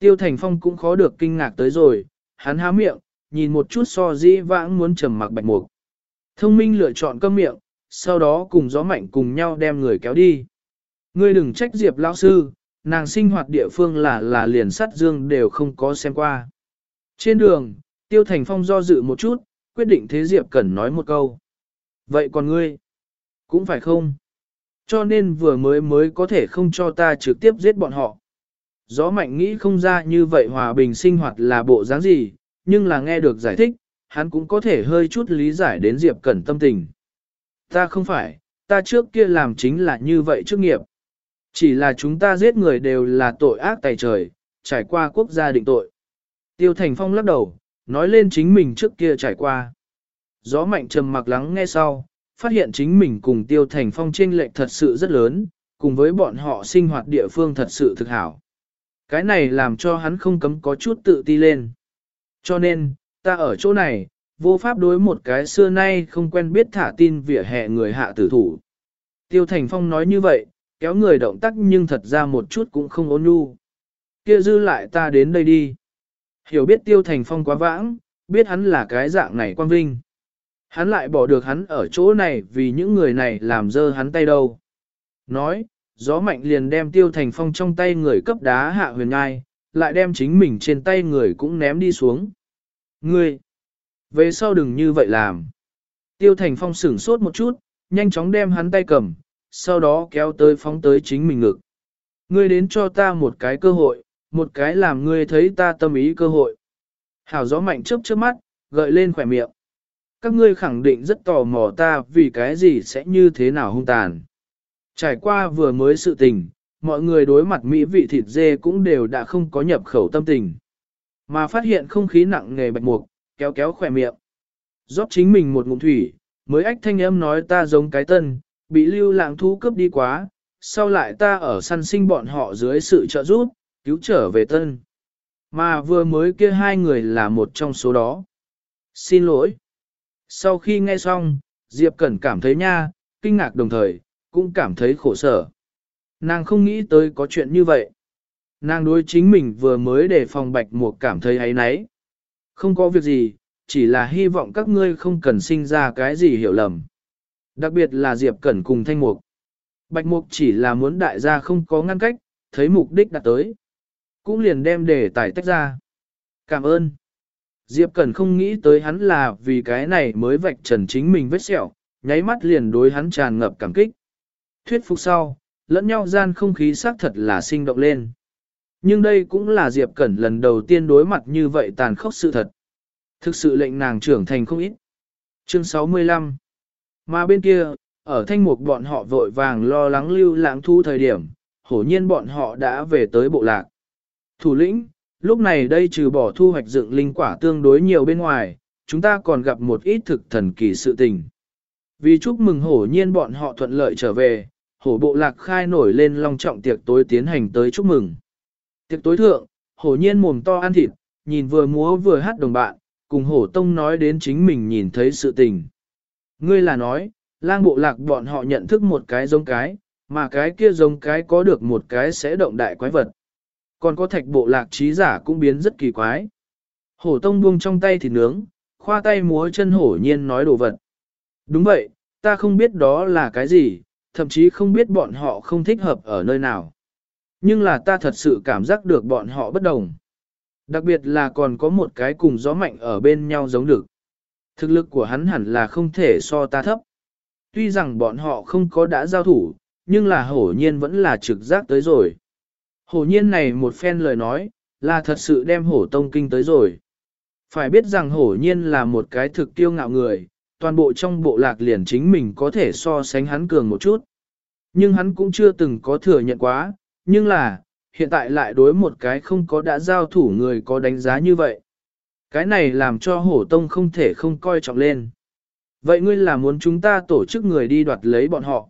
Tiêu Thành Phong cũng khó được kinh ngạc tới rồi, hắn há miệng, nhìn một chút so dĩ vãng muốn trầm mặc bạch mục. Thông minh lựa chọn câm miệng, sau đó cùng gió mạnh cùng nhau đem người kéo đi. Ngươi đừng trách Diệp lão sư, nàng sinh hoạt địa phương là là liền sắt dương đều không có xem qua. Trên đường, Tiêu Thành Phong do dự một chút, quyết định thế Diệp Cẩn nói một câu. Vậy còn ngươi? Cũng phải không? Cho nên vừa mới mới có thể không cho ta trực tiếp giết bọn họ. Gió mạnh nghĩ không ra như vậy hòa bình sinh hoạt là bộ dáng gì, nhưng là nghe được giải thích, hắn cũng có thể hơi chút lý giải đến Diệp Cẩn tâm tình. Ta không phải, ta trước kia làm chính là như vậy trước nghiệp. Chỉ là chúng ta giết người đều là tội ác tài trời, trải qua quốc gia định tội. Tiêu Thành Phong lắc đầu, nói lên chính mình trước kia trải qua. Gió mạnh trầm mặc lắng nghe sau, phát hiện chính mình cùng Tiêu Thành Phong chênh lệch thật sự rất lớn, cùng với bọn họ sinh hoạt địa phương thật sự thực hảo. Cái này làm cho hắn không cấm có chút tự ti lên. Cho nên, ta ở chỗ này, vô pháp đối một cái xưa nay không quen biết thả tin vỉa hè người hạ tử thủ. Tiêu Thành Phong nói như vậy, kéo người động tác nhưng thật ra một chút cũng không ôn nhu. Kia dư lại ta đến đây đi. Hiểu biết Tiêu Thành Phong quá vãng, biết hắn là cái dạng này quan vinh. Hắn lại bỏ được hắn ở chỗ này vì những người này làm dơ hắn tay đâu. Nói, gió mạnh liền đem Tiêu Thành Phong trong tay người cấp đá hạ huyền ngai, lại đem chính mình trên tay người cũng ném đi xuống. Ngươi, về sau đừng như vậy làm. Tiêu Thành Phong sửng sốt một chút, nhanh chóng đem hắn tay cầm, sau đó kéo tới phóng tới chính mình ngực. Ngươi đến cho ta một cái cơ hội, một cái làm ngươi thấy ta tâm ý cơ hội. Hảo gió mạnh chớp chớp mắt, gợi lên khỏe miệng. Các ngươi khẳng định rất tò mò ta vì cái gì sẽ như thế nào hung tàn. Trải qua vừa mới sự tình, mọi người đối mặt mỹ vị thịt dê cũng đều đã không có nhập khẩu tâm tình. Mà phát hiện không khí nặng nề bạch mục, kéo kéo khỏe miệng. rót chính mình một ngụm thủy, mới ách thanh âm nói ta giống cái tân, bị lưu lãng thú cướp đi quá, sau lại ta ở săn sinh bọn họ dưới sự trợ giúp, cứu trở về tân. Mà vừa mới kia hai người là một trong số đó. Xin lỗi. Sau khi nghe xong, Diệp Cẩn cảm thấy nha, kinh ngạc đồng thời, cũng cảm thấy khổ sở. Nàng không nghĩ tới có chuyện như vậy. Nàng đối chính mình vừa mới để phòng bạch mục cảm thấy ấy nấy. Không có việc gì, chỉ là hy vọng các ngươi không cần sinh ra cái gì hiểu lầm. Đặc biệt là Diệp Cẩn cùng Thanh Mục. Bạch Mục chỉ là muốn đại gia không có ngăn cách, thấy mục đích đã tới. Cũng liền đem đề tài tách ra. Cảm ơn. Diệp Cẩn không nghĩ tới hắn là vì cái này mới vạch trần chính mình vết sẹo, nháy mắt liền đối hắn tràn ngập cảm kích. Thuyết phục sau, lẫn nhau gian không khí xác thật là sinh động lên. Nhưng đây cũng là Diệp Cẩn lần đầu tiên đối mặt như vậy tàn khốc sự thật. Thực sự lệnh nàng trưởng thành không ít. Chương 65 Mà bên kia, ở thanh mục bọn họ vội vàng lo lắng lưu lãng thu thời điểm, hổ nhiên bọn họ đã về tới bộ lạc. Thủ lĩnh, lúc này đây trừ bỏ thu hoạch dựng linh quả tương đối nhiều bên ngoài, chúng ta còn gặp một ít thực thần kỳ sự tình. Vì chúc mừng hổ nhiên bọn họ thuận lợi trở về, hổ bộ lạc khai nổi lên long trọng tiệc tối tiến hành tới chúc mừng. Tiệc tối thượng, hổ nhiên mồm to ăn thịt, nhìn vừa múa vừa hát đồng bạn, cùng hổ tông nói đến chính mình nhìn thấy sự tình. Ngươi là nói, lang bộ lạc bọn họ nhận thức một cái giống cái, mà cái kia giống cái có được một cái sẽ động đại quái vật. Còn có thạch bộ lạc trí giả cũng biến rất kỳ quái. Hổ tông buông trong tay thì nướng, khoa tay múa chân hổ nhiên nói đồ vật. Đúng vậy, ta không biết đó là cái gì, thậm chí không biết bọn họ không thích hợp ở nơi nào. Nhưng là ta thật sự cảm giác được bọn họ bất đồng. Đặc biệt là còn có một cái cùng gió mạnh ở bên nhau giống được. Thực lực của hắn hẳn là không thể so ta thấp. Tuy rằng bọn họ không có đã giao thủ, nhưng là hổ nhiên vẫn là trực giác tới rồi. Hổ nhiên này một phen lời nói, là thật sự đem hổ tông kinh tới rồi. Phải biết rằng hổ nhiên là một cái thực tiêu ngạo người, toàn bộ trong bộ lạc liền chính mình có thể so sánh hắn cường một chút. Nhưng hắn cũng chưa từng có thừa nhận quá, nhưng là, hiện tại lại đối một cái không có đã giao thủ người có đánh giá như vậy. Cái này làm cho hổ tông không thể không coi trọng lên. Vậy ngươi là muốn chúng ta tổ chức người đi đoạt lấy bọn họ.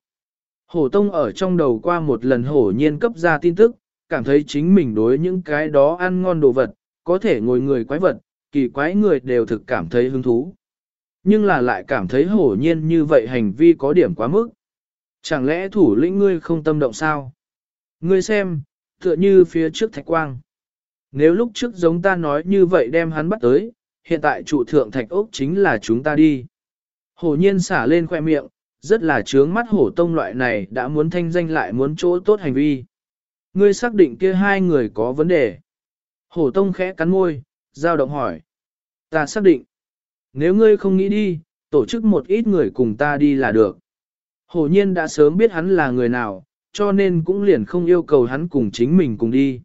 Hổ tông ở trong đầu qua một lần hổ nhiên cấp ra tin tức, cảm thấy chính mình đối những cái đó ăn ngon đồ vật, có thể ngồi người quái vật, kỳ quái người đều thực cảm thấy hứng thú. Nhưng là lại cảm thấy hổ nhiên như vậy hành vi có điểm quá mức. Chẳng lẽ thủ lĩnh ngươi không tâm động sao? Ngươi xem, tựa như phía trước thạch quang. Nếu lúc trước giống ta nói như vậy đem hắn bắt tới, hiện tại trụ thượng thạch ốc chính là chúng ta đi. Hổ nhiên xả lên khoe miệng, rất là trướng mắt hổ tông loại này đã muốn thanh danh lại muốn chỗ tốt hành vi. Ngươi xác định kia hai người có vấn đề. Hổ tông khẽ cắn môi, giao động hỏi. Ta xác định. Nếu ngươi không nghĩ đi, tổ chức một ít người cùng ta đi là được. Hổ nhiên đã sớm biết hắn là người nào, cho nên cũng liền không yêu cầu hắn cùng chính mình cùng đi.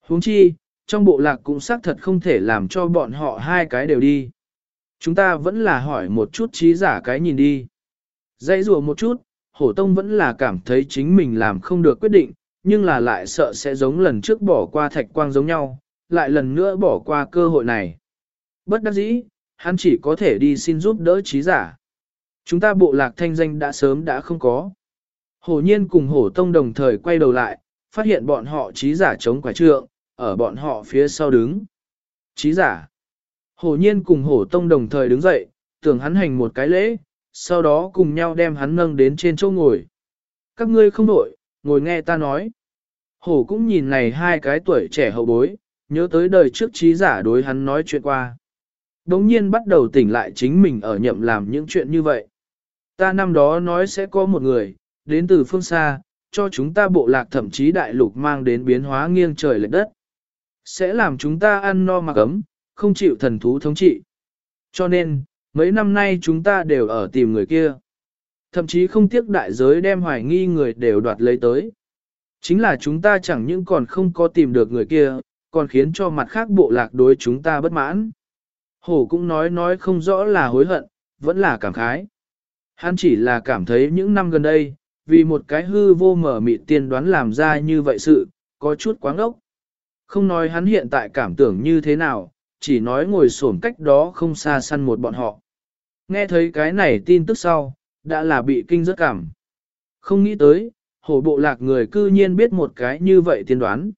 huống chi, trong bộ lạc cũng xác thật không thể làm cho bọn họ hai cái đều đi. Chúng ta vẫn là hỏi một chút trí giả cái nhìn đi. Dãy rùa một chút, hổ tông vẫn là cảm thấy chính mình làm không được quyết định, nhưng là lại sợ sẽ giống lần trước bỏ qua thạch quang giống nhau, lại lần nữa bỏ qua cơ hội này. Bất đắc dĩ, hắn chỉ có thể đi xin giúp đỡ trí giả. Chúng ta bộ lạc thanh danh đã sớm đã không có. Hổ nhiên cùng hổ tông đồng thời quay đầu lại, phát hiện bọn họ trí giả chống quả trượng, ở bọn họ phía sau đứng. Trí giả. Hổ nhiên cùng hổ tông đồng thời đứng dậy, tưởng hắn hành một cái lễ, sau đó cùng nhau đem hắn nâng đến trên chỗ ngồi. Các ngươi không đổi, ngồi nghe ta nói. Hổ cũng nhìn này hai cái tuổi trẻ hậu bối, nhớ tới đời trước trí giả đối hắn nói chuyện qua. Đống nhiên bắt đầu tỉnh lại chính mình ở nhậm làm những chuyện như vậy. Ta năm đó nói sẽ có một người, đến từ phương xa, cho chúng ta bộ lạc thậm chí đại lục mang đến biến hóa nghiêng trời lệch đất. Sẽ làm chúng ta ăn no mặc ấm, không chịu thần thú thống trị. Cho nên, mấy năm nay chúng ta đều ở tìm người kia. Thậm chí không tiếc đại giới đem hoài nghi người đều đoạt lấy tới. Chính là chúng ta chẳng những còn không có tìm được người kia, còn khiến cho mặt khác bộ lạc đối chúng ta bất mãn. Hổ cũng nói nói không rõ là hối hận, vẫn là cảm khái. Hắn chỉ là cảm thấy những năm gần đây, vì một cái hư vô mở mịt tiên đoán làm ra như vậy sự, có chút quá ngốc. Không nói hắn hiện tại cảm tưởng như thế nào, chỉ nói ngồi xổm cách đó không xa săn một bọn họ. Nghe thấy cái này tin tức sau, đã là bị kinh rất cảm. Không nghĩ tới, hổ bộ lạc người cư nhiên biết một cái như vậy tiên đoán.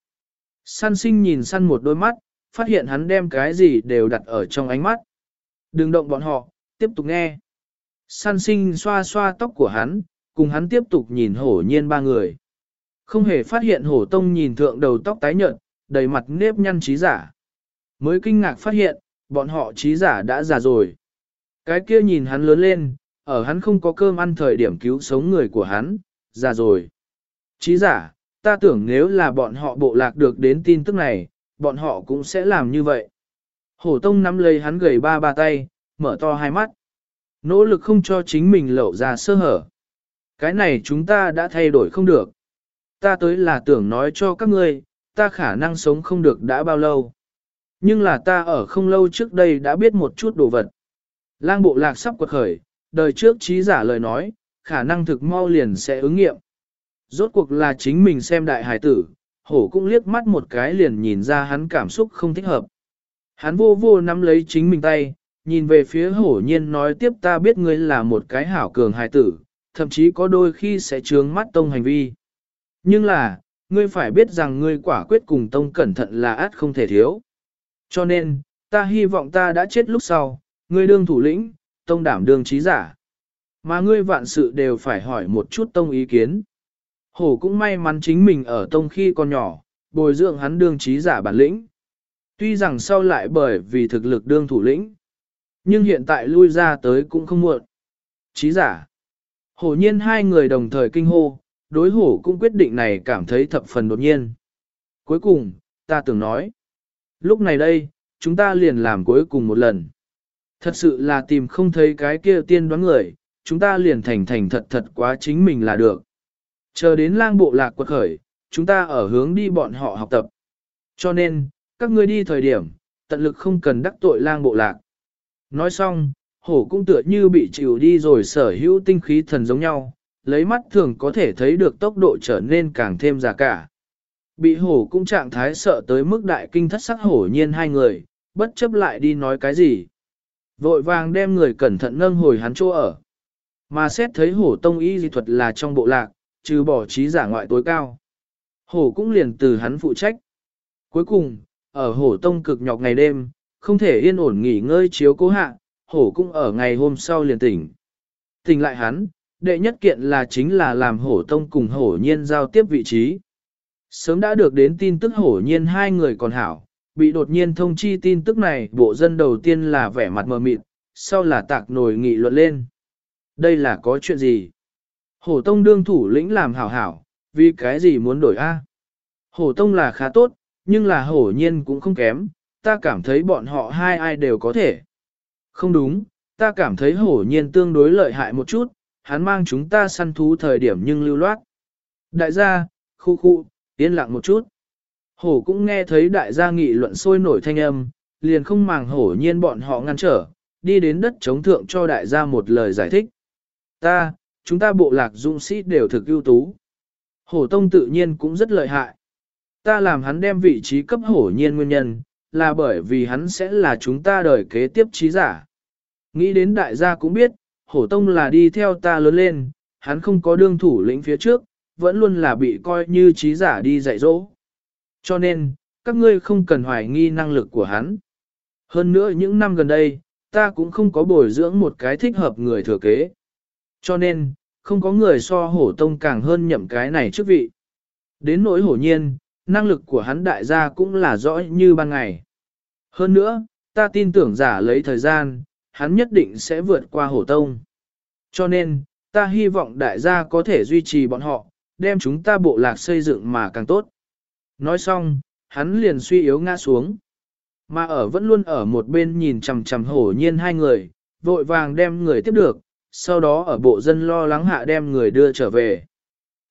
Săn sinh nhìn săn một đôi mắt, phát hiện hắn đem cái gì đều đặt ở trong ánh mắt. Đừng động bọn họ, tiếp tục nghe. San sinh xoa xoa tóc của hắn, cùng hắn tiếp tục nhìn hổ nhiên ba người. Không hề phát hiện hổ tông nhìn thượng đầu tóc tái nhợt, đầy mặt nếp nhăn trí giả. Mới kinh ngạc phát hiện, bọn họ trí giả đã già rồi. Cái kia nhìn hắn lớn lên, ở hắn không có cơm ăn thời điểm cứu sống người của hắn, già rồi. Trí giả, ta tưởng nếu là bọn họ bộ lạc được đến tin tức này, bọn họ cũng sẽ làm như vậy. Hổ tông nắm lấy hắn gầy ba ba tay, mở to hai mắt. Nỗ lực không cho chính mình lộ ra sơ hở. Cái này chúng ta đã thay đổi không được. Ta tới là tưởng nói cho các ngươi, ta khả năng sống không được đã bao lâu. Nhưng là ta ở không lâu trước đây đã biết một chút đồ vật. Lang bộ lạc sắp quật khởi, đời trước trí giả lời nói, khả năng thực mau liền sẽ ứng nghiệm. Rốt cuộc là chính mình xem đại hải tử, hổ cũng liếc mắt một cái liền nhìn ra hắn cảm xúc không thích hợp. Hắn vô vô nắm lấy chính mình tay, nhìn về phía hổ nhiên nói tiếp ta biết ngươi là một cái hảo cường hài tử, thậm chí có đôi khi sẽ trướng mắt tông hành vi. Nhưng là, ngươi phải biết rằng ngươi quả quyết cùng tông cẩn thận là át không thể thiếu. Cho nên, ta hy vọng ta đã chết lúc sau, ngươi đương thủ lĩnh, tông đảm đương trí giả. Mà ngươi vạn sự đều phải hỏi một chút tông ý kiến. Hổ cũng may mắn chính mình ở tông khi còn nhỏ, bồi dưỡng hắn đương trí giả bản lĩnh. Tuy rằng sau lại bởi vì thực lực đương thủ lĩnh, nhưng hiện tại lui ra tới cũng không muộn. Trí giả. Hổ nhiên hai người đồng thời kinh hô, đối hổ cũng quyết định này cảm thấy thập phần đột nhiên. Cuối cùng, ta tưởng nói. Lúc này đây, chúng ta liền làm cuối cùng một lần. Thật sự là tìm không thấy cái kia tiên đoán người, chúng ta liền thành thành thật thật quá chính mình là được. Chờ đến lang bộ lạc quật khởi, chúng ta ở hướng đi bọn họ học tập. Cho nên, các ngươi đi thời điểm, tận lực không cần đắc tội lang bộ lạc. Nói xong, hổ cũng tựa như bị chịu đi rồi sở hữu tinh khí thần giống nhau, lấy mắt thường có thể thấy được tốc độ trở nên càng thêm già cả. Bị hổ cũng trạng thái sợ tới mức đại kinh thất sắc hổ nhiên hai người, bất chấp lại đi nói cái gì. Vội vàng đem người cẩn thận nâng hồi hắn chỗ ở. Mà xét thấy hổ tông y di thuật là trong bộ lạc, trừ bỏ trí giả ngoại tối cao. Hổ cũng liền từ hắn phụ trách. Cuối cùng, ở hổ tông cực nhọc ngày đêm, không thể yên ổn nghỉ ngơi chiếu cố hạ, hổ cũng ở ngày hôm sau liền tỉnh. Tỉnh lại hắn, đệ nhất kiện là chính là làm hổ tông cùng hổ nhiên giao tiếp vị trí. Sớm đã được đến tin tức hổ nhiên hai người còn hảo, bị đột nhiên thông chi tin tức này bộ dân đầu tiên là vẻ mặt mờ mịt, sau là tạc nổi nghị luận lên. Đây là có chuyện gì? Hổ Tông đương thủ lĩnh làm hảo hảo, vì cái gì muốn đổi A? Hổ Tông là khá tốt, nhưng là hổ nhiên cũng không kém, ta cảm thấy bọn họ hai ai đều có thể. Không đúng, ta cảm thấy hổ nhiên tương đối lợi hại một chút, hắn mang chúng ta săn thú thời điểm nhưng lưu loát. Đại gia, khu khu, yên lặng một chút. Hổ cũng nghe thấy đại gia nghị luận sôi nổi thanh âm, liền không màng hổ nhiên bọn họ ngăn trở, đi đến đất chống thượng cho đại gia một lời giải thích. Ta, chúng ta bộ lạc dũng sĩ đều thực ưu tú. Hổ tông tự nhiên cũng rất lợi hại. Ta làm hắn đem vị trí cấp hổ nhiên nguyên nhân, là bởi vì hắn sẽ là chúng ta đời kế tiếp trí giả. Nghĩ đến đại gia cũng biết, hổ tông là đi theo ta lớn lên, hắn không có đương thủ lĩnh phía trước, vẫn luôn là bị coi như trí giả đi dạy dỗ. Cho nên, các ngươi không cần hoài nghi năng lực của hắn. Hơn nữa những năm gần đây, ta cũng không có bồi dưỡng một cái thích hợp người thừa kế. Cho nên, không có người so hổ tông càng hơn nhậm cái này chức vị. Đến nỗi hổ nhiên, năng lực của hắn đại gia cũng là rõ như ban ngày. Hơn nữa, ta tin tưởng giả lấy thời gian, hắn nhất định sẽ vượt qua hổ tông. Cho nên, ta hy vọng đại gia có thể duy trì bọn họ, đem chúng ta bộ lạc xây dựng mà càng tốt. Nói xong, hắn liền suy yếu ngã xuống. Mà ở vẫn luôn ở một bên nhìn chằm chằm hổ nhiên hai người, vội vàng đem người tiếp được, sau đó ở bộ dân lo lắng hạ đem người đưa trở về.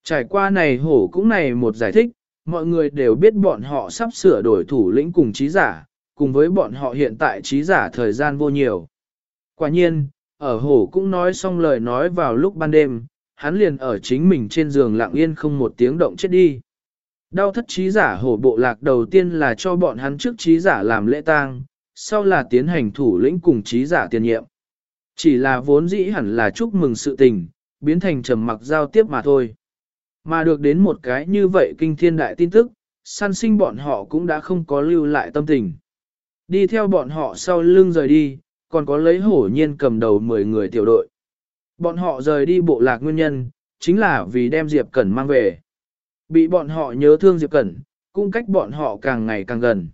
Trải qua này hổ cũng này một giải thích, mọi người đều biết bọn họ sắp sửa đổi thủ lĩnh cùng trí giả, cùng với bọn họ hiện tại trí giả thời gian vô nhiều. Quả nhiên, ở hổ cũng nói xong lời nói vào lúc ban đêm, hắn liền ở chính mình trên giường lặng yên không một tiếng động chết đi. Đau thất trí giả hổ bộ lạc đầu tiên là cho bọn hắn trước trí giả làm lễ tang, sau là tiến hành thủ lĩnh cùng trí giả tiền nhiệm. Chỉ là vốn dĩ hẳn là chúc mừng sự tình, biến thành trầm mặc giao tiếp mà thôi. Mà được đến một cái như vậy kinh thiên đại tin tức, săn sinh bọn họ cũng đã không có lưu lại tâm tình. Đi theo bọn họ sau lưng rời đi, còn có lấy hổ nhiên cầm đầu 10 người tiểu đội. Bọn họ rời đi bộ lạc nguyên nhân, chính là vì đem Diệp Cẩn mang về. Bị bọn họ nhớ thương Diệp Cẩn, cũng cách bọn họ càng ngày càng gần.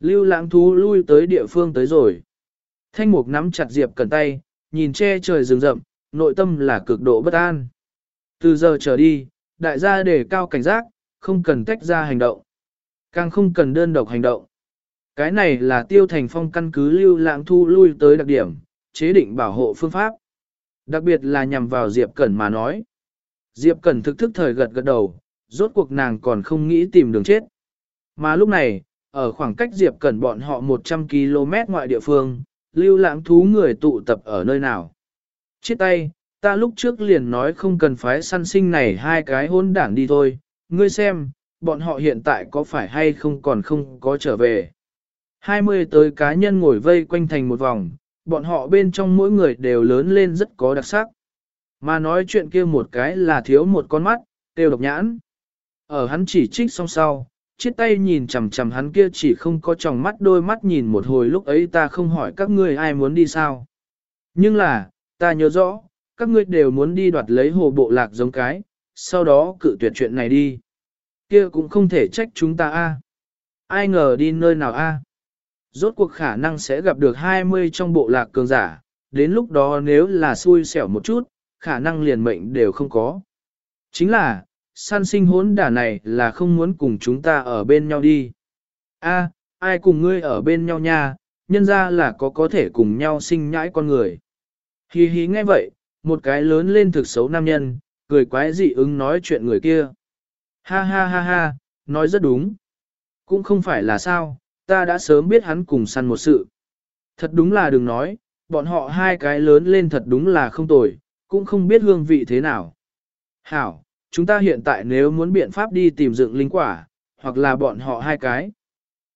Lưu lãng thú lui tới địa phương tới rồi. Thanh mục nắm chặt Diệp Cẩn tay, nhìn che trời rừng rậm, nội tâm là cực độ bất an. Từ giờ trở đi, đại gia đề cao cảnh giác, không cần tách ra hành động. Càng không cần đơn độc hành động. Cái này là tiêu thành phong căn cứ lưu lãng thu lui tới đặc điểm, chế định bảo hộ phương pháp. Đặc biệt là nhằm vào Diệp Cẩn mà nói. Diệp Cẩn thực thức thời gật gật đầu, rốt cuộc nàng còn không nghĩ tìm đường chết. Mà lúc này, ở khoảng cách Diệp Cẩn bọn họ 100 km ngoại địa phương, lưu lãng thú người tụ tập ở nơi nào. Chết tay, ta lúc trước liền nói không cần phái săn sinh này hai cái hôn đảng đi thôi, ngươi xem, bọn họ hiện tại có phải hay không còn không có trở về. 20 tới cá nhân ngồi vây quanh thành một vòng, bọn họ bên trong mỗi người đều lớn lên rất có đặc sắc. Mà nói chuyện kia một cái là thiếu một con mắt, tiêu độc nhãn. Ở hắn chỉ trích xong sau, chiếc tay nhìn chằm chằm hắn kia chỉ không có tròng mắt đôi mắt nhìn một hồi lúc ấy ta không hỏi các ngươi ai muốn đi sao. Nhưng là, ta nhớ rõ, các ngươi đều muốn đi đoạt lấy hồ bộ lạc giống cái, sau đó cự tuyệt chuyện này đi. Kia cũng không thể trách chúng ta a. Ai ngờ đi nơi nào a? Rốt cuộc khả năng sẽ gặp được 20 trong bộ lạc cường giả, đến lúc đó nếu là xui xẻo một chút, khả năng liền mệnh đều không có. Chính là, san sinh hốn đả này là không muốn cùng chúng ta ở bên nhau đi. A, ai cùng ngươi ở bên nhau nha, nhân ra là có có thể cùng nhau sinh nhãi con người. Hi hi nghe vậy, một cái lớn lên thực xấu nam nhân, cười quái dị ứng nói chuyện người kia. Ha ha ha ha, nói rất đúng. Cũng không phải là sao, ta đã sớm biết hắn cùng săn một sự. Thật đúng là đừng nói, bọn họ hai cái lớn lên thật đúng là không tồi, cũng không biết hương vị thế nào. Hảo, chúng ta hiện tại nếu muốn biện pháp đi tìm dựng linh quả, hoặc là bọn họ hai cái.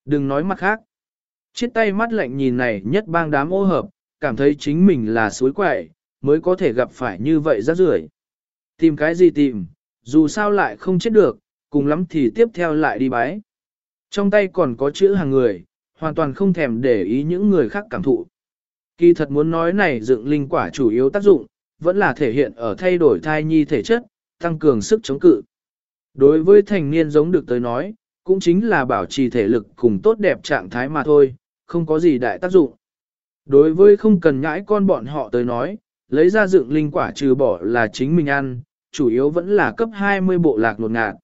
Đừng nói mặt khác. Chiếc tay mắt lạnh nhìn này nhất bang đám ô hợp, cảm thấy chính mình là suối quậy, mới có thể gặp phải như vậy rắc rưởi. Tìm cái gì tìm, dù sao lại không chết được, cùng lắm thì tiếp theo lại đi bái. Trong tay còn có chữ hàng người, hoàn toàn không thèm để ý những người khác cảm thụ. Kỳ thật muốn nói này dựng linh quả chủ yếu tác dụng, vẫn là thể hiện ở thay đổi thai nhi thể chất, tăng cường sức chống cự. Đối với thành niên giống được tới nói, cũng chính là bảo trì thể lực cùng tốt đẹp trạng thái mà thôi, không có gì đại tác dụng. Đối với không cần nhãi con bọn họ tới nói, lấy ra dựng linh quả trừ bỏ là chính mình ăn, chủ yếu vẫn là cấp 20 bộ lạc nột ngạt.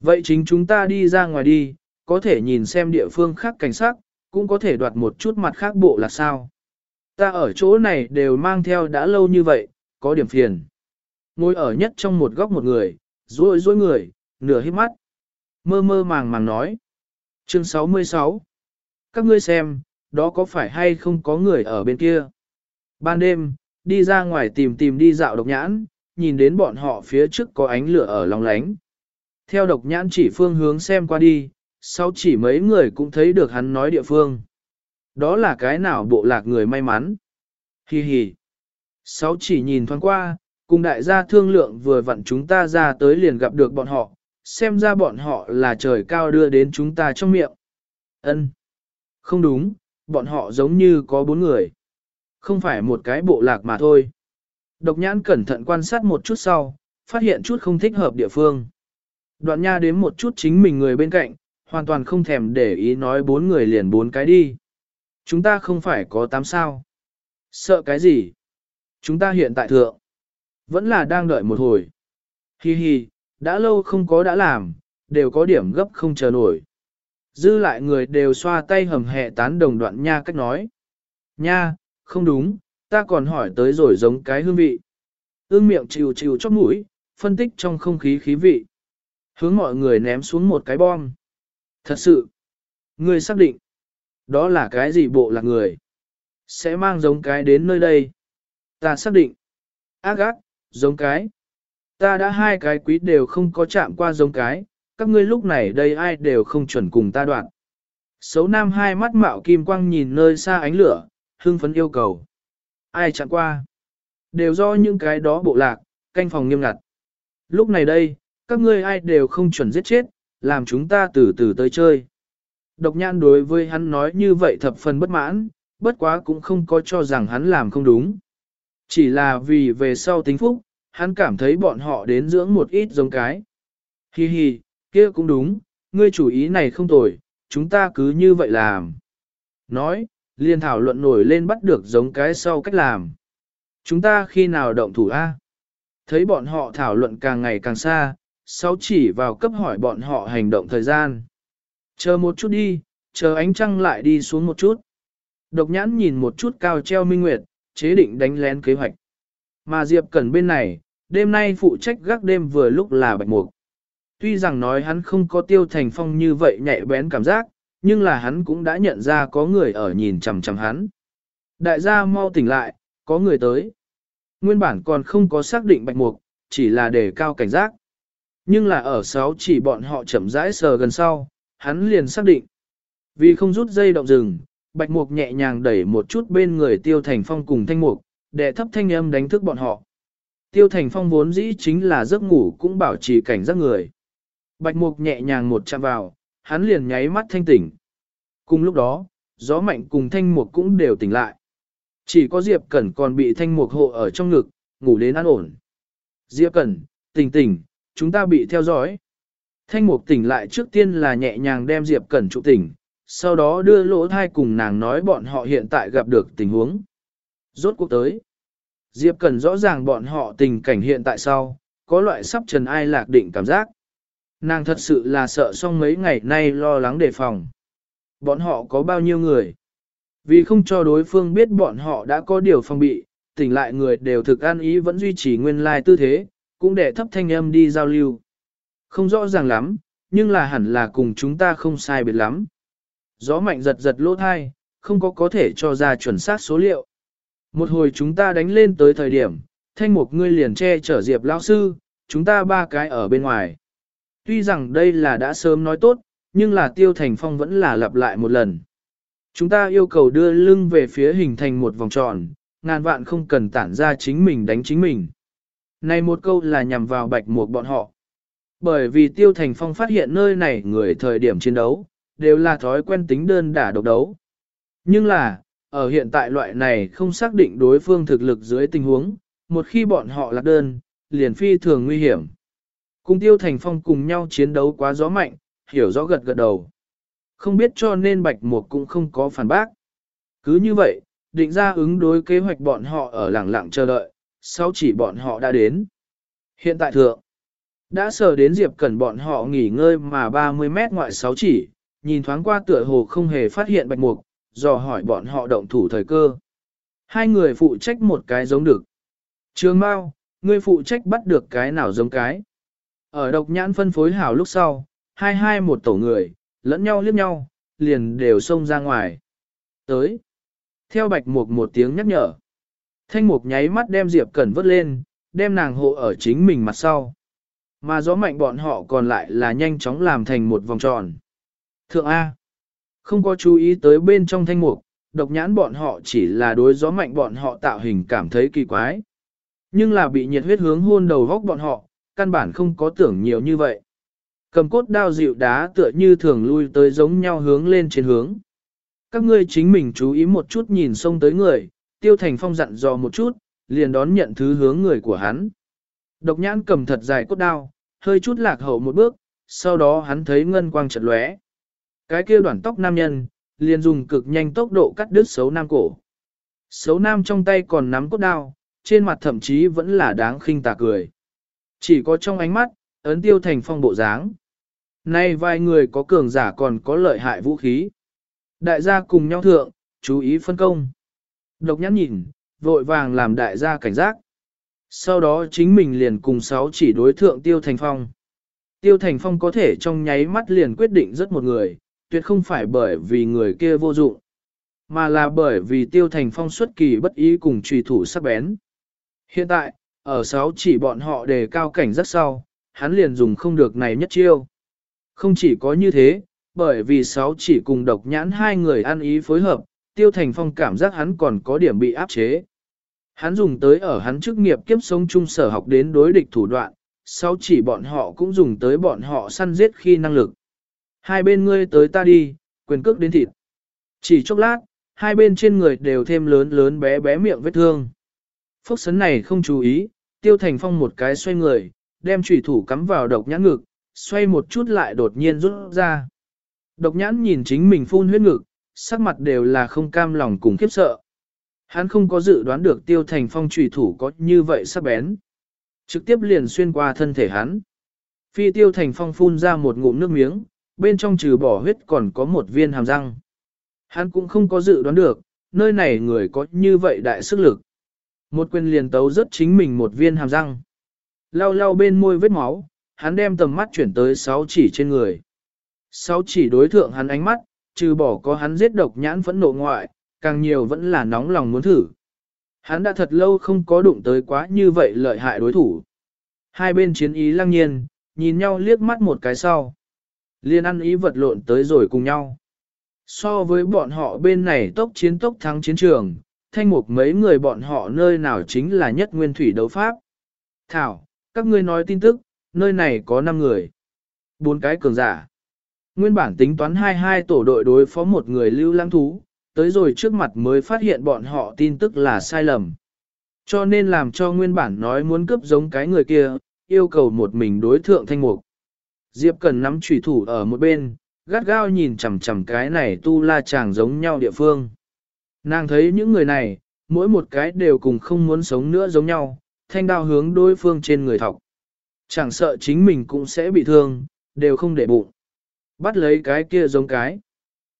Vậy chính chúng ta đi ra ngoài đi, có thể nhìn xem địa phương khác cảnh sát, cũng có thể đoạt một chút mặt khác bộ là sao. Ta ở chỗ này đều mang theo đã lâu như vậy, có điểm phiền. Ngồi ở nhất trong một góc một người, rối rối người, nửa hít mắt. Mơ mơ màng màng nói. Chương 66 Các ngươi xem, đó có phải hay không có người ở bên kia? Ban đêm, đi ra ngoài tìm tìm đi dạo độc nhãn, nhìn đến bọn họ phía trước có ánh lửa ở lòng lánh. Theo độc nhãn chỉ phương hướng xem qua đi, sau chỉ mấy người cũng thấy được hắn nói địa phương. Đó là cái nào bộ lạc người may mắn. Hi hi. Sáu chỉ nhìn thoáng qua, cùng đại gia thương lượng vừa vặn chúng ta ra tới liền gặp được bọn họ, xem ra bọn họ là trời cao đưa đến chúng ta trong miệng. Ân, Không đúng, bọn họ giống như có bốn người. Không phải một cái bộ lạc mà thôi. Độc nhãn cẩn thận quan sát một chút sau, phát hiện chút không thích hợp địa phương. Đoạn nha đến một chút chính mình người bên cạnh, hoàn toàn không thèm để ý nói bốn người liền bốn cái đi. Chúng ta không phải có tám sao. Sợ cái gì? Chúng ta hiện tại thượng. Vẫn là đang đợi một hồi. Hi hi, đã lâu không có đã làm, đều có điểm gấp không chờ nổi. Dư lại người đều xoa tay hầm hẹ tán đồng đoạn nha cách nói. Nha, không đúng, ta còn hỏi tới rồi giống cái hương vị. Ương miệng chịu chịu chóp mũi, phân tích trong không khí khí vị. Hướng mọi người ném xuống một cái bom. Thật sự, người xác định, đó là cái gì bộ lạc người. Sẽ mang giống cái đến nơi đây. Ta xác định. Ác ác, giống cái. Ta đã hai cái quý đều không có chạm qua giống cái, các ngươi lúc này đây ai đều không chuẩn cùng ta đoạn. Xấu nam hai mắt mạo kim quang nhìn nơi xa ánh lửa, hưng phấn yêu cầu. Ai chạm qua? Đều do những cái đó bộ lạc, canh phòng nghiêm ngặt. Lúc này đây, các ngươi ai đều không chuẩn giết chết, làm chúng ta từ từ tới chơi. Độc nhãn đối với hắn nói như vậy thập phần bất mãn, bất quá cũng không có cho rằng hắn làm không đúng. Chỉ là vì về sau tính phúc, hắn cảm thấy bọn họ đến dưỡng một ít giống cái. Hi hi, kia cũng đúng, ngươi chủ ý này không tồi, chúng ta cứ như vậy làm. Nói, liên thảo luận nổi lên bắt được giống cái sau cách làm. Chúng ta khi nào động thủ A? Thấy bọn họ thảo luận càng ngày càng xa, sau chỉ vào cấp hỏi bọn họ hành động thời gian. Chờ một chút đi, chờ ánh trăng lại đi xuống một chút. Độc nhãn nhìn một chút cao treo minh nguyệt, chế định đánh lén kế hoạch. Mà Diệp Cẩn bên này, đêm nay phụ trách gác đêm vừa lúc là bạch mục. Tuy rằng nói hắn không có tiêu thành phong như vậy nhạy bén cảm giác, nhưng là hắn cũng đã nhận ra có người ở nhìn chằm chằm hắn. Đại gia mau tỉnh lại, có người tới. Nguyên bản còn không có xác định bạch mục, chỉ là để cao cảnh giác. Nhưng là ở sáu chỉ bọn họ chậm rãi sờ gần sau, hắn liền xác định. Vì không rút dây động rừng, bạch mục nhẹ nhàng đẩy một chút bên người tiêu thành phong cùng thanh mục, để thấp thanh âm đánh thức bọn họ. Tiêu thành phong vốn dĩ chính là giấc ngủ cũng bảo trì cảnh giác người. Bạch mục nhẹ nhàng một chạm vào, hắn liền nháy mắt thanh tỉnh. Cùng lúc đó, gió mạnh cùng thanh mục cũng đều tỉnh lại. Chỉ có Diệp Cẩn còn bị thanh mục hộ ở trong ngực, ngủ đến an ổn. Diệp Cẩn, tỉnh tỉnh, chúng ta bị theo dõi. Thanh mục tỉnh lại trước tiên là nhẹ nhàng đem Diệp Cẩn trụ tỉnh, sau đó đưa lỗ thai cùng nàng nói bọn họ hiện tại gặp được tình huống. Rốt cuộc tới. Diệp Cẩn rõ ràng bọn họ tình cảnh hiện tại sau, có loại sắp trần ai lạc định cảm giác. Nàng thật sự là sợ xong mấy ngày nay lo lắng đề phòng. Bọn họ có bao nhiêu người? Vì không cho đối phương biết bọn họ đã có điều phòng bị, tỉnh lại người đều thực an ý vẫn duy trì nguyên lai tư thế, cũng để thấp thanh âm đi giao lưu. Không rõ ràng lắm, nhưng là hẳn là cùng chúng ta không sai biệt lắm. Gió mạnh giật giật lỗ thai, không có có thể cho ra chuẩn xác số liệu. Một hồi chúng ta đánh lên tới thời điểm, thanh mục ngươi liền che chở diệp lão sư, chúng ta ba cái ở bên ngoài. Tuy rằng đây là đã sớm nói tốt, nhưng là tiêu thành phong vẫn là lặp lại một lần. Chúng ta yêu cầu đưa lưng về phía hình thành một vòng tròn, ngàn vạn không cần tản ra chính mình đánh chính mình. Này một câu là nhằm vào bạch mục bọn họ. Bởi vì tiêu thành phong phát hiện nơi này người thời điểm chiến đấu, đều là thói quen tính đơn đả độc đấu. Nhưng là, ở hiện tại loại này không xác định đối phương thực lực dưới tình huống, một khi bọn họ lạc đơn, liền phi thường nguy hiểm. Cùng tiêu thành phong cùng nhau chiến đấu quá gió mạnh, hiểu rõ gật gật đầu. Không biết cho nên Bạch Mục cũng không có phản bác. Cứ như vậy, định ra ứng đối kế hoạch bọn họ ở lẳng lặng chờ đợi, sau chỉ bọn họ đã đến. Hiện tại thượng, đã sờ đến Diệp Cẩn bọn họ nghỉ ngơi mà 30 mét ngoại sáu chỉ, nhìn thoáng qua tựa hồ không hề phát hiện Bạch Mục, dò hỏi bọn họ động thủ thời cơ. Hai người phụ trách một cái giống được. Trường Mao, ngươi phụ trách bắt được cái nào giống cái. Ở độc nhãn phân phối hảo lúc sau, hai hai một tổ người, lẫn nhau liếc nhau, liền đều xông ra ngoài. Tới. Theo bạch mục một tiếng nhắc nhở. Thanh mục nháy mắt đem Diệp Cẩn vớt lên, đem nàng hộ ở chính mình mặt sau. Mà gió mạnh bọn họ còn lại là nhanh chóng làm thành một vòng tròn. Thượng A. Không có chú ý tới bên trong thanh mục, độc nhãn bọn họ chỉ là đối gió mạnh bọn họ tạo hình cảm thấy kỳ quái. Nhưng là bị nhiệt huyết hướng hôn đầu góc bọn họ, căn bản không có tưởng nhiều như vậy. Cầm cốt đao dịu đá tựa như thường lui tới giống nhau hướng lên trên hướng. Các ngươi chính mình chú ý một chút nhìn xông tới người, tiêu thành phong dặn dò một chút, liền đón nhận thứ hướng người của hắn. Độc nhãn cầm thật dài cốt đao, hơi chút lạc hậu một bước, sau đó hắn thấy ngân quang chật lóe. Cái kia đoạn tóc nam nhân, liền dùng cực nhanh tốc độ cắt đứt xấu nam cổ. Xấu nam trong tay còn nắm cốt đao, trên mặt thậm chí vẫn là đáng khinh tà cười. Chỉ có trong ánh mắt, ấn tiêu thành phong bộ dáng. Nay vài người có cường giả còn có lợi hại vũ khí. Đại gia cùng nhau thượng, chú ý phân công. Độc nhãn nhìn, vội vàng làm đại gia cảnh giác. Sau đó chính mình liền cùng sáu chỉ đối thượng Tiêu Thành Phong. Tiêu Thành Phong có thể trong nháy mắt liền quyết định rất một người, tuyệt không phải bởi vì người kia vô dụng, mà là bởi vì Tiêu Thành Phong xuất kỳ bất ý cùng trùy thủ sắc bén. Hiện tại, ở sáu chỉ bọn họ đề cao cảnh rất sau, hắn liền dùng không được này nhất chiêu. Không chỉ có như thế, bởi vì sáu chỉ cùng độc nhãn hai người ăn ý phối hợp, tiêu thành phong cảm giác hắn còn có điểm bị áp chế. Hắn dùng tới ở hắn chức nghiệp kiếp sống chung sở học đến đối địch thủ đoạn, sáu chỉ bọn họ cũng dùng tới bọn họ săn giết khi năng lực. Hai bên ngươi tới ta đi, quyền cước đến thịt. Chỉ chốc lát, hai bên trên người đều thêm lớn lớn bé bé miệng vết thương. Phúc sấn này không chú ý, tiêu thành phong một cái xoay người, đem trùy thủ cắm vào độc nhãn ngực, xoay một chút lại đột nhiên rút ra. Độc nhãn nhìn chính mình phun huyết ngực, sắc mặt đều là không cam lòng cùng khiếp sợ. Hắn không có dự đoán được tiêu thành phong trùy thủ có như vậy sắc bén. Trực tiếp liền xuyên qua thân thể hắn. Phi tiêu thành phong phun ra một ngụm nước miếng, bên trong trừ bỏ huyết còn có một viên hàm răng. Hắn cũng không có dự đoán được, nơi này người có như vậy đại sức lực. Một quyền liền tấu rất chính mình một viên hàm răng. Lau lau bên môi vết máu, hắn đem tầm mắt chuyển tới sáu chỉ trên người. Sáu chỉ đối thượng hắn ánh mắt, trừ bỏ có hắn giết độc nhãn phẫn nộ ngoại, càng nhiều vẫn là nóng lòng muốn thử. Hắn đã thật lâu không có đụng tới quá như vậy lợi hại đối thủ. Hai bên chiến ý lăng nhiên, nhìn nhau liếc mắt một cái sau. Liên ăn ý vật lộn tới rồi cùng nhau. So với bọn họ bên này tốc chiến tốc thắng chiến trường, thanh mục mấy người bọn họ nơi nào chính là nhất nguyên thủy đấu pháp. Thảo, các ngươi nói tin tức, nơi này có 5 người. bốn cái cường giả. Nguyên bản tính toán 22 tổ đội đối phó một người lưu lãng thú, tới rồi trước mặt mới phát hiện bọn họ tin tức là sai lầm. Cho nên làm cho nguyên bản nói muốn cướp giống cái người kia, yêu cầu một mình đối thượng thanh mục. Diệp cần nắm trùy thủ ở một bên, gắt gao nhìn chằm chằm cái này tu la chàng giống nhau địa phương. Nàng thấy những người này, mỗi một cái đều cùng không muốn sống nữa giống nhau, thanh đao hướng đối phương trên người thọc. Chẳng sợ chính mình cũng sẽ bị thương, đều không để bụng. Bắt lấy cái kia giống cái.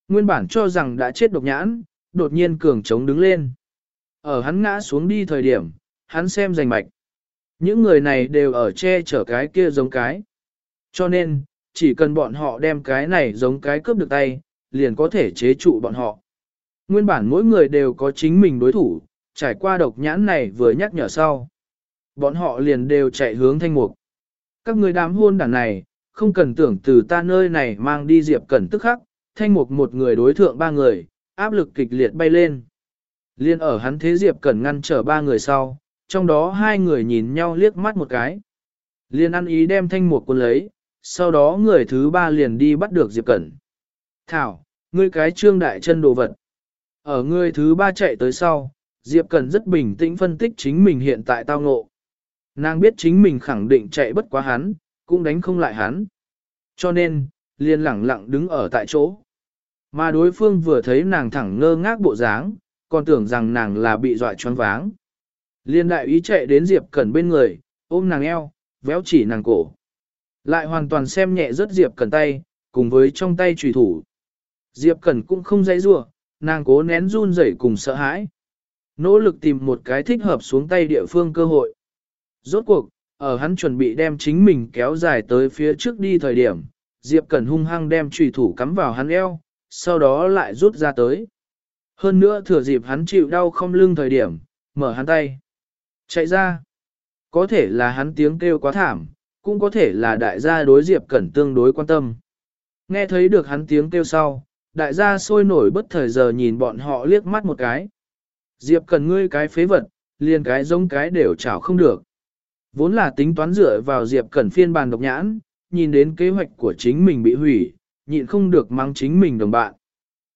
Nguyên bản cho rằng đã chết độc nhãn, đột nhiên cường trống đứng lên. Ở hắn ngã xuống đi thời điểm, hắn xem rành mạch. Những người này đều ở che chở cái kia giống cái. Cho nên, chỉ cần bọn họ đem cái này giống cái cướp được tay, liền có thể chế trụ bọn họ. Nguyên bản mỗi người đều có chính mình đối thủ, trải qua độc nhãn này vừa nhắc nhở sau. Bọn họ liền đều chạy hướng thanh mục. Các người đám hôn đàn này, không cần tưởng từ ta nơi này mang đi Diệp Cẩn tức khắc, thanh mục một người đối thượng ba người, áp lực kịch liệt bay lên. Liên ở hắn thế Diệp Cẩn ngăn trở ba người sau, trong đó hai người nhìn nhau liếc mắt một cái. Liên ăn ý đem thanh mục quân lấy, sau đó người thứ ba liền đi bắt được Diệp Cẩn. Thảo, ngươi cái trương đại chân đồ vật. Ở người thứ ba chạy tới sau, Diệp Cẩn rất bình tĩnh phân tích chính mình hiện tại tao ngộ. Nàng biết chính mình khẳng định chạy bất quá hắn, cũng đánh không lại hắn. Cho nên, liền lẳng lặng đứng ở tại chỗ. Mà đối phương vừa thấy nàng thẳng ngơ ngác bộ dáng, còn tưởng rằng nàng là bị dọa choáng váng. Liên đại ý chạy đến Diệp Cẩn bên người, ôm nàng eo, véo chỉ nàng cổ. Lại hoàn toàn xem nhẹ rất Diệp Cẩn tay, cùng với trong tay trùy thủ. Diệp Cẩn cũng không dãy rủa, nàng cố nén run rẩy cùng sợ hãi. Nỗ lực tìm một cái thích hợp xuống tay địa phương cơ hội. Rốt cuộc, ở hắn chuẩn bị đem chính mình kéo dài tới phía trước đi thời điểm, Diệp Cẩn hung hăng đem trùy thủ cắm vào hắn eo, sau đó lại rút ra tới. Hơn nữa thừa dịp hắn chịu đau không lưng thời điểm, mở hắn tay. Chạy ra. Có thể là hắn tiếng kêu quá thảm, cũng có thể là đại gia đối Diệp Cẩn tương đối quan tâm. Nghe thấy được hắn tiếng kêu sau, đại gia sôi nổi bất thời giờ nhìn bọn họ liếc mắt một cái. Diệp Cẩn ngươi cái phế vật, liền cái giống cái đều chảo không được. Vốn là tính toán dựa vào Diệp Cẩn phiên bản độc nhãn, nhìn đến kế hoạch của chính mình bị hủy, nhịn không được mang chính mình đồng bạn.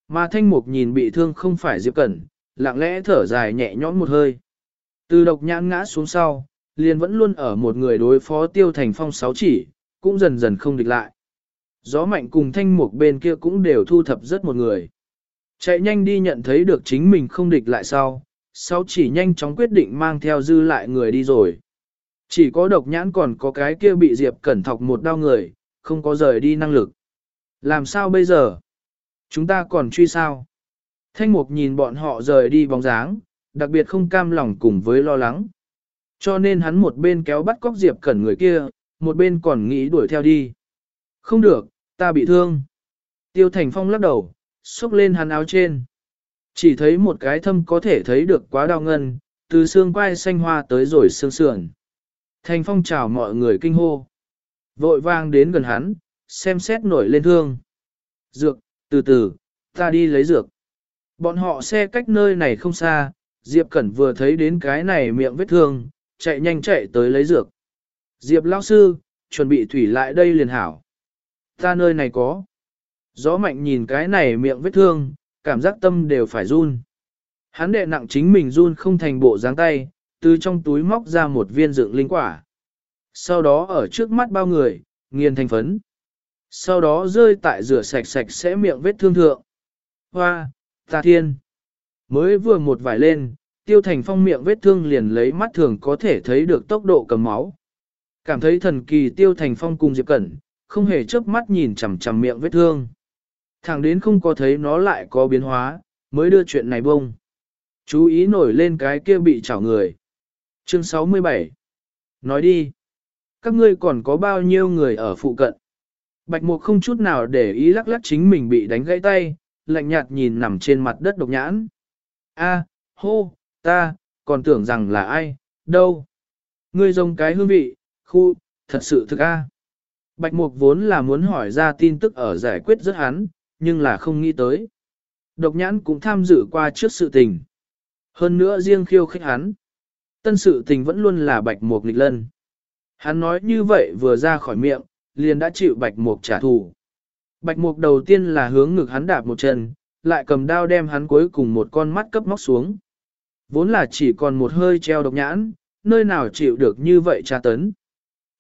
Mà thanh mục nhìn bị thương không phải Diệp Cẩn, lặng lẽ thở dài nhẹ nhõm một hơi. Từ độc nhãn ngã xuống sau, liền vẫn luôn ở một người đối phó tiêu thành phong sáu chỉ, cũng dần dần không địch lại. Gió mạnh cùng thanh mục bên kia cũng đều thu thập rất một người. Chạy nhanh đi nhận thấy được chính mình không địch lại sau, sáu chỉ nhanh chóng quyết định mang theo dư lại người đi rồi. Chỉ có độc nhãn còn có cái kia bị Diệp Cẩn thọc một đau người, không có rời đi năng lực. Làm sao bây giờ? Chúng ta còn truy sao? Thanh mục nhìn bọn họ rời đi bóng dáng, đặc biệt không cam lòng cùng với lo lắng. Cho nên hắn một bên kéo bắt cóc Diệp Cẩn người kia, một bên còn nghĩ đuổi theo đi. Không được, ta bị thương. Tiêu Thành Phong lắc đầu, xúc lên hắn áo trên. Chỉ thấy một cái thâm có thể thấy được quá đau ngân, từ xương quai xanh hoa tới rồi xương sườn. Thành Phong chào mọi người kinh hô. Vội vang đến gần hắn, xem xét nổi lên thương. Dược, từ từ, ta đi lấy dược. Bọn họ xe cách nơi này không xa, Diệp Cẩn vừa thấy đến cái này miệng vết thương, chạy nhanh chạy tới lấy dược. Diệp lão sư, chuẩn bị thủy lại đây liền hảo. Ta nơi này có. Gió mạnh nhìn cái này miệng vết thương, cảm giác tâm đều phải run. Hắn đệ nặng chính mình run không thành bộ dáng tay, từ trong túi móc ra một viên dựng linh quả. Sau đó ở trước mắt bao người, nghiền thành phấn. Sau đó rơi tại rửa sạch sạch sẽ miệng vết thương thượng. Hoa, ta thiên. Mới vừa một vải lên, tiêu thành phong miệng vết thương liền lấy mắt thường có thể thấy được tốc độ cầm máu. Cảm thấy thần kỳ tiêu thành phong cùng Diệp Cẩn, không hề chớp mắt nhìn chằm chằm miệng vết thương. Thẳng đến không có thấy nó lại có biến hóa, mới đưa chuyện này bông. Chú ý nổi lên cái kia bị chảo người. Chương 67 Nói đi. Các ngươi còn có bao nhiêu người ở phụ cận? Bạch Mục không chút nào để ý lắc lắc chính mình bị đánh gãy tay, lạnh nhạt nhìn nằm trên mặt đất độc nhãn. A, hô, ta, còn tưởng rằng là ai, đâu. Ngươi giống cái hương vị, khu, thật sự thực a. Bạch Mục vốn là muốn hỏi ra tin tức ở giải quyết rất hắn, nhưng là không nghĩ tới. Độc nhãn cũng tham dự qua trước sự tình. Hơn nữa riêng khiêu khích hắn. Tân sự tình vẫn luôn là Bạch Mục nghịch lân. Hắn nói như vậy vừa ra khỏi miệng, liền đã chịu Bạch Mục trả thù. Bạch Mục đầu tiên là hướng ngực hắn đạp một chân, lại cầm đao đem hắn cuối cùng một con mắt cấp móc xuống. Vốn là chỉ còn một hơi treo độc nhãn, nơi nào chịu được như vậy tra tấn.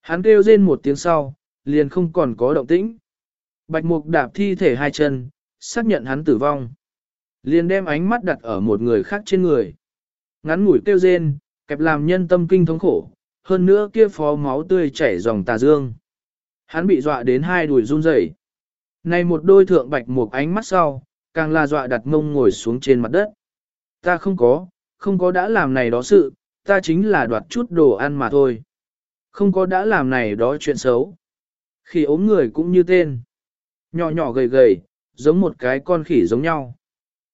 Hắn kêu rên một tiếng sau, liền không còn có động tĩnh. Bạch mục đạp thi thể hai chân, xác nhận hắn tử vong. Liền đem ánh mắt đặt ở một người khác trên người. Ngắn ngủi kêu rên, kẹp làm nhân tâm kinh thống khổ, hơn nữa kia phó máu tươi chảy dòng tà dương. Hắn bị dọa đến hai đùi run rẩy. Này một đôi thượng bạch mục ánh mắt sau, càng là dọa đặt mông ngồi xuống trên mặt đất. Ta không có, không có đã làm này đó sự, ta chính là đoạt chút đồ ăn mà thôi. Không có đã làm này đó chuyện xấu. Khi ốm người cũng như tên. Nhỏ nhỏ gầy gầy, giống một cái con khỉ giống nhau.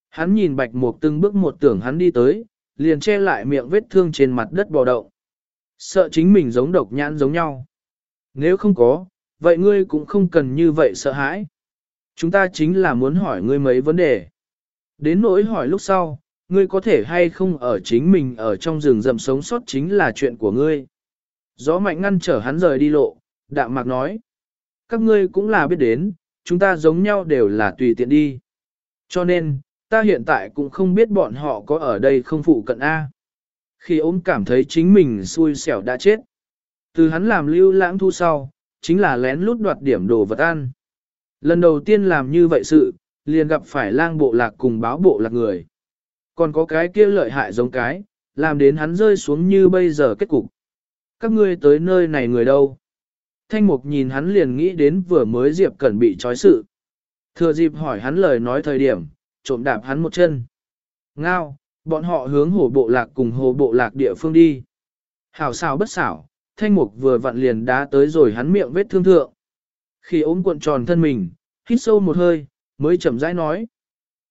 Hắn nhìn bạch mục từng bước một tưởng hắn đi tới, liền che lại miệng vết thương trên mặt đất bò động. Sợ chính mình giống độc nhãn giống nhau. Nếu không có, vậy ngươi cũng không cần như vậy sợ hãi. Chúng ta chính là muốn hỏi ngươi mấy vấn đề. Đến nỗi hỏi lúc sau, ngươi có thể hay không ở chính mình ở trong rừng rậm sống sót chính là chuyện của ngươi. Gió mạnh ngăn trở hắn rời đi lộ, đạm mạc nói. Các ngươi cũng là biết đến, chúng ta giống nhau đều là tùy tiện đi. Cho nên, ta hiện tại cũng không biết bọn họ có ở đây không phụ cận A. Khi ôm cảm thấy chính mình xui xẻo đã chết. Từ hắn làm lưu lãng thu sau, chính là lén lút đoạt điểm đồ vật ăn. Lần đầu tiên làm như vậy sự, liền gặp phải lang bộ lạc cùng báo bộ lạc người. Còn có cái kia lợi hại giống cái, làm đến hắn rơi xuống như bây giờ kết cục. Các ngươi tới nơi này người đâu? Thanh mục nhìn hắn liền nghĩ đến vừa mới Diệp Cẩn bị trói sự. Thừa dịp hỏi hắn lời nói thời điểm, trộm đạp hắn một chân. Ngao, bọn họ hướng hồ bộ lạc cùng hồ bộ lạc địa phương đi. Hảo xảo bất xảo, thanh mục vừa vặn liền đá tới rồi hắn miệng vết thương thượng. Khi ốm cuộn tròn thân mình, hít sâu một hơi, mới chậm rãi nói.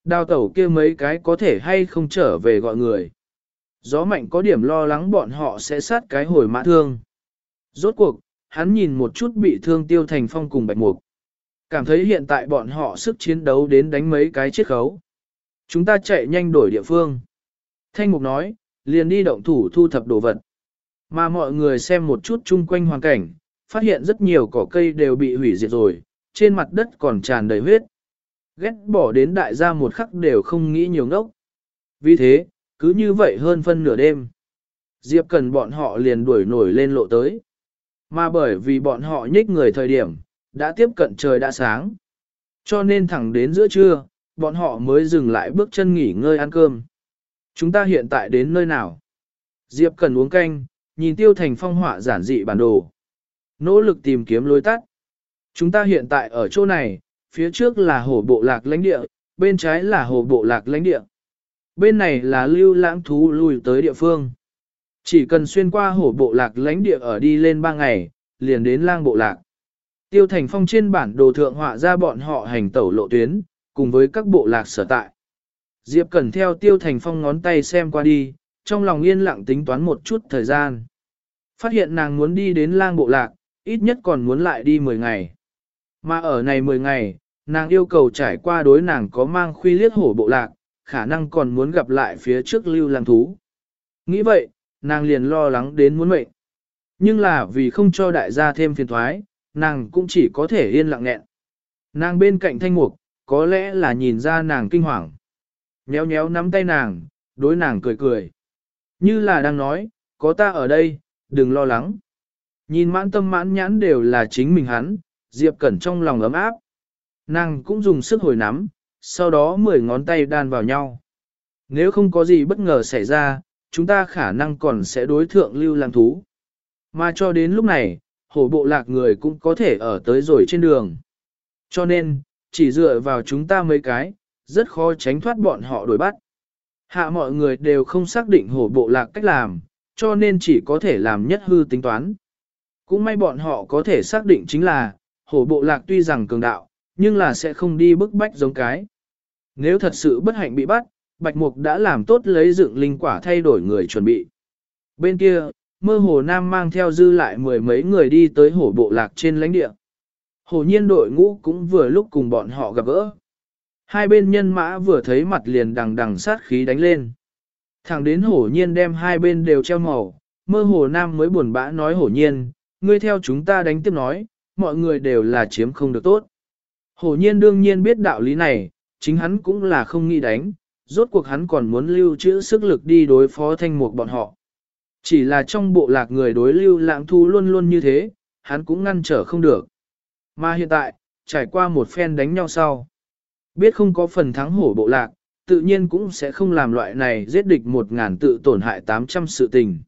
Đào tẩu kia mấy cái có thể hay không trở về gọi người. Gió mạnh có điểm lo lắng bọn họ sẽ sát cái hồi mã thương. Rốt cuộc, hắn nhìn một chút bị thương tiêu thành phong cùng bạch mục. Cảm thấy hiện tại bọn họ sức chiến đấu đến đánh mấy cái chiếc khấu. Chúng ta chạy nhanh đổi địa phương. Thanh mục nói, liền đi động thủ thu thập đồ vật. Mà mọi người xem một chút chung quanh hoàn cảnh, phát hiện rất nhiều cỏ cây đều bị hủy diệt rồi, trên mặt đất còn tràn đầy huyết. Ghét bỏ đến đại gia một khắc đều không nghĩ nhiều ngốc. Vì thế, cứ như vậy hơn phân nửa đêm. Diệp cần bọn họ liền đuổi nổi lên lộ tới. Mà bởi vì bọn họ nhích người thời điểm, đã tiếp cận trời đã sáng. Cho nên thẳng đến giữa trưa, bọn họ mới dừng lại bước chân nghỉ ngơi ăn cơm. Chúng ta hiện tại đến nơi nào? Diệp cần uống canh, nhìn tiêu thành phong họa giản dị bản đồ. Nỗ lực tìm kiếm lối tắt. Chúng ta hiện tại ở chỗ này, phía trước là hồ bộ lạc lãnh địa, bên trái là hồ bộ lạc lãnh địa. Bên này là lưu lãng thú lùi tới địa phương. Chỉ cần xuyên qua hồ bộ lạc lãnh địa ở đi lên 3 ngày, liền đến lang bộ lạc. Tiêu Thành Phong trên bản đồ thượng họa ra bọn họ hành tẩu lộ tuyến, cùng với các bộ lạc sở tại. Diệp Cẩn theo Tiêu Thành Phong ngón tay xem qua đi, trong lòng yên lặng tính toán một chút thời gian. Phát hiện nàng muốn đi đến lang bộ lạc, ít nhất còn muốn lại đi 10 ngày. Mà ở này 10 ngày, nàng yêu cầu trải qua đối nàng có mang khuy liết hổ bộ lạc, khả năng còn muốn gặp lại phía trước lưu lang thú. Nghĩ vậy, nàng liền lo lắng đến muốn mệnh. Nhưng là vì không cho đại gia thêm phiền thoái, nàng cũng chỉ có thể yên lặng nghẹn. Nàng bên cạnh thanh mục, có lẽ là nhìn ra nàng kinh hoàng. Nhéo nhéo nắm tay nàng, đối nàng cười cười. Như là đang nói, có ta ở đây, đừng lo lắng. Nhìn mãn tâm mãn nhãn đều là chính mình hắn, Diệp Cẩn trong lòng ấm áp. Nàng cũng dùng sức hồi nắm, sau đó mười ngón tay đan vào nhau. Nếu không có gì bất ngờ xảy ra, chúng ta khả năng còn sẽ đối thượng lưu lang thú. Mà cho đến lúc này, hổ bộ lạc người cũng có thể ở tới rồi trên đường. Cho nên, chỉ dựa vào chúng ta mấy cái, rất khó tránh thoát bọn họ đuổi bắt. Hạ mọi người đều không xác định hổ bộ lạc cách làm, cho nên chỉ có thể làm nhất hư tính toán. Cũng may bọn họ có thể xác định chính là, hổ bộ lạc tuy rằng cường đạo, nhưng là sẽ không đi bức bách giống cái. Nếu thật sự bất hạnh bị bắt, Bạch Mục đã làm tốt lấy dựng linh quả thay đổi người chuẩn bị. Bên kia, mơ hồ nam mang theo dư lại mười mấy người đi tới hổ bộ lạc trên lãnh địa. Hồ nhiên đội ngũ cũng vừa lúc cùng bọn họ gặp gỡ. Hai bên nhân mã vừa thấy mặt liền đằng đằng sát khí đánh lên. Thẳng đến hổ nhiên đem hai bên đều treo màu, mơ hồ nam mới buồn bã nói hổ nhiên, ngươi theo chúng ta đánh tiếp nói, mọi người đều là chiếm không được tốt. Hổ nhiên đương nhiên biết đạo lý này, chính hắn cũng là không nghĩ đánh, rốt cuộc hắn còn muốn lưu trữ sức lực đi đối phó thanh mục bọn họ. Chỉ là trong bộ lạc người đối lưu lãng thu luôn luôn như thế, hắn cũng ngăn trở không được. Mà hiện tại, trải qua một phen đánh nhau sau. Biết không có phần thắng hổ bộ lạc, tự nhiên cũng sẽ không làm loại này giết địch một ngàn tự tổn hại 800 sự tình.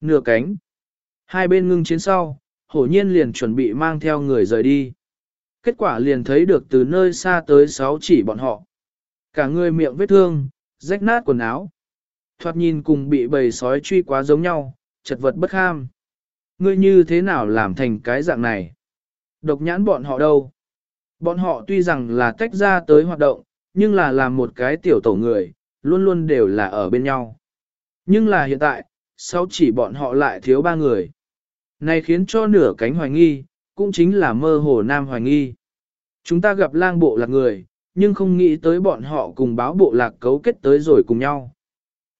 Nửa cánh. Hai bên ngưng chiến sau, hổ nhiên liền chuẩn bị mang theo người rời đi. Kết quả liền thấy được từ nơi xa tới sáu chỉ bọn họ. Cả người miệng vết thương, rách nát quần áo. Thoạt nhìn cùng bị bầy sói truy quá giống nhau, chật vật bất ham. Ngươi như thế nào làm thành cái dạng này? Độc nhãn bọn họ đâu? Bọn họ tuy rằng là tách ra tới hoạt động, nhưng là làm một cái tiểu tổ người, luôn luôn đều là ở bên nhau. Nhưng là hiện tại, sau chỉ bọn họ lại thiếu ba người. Này khiến cho nửa cánh hoài nghi, cũng chính là mơ hồ nam hoài nghi. Chúng ta gặp lang bộ lạc người, nhưng không nghĩ tới bọn họ cùng báo bộ lạc cấu kết tới rồi cùng nhau.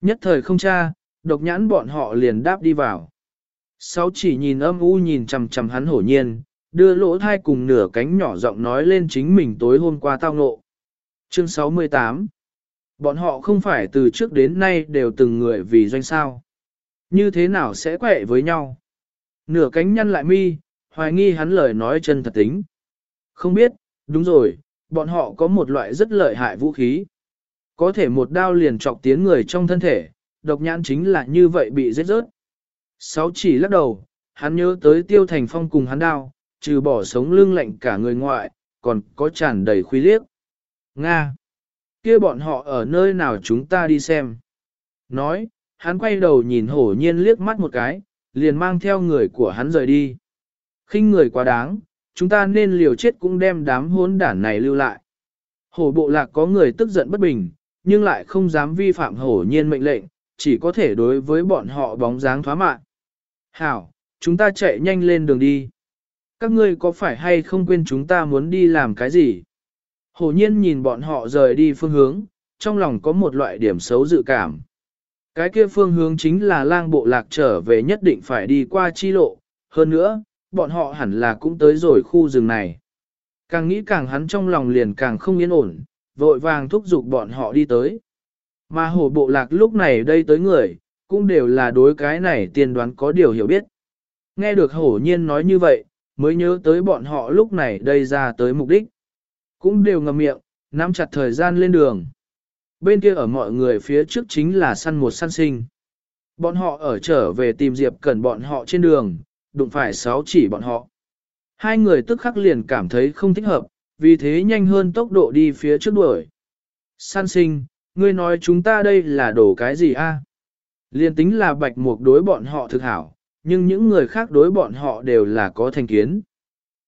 Nhất thời không cha, độc nhãn bọn họ liền đáp đi vào. Sáu chỉ nhìn âm u nhìn chằm chằm hắn hổ nhiên, đưa lỗ thai cùng nửa cánh nhỏ giọng nói lên chính mình tối hôm qua tao ngộ. Chương 68 Bọn họ không phải từ trước đến nay đều từng người vì doanh sao. Như thế nào sẽ quẹ với nhau? Nửa cánh nhăn lại mi, hoài nghi hắn lời nói chân thật tính. Không biết, Đúng rồi, bọn họ có một loại rất lợi hại vũ khí. Có thể một đao liền chọc tiến người trong thân thể, độc nhãn chính là như vậy bị giết rớt. Sáu chỉ lắc đầu, hắn nhớ tới tiêu thành phong cùng hắn đao, trừ bỏ sống lưng lạnh cả người ngoại, còn có tràn đầy khuy liếc. Nga! kia bọn họ ở nơi nào chúng ta đi xem. Nói, hắn quay đầu nhìn hổ nhiên liếc mắt một cái, liền mang theo người của hắn rời đi. khinh người quá đáng, chúng ta nên liều chết cũng đem đám hỗn đản này lưu lại. Hổ bộ lạc có người tức giận bất bình, nhưng lại không dám vi phạm hổ nhiên mệnh lệnh, chỉ có thể đối với bọn họ bóng dáng thoá mạng. Hảo, chúng ta chạy nhanh lên đường đi. Các ngươi có phải hay không quên chúng ta muốn đi làm cái gì? Hổ nhiên nhìn bọn họ rời đi phương hướng, trong lòng có một loại điểm xấu dự cảm. Cái kia phương hướng chính là lang bộ lạc trở về nhất định phải đi qua chi lộ, hơn nữa, bọn họ hẳn là cũng tới rồi khu rừng này. Càng nghĩ càng hắn trong lòng liền càng không yên ổn, vội vàng thúc giục bọn họ đi tới. Mà hổ bộ lạc lúc này đây tới người, cũng đều là đối cái này tiên đoán có điều hiểu biết. Nghe được hổ nhiên nói như vậy, mới nhớ tới bọn họ lúc này đây ra tới mục đích. Cũng đều ngầm miệng, nắm chặt thời gian lên đường. Bên kia ở mọi người phía trước chính là săn một săn sinh. Bọn họ ở trở về tìm Diệp Cẩn bọn họ trên đường, đụng phải sáu chỉ bọn họ. Hai người tức khắc liền cảm thấy không thích hợp, vì thế nhanh hơn tốc độ đi phía trước đuổi. San sinh, ngươi nói chúng ta đây là đổ cái gì a? Liên tính là bạch mục đối bọn họ thực hảo, nhưng những người khác đối bọn họ đều là có thành kiến.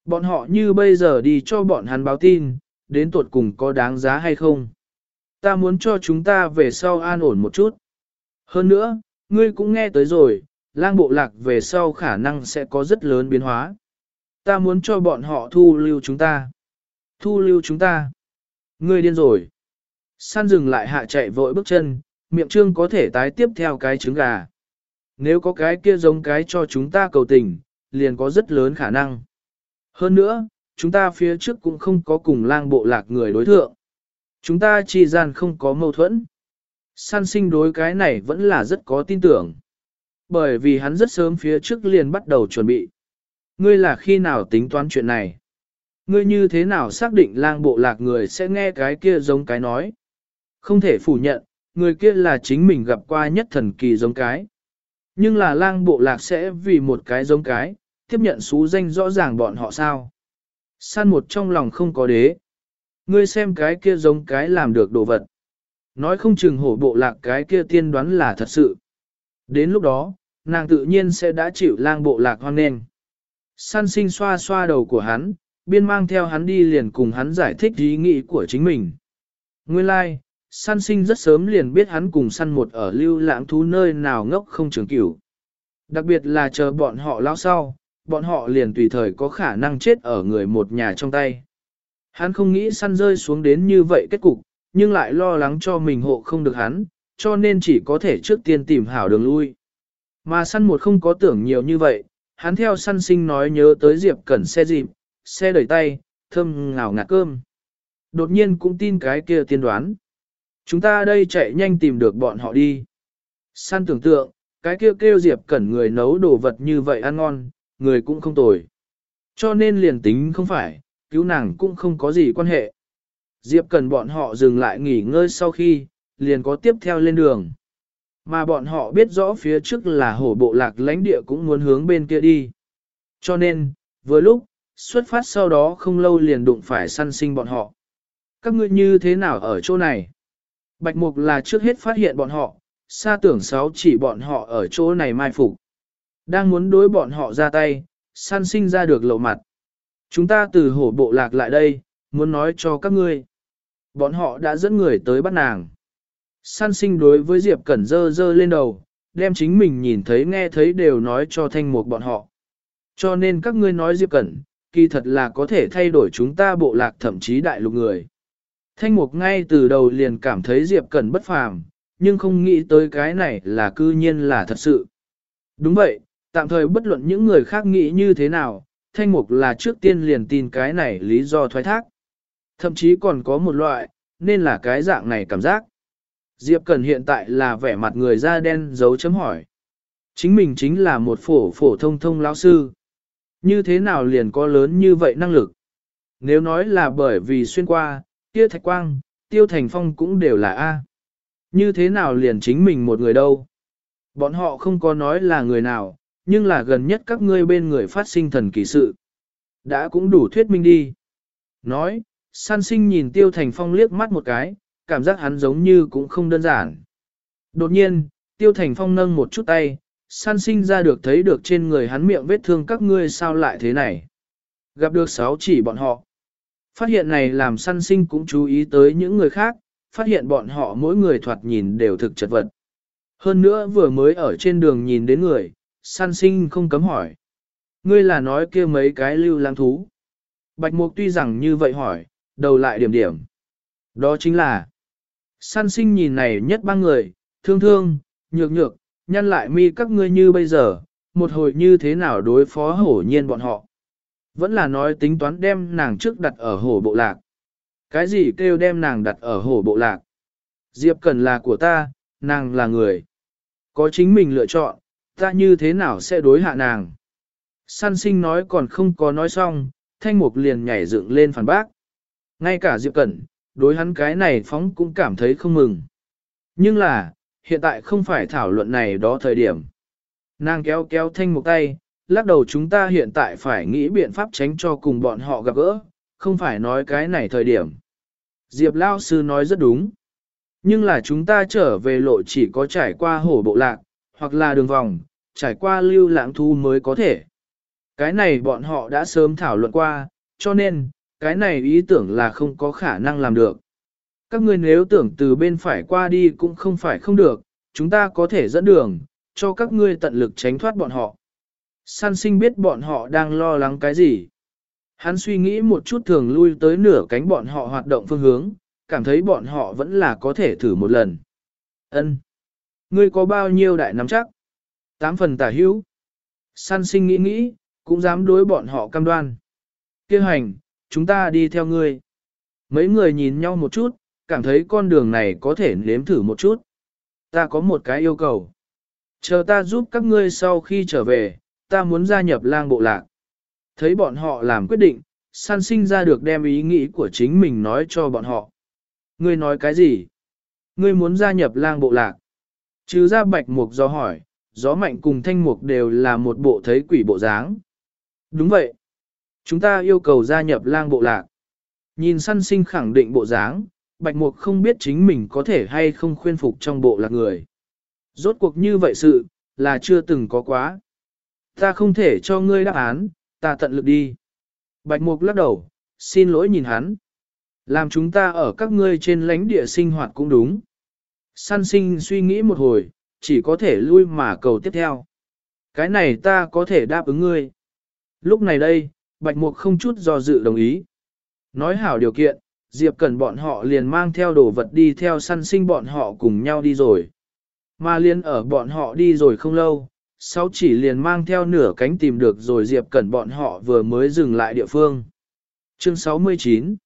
Bọn họ như bây giờ đi cho bọn hắn báo tin, đến tuột cùng có đáng giá hay không. Ta muốn cho chúng ta về sau an ổn một chút. Hơn nữa, ngươi cũng nghe tới rồi, lang bộ lạc về sau khả năng sẽ có rất lớn biến hóa. Ta muốn cho bọn họ thu lưu chúng ta. Thu lưu chúng ta. Ngươi điên rồi. Săn dừng lại hạ chạy vội bước chân, miệng trương có thể tái tiếp theo cái trứng gà. Nếu có cái kia giống cái cho chúng ta cầu tình, liền có rất lớn khả năng. Hơn nữa, chúng ta phía trước cũng không có cùng lang bộ lạc người đối thượng. Chúng ta chỉ gian không có mâu thuẫn. San sinh đối cái này vẫn là rất có tin tưởng. Bởi vì hắn rất sớm phía trước liền bắt đầu chuẩn bị. Ngươi là khi nào tính toán chuyện này? Ngươi như thế nào xác định lang bộ lạc người sẽ nghe cái kia giống cái nói? Không thể phủ nhận, người kia là chính mình gặp qua nhất thần kỳ giống cái. Nhưng là lang bộ lạc sẽ vì một cái giống cái, tiếp nhận xú danh rõ ràng bọn họ sao. San một trong lòng không có đế. Ngươi xem cái kia giống cái làm được đồ vật. Nói không chừng hổ bộ lạc cái kia tiên đoán là thật sự. Đến lúc đó, nàng tự nhiên sẽ đã chịu lang bộ lạc hoan nghênh. San sinh xoa xoa đầu của hắn, biên mang theo hắn đi liền cùng hắn giải thích ý nghĩ của chính mình. Nguyên lai, like, San sinh rất sớm liền biết hắn cùng săn một ở lưu lãng thú nơi nào ngốc không trường cửu. Đặc biệt là chờ bọn họ lao sau, bọn họ liền tùy thời có khả năng chết ở người một nhà trong tay. Hắn không nghĩ săn rơi xuống đến như vậy kết cục, nhưng lại lo lắng cho mình hộ không được hắn, cho nên chỉ có thể trước tiên tìm hảo đường lui. Mà săn một không có tưởng nhiều như vậy, hắn theo săn sinh nói nhớ tới Diệp Cẩn xe dịp, xe đẩy tay, thơm ngào ngạt cơm. Đột nhiên cũng tin cái kia tiên đoán. Chúng ta đây chạy nhanh tìm được bọn họ đi. Săn tưởng tượng, cái kia kêu, kêu Diệp Cẩn người nấu đồ vật như vậy ăn ngon, người cũng không tồi. Cho nên liền tính không phải, cứu nàng cũng không có gì quan hệ. Diệp Cẩn bọn họ dừng lại nghỉ ngơi sau khi, liền có tiếp theo lên đường. Mà bọn họ biết rõ phía trước là hổ bộ lạc lãnh địa cũng muốn hướng bên kia đi. Cho nên, vừa lúc, xuất phát sau đó không lâu liền đụng phải săn sinh bọn họ. Các ngươi như thế nào ở chỗ này? Bạch Mục là trước hết phát hiện bọn họ, xa tưởng sáu chỉ bọn họ ở chỗ này mai phục. Đang muốn đối bọn họ ra tay, săn sinh ra được lộ mặt. Chúng ta từ hổ bộ lạc lại đây, muốn nói cho các ngươi. Bọn họ đã dẫn người tới bắt nàng. San sinh đối với Diệp Cẩn dơ dơ lên đầu, đem chính mình nhìn thấy nghe thấy đều nói cho thanh mục bọn họ. Cho nên các ngươi nói Diệp Cẩn, kỳ thật là có thể thay đổi chúng ta bộ lạc thậm chí đại lục người. Thanh mục ngay từ đầu liền cảm thấy Diệp Cẩn bất phàm, nhưng không nghĩ tới cái này là cư nhiên là thật sự. Đúng vậy, tạm thời bất luận những người khác nghĩ như thế nào, thanh mục là trước tiên liền tin cái này lý do thoái thác. Thậm chí còn có một loại, nên là cái dạng này cảm giác. Diệp Cần hiện tại là vẻ mặt người da đen dấu chấm hỏi. Chính mình chính là một phổ phổ thông thông lão sư. Như thế nào liền có lớn như vậy năng lực? nếu nói là bởi vì xuyên qua, kia thạch quang, tiêu thành phong cũng đều là A. Như thế nào liền chính mình một người đâu? Bọn họ không có nói là người nào, nhưng là gần nhất các ngươi bên người phát sinh thần kỳ sự. Đã cũng đủ thuyết minh đi. Nói, san sinh nhìn tiêu thành phong liếc mắt một cái, cảm giác hắn giống như cũng không đơn giản. Đột nhiên, tiêu thành phong nâng một chút tay, san sinh ra được thấy được trên người hắn miệng vết thương các ngươi sao lại thế này. Gặp được sáu chỉ bọn họ. Phát hiện này làm săn sinh cũng chú ý tới những người khác, phát hiện bọn họ mỗi người thoạt nhìn đều thực chật vật. Hơn nữa vừa mới ở trên đường nhìn đến người, săn sinh không cấm hỏi. Ngươi là nói kia mấy cái lưu lang thú. Bạch mục tuy rằng như vậy hỏi, đầu lại điểm điểm. Đó chính là, săn sinh nhìn này nhất ba người, thương thương, nhược nhược, nhăn lại mi các ngươi như bây giờ, một hồi như thế nào đối phó hổ nhiên bọn họ. Vẫn là nói tính toán đem nàng trước đặt ở hổ bộ lạc. Cái gì kêu đem nàng đặt ở hổ bộ lạc? Diệp Cần là của ta, nàng là người. Có chính mình lựa chọn, ta như thế nào sẽ đối hạ nàng? San sinh nói còn không có nói xong, thanh mục liền nhảy dựng lên phản bác. Ngay cả Diệp Cẩn, đối hắn cái này phóng cũng cảm thấy không mừng. Nhưng là, hiện tại không phải thảo luận này đó thời điểm. Nàng kéo kéo thanh một tay, lắc đầu chúng ta hiện tại phải nghĩ biện pháp tránh cho cùng bọn họ gặp gỡ, không phải nói cái này thời điểm. Diệp Lao Sư nói rất đúng. Nhưng là chúng ta trở về lộ chỉ có trải qua hổ bộ lạc, hoặc là đường vòng, trải qua lưu lãng thu mới có thể. Cái này bọn họ đã sớm thảo luận qua, cho nên, cái này ý tưởng là không có khả năng làm được. Các ngươi nếu tưởng từ bên phải qua đi cũng không phải không được, chúng ta có thể dẫn đường, cho các ngươi tận lực tránh thoát bọn họ. San sinh biết bọn họ đang lo lắng cái gì. Hắn suy nghĩ một chút thường lui tới nửa cánh bọn họ hoạt động phương hướng, cảm thấy bọn họ vẫn là có thể thử một lần. Ân, Ngươi có bao nhiêu đại nắm chắc? Tám phần tả hữu. San sinh nghĩ nghĩ, cũng dám đối bọn họ cam đoan. Kêu hành, chúng ta đi theo ngươi. Mấy người nhìn nhau một chút, cảm thấy con đường này có thể nếm thử một chút. Ta có một cái yêu cầu. Chờ ta giúp các ngươi sau khi trở về, ta muốn gia nhập lang bộ lạc. Thấy bọn họ làm quyết định, san sinh ra được đem ý nghĩ của chính mình nói cho bọn họ. Ngươi nói cái gì? Ngươi muốn gia nhập lang bộ lạc. chứ ra bạch mục do hỏi, gió mạnh cùng thanh mục đều là một bộ thấy quỷ bộ dáng. Đúng vậy. Chúng ta yêu cầu gia nhập lang bộ lạc. Nhìn săn sinh khẳng định bộ dáng, bạch mục không biết chính mình có thể hay không khuyên phục trong bộ lạc người. Rốt cuộc như vậy sự, là chưa từng có quá. Ta không thể cho ngươi đáp án, ta tận lực đi. Bạch mục lắc đầu, xin lỗi nhìn hắn. Làm chúng ta ở các ngươi trên lãnh địa sinh hoạt cũng đúng. Săn sinh suy nghĩ một hồi, chỉ có thể lui mà cầu tiếp theo. Cái này ta có thể đáp ứng ngươi. Lúc này đây, Bạch Mục không chút do dự đồng ý. Nói hảo điều kiện, Diệp Cẩn bọn họ liền mang theo đồ vật đi theo săn sinh bọn họ cùng nhau đi rồi. Mà liên ở bọn họ đi rồi không lâu, sau chỉ liền mang theo nửa cánh tìm được rồi Diệp Cẩn bọn họ vừa mới dừng lại địa phương. Chương 69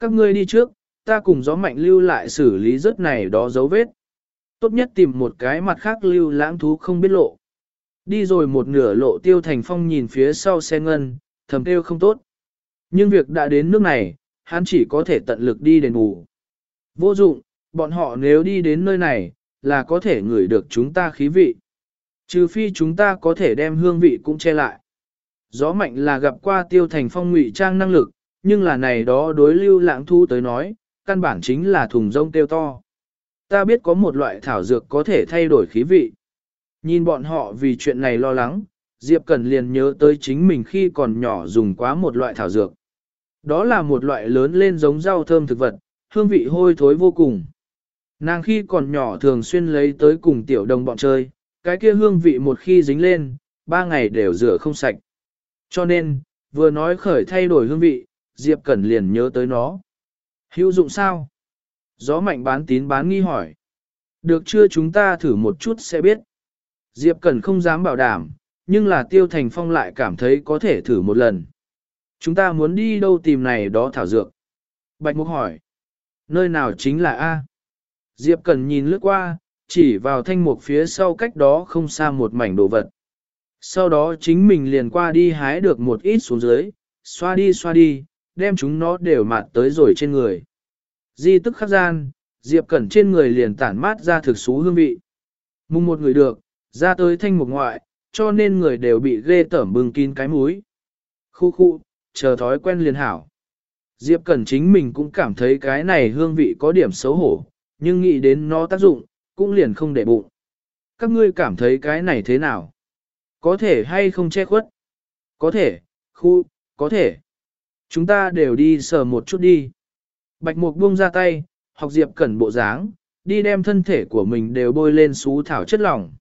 Các ngươi đi trước, ta cùng gió mạnh lưu lại xử lý rất này đó dấu vết. Tốt nhất tìm một cái mặt khác lưu lãng thú không biết lộ. Đi rồi một nửa lộ tiêu thành phong nhìn phía sau xe ngân, thầm kêu không tốt. Nhưng việc đã đến nước này, hắn chỉ có thể tận lực đi đền bù. Vô dụng, bọn họ nếu đi đến nơi này, là có thể ngửi được chúng ta khí vị. Trừ phi chúng ta có thể đem hương vị cũng che lại. Gió mạnh là gặp qua tiêu thành phong ngụy trang năng lực, nhưng là này đó đối lưu lãng thu tới nói, căn bản chính là thùng rông tiêu to. Ta biết có một loại thảo dược có thể thay đổi khí vị. Nhìn bọn họ vì chuyện này lo lắng, Diệp Cẩn liền nhớ tới chính mình khi còn nhỏ dùng quá một loại thảo dược. Đó là một loại lớn lên giống rau thơm thực vật, hương vị hôi thối vô cùng. Nàng khi còn nhỏ thường xuyên lấy tới cùng tiểu đồng bọn chơi, cái kia hương vị một khi dính lên, ba ngày đều rửa không sạch. Cho nên, vừa nói khởi thay đổi hương vị, Diệp Cẩn liền nhớ tới nó. Hữu dụng sao? Gió mạnh bán tín bán nghi hỏi. Được chưa chúng ta thử một chút sẽ biết. Diệp Cẩn không dám bảo đảm, nhưng là Tiêu Thành Phong lại cảm thấy có thể thử một lần. Chúng ta muốn đi đâu tìm này đó thảo dược? Bạch Mục hỏi. Nơi nào chính là A? Diệp cần nhìn lướt qua, chỉ vào thanh mục phía sau cách đó không xa một mảnh đồ vật. Sau đó chính mình liền qua đi hái được một ít xuống dưới, xoa đi xoa đi, đem chúng nó đều mạt tới rồi trên người. Di tức khắc gian, Diệp Cẩn trên người liền tản mát ra thực xú hương vị. Mùng một người được, ra tới thanh mục ngoại, cho nên người đều bị ghê tởm bưng kín cái mũi. Khu khu, chờ thói quen liền hảo. Diệp Cẩn chính mình cũng cảm thấy cái này hương vị có điểm xấu hổ, nhưng nghĩ đến nó tác dụng, cũng liền không để bụng. Các ngươi cảm thấy cái này thế nào? Có thể hay không che khuất? Có thể, khu, có thể. Chúng ta đều đi sờ một chút đi. Bạch Mục buông ra tay, học Diệp Cẩn bộ dáng, đi đem thân thể của mình đều bôi lên xú thảo chất lỏng.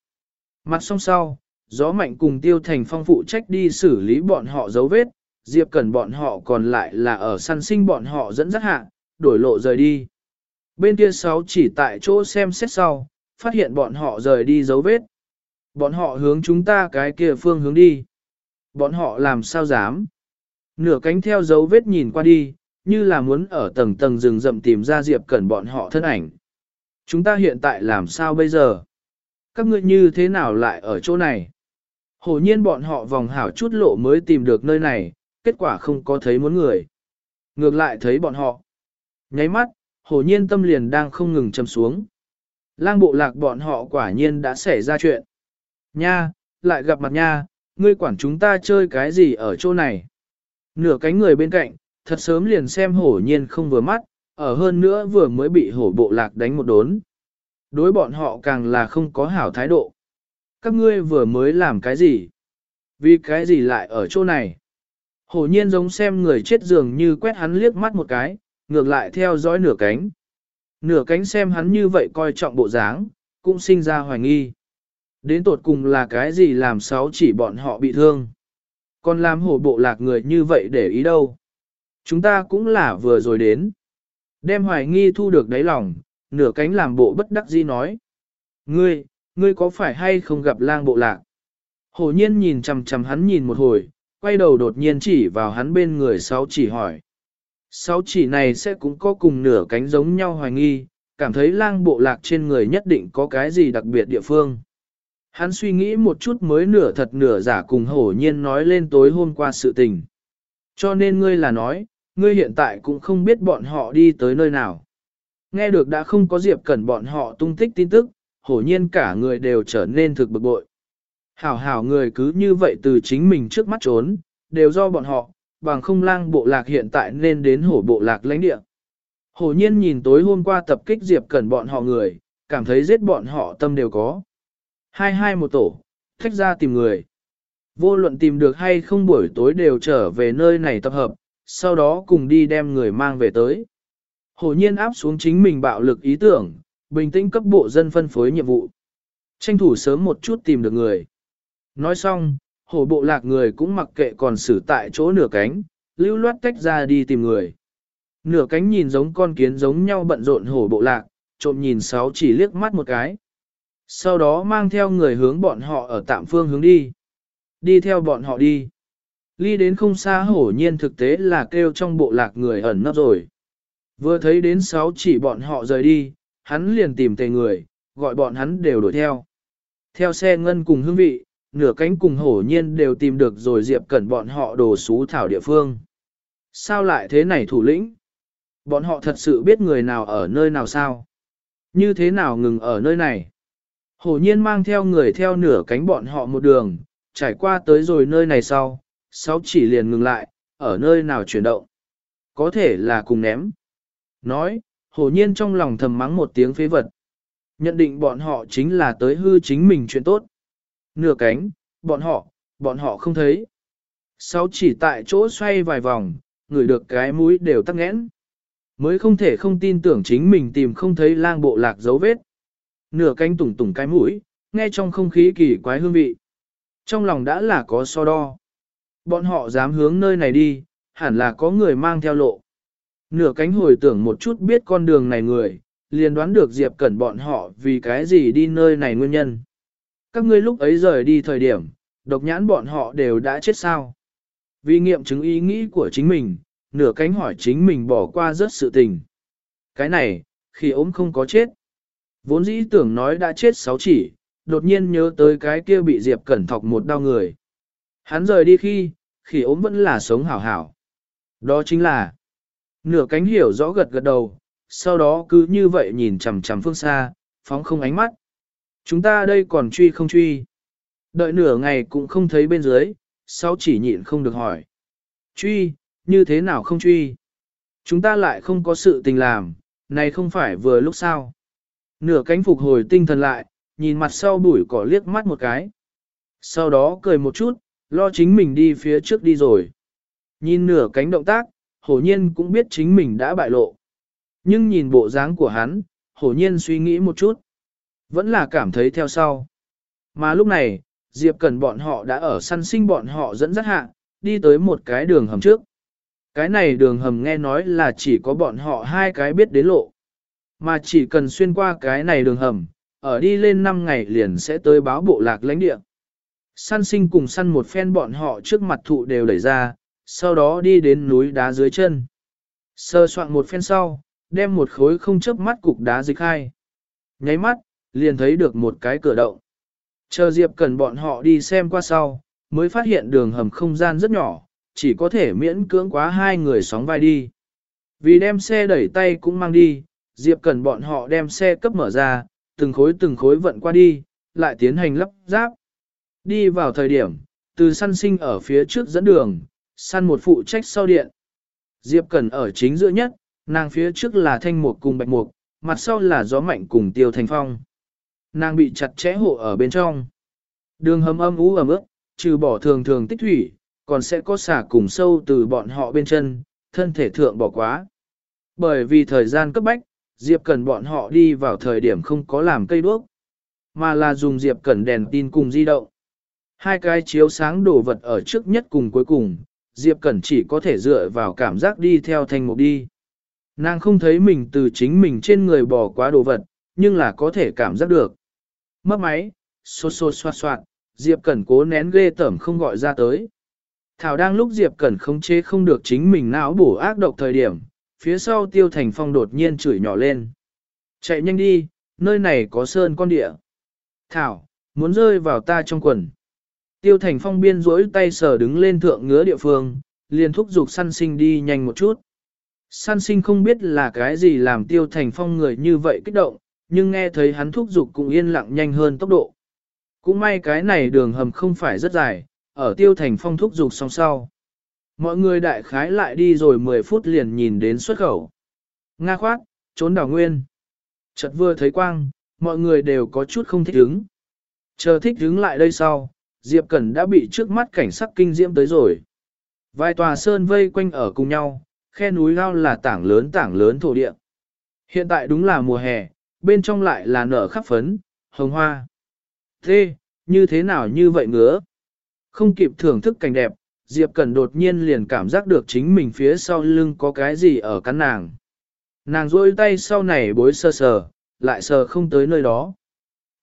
Mặt song sau, gió mạnh cùng tiêu thành phong phụ trách đi xử lý bọn họ dấu vết, Diệp Cẩn bọn họ còn lại là ở săn sinh bọn họ dẫn dắt hạ, đổi lộ rời đi. Bên kia sáu chỉ tại chỗ xem xét sau, phát hiện bọn họ rời đi dấu vết. Bọn họ hướng chúng ta cái kia phương hướng đi. Bọn họ làm sao dám? Nửa cánh theo dấu vết nhìn qua đi, như là muốn ở tầng tầng rừng rậm tìm ra Diệp Cẩn bọn họ thân ảnh. Chúng ta hiện tại làm sao bây giờ? Các ngươi như thế nào lại ở chỗ này? Hồ nhiên bọn họ vòng hảo chút lộ mới tìm được nơi này, kết quả không có thấy muốn người. Ngược lại thấy bọn họ. Nháy mắt, hồ nhiên tâm liền đang không ngừng châm xuống. Lang bộ lạc bọn họ quả nhiên đã xảy ra chuyện. Nha, lại gặp mặt nha, ngươi quản chúng ta chơi cái gì ở chỗ này? Nửa cánh người bên cạnh, thật sớm liền xem hổ nhiên không vừa mắt, ở hơn nữa vừa mới bị hổ bộ lạc đánh một đốn. Đối bọn họ càng là không có hảo thái độ. Các ngươi vừa mới làm cái gì? Vì cái gì lại ở chỗ này? Hổ nhiên giống xem người chết dường như quét hắn liếc mắt một cái, ngược lại theo dõi nửa cánh. Nửa cánh xem hắn như vậy coi trọng bộ dáng, cũng sinh ra hoài nghi. Đến tột cùng là cái gì làm sáu chỉ bọn họ bị thương. Còn làm hổ bộ lạc người như vậy để ý đâu. Chúng ta cũng là vừa rồi đến. Đem hoài nghi thu được đáy lòng, nửa cánh làm bộ bất đắc dĩ nói. Ngươi, ngươi có phải hay không gặp lang bộ lạc? Hổ nhiên nhìn chằm chằm hắn nhìn một hồi, quay đầu đột nhiên chỉ vào hắn bên người sáu chỉ hỏi. Sáu chỉ này sẽ cũng có cùng nửa cánh giống nhau hoài nghi, cảm thấy lang bộ lạc trên người nhất định có cái gì đặc biệt địa phương. Hắn suy nghĩ một chút mới nửa thật nửa giả cùng hổ nhiên nói lên tối hôm qua sự tình. Cho nên ngươi là nói, ngươi hiện tại cũng không biết bọn họ đi tới nơi nào. Nghe được đã không có Diệp Cẩn bọn họ tung tích tin tức, hổ nhiên cả người đều trở nên thực bực bội. Hảo hảo người cứ như vậy từ chính mình trước mắt trốn, đều do bọn họ, bằng không lang bộ lạc hiện tại nên đến hổ bộ lạc lãnh địa. Hổ nhiên nhìn tối hôm qua tập kích Diệp Cẩn bọn họ người, cảm thấy giết bọn họ tâm đều có. Hai hai một tổ, thách ra tìm người. Vô luận tìm được hay không buổi tối đều trở về nơi này tập hợp, sau đó cùng đi đem người mang về tới. Hổ nhiên áp xuống chính mình bạo lực ý tưởng, bình tĩnh cấp bộ dân phân phối nhiệm vụ. Tranh thủ sớm một chút tìm được người. Nói xong, hổ bộ lạc người cũng mặc kệ còn xử tại chỗ nửa cánh, lưu loát tách ra đi tìm người. Nửa cánh nhìn giống con kiến giống nhau bận rộn hổ bộ lạc, trộm nhìn sáu chỉ liếc mắt một cái. Sau đó mang theo người hướng bọn họ ở tạm phương hướng đi. Đi theo bọn họ đi. Ly đến không xa hổ nhiên thực tế là kêu trong bộ lạc người ẩn nấp rồi. Vừa thấy đến sáu chỉ bọn họ rời đi, hắn liền tìm tề người, gọi bọn hắn đều đuổi theo. Theo xe ngân cùng hương vị, nửa cánh cùng hổ nhiên đều tìm được rồi Diệp Cẩn bọn họ đồ xú thảo địa phương. Sao lại thế này thủ lĩnh? Bọn họ thật sự biết người nào ở nơi nào sao? Như thế nào ngừng ở nơi này? Hổ nhiên mang theo người theo nửa cánh bọn họ một đường, trải qua tới rồi nơi này sau, sáu chỉ liền ngừng lại, ở nơi nào chuyển động. Có thể là cùng ném. Nói, hổ nhiên trong lòng thầm mắng một tiếng phế vật. Nhận định bọn họ chính là tới hư chính mình chuyện tốt. Nửa cánh, bọn họ, bọn họ không thấy. Sáu chỉ tại chỗ xoay vài vòng, ngửi được cái mũi đều tắc nghẽn. Mới không thể không tin tưởng chính mình tìm không thấy lang bộ lạc dấu vết. Nửa cánh tủng tủng cái mũi, nghe trong không khí kỳ quái hương vị. Trong lòng đã là có so đo. Bọn họ dám hướng nơi này đi, hẳn là có người mang theo lộ. Nửa cánh hồi tưởng một chút biết con đường này người, liền đoán được Diệp Cẩn bọn họ vì cái gì đi nơi này nguyên nhân. Các ngươi lúc ấy rời đi thời điểm, độc nhãn bọn họ đều đã chết sao. Vì nghiệm chứng ý nghĩ của chính mình, nửa cánh hỏi chính mình bỏ qua rất sự tình. Cái này, khi ốm không có chết. Vốn dĩ tưởng nói đã chết sáu chỉ, đột nhiên nhớ tới cái kia bị Diệp Cẩn thọc một đau người. Hắn rời đi khi, khi ốm vẫn là sống hảo hảo. Đó chính là nửa cánh hiểu rõ gật gật đầu, sau đó cứ như vậy nhìn chằm chằm phương xa, phóng không ánh mắt. Chúng ta đây còn truy không truy. Đợi nửa ngày cũng không thấy bên dưới, sau chỉ nhịn không được hỏi. Truy, như thế nào không truy? Chúng ta lại không có sự tình làm, này không phải vừa lúc sao. Nửa cánh phục hồi tinh thần lại, nhìn mặt sau bụi cỏ liếc mắt một cái. Sau đó cười một chút, lo chính mình đi phía trước đi rồi. Nhìn nửa cánh động tác, hổ nhiên cũng biết chính mình đã bại lộ. Nhưng nhìn bộ dáng của hắn, hổ nhiên suy nghĩ một chút. Vẫn là cảm thấy theo sau. Mà lúc này, Diệp Cần bọn họ đã ở săn sinh bọn họ dẫn dắt hạ, đi tới một cái đường hầm trước. Cái này đường hầm nghe nói là chỉ có bọn họ hai cái biết đến lộ. Mà chỉ cần xuyên qua cái này đường hầm, ở đi lên 5 ngày liền sẽ tới báo bộ lạc lãnh địa. Săn sinh cùng săn một phen bọn họ trước mặt thụ đều đẩy ra, sau đó đi đến núi đá dưới chân. Sơ soạn một phen sau, đem một khối không chớp mắt cục đá dịch hai. Nháy mắt, liền thấy được một cái cửa động. Chờ Diệp cần bọn họ đi xem qua sau, mới phát hiện đường hầm không gian rất nhỏ, chỉ có thể miễn cưỡng quá hai người sóng vai đi. Vì đem xe đẩy tay cũng mang đi, Diệp cần bọn họ đem xe cấp mở ra, từng khối từng khối vận qua đi, lại tiến hành lắp ráp. Đi vào thời điểm, từ săn sinh ở phía trước dẫn đường, săn một phụ trách sau điện. Diệp Cẩn ở chính giữa nhất, nàng phía trước là thanh mục cùng bạch mục, mặt sau là gió mạnh cùng tiêu thành phong. Nàng bị chặt chẽ hộ ở bên trong. Đường hầm âm ú ẩm ướt, trừ bỏ thường thường tích thủy, còn sẽ có xả cùng sâu từ bọn họ bên chân, thân thể thượng bỏ quá. Bởi vì thời gian cấp bách, Diệp Cẩn bọn họ đi vào thời điểm không có làm cây đuốc, mà là dùng Diệp Cẩn đèn tin cùng di động. Hai cái chiếu sáng đồ vật ở trước nhất cùng cuối cùng, Diệp Cẩn chỉ có thể dựa vào cảm giác đi theo thanh mục đi. Nàng không thấy mình từ chính mình trên người bỏ quá đồ vật, nhưng là có thể cảm giác được. Mất máy, xô xô xoạt xoạt, Diệp Cẩn cố nén ghê tởm không gọi ra tới. Thảo đang lúc Diệp Cẩn không chế không được chính mình não bổ ác độc thời điểm, phía sau Tiêu Thành Phong đột nhiên chửi nhỏ lên. Chạy nhanh đi, nơi này có sơn con địa. Thảo, muốn rơi vào ta trong quần. Tiêu Thành Phong biên rỗi tay sờ đứng lên thượng ngứa địa phương, liền thúc giục săn sinh đi nhanh một chút. Săn sinh không biết là cái gì làm Tiêu Thành Phong người như vậy kích động, nhưng nghe thấy hắn thúc giục cũng yên lặng nhanh hơn tốc độ. Cũng may cái này đường hầm không phải rất dài, ở Tiêu Thành Phong thúc giục song sau. Mọi người đại khái lại đi rồi 10 phút liền nhìn đến xuất khẩu. Nga khoát, trốn đảo nguyên. Chợt vừa thấy quang, mọi người đều có chút không thích hứng. Chờ thích hứng lại đây sau, Diệp Cẩn đã bị trước mắt cảnh sắc kinh diễm tới rồi. Vài tòa sơn vây quanh ở cùng nhau, khe núi lao là tảng lớn tảng lớn thổ địa. Hiện tại đúng là mùa hè, bên trong lại là nở khắp phấn, hồng hoa. Thế, như thế nào như vậy ngứa? Không kịp thưởng thức cảnh đẹp, Diệp Cẩn đột nhiên liền cảm giác được chính mình phía sau lưng có cái gì ở cắn nàng. Nàng rôi tay sau này bối sơ sờ, lại sờ không tới nơi đó.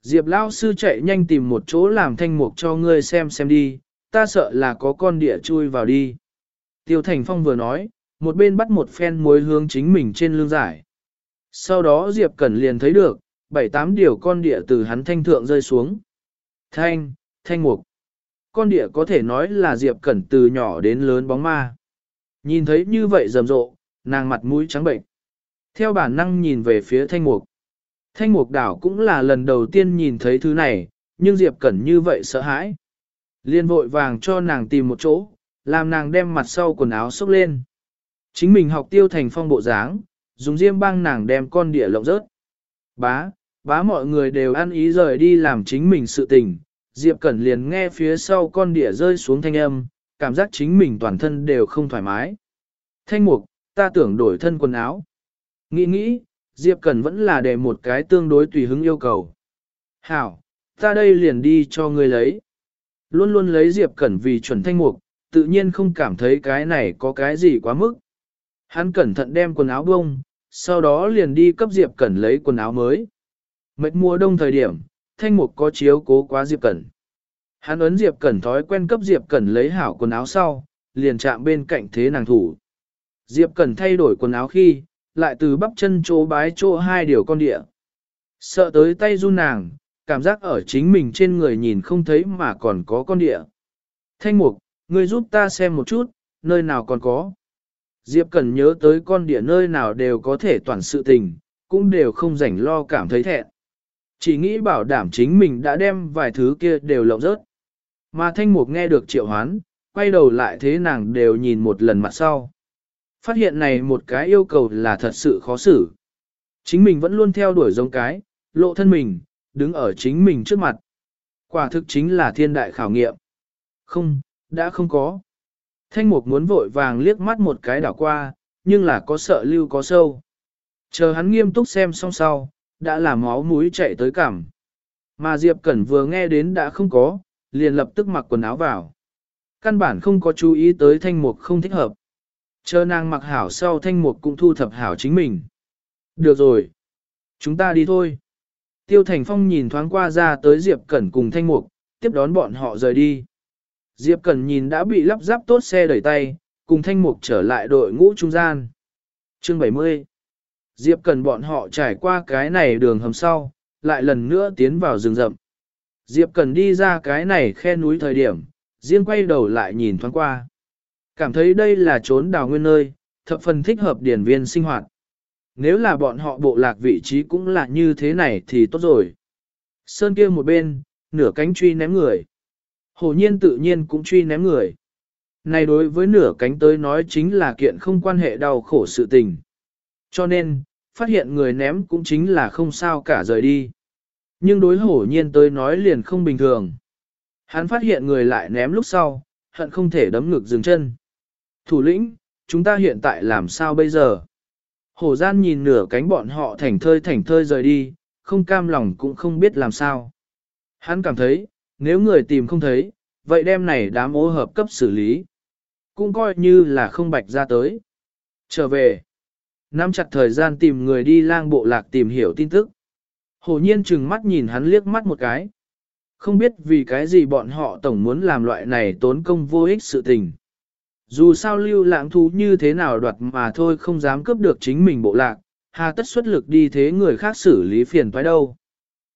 Diệp Lao sư chạy nhanh tìm một chỗ làm thanh mục cho ngươi xem xem đi, ta sợ là có con địa chui vào đi. Tiêu Thành Phong vừa nói, một bên bắt một phen muối hướng chính mình trên lưng giải. Sau đó Diệp Cẩn liền thấy được, bảy tám điều con địa từ hắn thanh thượng rơi xuống. Thanh, thanh mục. Con địa có thể nói là Diệp Cẩn từ nhỏ đến lớn bóng ma. Nhìn thấy như vậy rầm rộ, nàng mặt mũi trắng bệnh. Theo bản năng nhìn về phía thanh mục. Thanh mục đảo cũng là lần đầu tiên nhìn thấy thứ này, nhưng Diệp Cẩn như vậy sợ hãi. Liên vội vàng cho nàng tìm một chỗ, làm nàng đem mặt sau quần áo xốc lên. Chính mình học tiêu thành phong bộ dáng, dùng diêm băng nàng đem con địa lộng rớt. Bá, bá mọi người đều ăn ý rời đi làm chính mình sự tình. Diệp Cẩn liền nghe phía sau con địa rơi xuống thanh âm, cảm giác chính mình toàn thân đều không thoải mái. Thanh mục, ta tưởng đổi thân quần áo. Nghĩ nghĩ, Diệp Cẩn vẫn là để một cái tương đối tùy hứng yêu cầu. Hảo, ta đây liền đi cho ngươi lấy. Luôn luôn lấy Diệp Cẩn vì chuẩn thanh mục, tự nhiên không cảm thấy cái này có cái gì quá mức. Hắn cẩn thận đem quần áo bông, sau đó liền đi cấp Diệp Cẩn lấy quần áo mới. Mệt mùa đông thời điểm, thanh mục có chiếu cố quá Diệp Cẩn. Hắn ấn Diệp Cẩn thói quen cấp Diệp Cẩn lấy hảo quần áo sau, liền chạm bên cạnh thế nàng thủ. Diệp Cẩn thay đổi quần áo khi, lại từ bắp chân chỗ bái chỗ hai điều con địa. Sợ tới tay run nàng, cảm giác ở chính mình trên người nhìn không thấy mà còn có con địa. Thanh mục, ngươi giúp ta xem một chút, nơi nào còn có. Diệp Cần nhớ tới con địa nơi nào đều có thể toàn sự tình, cũng đều không rảnh lo cảm thấy thẹn. Chỉ nghĩ bảo đảm chính mình đã đem vài thứ kia đều lộng rớt. Mà thanh mục nghe được triệu hoán, quay đầu lại thế nàng đều nhìn một lần mặt sau. Phát hiện này một cái yêu cầu là thật sự khó xử. Chính mình vẫn luôn theo đuổi giống cái, lộ thân mình, đứng ở chính mình trước mặt. Quả thực chính là thiên đại khảo nghiệm. Không, đã không có. Thanh mục muốn vội vàng liếc mắt một cái đảo qua, nhưng là có sợ lưu có sâu. Chờ hắn nghiêm túc xem xong sau, đã làm máu mũi chạy tới cảm. Mà Diệp Cẩn vừa nghe đến đã không có, liền lập tức mặc quần áo vào. Căn bản không có chú ý tới thanh mục không thích hợp. Chờ nàng mặc hảo sau thanh mục cũng thu thập hảo chính mình. Được rồi. Chúng ta đi thôi. Tiêu Thành Phong nhìn thoáng qua ra tới Diệp Cẩn cùng thanh mục, tiếp đón bọn họ rời đi. Diệp Cẩn nhìn đã bị lắp ráp tốt xe đẩy tay, cùng thanh mục trở lại đội ngũ trung gian. Chương 70 Diệp Cẩn bọn họ trải qua cái này đường hầm sau, lại lần nữa tiến vào rừng rậm. Diệp Cẩn đi ra cái này khe núi thời điểm, riêng quay đầu lại nhìn thoáng qua. Cảm thấy đây là trốn đào nguyên nơi, thập phần thích hợp điển viên sinh hoạt. Nếu là bọn họ bộ lạc vị trí cũng là như thế này thì tốt rồi. Sơn kia một bên, nửa cánh truy ném người. Hổ nhiên tự nhiên cũng truy ném người. Này đối với nửa cánh tới nói chính là kiện không quan hệ đau khổ sự tình. Cho nên, phát hiện người ném cũng chính là không sao cả rời đi. Nhưng đối hổ nhiên tới nói liền không bình thường. Hắn phát hiện người lại ném lúc sau, hận không thể đấm ngực dừng chân. Thủ lĩnh, chúng ta hiện tại làm sao bây giờ? Hổ gian nhìn nửa cánh bọn họ thảnh thơi thảnh thơi rời đi, không cam lòng cũng không biết làm sao. Hắn cảm thấy, nếu người tìm không thấy, vậy đêm này đám ô hợp cấp xử lý. Cũng coi như là không bạch ra tới. Trở về. Nắm chặt thời gian tìm người đi lang bộ lạc tìm hiểu tin tức. Hồ nhiên chừng mắt nhìn hắn liếc mắt một cái. Không biết vì cái gì bọn họ tổng muốn làm loại này tốn công vô ích sự tình. Dù sao lưu lãng thú như thế nào đoạt mà thôi không dám cướp được chính mình bộ lạc, hà tất xuất lực đi thế người khác xử lý phiền toái đâu.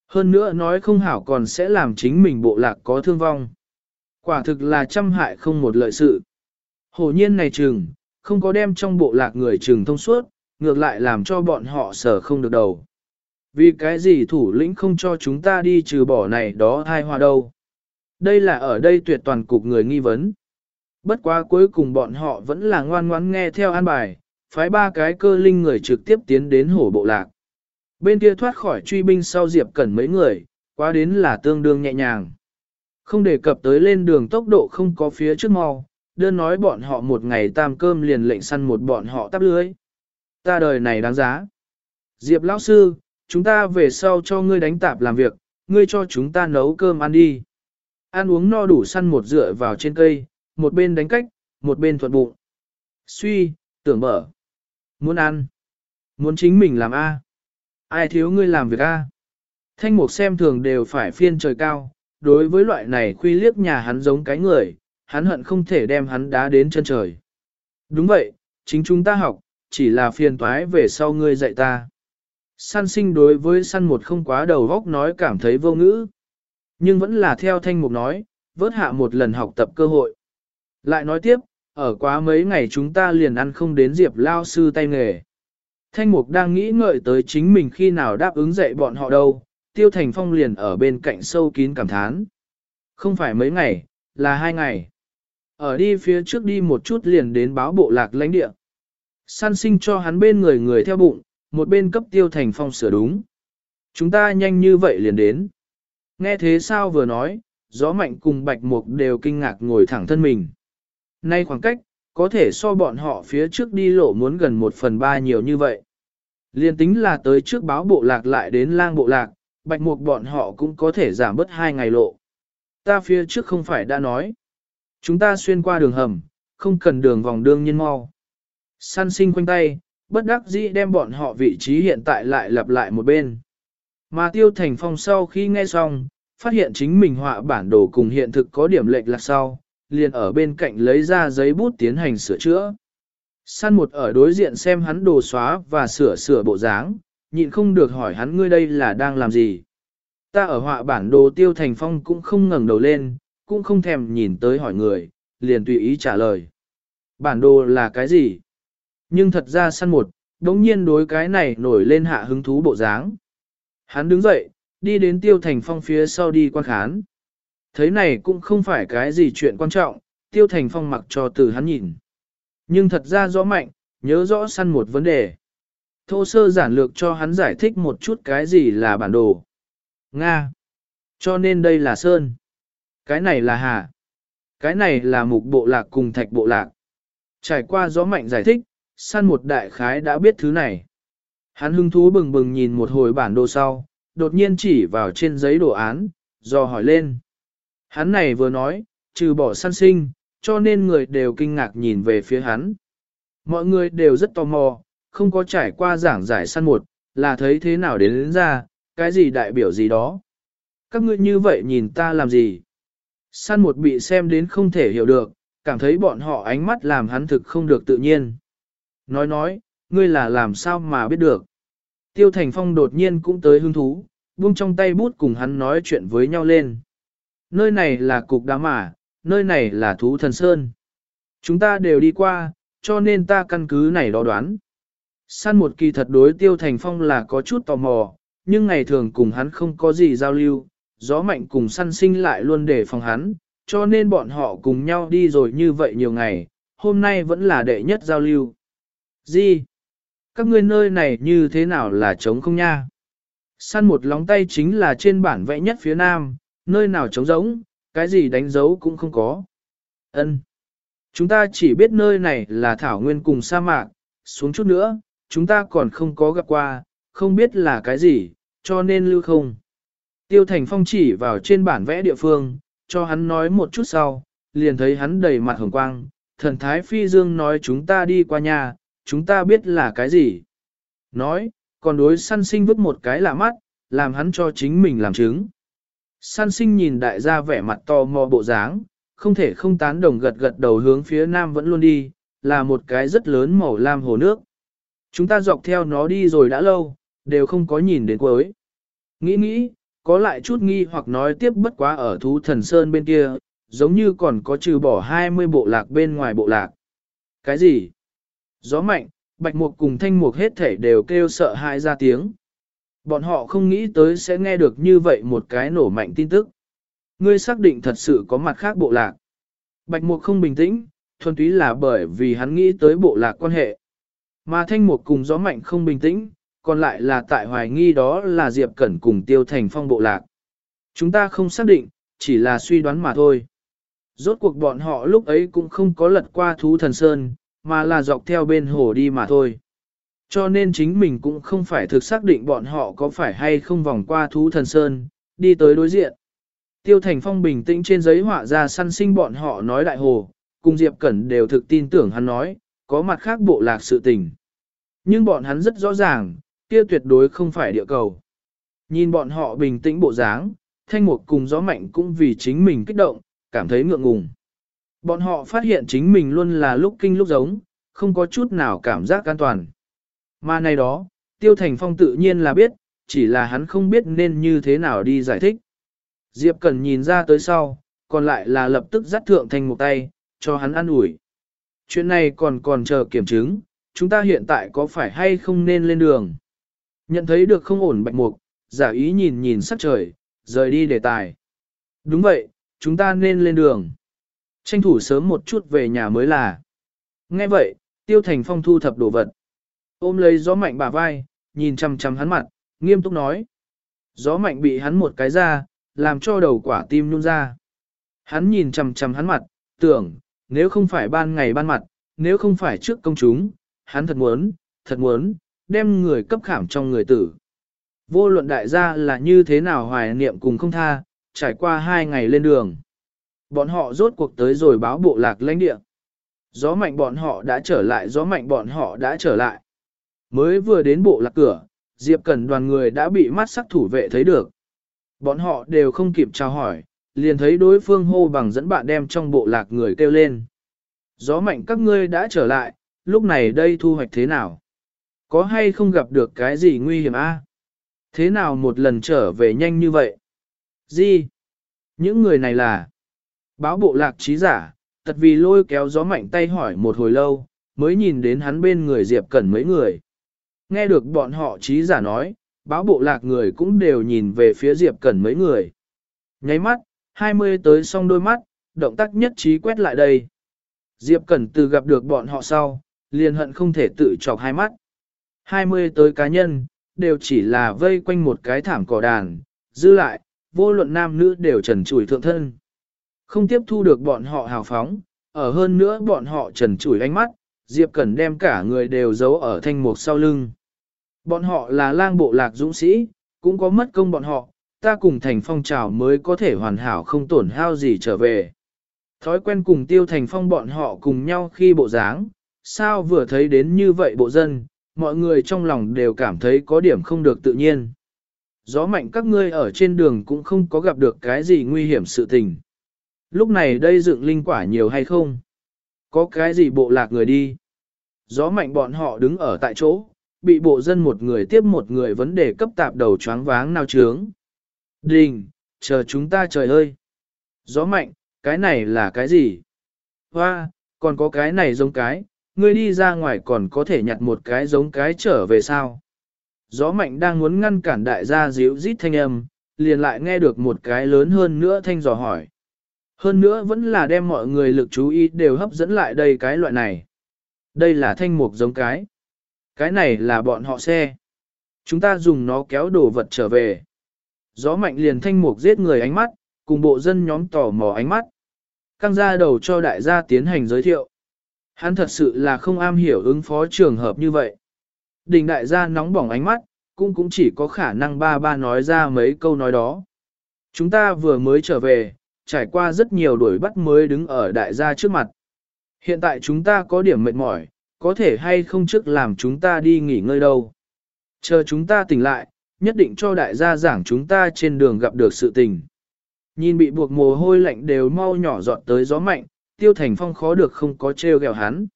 Hơn nữa nói không hảo còn sẽ làm chính mình bộ lạc có thương vong. Quả thực là trăm hại không một lợi sự. Hồ nhiên này chừng, không có đem trong bộ lạc người chừng thông suốt, ngược lại làm cho bọn họ sở không được đầu. Vì cái gì thủ lĩnh không cho chúng ta đi trừ bỏ này đó hai hoa đâu. Đây là ở đây tuyệt toàn cục người nghi vấn. Bất quá cuối cùng bọn họ vẫn là ngoan ngoãn nghe theo an bài, phái ba cái cơ linh người trực tiếp tiến đến hổ bộ lạc. Bên kia thoát khỏi truy binh sau Diệp Cẩn mấy người, quá đến là tương đương nhẹ nhàng. Không đề cập tới lên đường tốc độ không có phía trước mau, đơn nói bọn họ một ngày tam cơm liền lệnh săn một bọn họ tắp lưới. Ta đời này đáng giá. Diệp lão sư, chúng ta về sau cho ngươi đánh tạp làm việc, ngươi cho chúng ta nấu cơm ăn đi. Ăn uống no đủ săn một dựa vào trên cây, một bên đánh cách, một bên thuận bụng. Suy, tưởng mở. Muốn ăn. Muốn chính mình làm A. Ai thiếu ngươi làm việc A. Thanh mục xem thường đều phải phiên trời cao, đối với loại này khuy liếc nhà hắn giống cái người, hắn hận không thể đem hắn đá đến chân trời. Đúng vậy, chính chúng ta học, chỉ là phiền toái về sau ngươi dạy ta. Săn sinh đối với săn một không quá đầu góc nói cảm thấy vô ngữ. Nhưng vẫn là theo thanh mục nói, vớt hạ một lần học tập cơ hội. Lại nói tiếp, ở quá mấy ngày chúng ta liền ăn không đến diệp lao sư tay nghề. Thanh mục đang nghĩ ngợi tới chính mình khi nào đáp ứng dạy bọn họ đâu, tiêu thành phong liền ở bên cạnh sâu kín cảm thán. Không phải mấy ngày, là hai ngày. Ở đi phía trước đi một chút liền đến báo bộ lạc lãnh địa. San sinh cho hắn bên người người theo bụng, một bên cấp tiêu thành phong sửa đúng. Chúng ta nhanh như vậy liền đến. Nghe thế sao vừa nói, gió mạnh cùng bạch mục đều kinh ngạc ngồi thẳng thân mình. Nay khoảng cách, có thể so bọn họ phía trước đi lộ muốn gần một phần ba nhiều như vậy. Liên tính là tới trước báo bộ lạc lại đến lang bộ lạc, bạch mục bọn họ cũng có thể giảm bớt hai ngày lộ. Ta phía trước không phải đã nói. Chúng ta xuyên qua đường hầm, không cần đường vòng đương nhiên mau. Săn sinh quanh tay, bất đắc dĩ đem bọn họ vị trí hiện tại lại lặp lại một bên. Mà tiêu thành phong sau khi nghe xong, phát hiện chính mình họa bản đồ cùng hiện thực có điểm lệch là sau, liền ở bên cạnh lấy ra giấy bút tiến hành sửa chữa. Săn một ở đối diện xem hắn đồ xóa và sửa sửa bộ dáng, nhịn không được hỏi hắn ngươi đây là đang làm gì. Ta ở họa bản đồ tiêu thành phong cũng không ngẩng đầu lên, cũng không thèm nhìn tới hỏi người, liền tùy ý trả lời. Bản đồ là cái gì? Nhưng thật ra săn một, đống nhiên đối cái này nổi lên hạ hứng thú bộ dáng. Hắn đứng dậy, đi đến tiêu thành phong phía sau đi quan khán. Thấy này cũng không phải cái gì chuyện quan trọng, tiêu thành phong mặc cho từ hắn nhìn. Nhưng thật ra rõ mạnh, nhớ rõ săn một vấn đề. Thô sơ giản lược cho hắn giải thích một chút cái gì là bản đồ. Nga. Cho nên đây là Sơn. Cái này là Hà. Cái này là mục bộ lạc cùng thạch bộ lạc. Trải qua gió mạnh giải thích, săn một đại khái đã biết thứ này. Hắn hưng thú bừng bừng nhìn một hồi bản đồ sau, đột nhiên chỉ vào trên giấy đồ án, do hỏi lên. Hắn này vừa nói, trừ bỏ săn sinh, cho nên người đều kinh ngạc nhìn về phía hắn. Mọi người đều rất tò mò, không có trải qua giảng giải săn một, là thấy thế nào đến, đến ra, cái gì đại biểu gì đó. Các ngươi như vậy nhìn ta làm gì? Săn một bị xem đến không thể hiểu được, cảm thấy bọn họ ánh mắt làm hắn thực không được tự nhiên. Nói nói, ngươi là làm sao mà biết được. Tiêu Thành Phong đột nhiên cũng tới hứng thú, buông trong tay bút cùng hắn nói chuyện với nhau lên. Nơi này là cục đá mà, nơi này là thú thần sơn. Chúng ta đều đi qua, cho nên ta căn cứ này đó đoán. Săn một kỳ thật đối Tiêu Thành Phong là có chút tò mò, nhưng ngày thường cùng hắn không có gì giao lưu, gió mạnh cùng săn sinh lại luôn để phòng hắn, cho nên bọn họ cùng nhau đi rồi như vậy nhiều ngày, hôm nay vẫn là đệ nhất giao lưu. Gì? Các ngươi nơi này như thế nào là trống không nha? Săn một lóng tay chính là trên bản vẽ nhất phía nam, nơi nào trống rỗng, cái gì đánh dấu cũng không có. Ân. Chúng ta chỉ biết nơi này là thảo nguyên cùng sa mạc, xuống chút nữa, chúng ta còn không có gặp qua, không biết là cái gì, cho nên lưu không. Tiêu Thành Phong chỉ vào trên bản vẽ địa phương, cho hắn nói một chút sau, liền thấy hắn đầy mặt hồng quang, thần thái phi dương nói chúng ta đi qua nhà, chúng ta biết là cái gì. Nói, còn đối săn sinh vứt một cái lạ mắt, làm hắn cho chính mình làm chứng. San sinh nhìn đại gia vẻ mặt to mò bộ dáng, không thể không tán đồng gật gật đầu hướng phía nam vẫn luôn đi, là một cái rất lớn màu lam hồ nước. Chúng ta dọc theo nó đi rồi đã lâu, đều không có nhìn đến cuối. Nghĩ nghĩ, có lại chút nghi hoặc nói tiếp bất quá ở thú thần sơn bên kia, giống như còn có trừ bỏ 20 bộ lạc bên ngoài bộ lạc. Cái gì? Gió mạnh, bạch mục cùng thanh mục hết thể đều kêu sợ hãi ra tiếng. Bọn họ không nghĩ tới sẽ nghe được như vậy một cái nổ mạnh tin tức. Ngươi xác định thật sự có mặt khác bộ lạc. Bạch mục không bình tĩnh, thuần túy là bởi vì hắn nghĩ tới bộ lạc quan hệ. Mà thanh mục cùng gió mạnh không bình tĩnh, còn lại là tại hoài nghi đó là Diệp Cẩn cùng tiêu thành phong bộ lạc. Chúng ta không xác định, chỉ là suy đoán mà thôi. Rốt cuộc bọn họ lúc ấy cũng không có lật qua thú thần sơn, mà là dọc theo bên hồ đi mà thôi. Cho nên chính mình cũng không phải thực xác định bọn họ có phải hay không vòng qua thú thần sơn, đi tới đối diện. Tiêu Thành Phong bình tĩnh trên giấy họa ra săn sinh bọn họ nói đại hồ, cùng Diệp Cẩn đều thực tin tưởng hắn nói, có mặt khác bộ lạc sự tình. Nhưng bọn hắn rất rõ ràng, kia tuyệt đối không phải địa cầu. Nhìn bọn họ bình tĩnh bộ dáng, thanh mục cùng gió mạnh cũng vì chính mình kích động, cảm thấy ngượng ngùng. Bọn họ phát hiện chính mình luôn là lúc kinh lúc giống, không có chút nào cảm giác an toàn. Mà này đó, Tiêu Thành Phong tự nhiên là biết, chỉ là hắn không biết nên như thế nào đi giải thích. Diệp Cần nhìn ra tới sau, còn lại là lập tức dắt thượng thành một tay, cho hắn ăn ủi. Chuyện này còn còn chờ kiểm chứng, chúng ta hiện tại có phải hay không nên lên đường. Nhận thấy được không ổn bạch mục, giả ý nhìn nhìn sắc trời, rời đi đề tài. Đúng vậy, chúng ta nên lên đường. Tranh thủ sớm một chút về nhà mới là. Nghe vậy, tiêu thành phong thu thập đồ vật. Ôm lấy gió mạnh bả vai, nhìn chăm chăm hắn mặt, nghiêm túc nói. Gió mạnh bị hắn một cái ra, làm cho đầu quả tim nhung ra. Hắn nhìn chăm chăm hắn mặt, tưởng, nếu không phải ban ngày ban mặt, nếu không phải trước công chúng, hắn thật muốn, thật muốn, đem người cấp khảm trong người tử. Vô luận đại gia là như thế nào hoài niệm cùng không tha, trải qua hai ngày lên đường. Bọn họ rốt cuộc tới rồi báo bộ lạc lãnh địa. Gió mạnh bọn họ đã trở lại, gió mạnh bọn họ đã trở lại. Mới vừa đến bộ lạc cửa, Diệp Cẩn đoàn người đã bị mắt sắc thủ vệ thấy được. Bọn họ đều không kịp chào hỏi, liền thấy đối phương hô bằng dẫn bạn đem trong bộ lạc người kêu lên. Gió mạnh các ngươi đã trở lại, lúc này đây thu hoạch thế nào? Có hay không gặp được cái gì nguy hiểm a? Thế nào một lần trở về nhanh như vậy? Gì? Những người này là báo bộ lạc trí giả, tật vì lôi kéo gió mạnh tay hỏi một hồi lâu, mới nhìn đến hắn bên người Diệp Cẩn mấy người. Nghe được bọn họ trí giả nói, báo bộ lạc người cũng đều nhìn về phía Diệp Cẩn mấy người. Nháy mắt, 20 tới xong đôi mắt, động tác nhất trí quét lại đây. Diệp Cẩn từ gặp được bọn họ sau, liền hận không thể tự chọc hai mắt. 20 tới cá nhân, đều chỉ là vây quanh một cái thảm cỏ đàn, dư lại, vô luận nam nữ đều trần trùi thượng thân. Không tiếp thu được bọn họ hào phóng, ở hơn nữa bọn họ trần trùi ánh mắt, Diệp Cẩn đem cả người đều giấu ở thanh mục sau lưng. Bọn họ là lang bộ lạc dũng sĩ, cũng có mất công bọn họ, ta cùng thành phong trào mới có thể hoàn hảo không tổn hao gì trở về. Thói quen cùng tiêu thành phong bọn họ cùng nhau khi bộ dáng, sao vừa thấy đến như vậy bộ dân, mọi người trong lòng đều cảm thấy có điểm không được tự nhiên. Gió mạnh các ngươi ở trên đường cũng không có gặp được cái gì nguy hiểm sự tình. Lúc này đây dựng linh quả nhiều hay không? Có cái gì bộ lạc người đi? Gió mạnh bọn họ đứng ở tại chỗ, bị bộ dân một người tiếp một người vấn đề cấp tạp đầu choáng váng nào trướng. Đình, chờ chúng ta trời ơi! Gió mạnh, cái này là cái gì? Hoa, còn có cái này giống cái, ngươi đi ra ngoài còn có thể nhặt một cái giống cái trở về sao? Gió mạnh đang muốn ngăn cản đại gia díu rít thanh âm, liền lại nghe được một cái lớn hơn nữa thanh dò hỏi. Hơn nữa vẫn là đem mọi người lực chú ý đều hấp dẫn lại đây cái loại này. Đây là thanh mục giống cái. Cái này là bọn họ xe. Chúng ta dùng nó kéo đồ vật trở về. Gió mạnh liền thanh mục giết người ánh mắt, cùng bộ dân nhóm tò mò ánh mắt. Căng ra đầu cho đại gia tiến hành giới thiệu. Hắn thật sự là không am hiểu ứng phó trường hợp như vậy. Đình đại gia nóng bỏng ánh mắt, cũng cũng chỉ có khả năng ba ba nói ra mấy câu nói đó. Chúng ta vừa mới trở về, trải qua rất nhiều đuổi bắt mới đứng ở đại gia trước mặt. Hiện tại chúng ta có điểm mệt mỏi, có thể hay không trước làm chúng ta đi nghỉ ngơi đâu. Chờ chúng ta tỉnh lại, nhất định cho đại gia giảng chúng ta trên đường gặp được sự tình. Nhìn bị buộc mồ hôi lạnh đều mau nhỏ giọt tới gió mạnh, tiêu thành phong khó được không có trêu ghẹo hắn.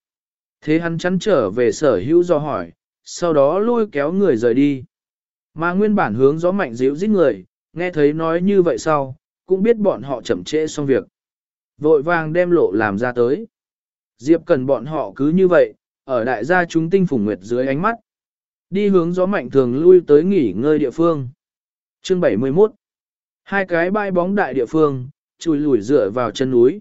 Thế hắn chắn trở về sở hữu do hỏi, sau đó lôi kéo người rời đi. Mà nguyên bản hướng gió mạnh dịu giết người, nghe thấy nói như vậy sau, cũng biết bọn họ chậm trễ xong việc. Vội vàng đem lộ làm ra tới. Diệp cần bọn họ cứ như vậy, ở đại gia chúng tinh phủng nguyệt dưới ánh mắt. Đi hướng gió mạnh thường lui tới nghỉ ngơi địa phương. Chương 71 Hai cái bãi bóng đại địa phương, chùi lùi dựa vào chân núi.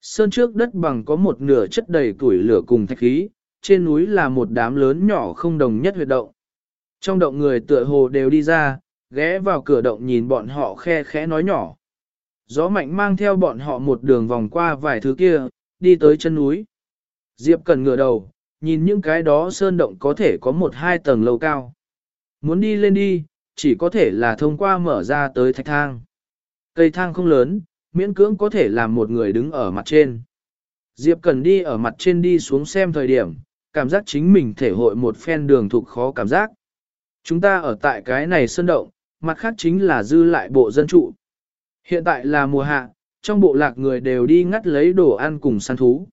Sơn trước đất bằng có một nửa chất đầy củi lửa cùng thạch khí, trên núi là một đám lớn nhỏ không đồng nhất huyệt động. Trong động người tựa hồ đều đi ra, ghé vào cửa động nhìn bọn họ khe khẽ nói nhỏ. Gió mạnh mang theo bọn họ một đường vòng qua vài thứ kia, đi tới chân núi. Diệp cần ngửa đầu, nhìn những cái đó sơn động có thể có một hai tầng lầu cao. Muốn đi lên đi, chỉ có thể là thông qua mở ra tới thạch thang. Cây thang không lớn, miễn cưỡng có thể làm một người đứng ở mặt trên. Diệp cần đi ở mặt trên đi xuống xem thời điểm, cảm giác chính mình thể hội một phen đường thục khó cảm giác. Chúng ta ở tại cái này sơn động, mặt khác chính là dư lại bộ dân trụ. Hiện tại là mùa hạ, trong bộ lạc người đều đi ngắt lấy đồ ăn cùng săn thú.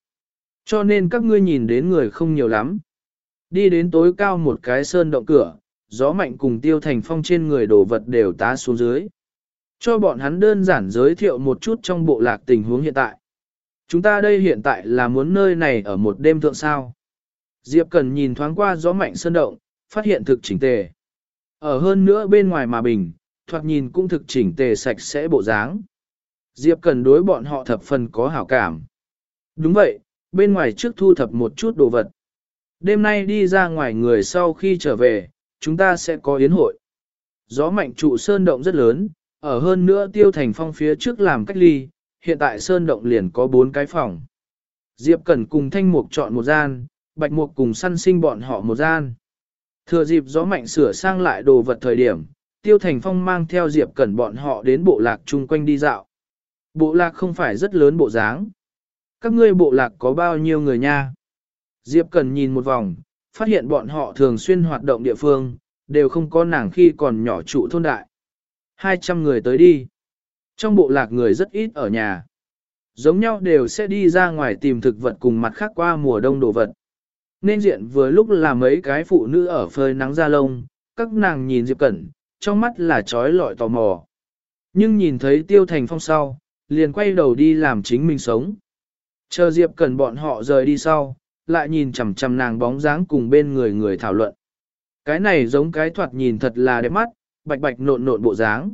Cho nên các ngươi nhìn đến người không nhiều lắm. Đi đến tối cao một cái sơn động cửa, gió mạnh cùng tiêu thành phong trên người đồ vật đều tá xuống dưới. Cho bọn hắn đơn giản giới thiệu một chút trong bộ lạc tình huống hiện tại. Chúng ta đây hiện tại là muốn nơi này ở một đêm thượng sao. Diệp Cần nhìn thoáng qua gió mạnh sơn động, phát hiện thực chỉnh tề. Ở hơn nữa bên ngoài mà bình, thoạt nhìn cũng thực chỉnh tề sạch sẽ bộ dáng. Diệp Cần đối bọn họ thập phần có hảo cảm. Đúng vậy, bên ngoài trước thu thập một chút đồ vật. Đêm nay đi ra ngoài người sau khi trở về, chúng ta sẽ có yến hội. Gió mạnh trụ sơn động rất lớn, ở hơn nữa tiêu thành phong phía trước làm cách ly, hiện tại sơn động liền có bốn cái phòng. Diệp Cẩn cùng Thanh Mục chọn một gian, Bạch Mục cùng săn sinh bọn họ một gian. Thừa dịp gió mạnh sửa sang lại đồ vật thời điểm, Tiêu Thành Phong mang theo Diệp Cẩn bọn họ đến bộ lạc chung quanh đi dạo. Bộ lạc không phải rất lớn bộ dáng. Các ngươi bộ lạc có bao nhiêu người nha? Diệp Cần nhìn một vòng, phát hiện bọn họ thường xuyên hoạt động địa phương, đều không có nàng khi còn nhỏ trụ thôn đại. 200 người tới đi. Trong bộ lạc người rất ít ở nhà. Giống nhau đều sẽ đi ra ngoài tìm thực vật cùng mặt khác qua mùa đông đồ vật. Nên diện vừa lúc là mấy cái phụ nữ ở phơi nắng ra lông, các nàng nhìn Diệp Cẩn, trong mắt là trói lọi tò mò. Nhưng nhìn thấy Tiêu Thành Phong sau, liền quay đầu đi làm chính mình sống. Chờ Diệp Cẩn bọn họ rời đi sau, lại nhìn chằm chằm nàng bóng dáng cùng bên người người thảo luận. Cái này giống cái thoạt nhìn thật là đẹp mắt, bạch bạch nộn nộn bộ dáng.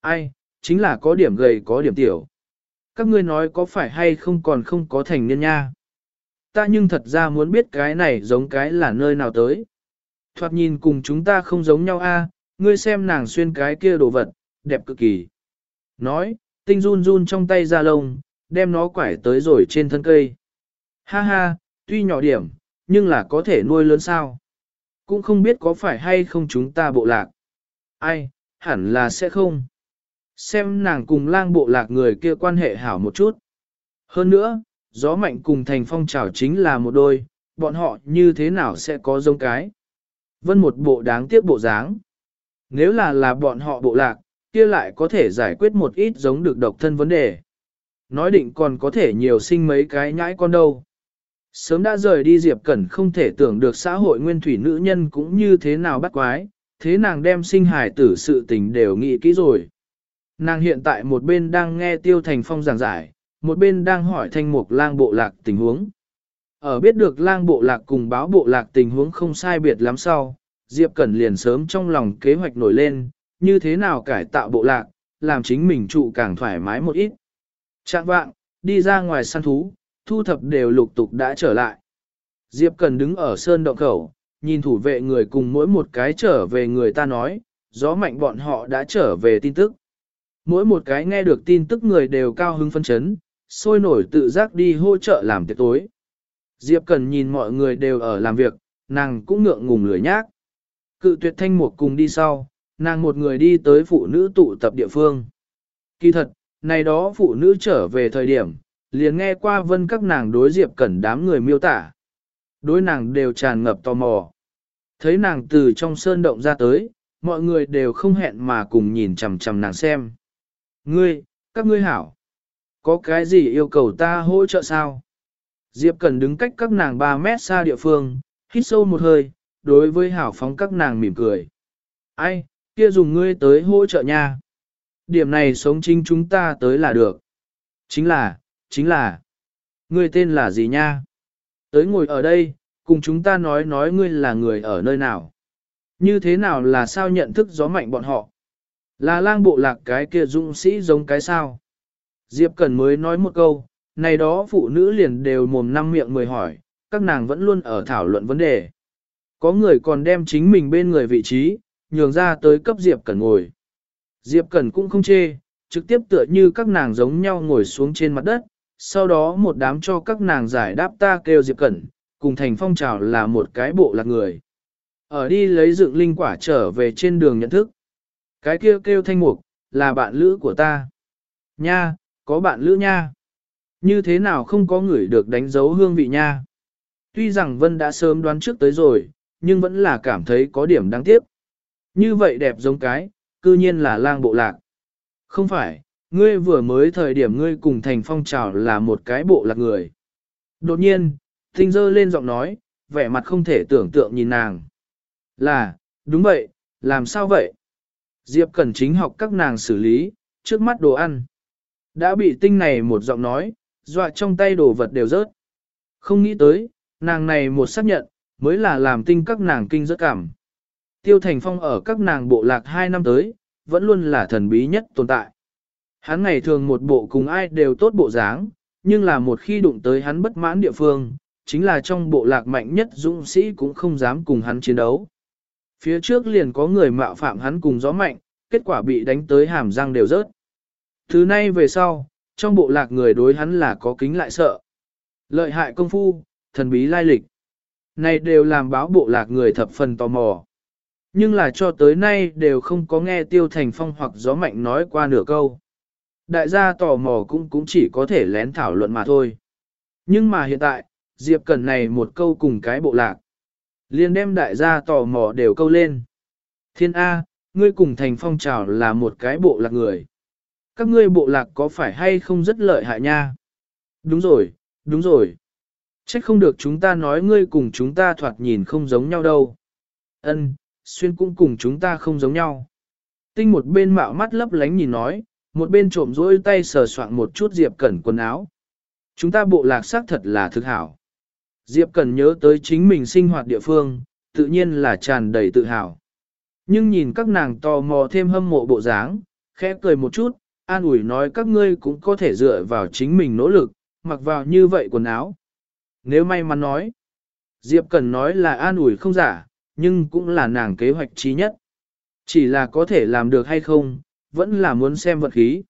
Ai, chính là có điểm gầy có điểm tiểu. Các ngươi nói có phải hay không còn không có thành niên nha. Ta nhưng thật ra muốn biết cái này giống cái là nơi nào tới. Thoạt nhìn cùng chúng ta không giống nhau a, ngươi xem nàng xuyên cái kia đồ vật, đẹp cực kỳ. Nói, tinh run run trong tay ra lông, đem nó quải tới rồi trên thân cây. Ha ha, tuy nhỏ điểm, nhưng là có thể nuôi lớn sao. Cũng không biết có phải hay không chúng ta bộ lạc. Ai, hẳn là sẽ không. Xem nàng cùng lang bộ lạc người kia quan hệ hảo một chút. Hơn nữa, gió mạnh cùng thành phong trào chính là một đôi, bọn họ như thế nào sẽ có giống cái. Vân một bộ đáng tiếc bộ dáng. Nếu là là bọn họ bộ lạc, kia lại có thể giải quyết một ít giống được độc thân vấn đề. Nói định còn có thể nhiều sinh mấy cái nhãi con đâu. Sớm đã rời đi Diệp Cẩn không thể tưởng được xã hội nguyên thủy nữ nhân cũng như thế nào bắt quái, thế nàng đem sinh hài tử sự tình đều nghĩ kỹ rồi. Nàng hiện tại một bên đang nghe Tiêu Thành Phong giảng giải, một bên đang hỏi thanh mục lang bộ lạc tình huống. Ở biết được lang bộ lạc cùng báo bộ lạc tình huống không sai biệt lắm sau, Diệp Cẩn liền sớm trong lòng kế hoạch nổi lên, như thế nào cải tạo bộ lạc, làm chính mình trụ càng thoải mái một ít. Trạng vạng, đi ra ngoài săn thú, thu thập đều lục tục đã trở lại. Diệp Cần đứng ở sơn động khẩu, nhìn thủ vệ người cùng mỗi một cái trở về người ta nói, gió mạnh bọn họ đã trở về tin tức. Mỗi một cái nghe được tin tức người đều cao hứng phân chấn, sôi nổi tự giác đi hỗ trợ làm tiệc tối. Diệp Cần nhìn mọi người đều ở làm việc, nàng cũng ngượng ngùng lười nhác. Cự tuyệt thanh một cùng đi sau, nàng một người đi tới phụ nữ tụ tập địa phương. Kỳ thật, này đó phụ nữ trở về thời điểm, liền nghe qua vân các nàng đối Diệp Cẩn đám người miêu tả. Đối nàng đều tràn ngập tò mò. Thấy nàng từ trong sơn động ra tới, mọi người đều không hẹn mà cùng nhìn chằm chằm nàng xem. Ngươi, các ngươi hảo. Có cái gì yêu cầu ta hỗ trợ sao? Diệp cần đứng cách các nàng 3 mét xa địa phương, hít sâu một hơi, đối với hảo phóng các nàng mỉm cười. Ai, kia dùng ngươi tới hỗ trợ nha. Điểm này sống chính chúng ta tới là được. Chính là, chính là, ngươi tên là gì nha? Tới ngồi ở đây, cùng chúng ta nói nói ngươi là người ở nơi nào. Như thế nào là sao nhận thức gió mạnh bọn họ? Là lang bộ lạc cái kia dũng sĩ giống cái sao? Diệp Cần mới nói một câu, này đó phụ nữ liền đều mồm năm miệng mười hỏi, các nàng vẫn luôn ở thảo luận vấn đề. Có người còn đem chính mình bên người vị trí, nhường ra tới cấp Diệp Cẩn ngồi. Diệp Cẩn cũng không chê, trực tiếp tựa như các nàng giống nhau ngồi xuống trên mặt đất, sau đó một đám cho các nàng giải đáp ta kêu Diệp Cẩn, cùng thành phong trào là một cái bộ lạc người. Ở đi lấy dựng linh quả trở về trên đường nhận thức. Cái kia kêu, kêu thanh mục, là bạn lữ của ta. Nha, có bạn lữ nha. Như thế nào không có người được đánh dấu hương vị nha. Tuy rằng Vân đã sớm đoán trước tới rồi, nhưng vẫn là cảm thấy có điểm đáng tiếc. Như vậy đẹp giống cái, cư nhiên là lang bộ lạc. Không phải, ngươi vừa mới thời điểm ngươi cùng thành phong trào là một cái bộ lạc người. Đột nhiên, tinh dơ lên giọng nói, vẻ mặt không thể tưởng tượng nhìn nàng. Là, đúng vậy, làm sao vậy? Diệp Cẩn chính học các nàng xử lý, trước mắt đồ ăn. Đã bị tinh này một giọng nói, dọa trong tay đồ vật đều rớt. Không nghĩ tới, nàng này một xác nhận, mới là làm tinh các nàng kinh rất cảm. Tiêu Thành Phong ở các nàng bộ lạc hai năm tới, vẫn luôn là thần bí nhất tồn tại. Hắn ngày thường một bộ cùng ai đều tốt bộ dáng, nhưng là một khi đụng tới hắn bất mãn địa phương, chính là trong bộ lạc mạnh nhất dũng sĩ cũng không dám cùng hắn chiến đấu. Phía trước liền có người mạo phạm hắn cùng gió mạnh, kết quả bị đánh tới hàm răng đều rớt. Thứ nay về sau, trong bộ lạc người đối hắn là có kính lại sợ. Lợi hại công phu, thần bí lai lịch. Này đều làm báo bộ lạc người thập phần tò mò. Nhưng là cho tới nay đều không có nghe tiêu thành phong hoặc gió mạnh nói qua nửa câu. Đại gia tò mò cũng cũng chỉ có thể lén thảo luận mà thôi. Nhưng mà hiện tại, Diệp Cần này một câu cùng cái bộ lạc. liền đem đại gia tò mò đều câu lên. Thiên A, ngươi cùng thành phong trào là một cái bộ lạc người. Các ngươi bộ lạc có phải hay không rất lợi hại nha? Đúng rồi, đúng rồi. Trách không được chúng ta nói ngươi cùng chúng ta thoạt nhìn không giống nhau đâu. Ân, xuyên cũng cùng chúng ta không giống nhau. Tinh một bên mạo mắt lấp lánh nhìn nói, một bên trộm rỗi tay sờ soạn một chút Diệp Cẩn quần áo. Chúng ta bộ lạc xác thật là thực hảo. Diệp Cần nhớ tới chính mình sinh hoạt địa phương, tự nhiên là tràn đầy tự hào. Nhưng nhìn các nàng tò mò thêm hâm mộ bộ dáng, khẽ cười một chút, an ủi nói các ngươi cũng có thể dựa vào chính mình nỗ lực, mặc vào như vậy quần áo. Nếu may mắn nói, Diệp Cần nói là an ủi không giả, nhưng cũng là nàng kế hoạch trí nhất. Chỉ là có thể làm được hay không, vẫn là muốn xem vật khí.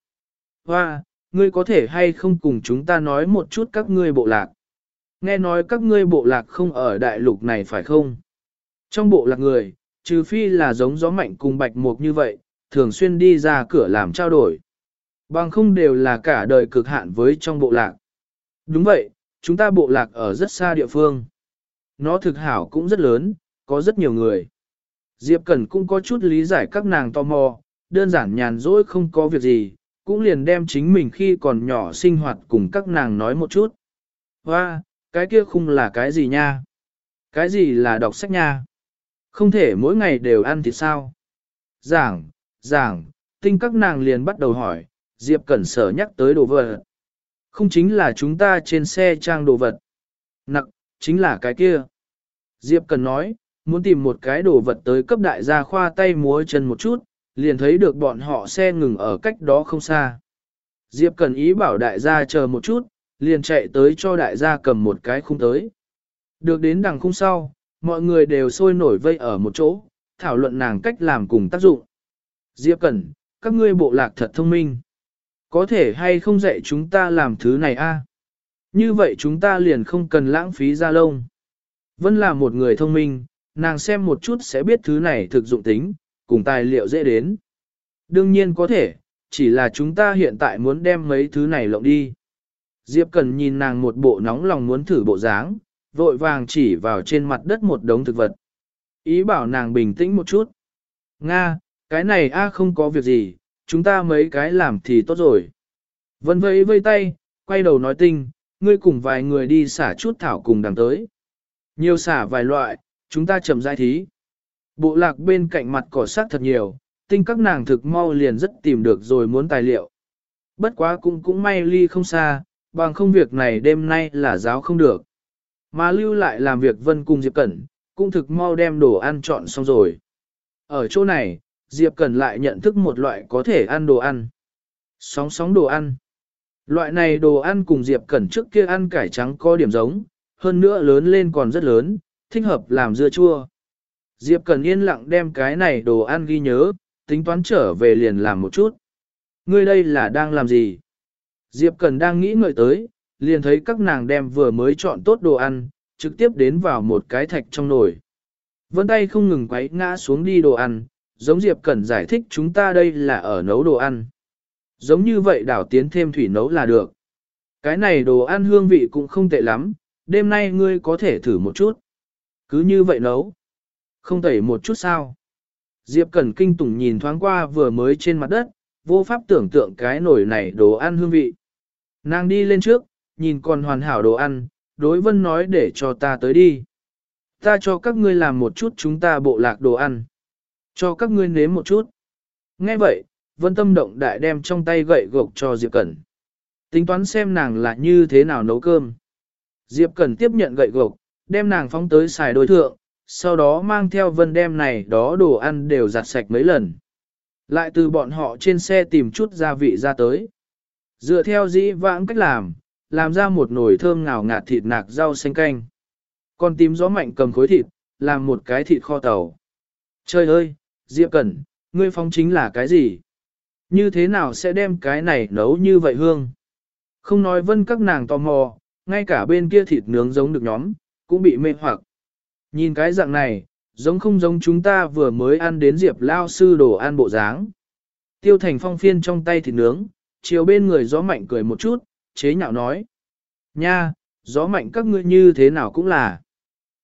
Hoa, ngươi có thể hay không cùng chúng ta nói một chút các ngươi bộ lạc. Nghe nói các ngươi bộ lạc không ở đại lục này phải không? Trong bộ lạc người, trừ phi là giống gió mạnh cùng bạch mục như vậy, thường xuyên đi ra cửa làm trao đổi. Bằng không đều là cả đời cực hạn với trong bộ lạc. Đúng vậy, chúng ta bộ lạc ở rất xa địa phương. Nó thực hảo cũng rất lớn, có rất nhiều người. Diệp Cẩn cũng có chút lý giải các nàng tò mò, đơn giản nhàn rỗi không có việc gì, cũng liền đem chính mình khi còn nhỏ sinh hoạt cùng các nàng nói một chút. Hoa, cái kia không là cái gì nha? Cái gì là đọc sách nha? Không thể mỗi ngày đều ăn thì sao? Giảng, giảng, tinh các nàng liền bắt đầu hỏi, Diệp Cẩn sở nhắc tới đồ vật. Không chính là chúng ta trên xe trang đồ vật. Nặng, chính là cái kia. Diệp Cẩn nói, muốn tìm một cái đồ vật tới cấp đại gia khoa tay múa chân một chút, liền thấy được bọn họ xe ngừng ở cách đó không xa. Diệp cần ý bảo đại gia chờ một chút, liền chạy tới cho đại gia cầm một cái khung tới. Được đến đằng khung sau, mọi người đều sôi nổi vây ở một chỗ, thảo luận nàng cách làm cùng tác dụng. Diệp Cẩn, các ngươi bộ lạc thật thông minh. Có thể hay không dạy chúng ta làm thứ này a? Như vậy chúng ta liền không cần lãng phí ra lông. vẫn là một người thông minh, nàng xem một chút sẽ biết thứ này thực dụng tính, cùng tài liệu dễ đến. Đương nhiên có thể, chỉ là chúng ta hiện tại muốn đem mấy thứ này lộng đi. Diệp Cần nhìn nàng một bộ nóng lòng muốn thử bộ dáng, vội vàng chỉ vào trên mặt đất một đống thực vật. Ý bảo nàng bình tĩnh một chút. Nga, cái này a không có việc gì, chúng ta mấy cái làm thì tốt rồi. Vân vẫy vây tay, quay đầu nói tinh, ngươi cùng vài người đi xả chút thảo cùng đằng tới. Nhiều xả vài loại, chúng ta chậm rãi thí. Bộ lạc bên cạnh mặt cỏ sát thật nhiều, tinh các nàng thực mau liền rất tìm được rồi muốn tài liệu. Bất quá cũng cũng may ly không xa, bằng không việc này đêm nay là giáo không được. Mà lưu lại làm việc vân cùng Diệp Cẩn, cũng thực mau đem đồ ăn chọn xong rồi. Ở chỗ này, Diệp Cẩn lại nhận thức một loại có thể ăn đồ ăn. Sóng sóng đồ ăn. Loại này đồ ăn cùng Diệp Cẩn trước kia ăn cải trắng có điểm giống, hơn nữa lớn lên còn rất lớn, thích hợp làm dưa chua. Diệp Cần yên lặng đem cái này đồ ăn ghi nhớ, tính toán trở về liền làm một chút. Ngươi đây là đang làm gì? Diệp Cần đang nghĩ ngợi tới, liền thấy các nàng đem vừa mới chọn tốt đồ ăn, trực tiếp đến vào một cái thạch trong nồi. Vân tay không ngừng quấy ngã xuống đi đồ ăn, giống Diệp Cẩn giải thích chúng ta đây là ở nấu đồ ăn. Giống như vậy đảo tiến thêm thủy nấu là được. Cái này đồ ăn hương vị cũng không tệ lắm, đêm nay ngươi có thể thử một chút. Cứ như vậy nấu. Không tẩy một chút sao. Diệp Cẩn kinh tủng nhìn thoáng qua vừa mới trên mặt đất, vô pháp tưởng tượng cái nổi này đồ ăn hương vị. Nàng đi lên trước, nhìn còn hoàn hảo đồ ăn, đối vân nói để cho ta tới đi. Ta cho các ngươi làm một chút chúng ta bộ lạc đồ ăn. Cho các ngươi nếm một chút. Nghe vậy, vân tâm động đại đem trong tay gậy gộc cho Diệp Cẩn. Tính toán xem nàng là như thế nào nấu cơm. Diệp Cẩn tiếp nhận gậy gộc, đem nàng phóng tới xài đối thượng, sau đó mang theo vân đem này đó đồ ăn đều giặt sạch mấy lần. Lại từ bọn họ trên xe tìm chút gia vị ra tới. Dựa theo dĩ vãng cách làm, làm ra một nồi thơm ngào ngạt thịt nạc rau xanh canh. Còn tím gió mạnh cầm khối thịt, làm một cái thịt kho tàu. Trời ơi, Diệp Cẩn, ngươi phóng chính là cái gì? Như thế nào sẽ đem cái này nấu như vậy hương? Không nói vân các nàng tò mò, ngay cả bên kia thịt nướng giống được nhóm, cũng bị mê hoặc. Nhìn cái dạng này, giống không giống chúng ta vừa mới ăn đến Diệp Lao sư đồ ăn bộ dáng. Tiêu thành phong phiên trong tay thịt nướng, chiều bên người gió mạnh cười một chút, chế nhạo nói. Nha, gió mạnh các ngươi như thế nào cũng là.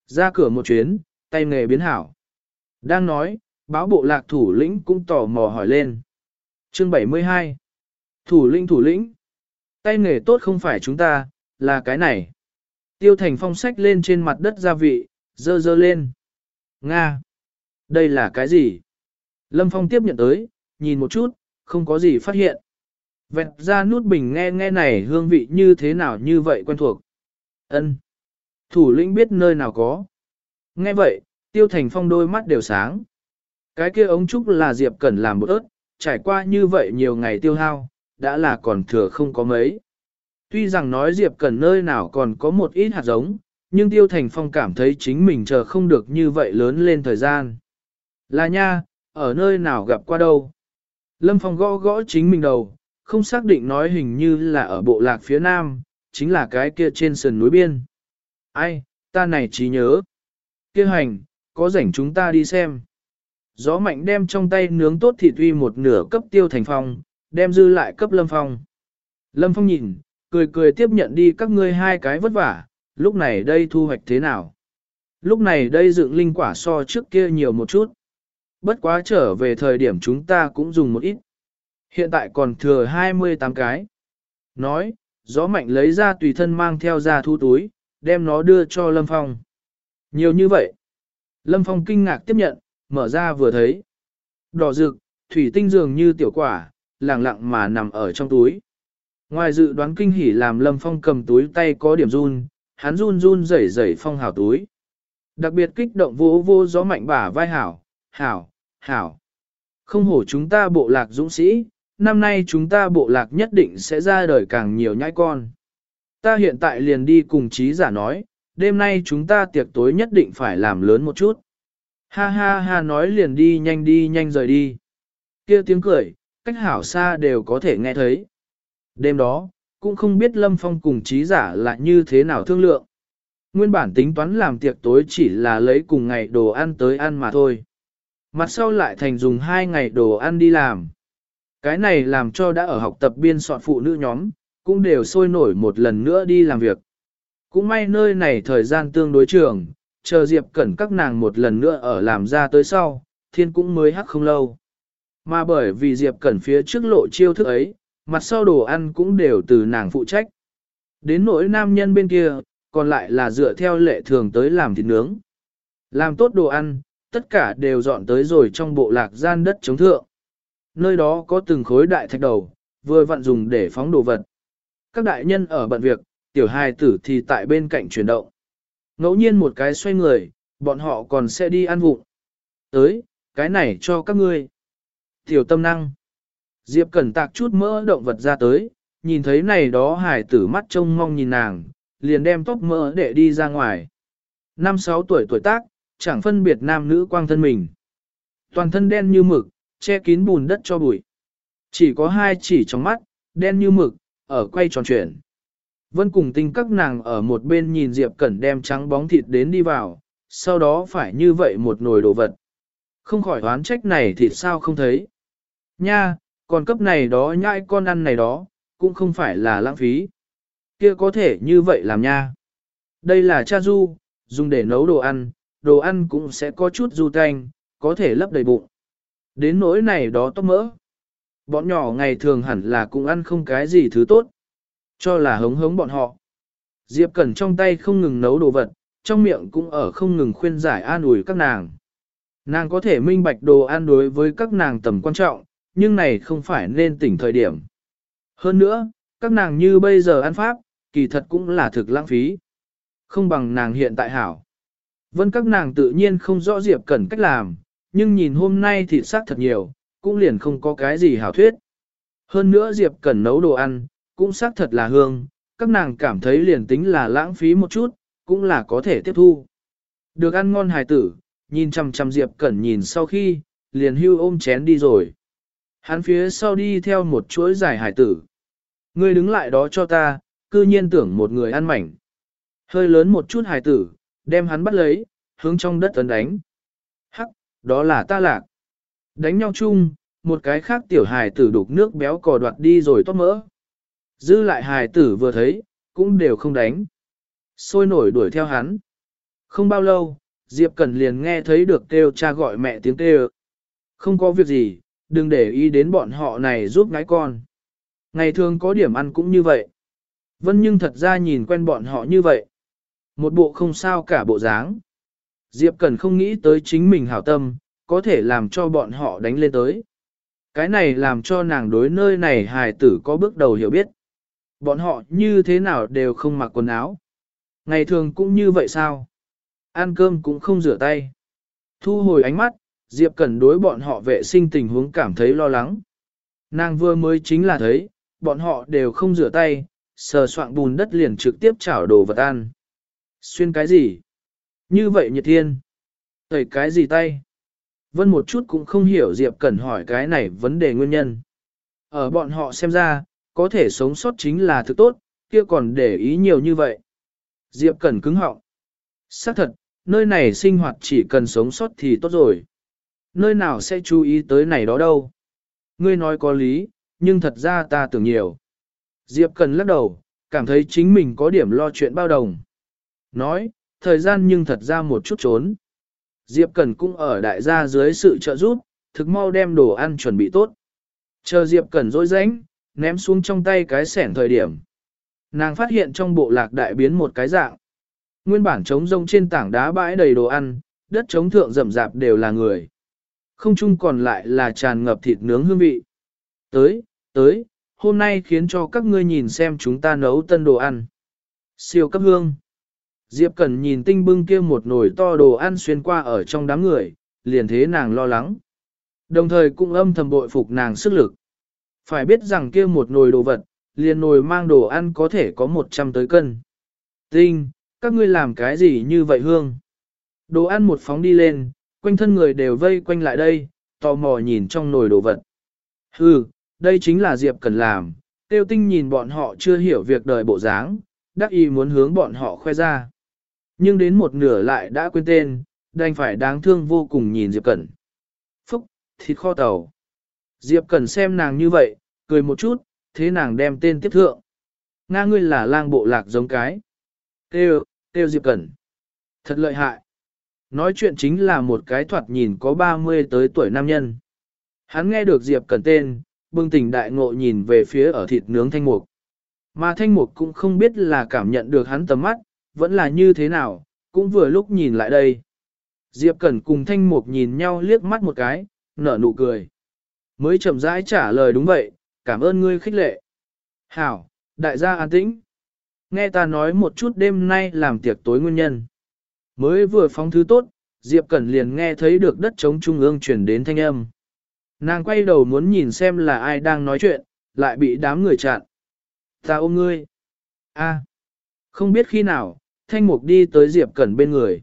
Ra cửa một chuyến, tay nghề biến hảo. Đang nói, báo bộ lạc thủ lĩnh cũng tò mò hỏi lên. Chương 72 Thủ lĩnh thủ lĩnh Tay nghề tốt không phải chúng ta, là cái này. Tiêu thành phong sách lên trên mặt đất gia vị, dơ dơ lên. Nga! Đây là cái gì? Lâm Phong tiếp nhận tới, nhìn một chút, không có gì phát hiện. Vẹt ra nút bình nghe nghe này hương vị như thế nào như vậy quen thuộc. Ân. Thủ lĩnh biết nơi nào có. Nghe vậy, Tiêu Thành Phong đôi mắt đều sáng. Cái kia ống trúc là Diệp Cẩn làm một ớt, trải qua như vậy nhiều ngày tiêu hao, đã là còn thừa không có mấy. Tuy rằng nói Diệp Cẩn nơi nào còn có một ít hạt giống, nhưng Tiêu Thành Phong cảm thấy chính mình chờ không được như vậy lớn lên thời gian. Là nha, ở nơi nào gặp qua đâu. Lâm Phong gõ gõ chính mình đầu, không xác định nói hình như là ở bộ lạc phía nam, chính là cái kia trên sườn núi biên. Ai, ta này chỉ nhớ. Kia hành, có rảnh chúng ta đi xem. Gió mạnh đem trong tay nướng tốt thịt uy một nửa cấp tiêu thành phong, đem dư lại cấp lâm phong. Lâm phong nhìn, cười cười tiếp nhận đi các ngươi hai cái vất vả, lúc này đây thu hoạch thế nào? Lúc này đây dựng linh quả so trước kia nhiều một chút. Bất quá trở về thời điểm chúng ta cũng dùng một ít. Hiện tại còn thừa 28 cái. Nói, gió mạnh lấy ra tùy thân mang theo ra thu túi, đem nó đưa cho Lâm Phong. Nhiều như vậy. Lâm Phong kinh ngạc tiếp nhận, mở ra vừa thấy. Đỏ rực, thủy tinh dường như tiểu quả, lặng lặng mà nằm ở trong túi. Ngoài dự đoán kinh hỉ làm Lâm Phong cầm túi tay có điểm run, hắn run run rẩy rẩy phong hảo túi. Đặc biệt kích động vô vô gió mạnh bả vai hảo, hảo, hảo. Không hổ chúng ta bộ lạc dũng sĩ, năm nay chúng ta bộ lạc nhất định sẽ ra đời càng nhiều nhãi con. Ta hiện tại liền đi cùng trí giả nói, đêm nay chúng ta tiệc tối nhất định phải làm lớn một chút. Ha ha ha nói liền đi nhanh đi nhanh rời đi. kia tiếng cười, cách hảo xa đều có thể nghe thấy. Đêm đó, cũng không biết Lâm Phong cùng trí giả là như thế nào thương lượng. Nguyên bản tính toán làm tiệc tối chỉ là lấy cùng ngày đồ ăn tới ăn mà thôi. Mặt sau lại thành dùng hai ngày đồ ăn đi làm. Cái này làm cho đã ở học tập biên soạn phụ nữ nhóm, cũng đều sôi nổi một lần nữa đi làm việc. Cũng may nơi này thời gian tương đối trường, chờ Diệp Cẩn các nàng một lần nữa ở làm ra tới sau, thiên cũng mới hắc không lâu. Mà bởi vì Diệp Cẩn phía trước lộ chiêu thức ấy, mặt sau đồ ăn cũng đều từ nàng phụ trách. Đến nỗi nam nhân bên kia, còn lại là dựa theo lệ thường tới làm thịt nướng. Làm tốt đồ ăn, tất cả đều dọn tới rồi trong bộ lạc gian đất chống thượng. Nơi đó có từng khối đại thạch đầu, vừa vặn dùng để phóng đồ vật. Các đại nhân ở bận việc, tiểu hài tử thì tại bên cạnh chuyển động. Ngẫu nhiên một cái xoay người, bọn họ còn sẽ đi ăn vụng. Tới, cái này cho các ngươi. Tiểu tâm năng. Diệp Cẩn tạc chút mỡ động vật ra tới, nhìn thấy này đó hải tử mắt trông mong nhìn nàng, liền đem tóc mỡ để đi ra ngoài. Năm sáu tuổi tuổi tác, chẳng phân biệt nam nữ quang thân mình. Toàn thân đen như mực, che kín bùn đất cho bụi. Chỉ có hai chỉ trong mắt, đen như mực, ở quay tròn chuyển. Vân cùng tinh các nàng ở một bên nhìn Diệp Cẩn đem trắng bóng thịt đến đi vào, sau đó phải như vậy một nồi đồ vật. Không khỏi đoán trách này thịt sao không thấy. Nha, còn cấp này đó nhãi con ăn này đó, cũng không phải là lãng phí. Kia có thể như vậy làm nha. Đây là cha du, dùng để nấu đồ ăn, đồ ăn cũng sẽ có chút du tanh, có thể lấp đầy bụng. Đến nỗi này đó tóc mỡ. Bọn nhỏ ngày thường hẳn là cũng ăn không cái gì thứ tốt. Cho là hống hống bọn họ. Diệp Cẩn trong tay không ngừng nấu đồ vật, trong miệng cũng ở không ngừng khuyên giải an ủi các nàng. Nàng có thể minh bạch đồ ăn đối với các nàng tầm quan trọng, nhưng này không phải nên tỉnh thời điểm. Hơn nữa, các nàng như bây giờ ăn pháp, kỳ thật cũng là thực lãng phí. Không bằng nàng hiện tại hảo. Vân các nàng tự nhiên không rõ Diệp Cẩn cách làm, nhưng nhìn hôm nay thịt xác thật nhiều, cũng liền không có cái gì hảo thuyết. Hơn nữa Diệp Cẩn nấu đồ ăn, cũng xác thật là hương, các nàng cảm thấy liền tính là lãng phí một chút, cũng là có thể tiếp thu. Được ăn ngon hài tử, nhìn chằm chằm Diệp Cẩn nhìn sau khi, liền hưu ôm chén đi rồi. Hắn phía sau đi theo một chuỗi dài hải tử. Ngươi đứng lại đó cho ta, cư nhiên tưởng một người ăn mảnh. Hơi lớn một chút hải tử, đem hắn bắt lấy, hướng trong đất tấn đánh. Hắc, đó là ta lạc. Đánh nhau chung, một cái khác tiểu hài tử đục nước béo cò đoạt đi rồi tốt mỡ. Dư lại hài tử vừa thấy, cũng đều không đánh. Sôi nổi đuổi theo hắn. Không bao lâu, Diệp Cẩn liền nghe thấy được kêu cha gọi mẹ tiếng kêu. Không có việc gì, đừng để ý đến bọn họ này giúp ngái con. Ngày thường có điểm ăn cũng như vậy. Vân nhưng thật ra nhìn quen bọn họ như vậy. Một bộ không sao cả bộ dáng. Diệp Cẩn không nghĩ tới chính mình hảo tâm, có thể làm cho bọn họ đánh lên tới. Cái này làm cho nàng đối nơi này hài tử có bước đầu hiểu biết. Bọn họ như thế nào đều không mặc quần áo. Ngày thường cũng như vậy sao? Ăn cơm cũng không rửa tay. Thu hồi ánh mắt, Diệp Cẩn đối bọn họ vệ sinh tình huống cảm thấy lo lắng. Nàng vừa mới chính là thấy, bọn họ đều không rửa tay, sờ soạn bùn đất liền trực tiếp chảo đồ vật ăn. Xuyên cái gì? Như vậy nhiệt thiên. Tẩy cái gì tay? Vân một chút cũng không hiểu Diệp Cẩn hỏi cái này vấn đề nguyên nhân. Ở bọn họ xem ra, có thể sống sót chính là thứ tốt, kia còn để ý nhiều như vậy. Diệp Cẩn cứng họng. Xác thật, nơi này sinh hoạt chỉ cần sống sót thì tốt rồi. Nơi nào sẽ chú ý tới này đó đâu. Ngươi nói có lý, nhưng thật ra ta tưởng nhiều. Diệp Cần lắc đầu, cảm thấy chính mình có điểm lo chuyện bao đồng. Nói, thời gian nhưng thật ra một chút trốn. Diệp Cần cũng ở đại gia dưới sự trợ giúp, thực mau đem đồ ăn chuẩn bị tốt. Chờ Diệp Cần dối rãnh, ném xuống trong tay cái sẻn thời điểm. Nàng phát hiện trong bộ lạc đại biến một cái dạng. Nguyên bản trống rông trên tảng đá bãi đầy đồ ăn, đất trống thượng rậm rạp đều là người. Không chung còn lại là tràn ngập thịt nướng hương vị. Tới, tới, hôm nay khiến cho các ngươi nhìn xem chúng ta nấu tân đồ ăn. Siêu cấp hương. Diệp Cẩn nhìn tinh bưng kia một nồi to đồ ăn xuyên qua ở trong đám người, liền thế nàng lo lắng. Đồng thời cũng âm thầm bội phục nàng sức lực. Phải biết rằng kia một nồi đồ vật, liền nồi mang đồ ăn có thể có 100 tới cân. Tinh, các ngươi làm cái gì như vậy hương? Đồ ăn một phóng đi lên, quanh thân người đều vây quanh lại đây, tò mò nhìn trong nồi đồ vật. Hừ, đây chính là Diệp cần làm, tiêu tinh nhìn bọn họ chưa hiểu việc đời bộ dáng, đắc ý muốn hướng bọn họ khoe ra. Nhưng đến một nửa lại đã quên tên, đành phải đáng thương vô cùng nhìn Diệp Cẩn. Phúc, thịt kho tàu. Diệp Cẩn xem nàng như vậy, cười một chút, thế nàng đem tên tiếp thượng. Nga ngươi là lang bộ lạc giống cái. Têu, têu Diệp Cẩn. Thật lợi hại. Nói chuyện chính là một cái thoạt nhìn có 30 tới tuổi nam nhân. Hắn nghe được Diệp Cẩn tên, bừng tỉnh đại ngộ nhìn về phía ở thịt nướng thanh mục. Mà thanh mục cũng không biết là cảm nhận được hắn tầm mắt, vẫn là như thế nào, cũng vừa lúc nhìn lại đây. Diệp Cẩn cùng thanh mục nhìn nhau liếc mắt một cái, nở nụ cười. Mới chậm rãi trả lời đúng vậy, cảm ơn ngươi khích lệ. Hảo, đại gia an tĩnh. Nghe ta nói một chút đêm nay làm tiệc tối nguyên nhân. Mới vừa phóng thứ tốt, Diệp Cẩn liền nghe thấy được đất chống trung ương truyền đến thanh âm. Nàng quay đầu muốn nhìn xem là ai đang nói chuyện, lại bị đám người chặn. Ta ôm ngươi. a không biết khi nào, thanh mục đi tới Diệp Cẩn bên người.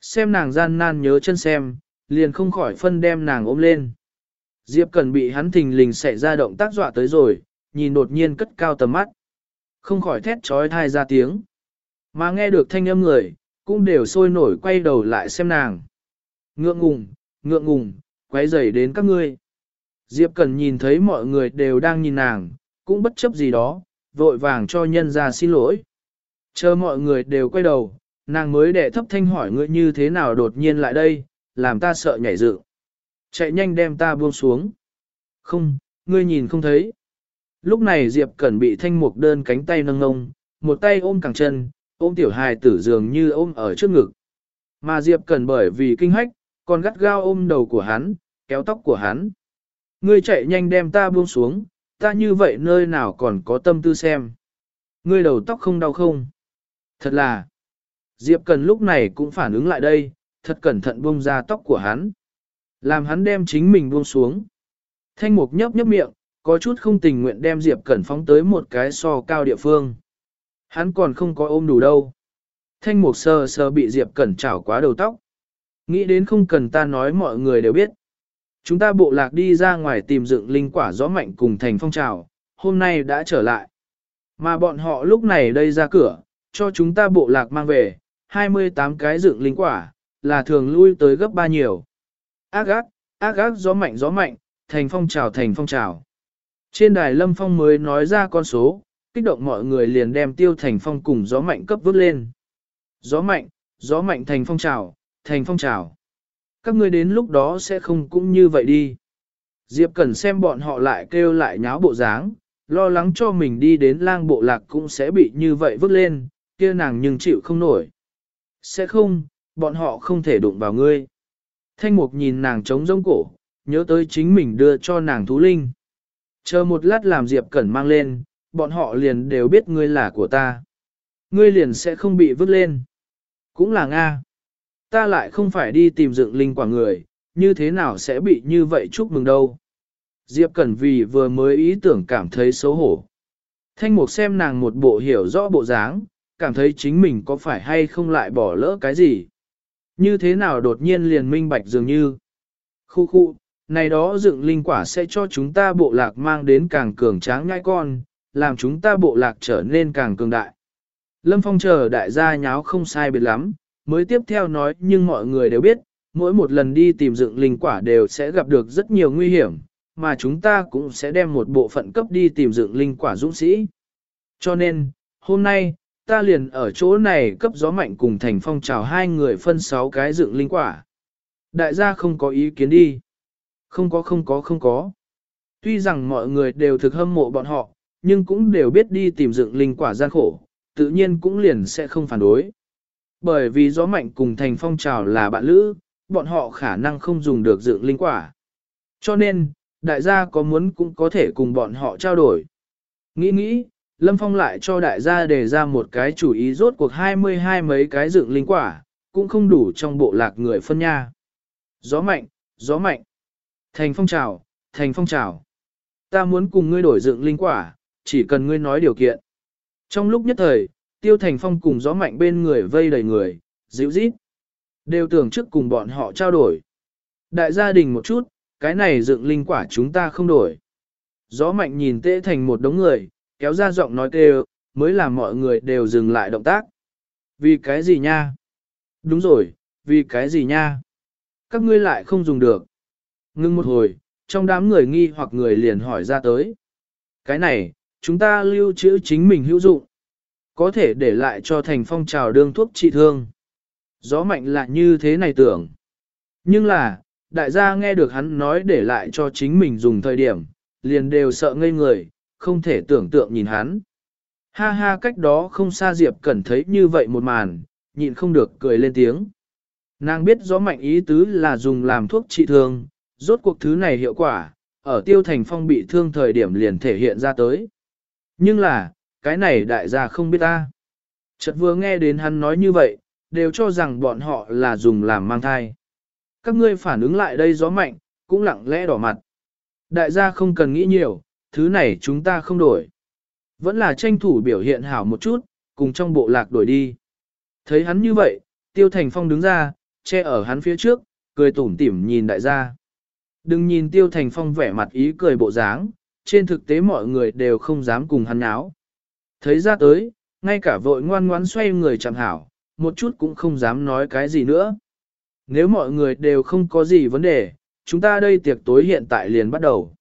Xem nàng gian nan nhớ chân xem, liền không khỏi phân đem nàng ôm lên. Diệp Cẩn bị hắn thình lình xảy ra động tác dọa tới rồi, nhìn đột nhiên cất cao tầm mắt. Không khỏi thét trói thai ra tiếng. Mà nghe được thanh âm người, cũng đều sôi nổi quay đầu lại xem nàng. Ngượng ngùng, ngượng ngùng, quay dày đến các ngươi. Diệp Cần nhìn thấy mọi người đều đang nhìn nàng, cũng bất chấp gì đó, vội vàng cho nhân ra xin lỗi. Chờ mọi người đều quay đầu, nàng mới đệ thấp thanh hỏi ngươi như thế nào đột nhiên lại đây, làm ta sợ nhảy dựng. Chạy nhanh đem ta buông xuống. Không, ngươi nhìn không thấy. Lúc này Diệp Cẩn bị thanh mục đơn cánh tay nâng ngông, một tay ôm cẳng chân, ôm tiểu hài tử dường như ôm ở trước ngực. Mà Diệp Cẩn bởi vì kinh hách, còn gắt gao ôm đầu của hắn, kéo tóc của hắn. Ngươi chạy nhanh đem ta buông xuống, ta như vậy nơi nào còn có tâm tư xem. Ngươi đầu tóc không đau không? Thật là, Diệp Cần lúc này cũng phản ứng lại đây, thật cẩn thận buông ra tóc của hắn. Làm hắn đem chính mình buông xuống. Thanh mục nhấp nhấp miệng, có chút không tình nguyện đem Diệp Cẩn phóng tới một cái so cao địa phương. Hắn còn không có ôm đủ đâu. Thanh mục sơ sơ bị Diệp Cẩn chảo quá đầu tóc. Nghĩ đến không cần ta nói mọi người đều biết. Chúng ta bộ lạc đi ra ngoài tìm dựng linh quả gió mạnh cùng thành phong trào, hôm nay đã trở lại. Mà bọn họ lúc này đây ra cửa, cho chúng ta bộ lạc mang về, 28 cái dựng linh quả, là thường lui tới gấp ba nhiều. Ác ác, ác ác gió mạnh gió mạnh, thành phong trào thành phong trào. Trên đài lâm phong mới nói ra con số, kích động mọi người liền đem tiêu thành phong cùng gió mạnh cấp vứt lên. Gió mạnh, gió mạnh thành phong trào, thành phong trào. Các ngươi đến lúc đó sẽ không cũng như vậy đi. Diệp Cẩn xem bọn họ lại kêu lại nháo bộ dáng, lo lắng cho mình đi đến lang bộ lạc cũng sẽ bị như vậy vứt lên, kia nàng nhưng chịu không nổi. Sẽ không, bọn họ không thể đụng vào ngươi. Thanh mục nhìn nàng trống rỗng cổ, nhớ tới chính mình đưa cho nàng thú linh. Chờ một lát làm Diệp Cẩn mang lên, bọn họ liền đều biết ngươi là của ta. ngươi liền sẽ không bị vứt lên. Cũng là Nga. Ta lại không phải đi tìm dựng linh quả người, như thế nào sẽ bị như vậy chúc mừng đâu. Diệp Cẩn vì vừa mới ý tưởng cảm thấy xấu hổ. Thanh Mục xem nàng một bộ hiểu rõ bộ dáng, cảm thấy chính mình có phải hay không lại bỏ lỡ cái gì. Như thế nào đột nhiên liền minh bạch dường như. Khu khu, này đó dựng linh quả sẽ cho chúng ta bộ lạc mang đến càng cường tráng ngai con, làm chúng ta bộ lạc trở nên càng cường đại. Lâm Phong chờ đại gia nháo không sai biệt lắm, mới tiếp theo nói nhưng mọi người đều biết, mỗi một lần đi tìm dựng linh quả đều sẽ gặp được rất nhiều nguy hiểm, mà chúng ta cũng sẽ đem một bộ phận cấp đi tìm dựng linh quả dũng sĩ. Cho nên, hôm nay, ta liền ở chỗ này cấp gió mạnh cùng thành phong chào hai người phân sáu cái dựng linh quả. Đại gia không có ý kiến đi. Không có không có không có. Tuy rằng mọi người đều thực hâm mộ bọn họ, nhưng cũng đều biết đi tìm dựng linh quả gian khổ, tự nhiên cũng liền sẽ không phản đối. Bởi vì gió mạnh cùng thành phong trào là bạn lữ, bọn họ khả năng không dùng được dựng linh quả. Cho nên, đại gia có muốn cũng có thể cùng bọn họ trao đổi. Nghĩ nghĩ, Lâm Phong lại cho đại gia đề ra một cái chủ ý rốt cuộc 22 mấy cái dựng linh quả, cũng không đủ trong bộ lạc người phân nha. Gió mạnh, gió mạnh. Thành phong trào, thành phong trào. Ta muốn cùng ngươi đổi dựng linh quả, chỉ cần ngươi nói điều kiện. Trong lúc nhất thời, tiêu thành phong cùng gió mạnh bên người vây đầy người, dịu rít. Đều tưởng trước cùng bọn họ trao đổi. Đại gia đình một chút, cái này dựng linh quả chúng ta không đổi. Gió mạnh nhìn tệ thành một đống người, kéo ra giọng nói kêu, mới làm mọi người đều dừng lại động tác. Vì cái gì nha? Đúng rồi, vì cái gì nha? Các ngươi lại không dùng được. Ngưng một hồi, trong đám người nghi hoặc người liền hỏi ra tới. Cái này, chúng ta lưu trữ chính mình hữu dụng. Có thể để lại cho thành phong trào đương thuốc trị thương. Gió mạnh lại như thế này tưởng. Nhưng là, đại gia nghe được hắn nói để lại cho chính mình dùng thời điểm, liền đều sợ ngây người, không thể tưởng tượng nhìn hắn. Ha ha cách đó không xa Diệp Cẩn thấy như vậy một màn, nhịn không được cười lên tiếng. Nàng biết gió mạnh ý tứ là dùng làm thuốc trị thương, rốt cuộc thứ này hiệu quả, ở tiêu thành phong bị thương thời điểm liền thể hiện ra tới. Nhưng là, cái này đại gia không biết ta. Chợt vừa nghe đến hắn nói như vậy, đều cho rằng bọn họ là dùng làm mang thai. Các ngươi phản ứng lại đây gió mạnh, cũng lặng lẽ đỏ mặt. Đại gia không cần nghĩ nhiều, thứ này chúng ta không đổi. Vẫn là tranh thủ biểu hiện hảo một chút, cùng trong bộ lạc đổi đi. Thấy hắn như vậy, Tiêu Thành Phong đứng ra, che ở hắn phía trước, cười tủm tỉm nhìn đại gia. Đừng nhìn Tiêu Thành Phong vẻ mặt ý cười bộ dáng, trên thực tế mọi người đều không dám cùng hắn áo. Thấy ra tới, ngay cả vội ngoan ngoãn xoay người chẳng hảo, một chút cũng không dám nói cái gì nữa. Nếu mọi người đều không có gì vấn đề, chúng ta đây tiệc tối hiện tại liền bắt đầu.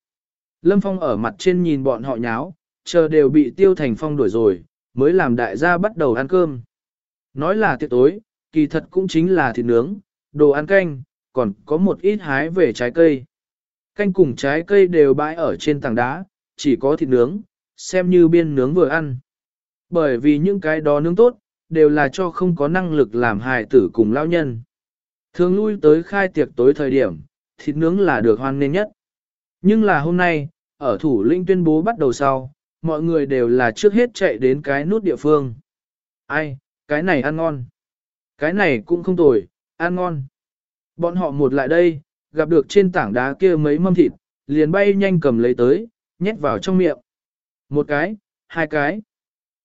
Lâm Phong ở mặt trên nhìn bọn họ nháo, chờ đều bị Tiêu Thành Phong đuổi rồi, mới làm đại gia bắt đầu ăn cơm. Nói là tiệc tối, kỳ thật cũng chính là thịt nướng, đồ ăn canh, còn có một ít hái về trái cây. Canh cùng trái cây đều bãi ở trên tảng đá, chỉ có thịt nướng, xem như biên nướng vừa ăn. Bởi vì những cái đó nướng tốt, đều là cho không có năng lực làm hài tử cùng lao nhân. Thường lui tới khai tiệc tối thời điểm, thịt nướng là được hoan nên nhất. Nhưng là hôm nay, ở thủ lĩnh tuyên bố bắt đầu sau, mọi người đều là trước hết chạy đến cái nút địa phương. Ai, cái này ăn ngon. Cái này cũng không tồi, ăn ngon. Bọn họ một lại đây, gặp được trên tảng đá kia mấy mâm thịt, liền bay nhanh cầm lấy tới, nhét vào trong miệng. Một cái, hai cái.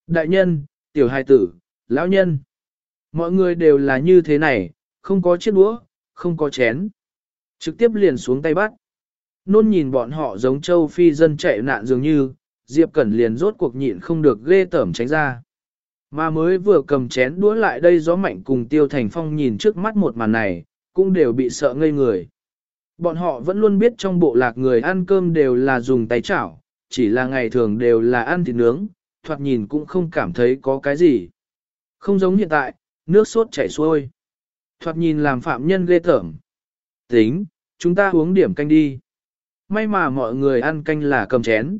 Đại nhân, tiểu hài tử, lão nhân. Mọi người đều là như thế này, không có chiếc đũa, không có chén. Trực tiếp liền xuống tay bắt. Nôn nhìn bọn họ giống châu phi dân chạy nạn dường như, Diệp Cẩn liền rốt cuộc nhịn không được ghê tởm tránh ra. Mà mới vừa cầm chén đũa lại đây gió mạnh cùng Tiêu Thành Phong nhìn trước mắt một màn này, cũng đều bị sợ ngây người. Bọn họ vẫn luôn biết trong bộ lạc người ăn cơm đều là dùng tay chảo, chỉ là ngày thường đều là ăn thịt nướng, thoạt nhìn cũng không cảm thấy có cái gì. Không giống hiện tại, nước sốt chảy xuôi. Thoạt nhìn làm phạm nhân ghê tởm. Tính, chúng ta uống điểm canh đi. May mà mọi người ăn canh là cầm chén.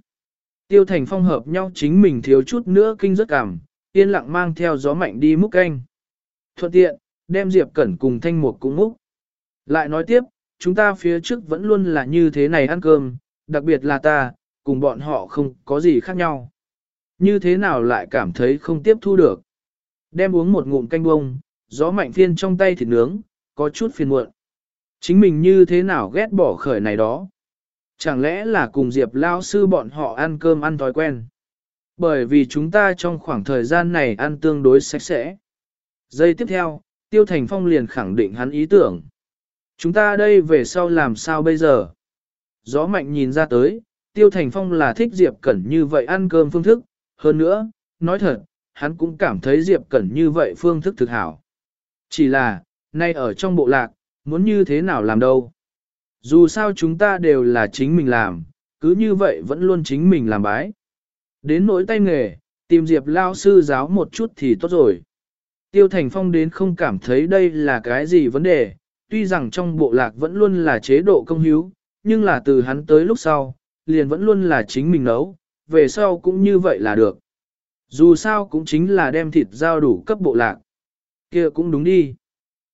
Tiêu thành phong hợp nhau chính mình thiếu chút nữa kinh rất cảm, yên lặng mang theo gió mạnh đi múc canh. Thuận tiện, đem Diệp Cẩn cùng thanh mục cũng múc. Lại nói tiếp, chúng ta phía trước vẫn luôn là như thế này ăn cơm, đặc biệt là ta, cùng bọn họ không có gì khác nhau. Như thế nào lại cảm thấy không tiếp thu được. Đem uống một ngụm canh bông, gió mạnh phiên trong tay thịt nướng, có chút phiền muộn. Chính mình như thế nào ghét bỏ khởi này đó. Chẳng lẽ là cùng Diệp lao sư bọn họ ăn cơm ăn thói quen. Bởi vì chúng ta trong khoảng thời gian này ăn tương đối sạch sẽ. Giây tiếp theo, Tiêu Thành Phong liền khẳng định hắn ý tưởng. Chúng ta đây về sau làm sao bây giờ? Gió mạnh nhìn ra tới, Tiêu Thành Phong là thích Diệp Cẩn như vậy ăn cơm phương thức. Hơn nữa, nói thật, hắn cũng cảm thấy Diệp Cẩn như vậy phương thức thực hảo. Chỉ là, nay ở trong bộ lạc, muốn như thế nào làm đâu. Dù sao chúng ta đều là chính mình làm, cứ như vậy vẫn luôn chính mình làm bái. Đến nỗi tay nghề, tìm Diệp lao sư giáo một chút thì tốt rồi. Tiêu Thành Phong đến không cảm thấy đây là cái gì vấn đề, tuy rằng trong bộ lạc vẫn luôn là chế độ công hiếu, nhưng là từ hắn tới lúc sau, liền vẫn luôn là chính mình nấu, về sau cũng như vậy là được. Dù sao cũng chính là đem thịt giao đủ cấp bộ lạc. kia cũng đúng đi.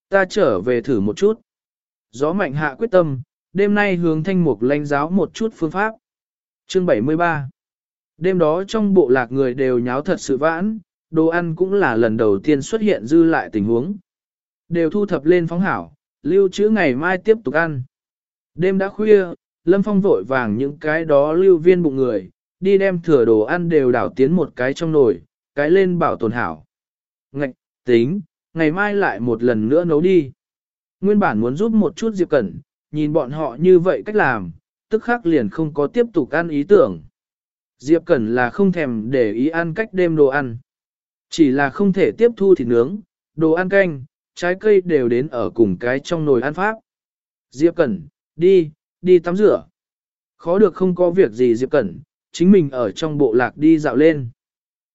Ta trở về thử một chút. Gió mạnh hạ quyết tâm, đêm nay hướng thanh mục lãnh giáo một chút phương pháp. Chương 73 Đêm đó trong bộ lạc người đều nháo thật sự vãn, đồ ăn cũng là lần đầu tiên xuất hiện dư lại tình huống. Đều thu thập lên phóng hảo, lưu trữ ngày mai tiếp tục ăn. Đêm đã khuya, Lâm Phong vội vàng những cái đó lưu viên bụng người, đi đem thừa đồ ăn đều đảo tiến một cái trong nồi, cái lên bảo tồn hảo. Ngạch, tính, ngày mai lại một lần nữa nấu đi. Nguyên bản muốn giúp một chút Diệp Cẩn, nhìn bọn họ như vậy cách làm, tức khắc liền không có tiếp tục ăn ý tưởng. Diệp Cẩn là không thèm để ý ăn cách đêm đồ ăn. Chỉ là không thể tiếp thu thịt nướng, đồ ăn canh, trái cây đều đến ở cùng cái trong nồi ăn pháp. Diệp Cẩn, đi, đi tắm rửa. Khó được không có việc gì Diệp Cẩn, chính mình ở trong bộ lạc đi dạo lên.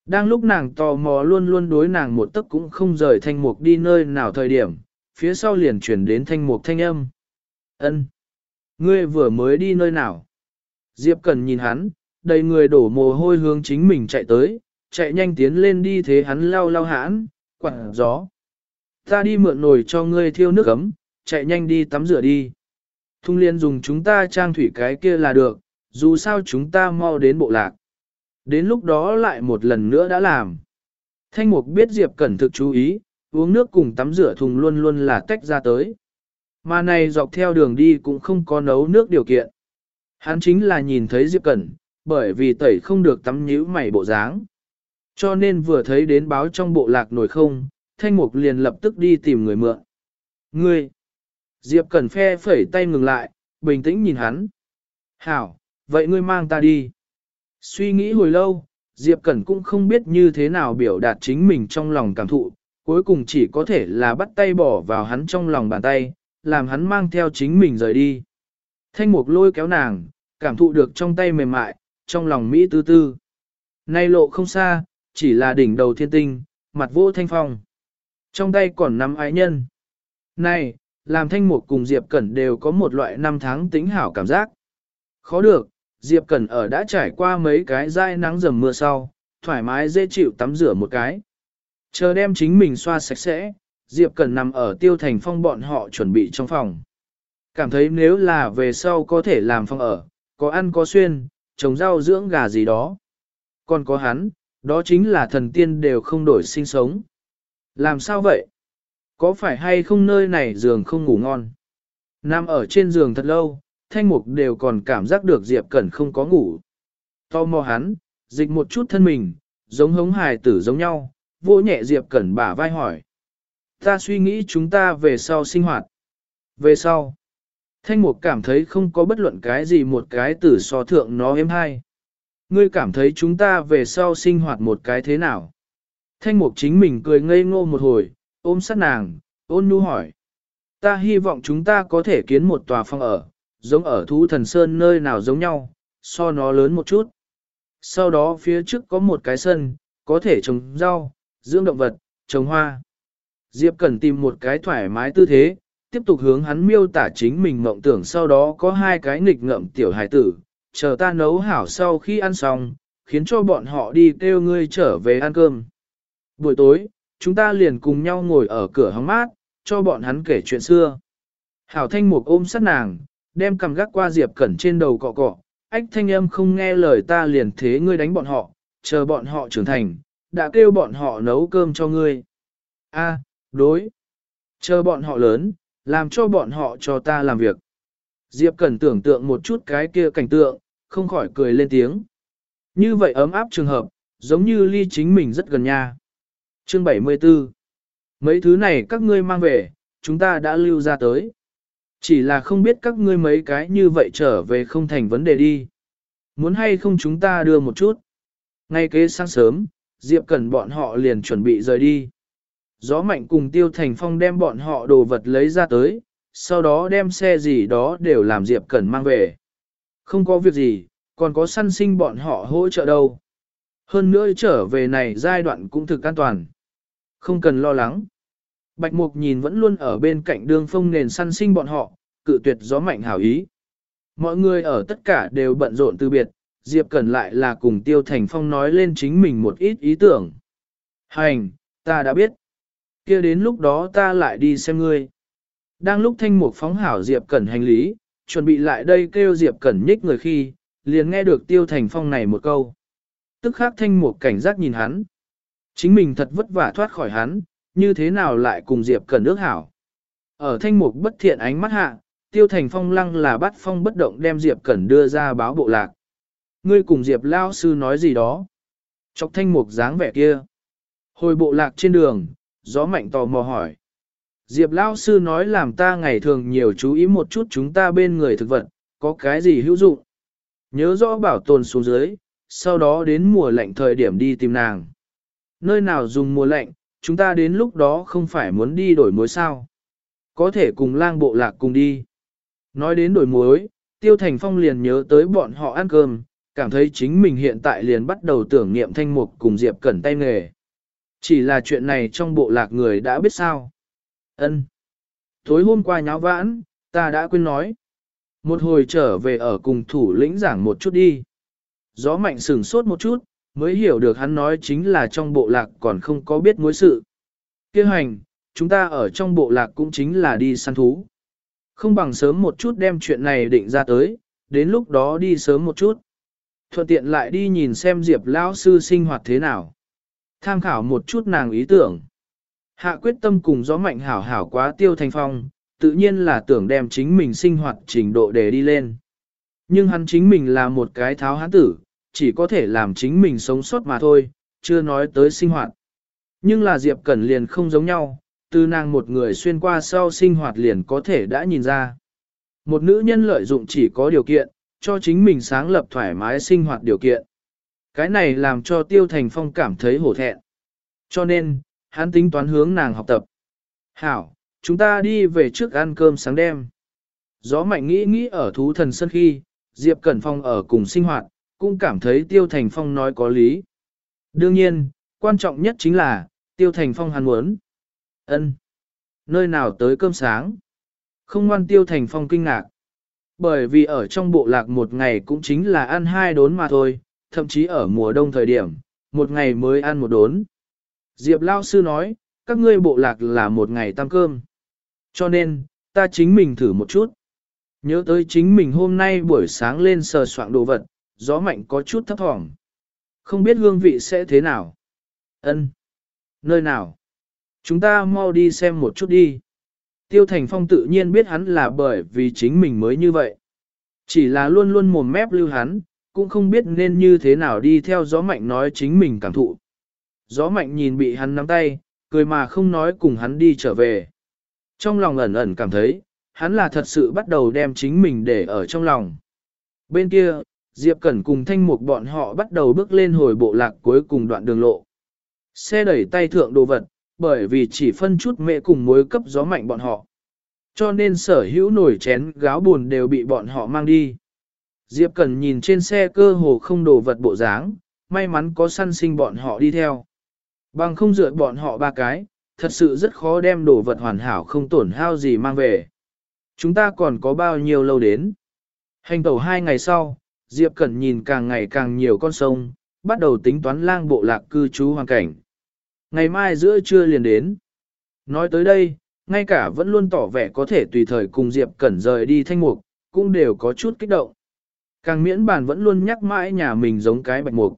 Đang lúc nàng tò mò luôn luôn đối nàng một tấc cũng không rời thanh mục đi nơi nào thời điểm, phía sau liền chuyển đến thanh mục thanh âm. ân Ngươi vừa mới đi nơi nào? Diệp Cẩn nhìn hắn, đầy người đổ mồ hôi hướng chính mình chạy tới, chạy nhanh tiến lên đi thế hắn lau lau hãn, quảng gió. Ta đi mượn nồi cho ngươi thiêu nước ấm, chạy nhanh đi tắm rửa đi. Thung liên dùng chúng ta trang thủy cái kia là được, dù sao chúng ta mau đến bộ lạc. Đến lúc đó lại một lần nữa đã làm. Thanh mục biết Diệp Cẩn thực chú ý, uống nước cùng tắm rửa thùng luôn luôn là tách ra tới. Mà này dọc theo đường đi cũng không có nấu nước điều kiện. Hắn chính là nhìn thấy Diệp Cẩn, bởi vì tẩy không được tắm nhíu mày bộ dáng. Cho nên vừa thấy đến báo trong bộ lạc nổi không, thanh mục liền lập tức đi tìm người mượn. Ngươi! Diệp Cẩn phe phẩy tay ngừng lại, bình tĩnh nhìn hắn. Hảo, vậy ngươi mang ta đi. Suy nghĩ hồi lâu, Diệp Cẩn cũng không biết như thế nào biểu đạt chính mình trong lòng cảm thụ, cuối cùng chỉ có thể là bắt tay bỏ vào hắn trong lòng bàn tay, làm hắn mang theo chính mình rời đi. Thanh mục lôi kéo nàng, cảm thụ được trong tay mềm mại, trong lòng Mỹ tư tư. Nay lộ không xa, chỉ là đỉnh đầu thiên tinh, mặt vô thanh phong. Trong tay còn nắm ái nhân. Này, làm thanh mục cùng Diệp Cẩn đều có một loại năm tháng tính hảo cảm giác. Khó được, Diệp Cẩn ở đã trải qua mấy cái dai nắng dầm mưa sau, thoải mái dễ chịu tắm rửa một cái. Chờ đem chính mình xoa sạch sẽ, Diệp Cẩn nằm ở tiêu thành phong bọn họ chuẩn bị trong phòng. Cảm thấy nếu là về sau có thể làm phòng ở, có ăn có xuyên, trồng rau dưỡng gà gì đó. Còn có hắn, đó chính là thần tiên đều không đổi sinh sống. Làm sao vậy? Có phải hay không nơi này giường không ngủ ngon? Nằm ở trên giường thật lâu, thanh mục đều còn cảm giác được Diệp Cẩn không có ngủ. Tò mò hắn, dịch một chút thân mình, giống hống hài tử giống nhau, vỗ nhẹ Diệp Cẩn bả vai hỏi. Ta suy nghĩ chúng ta về sau sinh hoạt. Về sau, thanh mục cảm thấy không có bất luận cái gì một cái tử so thượng nó êm hay. Ngươi cảm thấy chúng ta về sau sinh hoạt một cái thế nào? Thanh mục chính mình cười ngây ngô một hồi, ôm sát nàng, ôn nhu hỏi. Ta hy vọng chúng ta có thể kiến một tòa phòng ở, giống ở thú thần sơn nơi nào giống nhau, so nó lớn một chút. Sau đó phía trước có một cái sân, có thể trồng rau, dưỡng động vật, trồng hoa. Diệp cần tìm một cái thoải mái tư thế, tiếp tục hướng hắn miêu tả chính mình mộng tưởng sau đó có hai cái nghịch ngợm tiểu hài tử, chờ ta nấu hảo sau khi ăn xong, khiến cho bọn họ đi kêu ngươi trở về ăn cơm. Buổi tối, chúng ta liền cùng nhau ngồi ở cửa hóng mát, cho bọn hắn kể chuyện xưa. Hảo thanh mục ôm sát nàng, đem cầm gác qua Diệp Cẩn trên đầu cọ cọ, ách thanh âm không nghe lời ta liền thế ngươi đánh bọn họ, chờ bọn họ trưởng thành, đã kêu bọn họ nấu cơm cho ngươi. A, đối. Chờ bọn họ lớn, làm cho bọn họ cho ta làm việc. Diệp Cẩn tưởng tượng một chút cái kia cảnh tượng, không khỏi cười lên tiếng. Như vậy ấm áp trường hợp, giống như ly chính mình rất gần nha. Chương 74 Mấy thứ này các ngươi mang về, chúng ta đã lưu ra tới. Chỉ là không biết các ngươi mấy cái như vậy trở về không thành vấn đề đi. Muốn hay không chúng ta đưa một chút. Ngay kế sáng sớm, Diệp Cẩn bọn họ liền chuẩn bị rời đi. Gió mạnh cùng Tiêu Thành Phong đem bọn họ đồ vật lấy ra tới, sau đó đem xe gì đó đều làm Diệp Cẩn mang về. Không có việc gì, còn có săn sinh bọn họ hỗ trợ đâu. Hơn nữa trở về này giai đoạn cũng thực an toàn. Không cần lo lắng. Bạch Mục nhìn vẫn luôn ở bên cạnh đường phong nền săn sinh bọn họ, cự tuyệt gió mạnh hảo ý. Mọi người ở tất cả đều bận rộn từ biệt, Diệp Cẩn lại là cùng Tiêu Thành Phong nói lên chính mình một ít ý tưởng. Hành, ta đã biết. kia đến lúc đó ta lại đi xem ngươi. Đang lúc thanh mục phóng hảo Diệp Cẩn hành lý, chuẩn bị lại đây kêu Diệp Cẩn nhích người khi, liền nghe được Tiêu Thành Phong này một câu. Tức khắc thanh mục cảnh giác nhìn hắn. Chính mình thật vất vả thoát khỏi hắn, như thế nào lại cùng Diệp Cẩn ước hảo. Ở thanh mục bất thiện ánh mắt hạ, Tiêu Thành Phong lăng là bắt phong bất động đem Diệp Cẩn đưa ra báo bộ lạc. Ngươi cùng Diệp Lao Sư nói gì đó. Chọc thanh mục dáng vẻ kia. Hồi bộ lạc trên đường, gió mạnh tò mò hỏi. Diệp Lao Sư nói làm ta ngày thường nhiều chú ý một chút chúng ta bên người thực vật, có cái gì hữu dụng. Nhớ rõ bảo tồn xuống dưới, sau đó đến mùa lạnh thời điểm đi tìm nàng. Nơi nào dùng mùa lạnh, chúng ta đến lúc đó không phải muốn đi đổi mối sao. Có thể cùng lang bộ lạc cùng đi. Nói đến đổi mối, Tiêu Thành Phong liền nhớ tới bọn họ ăn cơm, cảm thấy chính mình hiện tại liền bắt đầu tưởng niệm thanh mục cùng Diệp Cẩn tay nghề. Chỉ là chuyện này trong bộ lạc người đã biết sao. Ân. Tối hôm qua nháo vãn, ta đã quên nói. Một hồi trở về ở cùng thủ lĩnh giảng một chút đi. Gió mạnh sừng sốt một chút, mới hiểu được hắn nói chính là trong bộ lạc còn không có biết mối sự. Kêu hành, chúng ta ở trong bộ lạc cũng chính là đi săn thú. Không bằng sớm một chút đem chuyện này định ra tới, đến lúc đó đi sớm một chút. Thuận tiện lại đi nhìn xem Diệp Lão sư sinh hoạt thế nào. Tham khảo một chút nàng ý tưởng. Hạ quyết tâm cùng gió mạnh hảo hảo quá tiêu thành phong, tự nhiên là tưởng đem chính mình sinh hoạt trình độ để đi lên. Nhưng hắn chính mình là một cái tháo hán tử, chỉ có thể làm chính mình sống sót mà thôi, chưa nói tới sinh hoạt. Nhưng là Diệp Cẩn liền không giống nhau, từ nàng một người xuyên qua sau sinh hoạt liền có thể đã nhìn ra. Một nữ nhân lợi dụng chỉ có điều kiện, cho chính mình sáng lập thoải mái sinh hoạt điều kiện. Cái này làm cho Tiêu Thành Phong cảm thấy hổ thẹn. Cho nên, hắn tính toán hướng nàng học tập. Hảo, chúng ta đi về trước ăn cơm sáng đêm. Gió mạnh nghĩ nghĩ ở thú thần sân khi, Diệp Cẩn Phong ở cùng sinh hoạt, cũng cảm thấy Tiêu Thành Phong nói có lý. Đương nhiên, quan trọng nhất chính là, Tiêu Thành Phong hắn muốn. ân Nơi nào tới cơm sáng? Không ngoan Tiêu Thành Phong kinh ngạc. Bởi vì ở trong bộ lạc một ngày cũng chính là ăn hai đốn mà thôi, thậm chí ở mùa đông thời điểm, một ngày mới ăn một đốn. Diệp Lao Sư nói, các ngươi bộ lạc là một ngày tam cơm. Cho nên, ta chính mình thử một chút. Nhớ tới chính mình hôm nay buổi sáng lên sờ soạn đồ vật, gió mạnh có chút thấp thỏm. Không biết hương vị sẽ thế nào. Ân, Nơi nào? Chúng ta mau đi xem một chút đi. Tiêu Thành Phong tự nhiên biết hắn là bởi vì chính mình mới như vậy. Chỉ là luôn luôn mồm mép lưu hắn, cũng không biết nên như thế nào đi theo gió mạnh nói chính mình cảm thụ. Gió mạnh nhìn bị hắn nắm tay, cười mà không nói cùng hắn đi trở về. Trong lòng ẩn ẩn cảm thấy, hắn là thật sự bắt đầu đem chính mình để ở trong lòng. Bên kia, Diệp Cẩn cùng thanh mục bọn họ bắt đầu bước lên hồi bộ lạc cuối cùng đoạn đường lộ. Xe đẩy tay thượng đồ vật, bởi vì chỉ phân chút mẹ cùng mối cấp gió mạnh bọn họ. Cho nên sở hữu nổi chén gáo buồn đều bị bọn họ mang đi. Diệp Cẩn nhìn trên xe cơ hồ không đồ vật bộ dáng, may mắn có săn sinh bọn họ đi theo. Bằng không dựa bọn họ ba cái, thật sự rất khó đem đồ vật hoàn hảo không tổn hao gì mang về. Chúng ta còn có bao nhiêu lâu đến? Hành tẩu hai ngày sau, Diệp Cẩn nhìn càng ngày càng nhiều con sông, bắt đầu tính toán lang bộ lạc cư trú hoàn cảnh. Ngày mai giữa trưa liền đến. Nói tới đây, ngay cả vẫn luôn tỏ vẻ có thể tùy thời cùng Diệp Cẩn rời đi thanh mục, cũng đều có chút kích động. Càng miễn bàn vẫn luôn nhắc mãi nhà mình giống cái bạch mục.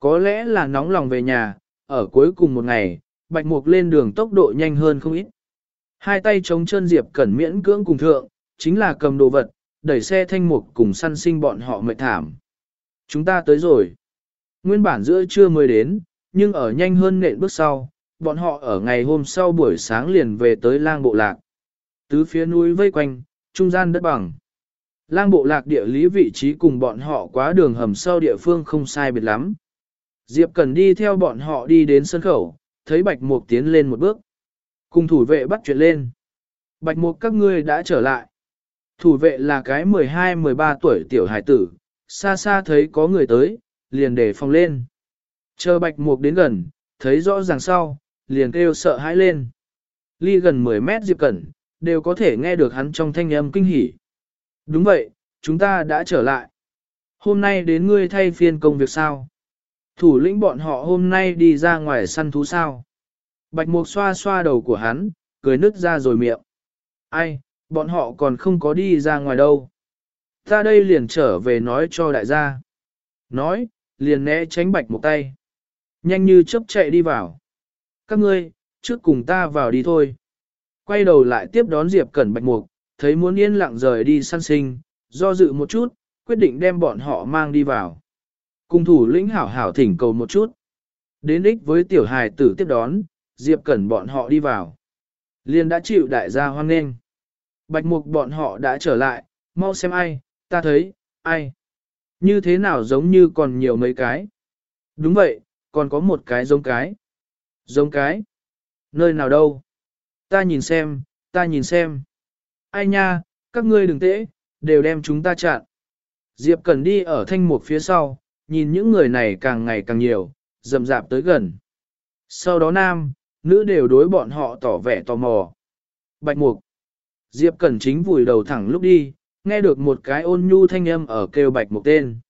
Có lẽ là nóng lòng về nhà, ở cuối cùng một ngày, bạch mục lên đường tốc độ nhanh hơn không ít. Hai tay chống chân Diệp Cẩn miễn cưỡng cùng thượng, chính là cầm đồ vật, đẩy xe thanh mục cùng săn sinh bọn họ mệt thảm. Chúng ta tới rồi. Nguyên bản giữa trưa mới đến, nhưng ở nhanh hơn nện bước sau, bọn họ ở ngày hôm sau buổi sáng liền về tới lang bộ lạc. Tứ phía núi vây quanh, trung gian đất bằng. Lang bộ lạc địa lý vị trí cùng bọn họ quá đường hầm sau địa phương không sai biệt lắm. Diệp Cần đi theo bọn họ đi đến sân khẩu, thấy Bạch Mục tiến lên một bước. Cùng thủ vệ bắt chuyện lên. Bạch Mục các ngươi đã trở lại. Thủ vệ là cái 12-13 tuổi tiểu hải tử, xa xa thấy có người tới, liền để phòng lên. Chờ Bạch Mục đến gần, thấy rõ ràng sau, liền kêu sợ hãi lên. Ly gần 10 mét Diệp Cẩn, đều có thể nghe được hắn trong thanh âm kinh hỉ. Đúng vậy, chúng ta đã trở lại. Hôm nay đến ngươi thay phiên công việc sao? Thủ lĩnh bọn họ hôm nay đi ra ngoài săn thú sao? Bạch Mục xoa xoa đầu của hắn, cười nứt ra rồi miệng. Ai, bọn họ còn không có đi ra ngoài đâu. Ta đây liền trở về nói cho đại gia. Nói, liền né tránh Bạch một tay. Nhanh như chớp chạy đi vào. Các ngươi, trước cùng ta vào đi thôi. Quay đầu lại tiếp đón Diệp Cẩn Bạch Mục, thấy muốn yên lặng rời đi săn sinh, do dự một chút, quyết định đem bọn họ mang đi vào. Cùng thủ lĩnh hảo hảo thỉnh cầu một chút. Đến ích với tiểu hài tử tiếp đón, Diệp Cẩn bọn họ đi vào. Liên đã chịu đại gia hoan nghênh. Bạch mục bọn họ đã trở lại, mau xem ai, ta thấy, ai. Như thế nào giống như còn nhiều mấy cái. Đúng vậy, còn có một cái giống cái. Giống cái. Nơi nào đâu? Ta nhìn xem, ta nhìn xem. Ai nha, các ngươi đừng tễ, đều đem chúng ta chặn. Diệp Cần đi ở thanh mục phía sau, nhìn những người này càng ngày càng nhiều, rầm rạp tới gần. Sau đó nam, nữ đều đối bọn họ tỏ vẻ tò mò. Bạch mục. Diệp Cẩn chính vùi đầu thẳng lúc đi, nghe được một cái ôn nhu thanh âm ở kêu bạch một tên.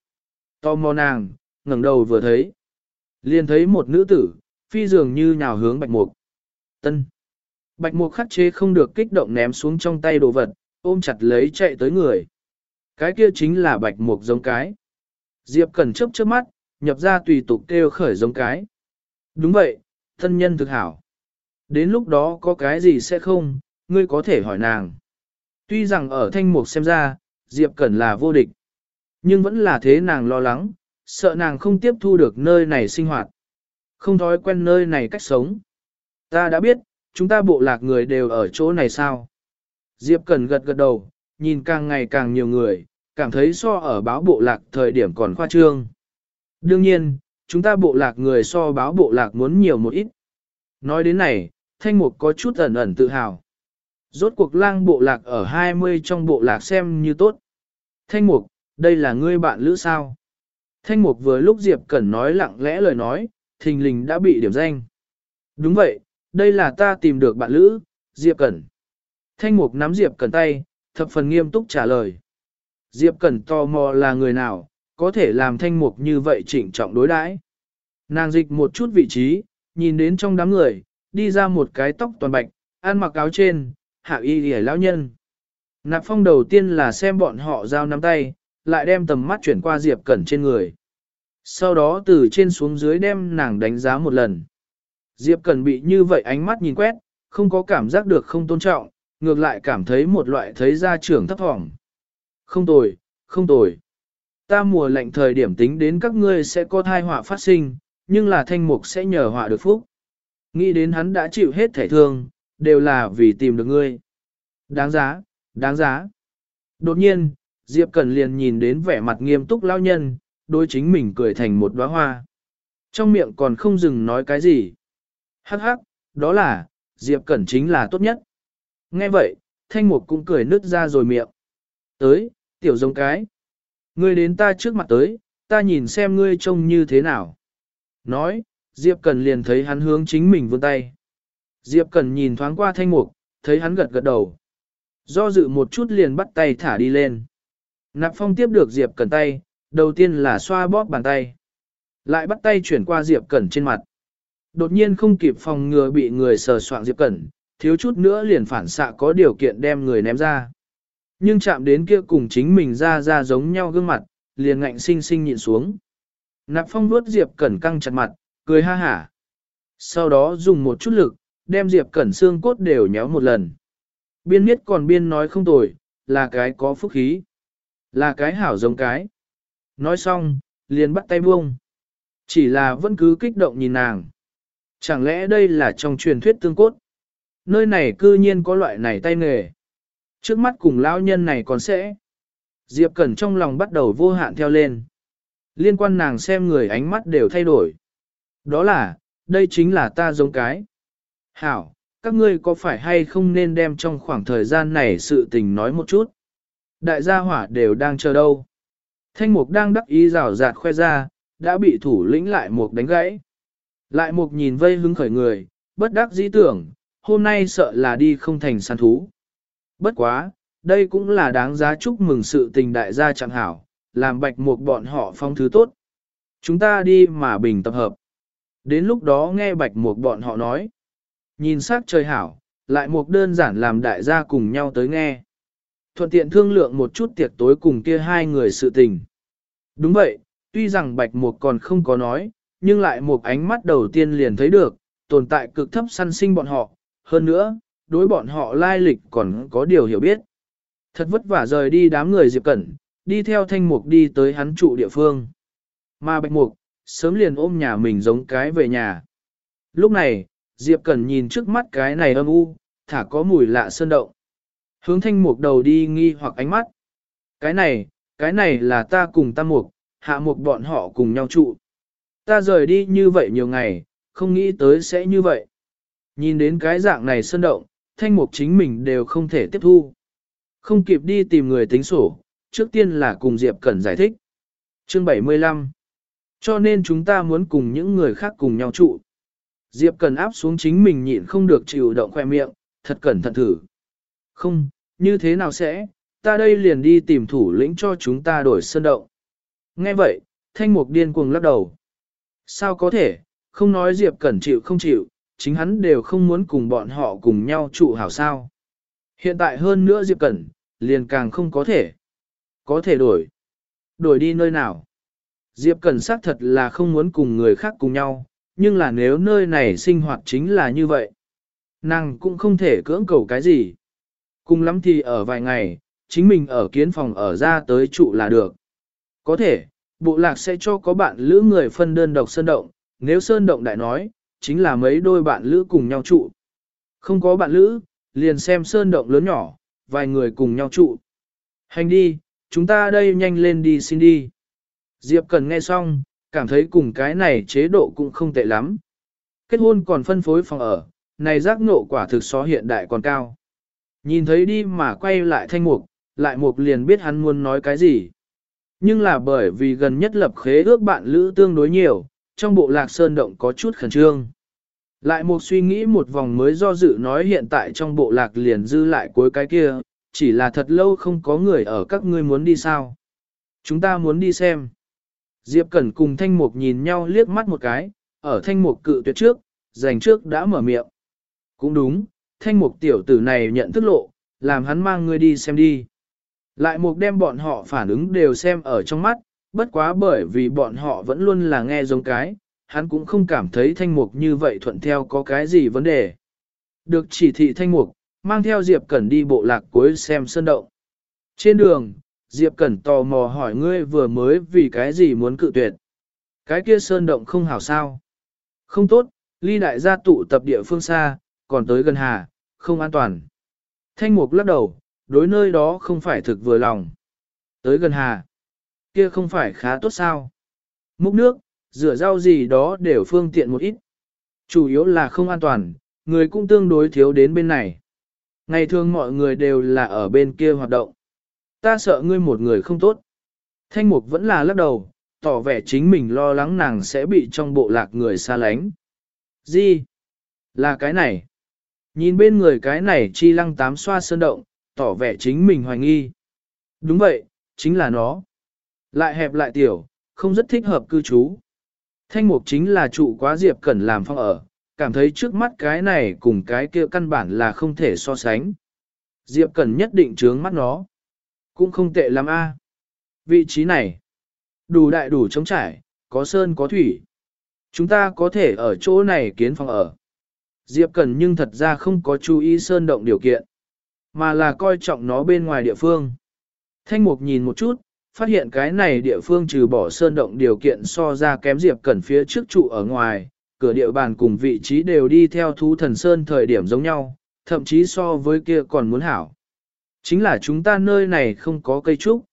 Tò mò nàng, ngẩng đầu vừa thấy. liền thấy một nữ tử, phi dường như nhào hướng bạch mục. Tân. Bạch mục khắc chế không được kích động ném xuống trong tay đồ vật, ôm chặt lấy chạy tới người. Cái kia chính là bạch mục giống cái. Diệp Cẩn chớp chớp mắt, nhập ra tùy tục kêu khởi giống cái. Đúng vậy, thân nhân thực hảo. Đến lúc đó có cái gì sẽ không, ngươi có thể hỏi nàng. Tuy rằng ở thanh mục xem ra, Diệp Cẩn là vô địch. Nhưng vẫn là thế nàng lo lắng, sợ nàng không tiếp thu được nơi này sinh hoạt. Không thói quen nơi này cách sống. Ta đã biết, chúng ta bộ lạc người đều ở chỗ này sao? Diệp Cẩn gật gật đầu, nhìn càng ngày càng nhiều người, cảm thấy so ở báo bộ lạc thời điểm còn khoa trương. Đương nhiên, chúng ta bộ lạc người so báo bộ lạc muốn nhiều một ít. Nói đến này, thanh mục có chút ẩn ẩn tự hào. Rốt cuộc lang bộ lạc ở 20 trong bộ lạc xem như tốt. Thanh mục, đây là ngươi bạn lữ sao? Thanh mục vừa lúc Diệp Cẩn nói lặng lẽ lời nói, thình lình đã bị điểm danh. Đúng vậy, đây là ta tìm được bạn lữ, Diệp Cẩn. Thanh mục nắm Diệp Cẩn tay, thập phần nghiêm túc trả lời. Diệp Cẩn tò mò là người nào, có thể làm thanh mục như vậy chỉnh trọng đối đãi. Nàng dịch một chút vị trí, nhìn đến trong đám người, đi ra một cái tóc toàn bạch, ăn mặc áo trên, hạ y lìa lão nhân. Nạp phong đầu tiên là xem bọn họ giao nắm tay, lại đem tầm mắt chuyển qua Diệp Cẩn trên người. Sau đó từ trên xuống dưới đem nàng đánh giá một lần. Diệp Cẩn bị như vậy ánh mắt nhìn quét, không có cảm giác được không tôn trọng, ngược lại cảm thấy một loại thấy gia trưởng thấp thỏm. Không tồi, không tồi. Ta mùa lạnh thời điểm tính đến các ngươi sẽ có thai họa phát sinh, nhưng là thanh mục sẽ nhờ họa được phúc. Nghĩ đến hắn đã chịu hết thể thương, đều là vì tìm được ngươi. Đáng giá, đáng giá. Đột nhiên, Diệp Cẩn liền nhìn đến vẻ mặt nghiêm túc lao nhân, đôi chính mình cười thành một đóa hoa. Trong miệng còn không dừng nói cái gì. Hắc hắc, đó là, Diệp Cẩn chính là tốt nhất. Nghe vậy, thanh mục cũng cười nứt ra rồi miệng. Tới, tiểu giống cái. Ngươi đến ta trước mặt tới, ta nhìn xem ngươi trông như thế nào. Nói, Diệp Cẩn liền thấy hắn hướng chính mình vươn tay. Diệp Cần nhìn thoáng qua thanh mục, thấy hắn gật gật đầu. Do dự một chút liền bắt tay thả đi lên. Nạp phong tiếp được Diệp Cần tay, đầu tiên là xoa bóp bàn tay. Lại bắt tay chuyển qua Diệp Cẩn trên mặt. Đột nhiên không kịp phòng ngừa bị người sờ soạng Diệp Cẩn, thiếu chút nữa liền phản xạ có điều kiện đem người ném ra. Nhưng chạm đến kia cùng chính mình ra ra giống nhau gương mặt, liền ngạnh sinh sinh nhịn xuống. Nạp phong vuốt Diệp Cẩn căng chặt mặt, cười ha hả. Sau đó dùng một chút lực, đem Diệp Cẩn xương cốt đều nhéo một lần. Biên miết còn biên nói không tồi, là cái có phúc khí. Là cái hảo giống cái. Nói xong, liền bắt tay buông. Chỉ là vẫn cứ kích động nhìn nàng. Chẳng lẽ đây là trong truyền thuyết tương cốt? Nơi này cư nhiên có loại này tay nghề. Trước mắt cùng lão nhân này còn sẽ. Diệp Cẩn trong lòng bắt đầu vô hạn theo lên. Liên quan nàng xem người ánh mắt đều thay đổi. Đó là, đây chính là ta giống cái. Hảo, các ngươi có phải hay không nên đem trong khoảng thời gian này sự tình nói một chút? Đại gia hỏa đều đang chờ đâu? Thanh mục đang đắc ý rào rạt khoe ra, đã bị thủ lĩnh lại mục đánh gãy. Lại mục nhìn vây hứng khởi người, bất đắc dĩ tưởng, hôm nay sợ là đi không thành săn thú. Bất quá, đây cũng là đáng giá chúc mừng sự tình đại gia chẳng hảo, làm bạch mục bọn họ phong thứ tốt. Chúng ta đi mà bình tập hợp. Đến lúc đó nghe bạch mục bọn họ nói. Nhìn sắc trời hảo, lại một đơn giản làm đại gia cùng nhau tới nghe. Thuận tiện thương lượng một chút tiệc tối cùng kia hai người sự tình. Đúng vậy, tuy rằng bạch mục còn không có nói, nhưng lại một ánh mắt đầu tiên liền thấy được, tồn tại cực thấp săn sinh bọn họ. Hơn nữa, đối bọn họ lai lịch còn có điều hiểu biết. Thật vất vả rời đi đám người Diệp Cẩn, đi theo thanh mục đi tới hắn trụ địa phương. Mà bạch mục, sớm liền ôm nhà mình giống cái về nhà. Lúc này, Diệp Cẩn nhìn trước mắt cái này âm u, thả có mùi lạ sơn động. Hướng thanh mục đầu đi nghi hoặc ánh mắt. Cái này, cái này là ta cùng tam mục, hạ mục bọn họ cùng nhau trụ. Ta rời đi như vậy nhiều ngày, không nghĩ tới sẽ như vậy. Nhìn đến cái dạng này sơn động, thanh mục chính mình đều không thể tiếp thu. Không kịp đi tìm người tính sổ, trước tiên là cùng Diệp Cẩn giải thích. Chương 75 Cho nên chúng ta muốn cùng những người khác cùng nhau trụ. Diệp Cần áp xuống chính mình nhịn không được chịu động khoe miệng, thật cẩn thận thử. Không, như thế nào sẽ, ta đây liền đi tìm thủ lĩnh cho chúng ta đổi sơn động. Nghe vậy, thanh mục điên cuồng lắc đầu. Sao có thể, không nói Diệp Cẩn chịu không chịu, chính hắn đều không muốn cùng bọn họ cùng nhau trụ hảo sao. Hiện tại hơn nữa Diệp Cẩn, liền càng không có thể. Có thể đổi. Đổi đi nơi nào? Diệp Cẩn xác thật là không muốn cùng người khác cùng nhau, nhưng là nếu nơi này sinh hoạt chính là như vậy. Nàng cũng không thể cưỡng cầu cái gì. Cùng lắm thì ở vài ngày, chính mình ở kiến phòng ở ra tới trụ là được. Có thể, bộ lạc sẽ cho có bạn lữ người phân đơn độc sơn động, nếu sơn động đại nói, chính là mấy đôi bạn lữ cùng nhau trụ. Không có bạn lữ, liền xem sơn động lớn nhỏ, vài người cùng nhau trụ. Hành đi, chúng ta đây nhanh lên đi xin đi. Diệp Cần nghe xong, cảm thấy cùng cái này chế độ cũng không tệ lắm. Kết hôn còn phân phối phòng ở, này giác ngộ quả thực so hiện đại còn cao. Nhìn thấy đi mà quay lại thanh mục, lại mục liền biết hắn muốn nói cái gì. Nhưng là bởi vì gần nhất lập khế ước bạn lữ tương đối nhiều, trong bộ lạc sơn động có chút khẩn trương. Lại một suy nghĩ một vòng mới do dự nói hiện tại trong bộ lạc liền dư lại cuối cái kia, chỉ là thật lâu không có người ở các ngươi muốn đi sao. Chúng ta muốn đi xem. Diệp Cẩn cùng Thanh Mục nhìn nhau liếc mắt một cái, ở Thanh Mục cự tuyệt trước, giành trước đã mở miệng. Cũng đúng, Thanh Mục tiểu tử này nhận thức lộ, làm hắn mang ngươi đi xem đi. Lại Mục đem bọn họ phản ứng đều xem ở trong mắt, bất quá bởi vì bọn họ vẫn luôn là nghe giống cái, hắn cũng không cảm thấy Thanh Mục như vậy thuận theo có cái gì vấn đề. Được chỉ thị Thanh Mục, mang theo Diệp Cẩn đi bộ lạc cuối xem sơn động. Trên đường, Diệp Cẩn tò mò hỏi ngươi vừa mới vì cái gì muốn cự tuyệt. Cái kia sơn động không hảo sao. Không tốt, ly đại gia tụ tập địa phương xa, còn tới gần hà, không an toàn. Thanh mục lắc đầu, đối nơi đó không phải thực vừa lòng. Tới gần hà, kia không phải khá tốt sao. Múc nước, rửa rau gì đó đều phương tiện một ít. Chủ yếu là không an toàn, người cũng tương đối thiếu đến bên này. Ngày thường mọi người đều là ở bên kia hoạt động. Ta sợ ngươi một người không tốt. Thanh mục vẫn là lắc đầu, tỏ vẻ chính mình lo lắng nàng sẽ bị trong bộ lạc người xa lánh. Gì? Là cái này. Nhìn bên người cái này chi lăng tám xoa sơn động, tỏ vẻ chính mình hoài nghi. Đúng vậy, chính là nó. Lại hẹp lại tiểu, không rất thích hợp cư trú. Thanh mục chính là trụ quá diệp cần làm phong ở, cảm thấy trước mắt cái này cùng cái kia căn bản là không thể so sánh. Diệp Cần nhất định trướng mắt nó. Cũng không tệ lắm a. Vị trí này, đủ đại đủ trống trải, có sơn có thủy. Chúng ta có thể ở chỗ này kiến phòng ở. Diệp Cần nhưng thật ra không có chú ý sơn động điều kiện, mà là coi trọng nó bên ngoài địa phương. Thanh Mục nhìn một chút, phát hiện cái này địa phương trừ bỏ sơn động điều kiện so ra kém Diệp cần phía trước trụ ở ngoài, cửa địa bàn cùng vị trí đều đi theo thú thần sơn thời điểm giống nhau, thậm chí so với kia còn muốn hảo. Chính là chúng ta nơi này không có cây trúc.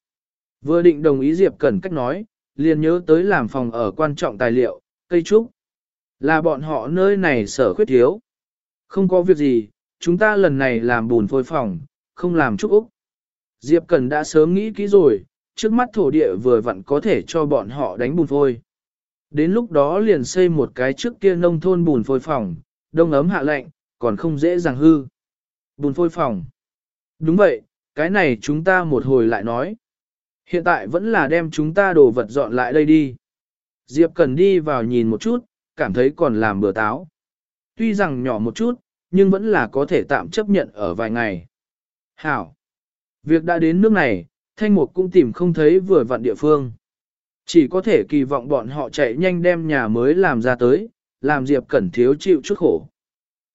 Vừa định đồng ý Diệp Cẩn cách nói, liền nhớ tới làm phòng ở quan trọng tài liệu, cây trúc. Là bọn họ nơi này sở khuyết thiếu. Không có việc gì, chúng ta lần này làm bùn phôi phòng, không làm trúc Úc. Diệp Cẩn đã sớm nghĩ kỹ rồi, trước mắt thổ địa vừa vặn có thể cho bọn họ đánh bùn phôi. Đến lúc đó liền xây một cái trước kia nông thôn bùn phôi phòng, đông ấm hạ lạnh, còn không dễ dàng hư. Bùn phôi phòng. Đúng vậy, cái này chúng ta một hồi lại nói. Hiện tại vẫn là đem chúng ta đồ vật dọn lại đây đi. Diệp cần đi vào nhìn một chút, cảm thấy còn làm bừa táo. Tuy rằng nhỏ một chút, nhưng vẫn là có thể tạm chấp nhận ở vài ngày. Hảo. Việc đã đến nước này, thanh mục cũng tìm không thấy vừa vặn địa phương. Chỉ có thể kỳ vọng bọn họ chạy nhanh đem nhà mới làm ra tới, làm Diệp Cẩn thiếu chịu chút khổ.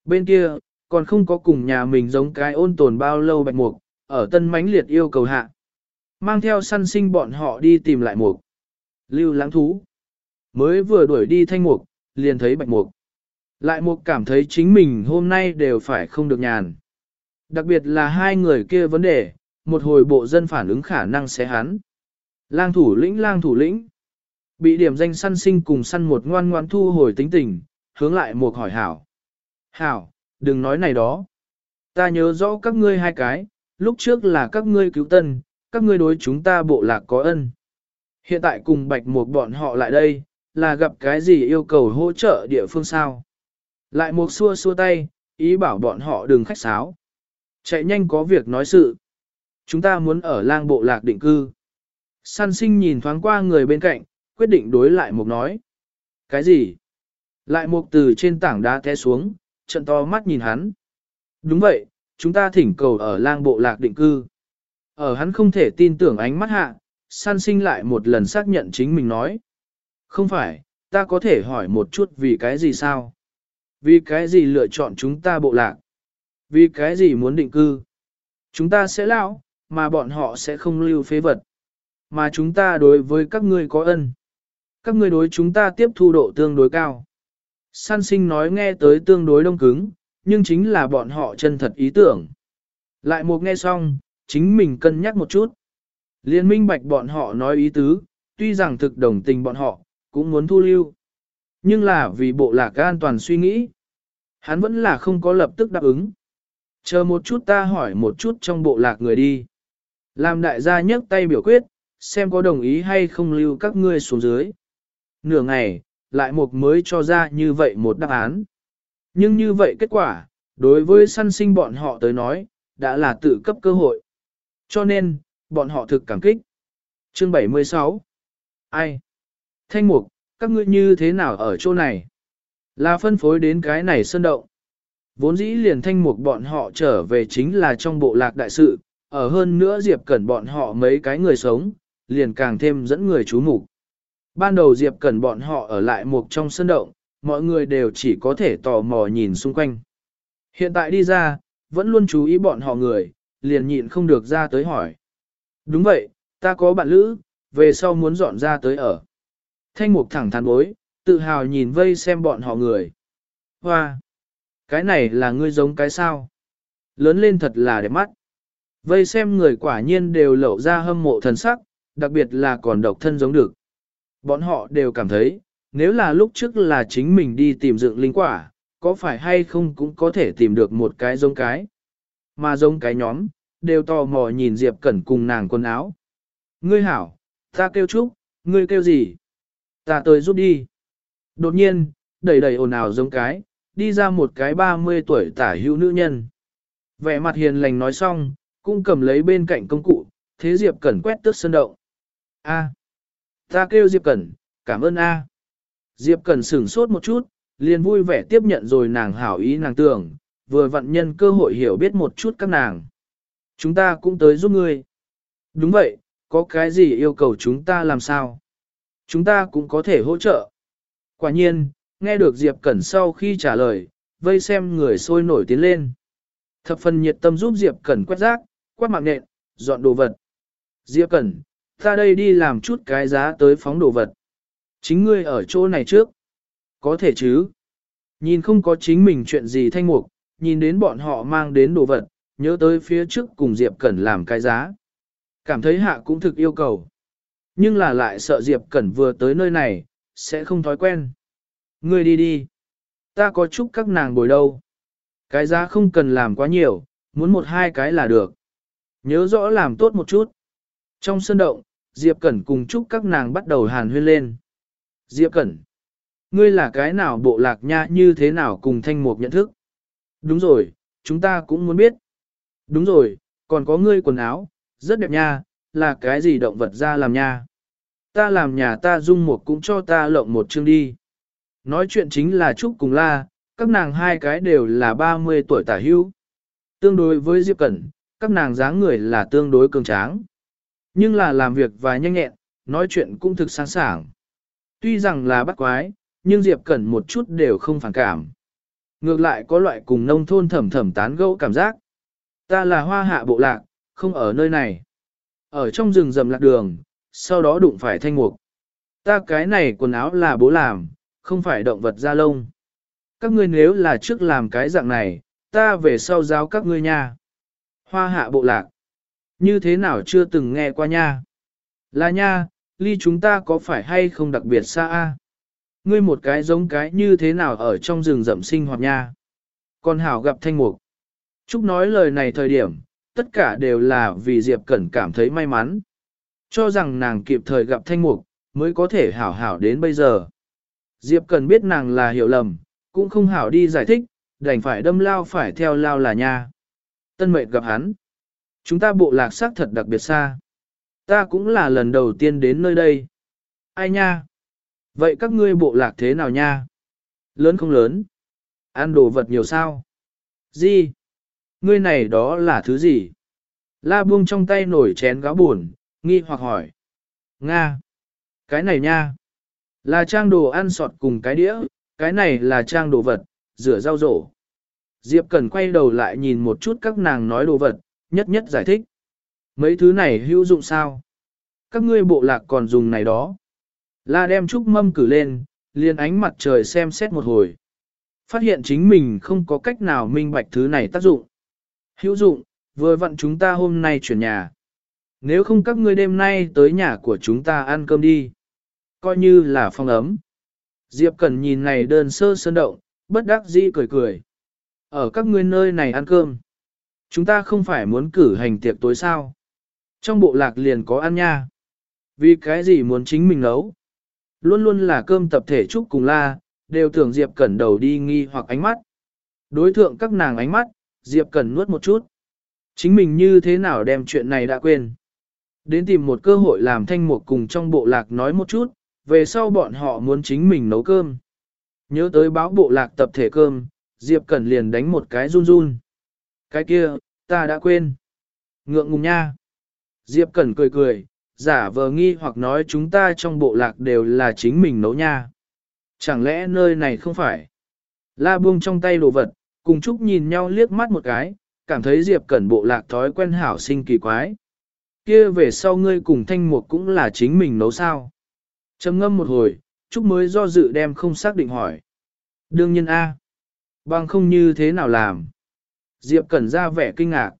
Bên kia, còn không có cùng nhà mình giống cái ôn tồn bao lâu bạch mục, ở tân mãnh liệt yêu cầu hạ. Mang theo săn sinh bọn họ đi tìm lại mục. Lưu lãng thú. Mới vừa đuổi đi thanh mục, liền thấy bạch mục. Lại mục cảm thấy chính mình hôm nay đều phải không được nhàn. Đặc biệt là hai người kia vấn đề, một hồi bộ dân phản ứng khả năng sẽ hắn. Lang thủ lĩnh lang thủ lĩnh. Bị điểm danh săn sinh cùng săn một ngoan ngoan thu hồi tính tình, hướng lại mục hỏi hảo. Hảo, đừng nói này đó. Ta nhớ rõ các ngươi hai cái, lúc trước là các ngươi cứu tân, các ngươi đối chúng ta bộ lạc có ân. Hiện tại cùng bạch một bọn họ lại đây, là gặp cái gì yêu cầu hỗ trợ địa phương sao? Lại một xua xua tay, ý bảo bọn họ đừng khách sáo. Chạy nhanh có việc nói sự. Chúng ta muốn ở lang bộ lạc định cư. San sinh nhìn thoáng qua người bên cạnh, quyết định đối lại mục nói. Cái gì? Lại mục từ trên tảng đá té xuống, trận to mắt nhìn hắn. Đúng vậy, chúng ta thỉnh cầu ở lang bộ lạc định cư. Ở hắn không thể tin tưởng ánh mắt hạ, san sinh lại một lần xác nhận chính mình nói. Không phải, ta có thể hỏi một chút vì cái gì sao? Vì cái gì lựa chọn chúng ta bộ lạc? Vì cái gì muốn định cư? Chúng ta sẽ lão, mà bọn họ sẽ không lưu phế vật. Mà chúng ta đối với các ngươi có ân. Các ngươi đối chúng ta tiếp thu độ tương đối cao. San sinh nói nghe tới tương đối đông cứng, nhưng chính là bọn họ chân thật ý tưởng. Lại một nghe xong, chính mình cân nhắc một chút. Liên minh bạch bọn họ nói ý tứ, tuy rằng thực đồng tình bọn họ, cũng muốn thu lưu. Nhưng là vì bộ lạc an toàn suy nghĩ. Hắn vẫn là không có lập tức đáp ứng. Chờ một chút ta hỏi một chút trong bộ lạc người đi. Làm đại gia nhấc tay biểu quyết, xem có đồng ý hay không lưu các ngươi xuống dưới. Nửa ngày, lại một mới cho ra như vậy một đáp án. Nhưng như vậy kết quả, đối với săn sinh bọn họ tới nói, đã là tự cấp cơ hội. Cho nên, bọn họ thực cảm kích. Chương 76 Ai? Thanh mục, các ngươi như thế nào ở chỗ này? Là phân phối đến cái này sơn động. Vốn dĩ liền thanh mục bọn họ trở về chính là trong bộ lạc đại sự, ở hơn nữa Diệp Cẩn bọn họ mấy cái người sống, liền càng thêm dẫn người chú mục. Ban đầu Diệp Cẩn bọn họ ở lại một trong sân động, mọi người đều chỉ có thể tò mò nhìn xung quanh. Hiện tại đi ra, vẫn luôn chú ý bọn họ người, liền nhịn không được ra tới hỏi. Đúng vậy, ta có bạn lữ, về sau muốn dọn ra tới ở. Thanh mục thẳng thắn bối, tự hào nhìn vây xem bọn họ người. Hoa! Cái này là ngươi giống cái sao? Lớn lên thật là đẹp mắt. Vây xem người quả nhiên đều lộ ra hâm mộ thần sắc, đặc biệt là còn độc thân giống được. Bọn họ đều cảm thấy, nếu là lúc trước là chính mình đi tìm dựng linh quả, có phải hay không cũng có thể tìm được một cái giống cái. Mà giống cái nhóm, đều tò mò nhìn Diệp Cẩn cùng nàng quần áo. Ngươi hảo, ta kêu chúc, ngươi kêu gì? Ta tới giúp đi. Đột nhiên, đầy đầy ồn ào giống cái, đi ra một cái 30 tuổi tả hữu nữ nhân. Vẻ mặt hiền lành nói xong, cũng cầm lấy bên cạnh công cụ, thế Diệp Cẩn quét tước sân động. A. Ta kêu Diệp Cẩn, cảm ơn A. Diệp Cẩn sửng sốt một chút, liền vui vẻ tiếp nhận rồi nàng hảo ý nàng tưởng, vừa vận nhân cơ hội hiểu biết một chút các nàng. Chúng ta cũng tới giúp ngươi. Đúng vậy, có cái gì yêu cầu chúng ta làm sao? Chúng ta cũng có thể hỗ trợ. Quả nhiên, nghe được Diệp Cẩn sau khi trả lời, vây xem người sôi nổi tiến lên. Thập phần nhiệt tâm giúp Diệp Cẩn quét rác, quét mạng nện, dọn đồ vật. Diệp Cẩn, ta đây đi làm chút cái giá tới phóng đồ vật. Chính ngươi ở chỗ này trước. Có thể chứ. Nhìn không có chính mình chuyện gì thanh mục, nhìn đến bọn họ mang đến đồ vật, nhớ tới phía trước cùng Diệp Cẩn làm cái giá. Cảm thấy hạ cũng thực yêu cầu. Nhưng là lại sợ Diệp Cẩn vừa tới nơi này, sẽ không thói quen. Ngươi đi đi. Ta có chúc các nàng bồi đâu. Cái giá không cần làm quá nhiều, muốn một hai cái là được. Nhớ rõ làm tốt một chút. Trong sân động, Diệp Cẩn cùng chúc các nàng bắt đầu hàn huyên lên. Diệp Cẩn. Ngươi là cái nào bộ lạc nha như thế nào cùng thanh mục nhận thức? Đúng rồi, chúng ta cũng muốn biết. Đúng rồi, còn có ngươi quần áo, rất đẹp nha, là cái gì động vật ra làm nha. Ta làm nhà ta dung một cũng cho ta lộng một chương đi. Nói chuyện chính là Trúc cùng la, các nàng hai cái đều là 30 tuổi tả hưu. Tương đối với Diệp Cẩn, các nàng dáng người là tương đối cường tráng. Nhưng là làm việc và nhanh nhẹn, nói chuyện cũng thực sáng sảng. Tuy rằng là bắt quái, nhưng Diệp Cẩn một chút đều không phản cảm. Ngược lại có loại cùng nông thôn thẩm thẩm tán gẫu cảm giác. Ta là hoa hạ bộ lạc, không ở nơi này. Ở trong rừng rầm lạc đường, sau đó đụng phải thanh mục. Ta cái này quần áo là bố làm, không phải động vật da lông. Các ngươi nếu là trước làm cái dạng này, ta về sau giáo các ngươi nha. Hoa hạ bộ lạc. Như thế nào chưa từng nghe qua nha? Là nha, ly chúng ta có phải hay không đặc biệt xa a? Ngươi một cái giống cái như thế nào ở trong rừng rậm sinh hoạt nha? Con hảo gặp thanh mục. Trúc nói lời này thời điểm, tất cả đều là vì Diệp Cẩn cảm thấy may mắn. Cho rằng nàng kịp thời gặp thanh mục, mới có thể hảo hảo đến bây giờ. Diệp Cẩn biết nàng là hiểu lầm, cũng không hảo đi giải thích, đành phải đâm lao phải theo lao là nha. Tân mệnh gặp hắn. Chúng ta bộ lạc xác thật đặc biệt xa. Ta cũng là lần đầu tiên đến nơi đây. Ai nha? Vậy các ngươi bộ lạc thế nào nha? Lớn không lớn? Ăn đồ vật nhiều sao? Gì? Ngươi này đó là thứ gì? La buông trong tay nổi chén gáo buồn, nghi hoặc hỏi. Nga! Cái này nha! Là trang đồ ăn sọt cùng cái đĩa, cái này là trang đồ vật, rửa rau rổ. Diệp Cần quay đầu lại nhìn một chút các nàng nói đồ vật, nhất nhất giải thích. Mấy thứ này hữu dụng sao? Các ngươi bộ lạc còn dùng này đó. La đem trúc mâm cử lên, liền ánh mặt trời xem xét một hồi. Phát hiện chính mình không có cách nào minh bạch thứ này tác dụng. Hữu dụng, vừa vặn chúng ta hôm nay chuyển nhà. Nếu không các ngươi đêm nay tới nhà của chúng ta ăn cơm đi. Coi như là phong ấm. Diệp Cần nhìn này đơn sơ sơn động, bất đắc dĩ cười cười. Ở các ngươi nơi này ăn cơm. Chúng ta không phải muốn cử hành tiệc tối sao. Trong bộ lạc liền có ăn nha. Vì cái gì muốn chính mình nấu? Luôn luôn là cơm tập thể chúc cùng la, đều tưởng Diệp Cẩn đầu đi nghi hoặc ánh mắt. Đối thượng các nàng ánh mắt, Diệp Cẩn nuốt một chút. Chính mình như thế nào đem chuyện này đã quên. Đến tìm một cơ hội làm thanh mục cùng trong bộ lạc nói một chút, về sau bọn họ muốn chính mình nấu cơm. Nhớ tới báo bộ lạc tập thể cơm, Diệp Cẩn liền đánh một cái run run. Cái kia, ta đã quên. Ngượng ngùng nha. Diệp Cẩn cười cười, giả vờ nghi hoặc nói chúng ta trong bộ lạc đều là chính mình nấu nha. Chẳng lẽ nơi này không phải? La buông trong tay đồ vật, cùng Trúc nhìn nhau liếc mắt một cái, cảm thấy Diệp Cẩn bộ lạc thói quen hảo sinh kỳ quái. Kia về sau ngươi cùng thanh mục cũng là chính mình nấu sao? Trầm ngâm một hồi, Trúc mới do dự đem không xác định hỏi. Đương nhiên A. Bằng không như thế nào làm? Diệp Cẩn ra vẻ kinh ngạc.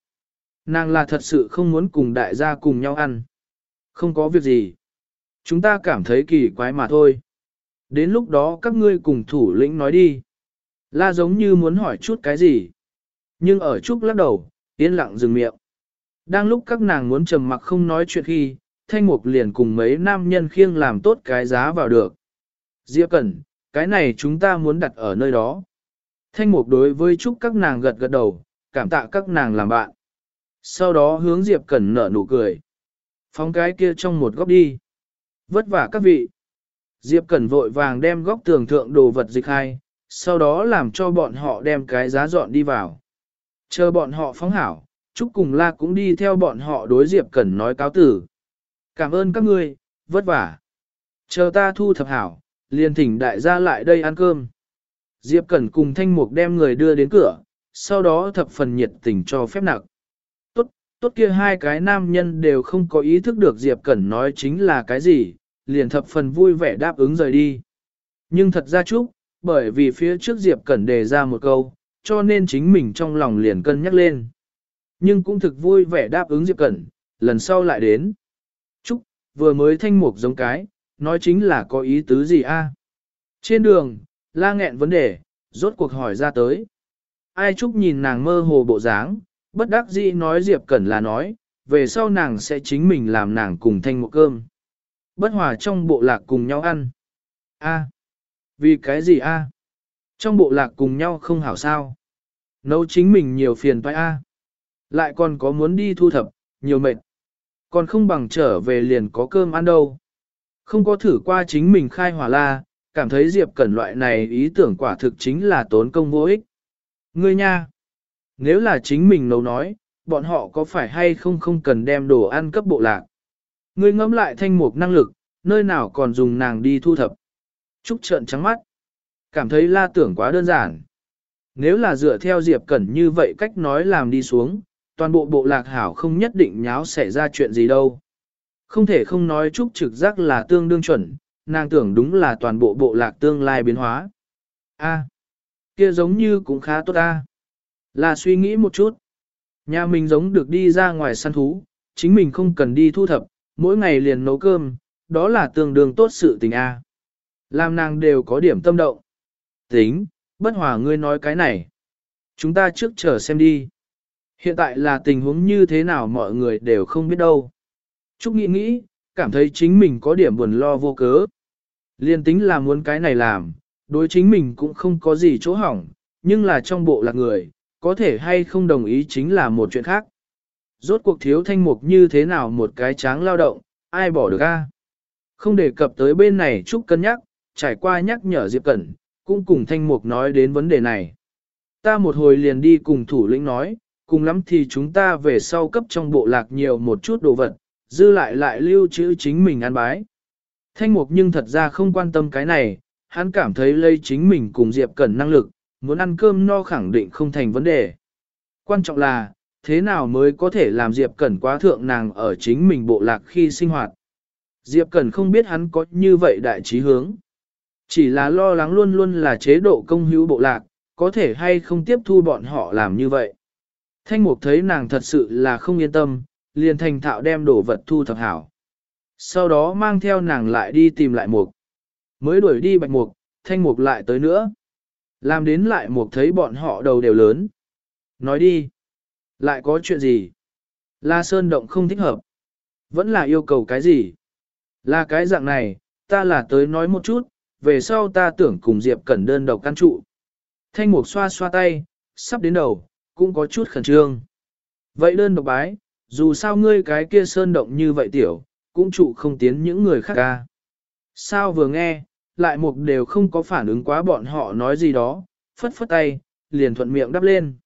Nàng là thật sự không muốn cùng đại gia cùng nhau ăn. Không có việc gì. Chúng ta cảm thấy kỳ quái mà thôi. Đến lúc đó các ngươi cùng thủ lĩnh nói đi. La giống như muốn hỏi chút cái gì. Nhưng ở chút lắc đầu, yên lặng dừng miệng. Đang lúc các nàng muốn trầm mặc không nói chuyện khi, thanh mục liền cùng mấy nam nhân khiêng làm tốt cái giá vào được. Diệp Cẩn, cái này chúng ta muốn đặt ở nơi đó. Thanh mục đối với chúc các nàng gật gật đầu, cảm tạ các nàng làm bạn. Sau đó hướng Diệp Cẩn nở nụ cười. Phóng cái kia trong một góc đi. Vất vả các vị. Diệp Cẩn vội vàng đem góc tường thượng đồ vật dịch hai, sau đó làm cho bọn họ đem cái giá dọn đi vào. Chờ bọn họ phóng hảo, Trúc cùng La cũng đi theo bọn họ đối Diệp Cẩn nói cáo tử. Cảm ơn các ngươi, vất vả. Chờ ta thu thập hảo, liền thỉnh đại gia lại đây ăn cơm. Diệp Cẩn cùng Thanh Mục đem người đưa đến cửa, sau đó thập phần nhiệt tình cho phép nặc Tốt, tốt kia hai cái nam nhân đều không có ý thức được Diệp Cẩn nói chính là cái gì, liền thập phần vui vẻ đáp ứng rời đi. Nhưng thật ra chúc, bởi vì phía trước Diệp Cẩn đề ra một câu, cho nên chính mình trong lòng liền cân nhắc lên. Nhưng cũng thực vui vẻ đáp ứng Diệp Cẩn, lần sau lại đến. Chúc, vừa mới thanh mục giống cái, nói chính là có ý tứ gì a? Trên đường, la nghẹn vấn đề, rốt cuộc hỏi ra tới. Ai chúc nhìn nàng mơ hồ bộ dáng, bất đắc dĩ nói Diệp Cẩn là nói, về sau nàng sẽ chính mình làm nàng cùng thanh một cơm. Bất hòa trong bộ lạc cùng nhau ăn. A. Vì cái gì a? Trong bộ lạc cùng nhau không hảo sao. Nấu chính mình nhiều phiền toái a. Lại còn có muốn đi thu thập, nhiều mệt. Còn không bằng trở về liền có cơm ăn đâu. Không có thử qua chính mình khai hỏa la, cảm thấy Diệp Cẩn loại này ý tưởng quả thực chính là tốn công vô ích. Ngươi nha, nếu là chính mình nấu nói, bọn họ có phải hay không không cần đem đồ ăn cấp bộ lạc. Ngươi ngẫm lại thanh mục năng lực, nơi nào còn dùng nàng đi thu thập. Trúc trợn trắng mắt, cảm thấy la tưởng quá đơn giản. Nếu là dựa theo Diệp Cẩn như vậy cách nói làm đi xuống, toàn bộ bộ lạc hảo không nhất định nháo xảy ra chuyện gì đâu. Không thể không nói Trúc trực giác là tương đương chuẩn, nàng tưởng đúng là toàn bộ bộ lạc tương lai biến hóa. A, kia giống như cũng khá tốt ta. Là suy nghĩ một chút. Nhà mình giống được đi ra ngoài săn thú, chính mình không cần đi thu thập, mỗi ngày liền nấu cơm, đó là tương đương tốt sự tình a. Làm nàng đều có điểm tâm động. Tính, bất hòa ngươi nói cái này. Chúng ta trước chờ xem đi. Hiện tại là tình huống như thế nào mọi người đều không biết đâu. Trúc nghĩ nghĩ, cảm thấy chính mình có điểm buồn lo vô cớ. Liên tính là muốn cái này làm, đối chính mình cũng không có gì chỗ hỏng, nhưng là trong bộ lạc người, có thể hay không đồng ý chính là một chuyện khác. Rốt cuộc thiếu thanh mục như thế nào một cái tráng lao động, ai bỏ được a? Không đề cập tới bên này Trúc cân nhắc, trải qua nhắc nhở Diệp Cẩn, cũng cùng thanh mục nói đến vấn đề này. Ta một hồi liền đi cùng thủ lĩnh nói, cùng lắm thì chúng ta về sau cấp trong bộ lạc nhiều một chút đồ vật, dư lại lại lưu trữ chính mình ăn bái. Thanh mục nhưng thật ra không quan tâm cái này, hắn cảm thấy lây chính mình cùng Diệp Cẩn năng lực, muốn ăn cơm no khẳng định không thành vấn đề. Quan trọng là, thế nào mới có thể làm Diệp Cẩn quá thượng nàng ở chính mình bộ lạc khi sinh hoạt. Diệp Cẩn không biết hắn có như vậy đại trí hướng. Chỉ là lo lắng luôn luôn là chế độ công hữu bộ lạc, có thể hay không tiếp thu bọn họ làm như vậy. Thanh mục thấy nàng thật sự là không yên tâm, liền thành thạo đem đồ vật thu thập hảo. Sau đó mang theo nàng lại đi tìm lại mục. Mới đuổi đi bạch mục, thanh mục lại tới nữa. Làm đến lại mục thấy bọn họ đầu đều lớn. Nói đi. Lại có chuyện gì? La Sơn Động không thích hợp. Vẫn là yêu cầu cái gì? Là cái dạng này, ta là tới nói một chút, về sau ta tưởng cùng Diệp Cẩn đơn độc căn trụ. Thanh mục xoa xoa tay, sắp đến đầu, cũng có chút khẩn trương. Vậy đơn độc bái, dù sao ngươi cái kia sơn động như vậy tiểu, cũng trụ không tiến những người khác ca. Sao vừa nghe, lại một đều không có phản ứng quá bọn họ nói gì đó, phất phất tay, liền thuận miệng đắp lên.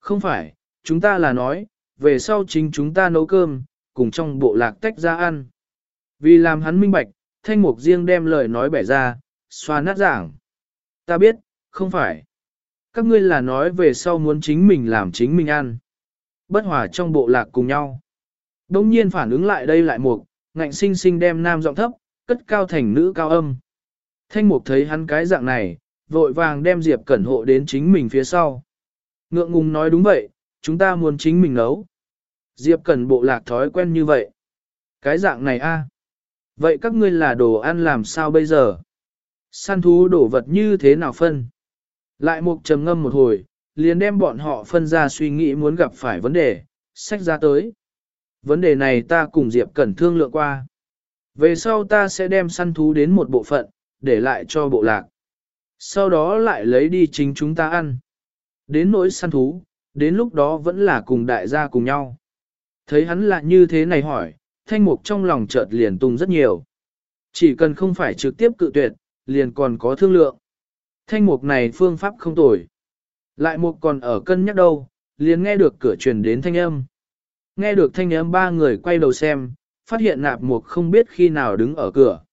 Không phải, chúng ta là nói, về sau chính chúng ta nấu cơm, cùng trong bộ lạc tách ra ăn. Vì làm hắn minh bạch, thanh mục riêng đem lời nói bẻ ra, xoa nát giảng. Ta biết, không phải. Các ngươi là nói về sau muốn chính mình làm chính mình ăn. Bất hòa trong bộ lạc cùng nhau. Đông nhiên phản ứng lại đây lại mục, ngạnh sinh sinh đem nam giọng thấp, cất cao thành nữ cao âm. Thanh mục thấy hắn cái dạng này, vội vàng đem Diệp Cẩn hộ đến chính mình phía sau. Ngượng ngùng nói đúng vậy, chúng ta muốn chính mình nấu. Diệp Cẩn bộ lạc thói quen như vậy. Cái dạng này a, Vậy các ngươi là đồ ăn làm sao bây giờ? Săn thú đổ vật như thế nào phân? Lại mục trầm ngâm một hồi, liền đem bọn họ phân ra suy nghĩ muốn gặp phải vấn đề, sách ra tới. Vấn đề này ta cùng Diệp Cẩn thương lượng qua. Về sau ta sẽ đem săn thú đến một bộ phận, để lại cho bộ lạc. Sau đó lại lấy đi chính chúng ta ăn. Đến nỗi săn thú, đến lúc đó vẫn là cùng đại gia cùng nhau. Thấy hắn là như thế này hỏi, thanh mục trong lòng chợt liền tung rất nhiều. Chỉ cần không phải trực tiếp cự tuyệt, liền còn có thương lượng. Thanh mục này phương pháp không tồi. Lại mục còn ở cân nhắc đâu, liền nghe được cửa truyền đến thanh âm. Nghe được thanh âm ba người quay đầu xem, phát hiện nạp mục không biết khi nào đứng ở cửa.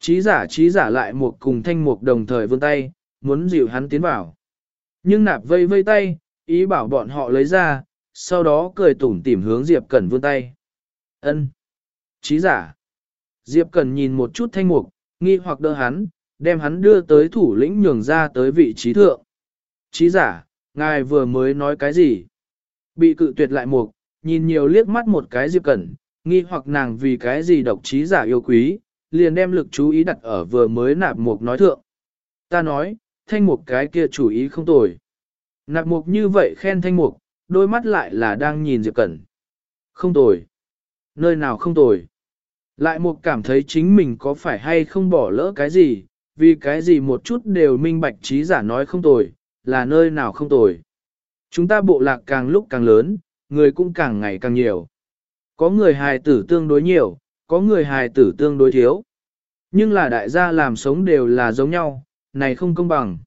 Trí giả trí giả lại mục cùng thanh mục đồng thời vươn tay, muốn dịu hắn tiến vào. Nhưng nạp vây vây tay, ý bảo bọn họ lấy ra, sau đó cười tủm tỉm hướng Diệp Cẩn vươn tay. Ân, Trí giả. Diệp Cẩn nhìn một chút thanh mục, nghi hoặc đỡ hắn, đem hắn đưa tới thủ lĩnh nhường ra tới vị trí thượng. Trí giả, ngài vừa mới nói cái gì? Bị cự tuyệt lại mục, nhìn nhiều liếc mắt một cái Diệp Cẩn, nghi hoặc nàng vì cái gì độc trí giả yêu quý, liền đem lực chú ý đặt ở vừa mới nạp mục nói thượng. Ta nói, thanh mục cái kia chủ ý không tồi. Nạp mục như vậy khen thanh mục, đôi mắt lại là đang nhìn Diệp Cẩn. Không tồi. Nơi nào không tồi. Lại mục cảm thấy chính mình có phải hay không bỏ lỡ cái gì, vì cái gì một chút đều minh bạch trí giả nói không tồi, là nơi nào không tồi. Chúng ta bộ lạc càng lúc càng lớn, người cũng càng ngày càng nhiều. Có người hài tử tương đối nhiều, có người hài tử tương đối thiếu. Nhưng là đại gia làm sống đều là giống nhau, này không công bằng.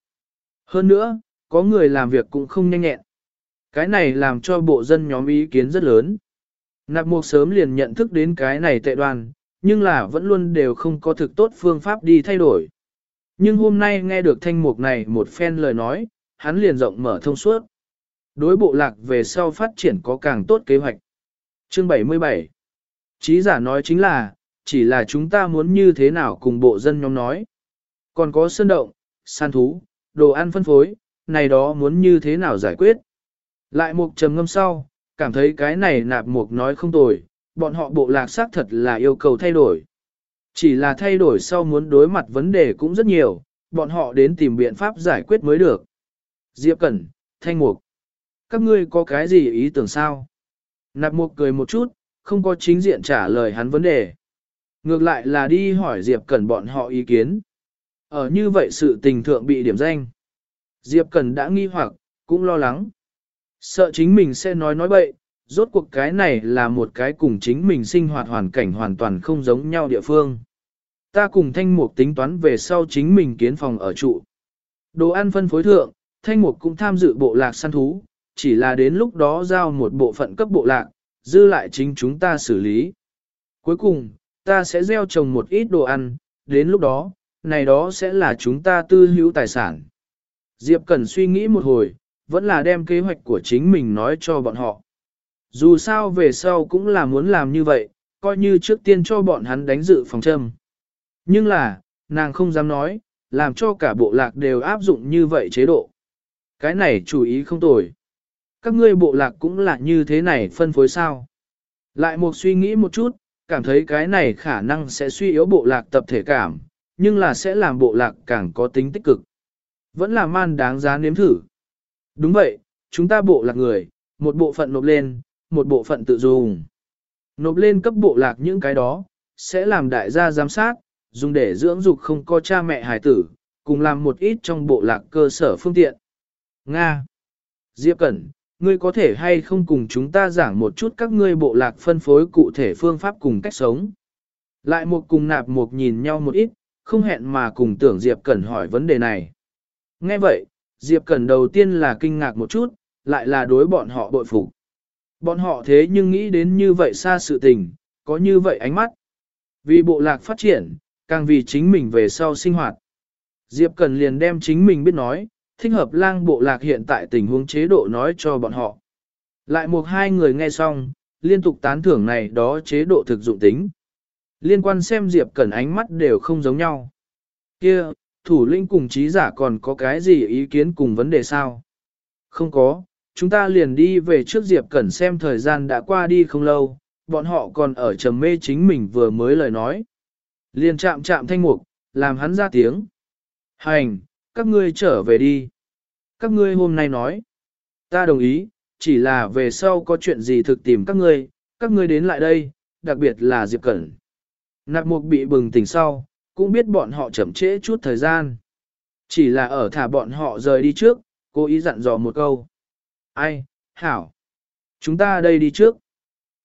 Hơn nữa, có người làm việc cũng không nhanh nhẹn. Cái này làm cho bộ dân nhóm ý kiến rất lớn. Nạp mục sớm liền nhận thức đến cái này tệ đoan, nhưng là vẫn luôn đều không có thực tốt phương pháp đi thay đổi. Nhưng hôm nay nghe được thanh mục này một phen lời nói, hắn liền rộng mở thông suốt. Đối bộ lạc về sau phát triển có càng tốt kế hoạch. Chương 77 Chí giả nói chính là, chỉ là chúng ta muốn như thế nào cùng bộ dân nhóm nói. Còn có sơn động, san thú, đồ ăn phân phối, này đó muốn như thế nào giải quyết. Lại một trầm ngâm sau, cảm thấy cái này nạp mục nói không tồi, bọn họ bộ lạc xác thật là yêu cầu thay đổi. Chỉ là thay đổi sau muốn đối mặt vấn đề cũng rất nhiều, bọn họ đến tìm biện pháp giải quyết mới được. Diệp Cẩn, Thanh Mục, các ngươi có cái gì ý tưởng sao? Nạp Mục cười một chút, không có chính diện trả lời hắn vấn đề. Ngược lại là đi hỏi Diệp Cẩn bọn họ ý kiến. Ở như vậy sự tình thượng bị điểm danh. Diệp Cẩn đã nghi hoặc, cũng lo lắng. Sợ chính mình sẽ nói nói bậy, rốt cuộc cái này là một cái cùng chính mình sinh hoạt hoàn cảnh hoàn toàn không giống nhau địa phương. Ta cùng thanh mục tính toán về sau chính mình kiến phòng ở trụ. Đồ ăn phân phối thượng, thanh mục cũng tham dự bộ lạc săn thú, chỉ là đến lúc đó giao một bộ phận cấp bộ lạc, dư lại chính chúng ta xử lý. Cuối cùng, ta sẽ gieo trồng một ít đồ ăn, đến lúc đó, này đó sẽ là chúng ta tư hữu tài sản. Diệp Cần suy nghĩ một hồi, vẫn là đem kế hoạch của chính mình nói cho bọn họ. Dù sao về sau cũng là muốn làm như vậy, coi như trước tiên cho bọn hắn đánh dự phòng châm. Nhưng là, nàng không dám nói, làm cho cả bộ lạc đều áp dụng như vậy chế độ. Cái này chủ ý không tồi. Các ngươi bộ lạc cũng là như thế này phân phối sao. Lại một suy nghĩ một chút, cảm thấy cái này khả năng sẽ suy yếu bộ lạc tập thể cảm, nhưng là sẽ làm bộ lạc càng có tính tích cực. Vẫn là man đáng giá nếm thử. Đúng vậy, chúng ta bộ lạc người, một bộ phận nộp lên, một bộ phận tự dùng. Nộp lên cấp bộ lạc những cái đó, sẽ làm đại gia giám sát, dùng để dưỡng dục không có cha mẹ hài tử, cùng làm một ít trong bộ lạc cơ sở phương tiện. Nga Diệp Cẩn, ngươi có thể hay không cùng chúng ta giảng một chút các ngươi bộ lạc phân phối cụ thể phương pháp cùng cách sống. Lại một cùng nạp một nhìn nhau một ít, không hẹn mà cùng tưởng Diệp Cẩn hỏi vấn đề này. Nghe vậy, Diệp Cẩn đầu tiên là kinh ngạc một chút, lại là đối bọn họ bội phục. Bọn họ thế nhưng nghĩ đến như vậy xa sự tình, có như vậy ánh mắt. Vì bộ lạc phát triển, càng vì chính mình về sau sinh hoạt. Diệp Cần liền đem chính mình biết nói, thích hợp lang bộ lạc hiện tại tình huống chế độ nói cho bọn họ. Lại một hai người nghe xong, liên tục tán thưởng này đó chế độ thực dụng tính. Liên quan xem Diệp Cẩn ánh mắt đều không giống nhau. Kia, thủ lĩnh cùng trí giả còn có cái gì ý kiến cùng vấn đề sao? Không có, chúng ta liền đi về trước Diệp Cẩn xem thời gian đã qua đi không lâu, bọn họ còn ở trầm mê chính mình vừa mới lời nói. Liền chạm chạm thanh mục, làm hắn ra tiếng. Hành, các ngươi trở về đi. Các ngươi hôm nay nói. Ta đồng ý, chỉ là về sau có chuyện gì thực tìm các ngươi, các ngươi đến lại đây, đặc biệt là Diệp Cẩn. Nạp mục bị bừng tỉnh sau, cũng biết bọn họ chậm trễ chút thời gian. Chỉ là ở thả bọn họ rời đi trước, cố ý dặn dò một câu. Ai, hảo. Chúng ta đây đi trước.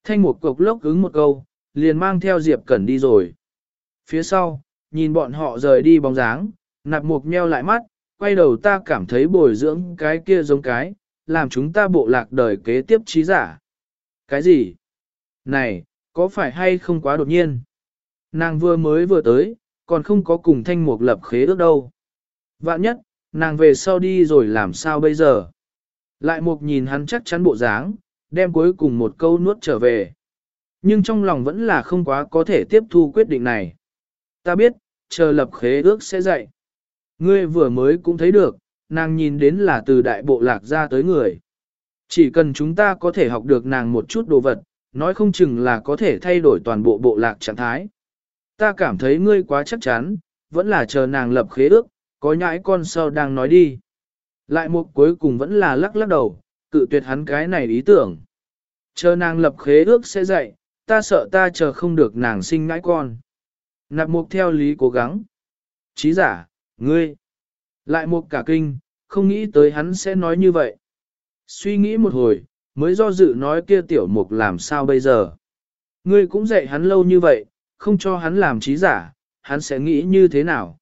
Thanh một cục lốc ứng một câu, liền mang theo Diệp Cẩn đi rồi. Phía sau, nhìn bọn họ rời đi bóng dáng, nạp mục meo lại mắt, quay đầu ta cảm thấy bồi dưỡng cái kia giống cái, làm chúng ta bộ lạc đời kế tiếp trí giả. Cái gì? Này, có phải hay không quá đột nhiên? Nàng vừa mới vừa tới, còn không có cùng thanh mục lập khế ước đâu. Vạn nhất, nàng về sau đi rồi làm sao bây giờ? Lại mục nhìn hắn chắc chắn bộ dáng, đem cuối cùng một câu nuốt trở về. Nhưng trong lòng vẫn là không quá có thể tiếp thu quyết định này. Ta biết, chờ lập khế ước sẽ dạy. Ngươi vừa mới cũng thấy được, nàng nhìn đến là từ đại bộ lạc ra tới người. Chỉ cần chúng ta có thể học được nàng một chút đồ vật, nói không chừng là có thể thay đổi toàn bộ bộ lạc trạng thái. Ta cảm thấy ngươi quá chắc chắn, vẫn là chờ nàng lập khế ước, có nhãi con sau đang nói đi. Lại một cuối cùng vẫn là lắc lắc đầu, cự tuyệt hắn cái này ý tưởng. Chờ nàng lập khế ước sẽ dạy, ta sợ ta chờ không được nàng sinh ngãi con. Nạp mục theo lý cố gắng. Chí giả, ngươi. Lại một cả kinh, không nghĩ tới hắn sẽ nói như vậy. Suy nghĩ một hồi, mới do dự nói kia tiểu mục làm sao bây giờ. Ngươi cũng dạy hắn lâu như vậy, không cho hắn làm trí giả, hắn sẽ nghĩ như thế nào.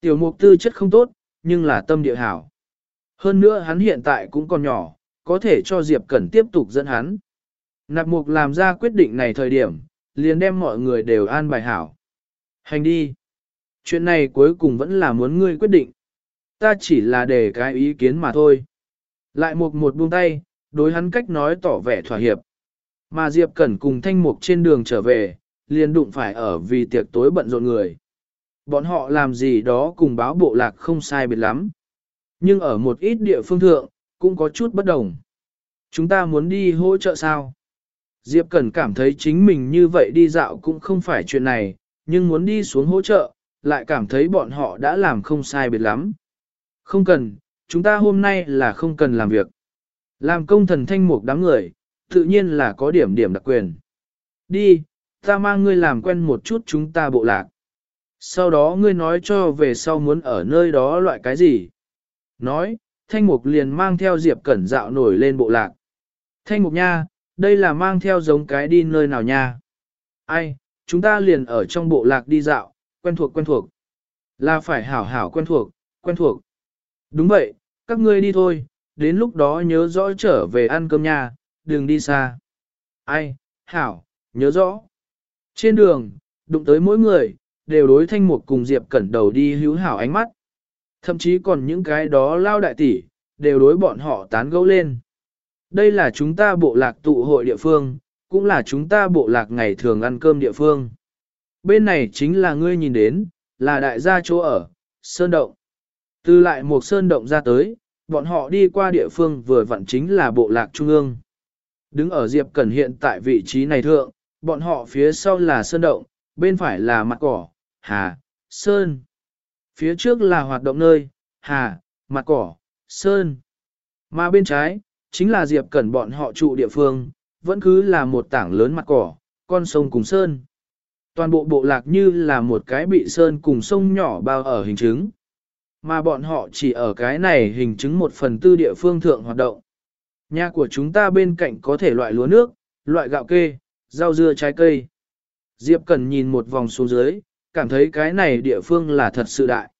Tiểu mục tư chất không tốt, nhưng là tâm địa hảo. Hơn nữa hắn hiện tại cũng còn nhỏ, có thể cho Diệp Cẩn tiếp tục dẫn hắn. Nạp mục làm ra quyết định này thời điểm, liền đem mọi người đều an bài hảo. Hành đi. Chuyện này cuối cùng vẫn là muốn ngươi quyết định. Ta chỉ là để cái ý kiến mà thôi. Lại một một buông tay, đối hắn cách nói tỏ vẻ thỏa hiệp. Mà Diệp Cẩn cùng thanh mục trên đường trở về, liền đụng phải ở vì tiệc tối bận rộn người. Bọn họ làm gì đó cùng báo bộ lạc không sai biệt lắm. Nhưng ở một ít địa phương thượng, cũng có chút bất đồng. Chúng ta muốn đi hỗ trợ sao? Diệp Cẩn cảm thấy chính mình như vậy đi dạo cũng không phải chuyện này, nhưng muốn đi xuống hỗ trợ, lại cảm thấy bọn họ đã làm không sai biệt lắm. Không cần, chúng ta hôm nay là không cần làm việc. Làm công thần thanh mục đám người, tự nhiên là có điểm điểm đặc quyền. Đi, ta mang ngươi làm quen một chút chúng ta bộ lạc. Sau đó ngươi nói cho về sau muốn ở nơi đó loại cái gì. Nói, thanh mục liền mang theo Diệp Cẩn dạo nổi lên bộ lạc. Thanh mục nha, đây là mang theo giống cái đi nơi nào nha. Ai, chúng ta liền ở trong bộ lạc đi dạo, quen thuộc quen thuộc. Là phải hảo hảo quen thuộc, quen thuộc. Đúng vậy, các ngươi đi thôi, đến lúc đó nhớ rõ trở về ăn cơm nhà đừng đi xa. Ai, hảo, nhớ rõ. Trên đường, đụng tới mỗi người, đều đối thanh mục cùng Diệp Cẩn đầu đi hữu hảo ánh mắt. Thậm chí còn những cái đó lao đại tỷ, đều đối bọn họ tán gẫu lên. Đây là chúng ta bộ lạc tụ hội địa phương, cũng là chúng ta bộ lạc ngày thường ăn cơm địa phương. Bên này chính là ngươi nhìn đến, là đại gia chỗ ở, Sơn Động. Từ lại một Sơn Động ra tới, bọn họ đi qua địa phương vừa vặn chính là bộ lạc trung ương. Đứng ở Diệp Cẩn hiện tại vị trí này thượng, bọn họ phía sau là Sơn Động, bên phải là mặt cỏ, Hà, Sơn. Phía trước là hoạt động nơi, Hà, mặt cỏ, Sơn. Mà bên trái, chính là Diệp Cẩn bọn họ trụ địa phương, vẫn cứ là một tảng lớn mặt cỏ, con sông cùng Sơn. Toàn bộ bộ lạc như là một cái bị Sơn cùng sông nhỏ bao ở hình chứng. Mà bọn họ chỉ ở cái này hình chứng một phần tư địa phương thượng hoạt động. Nhà của chúng ta bên cạnh có thể loại lúa nước, loại gạo kê, rau dưa trái cây. Diệp Cần nhìn một vòng xuống dưới, cảm thấy cái này địa phương là thật sự đại.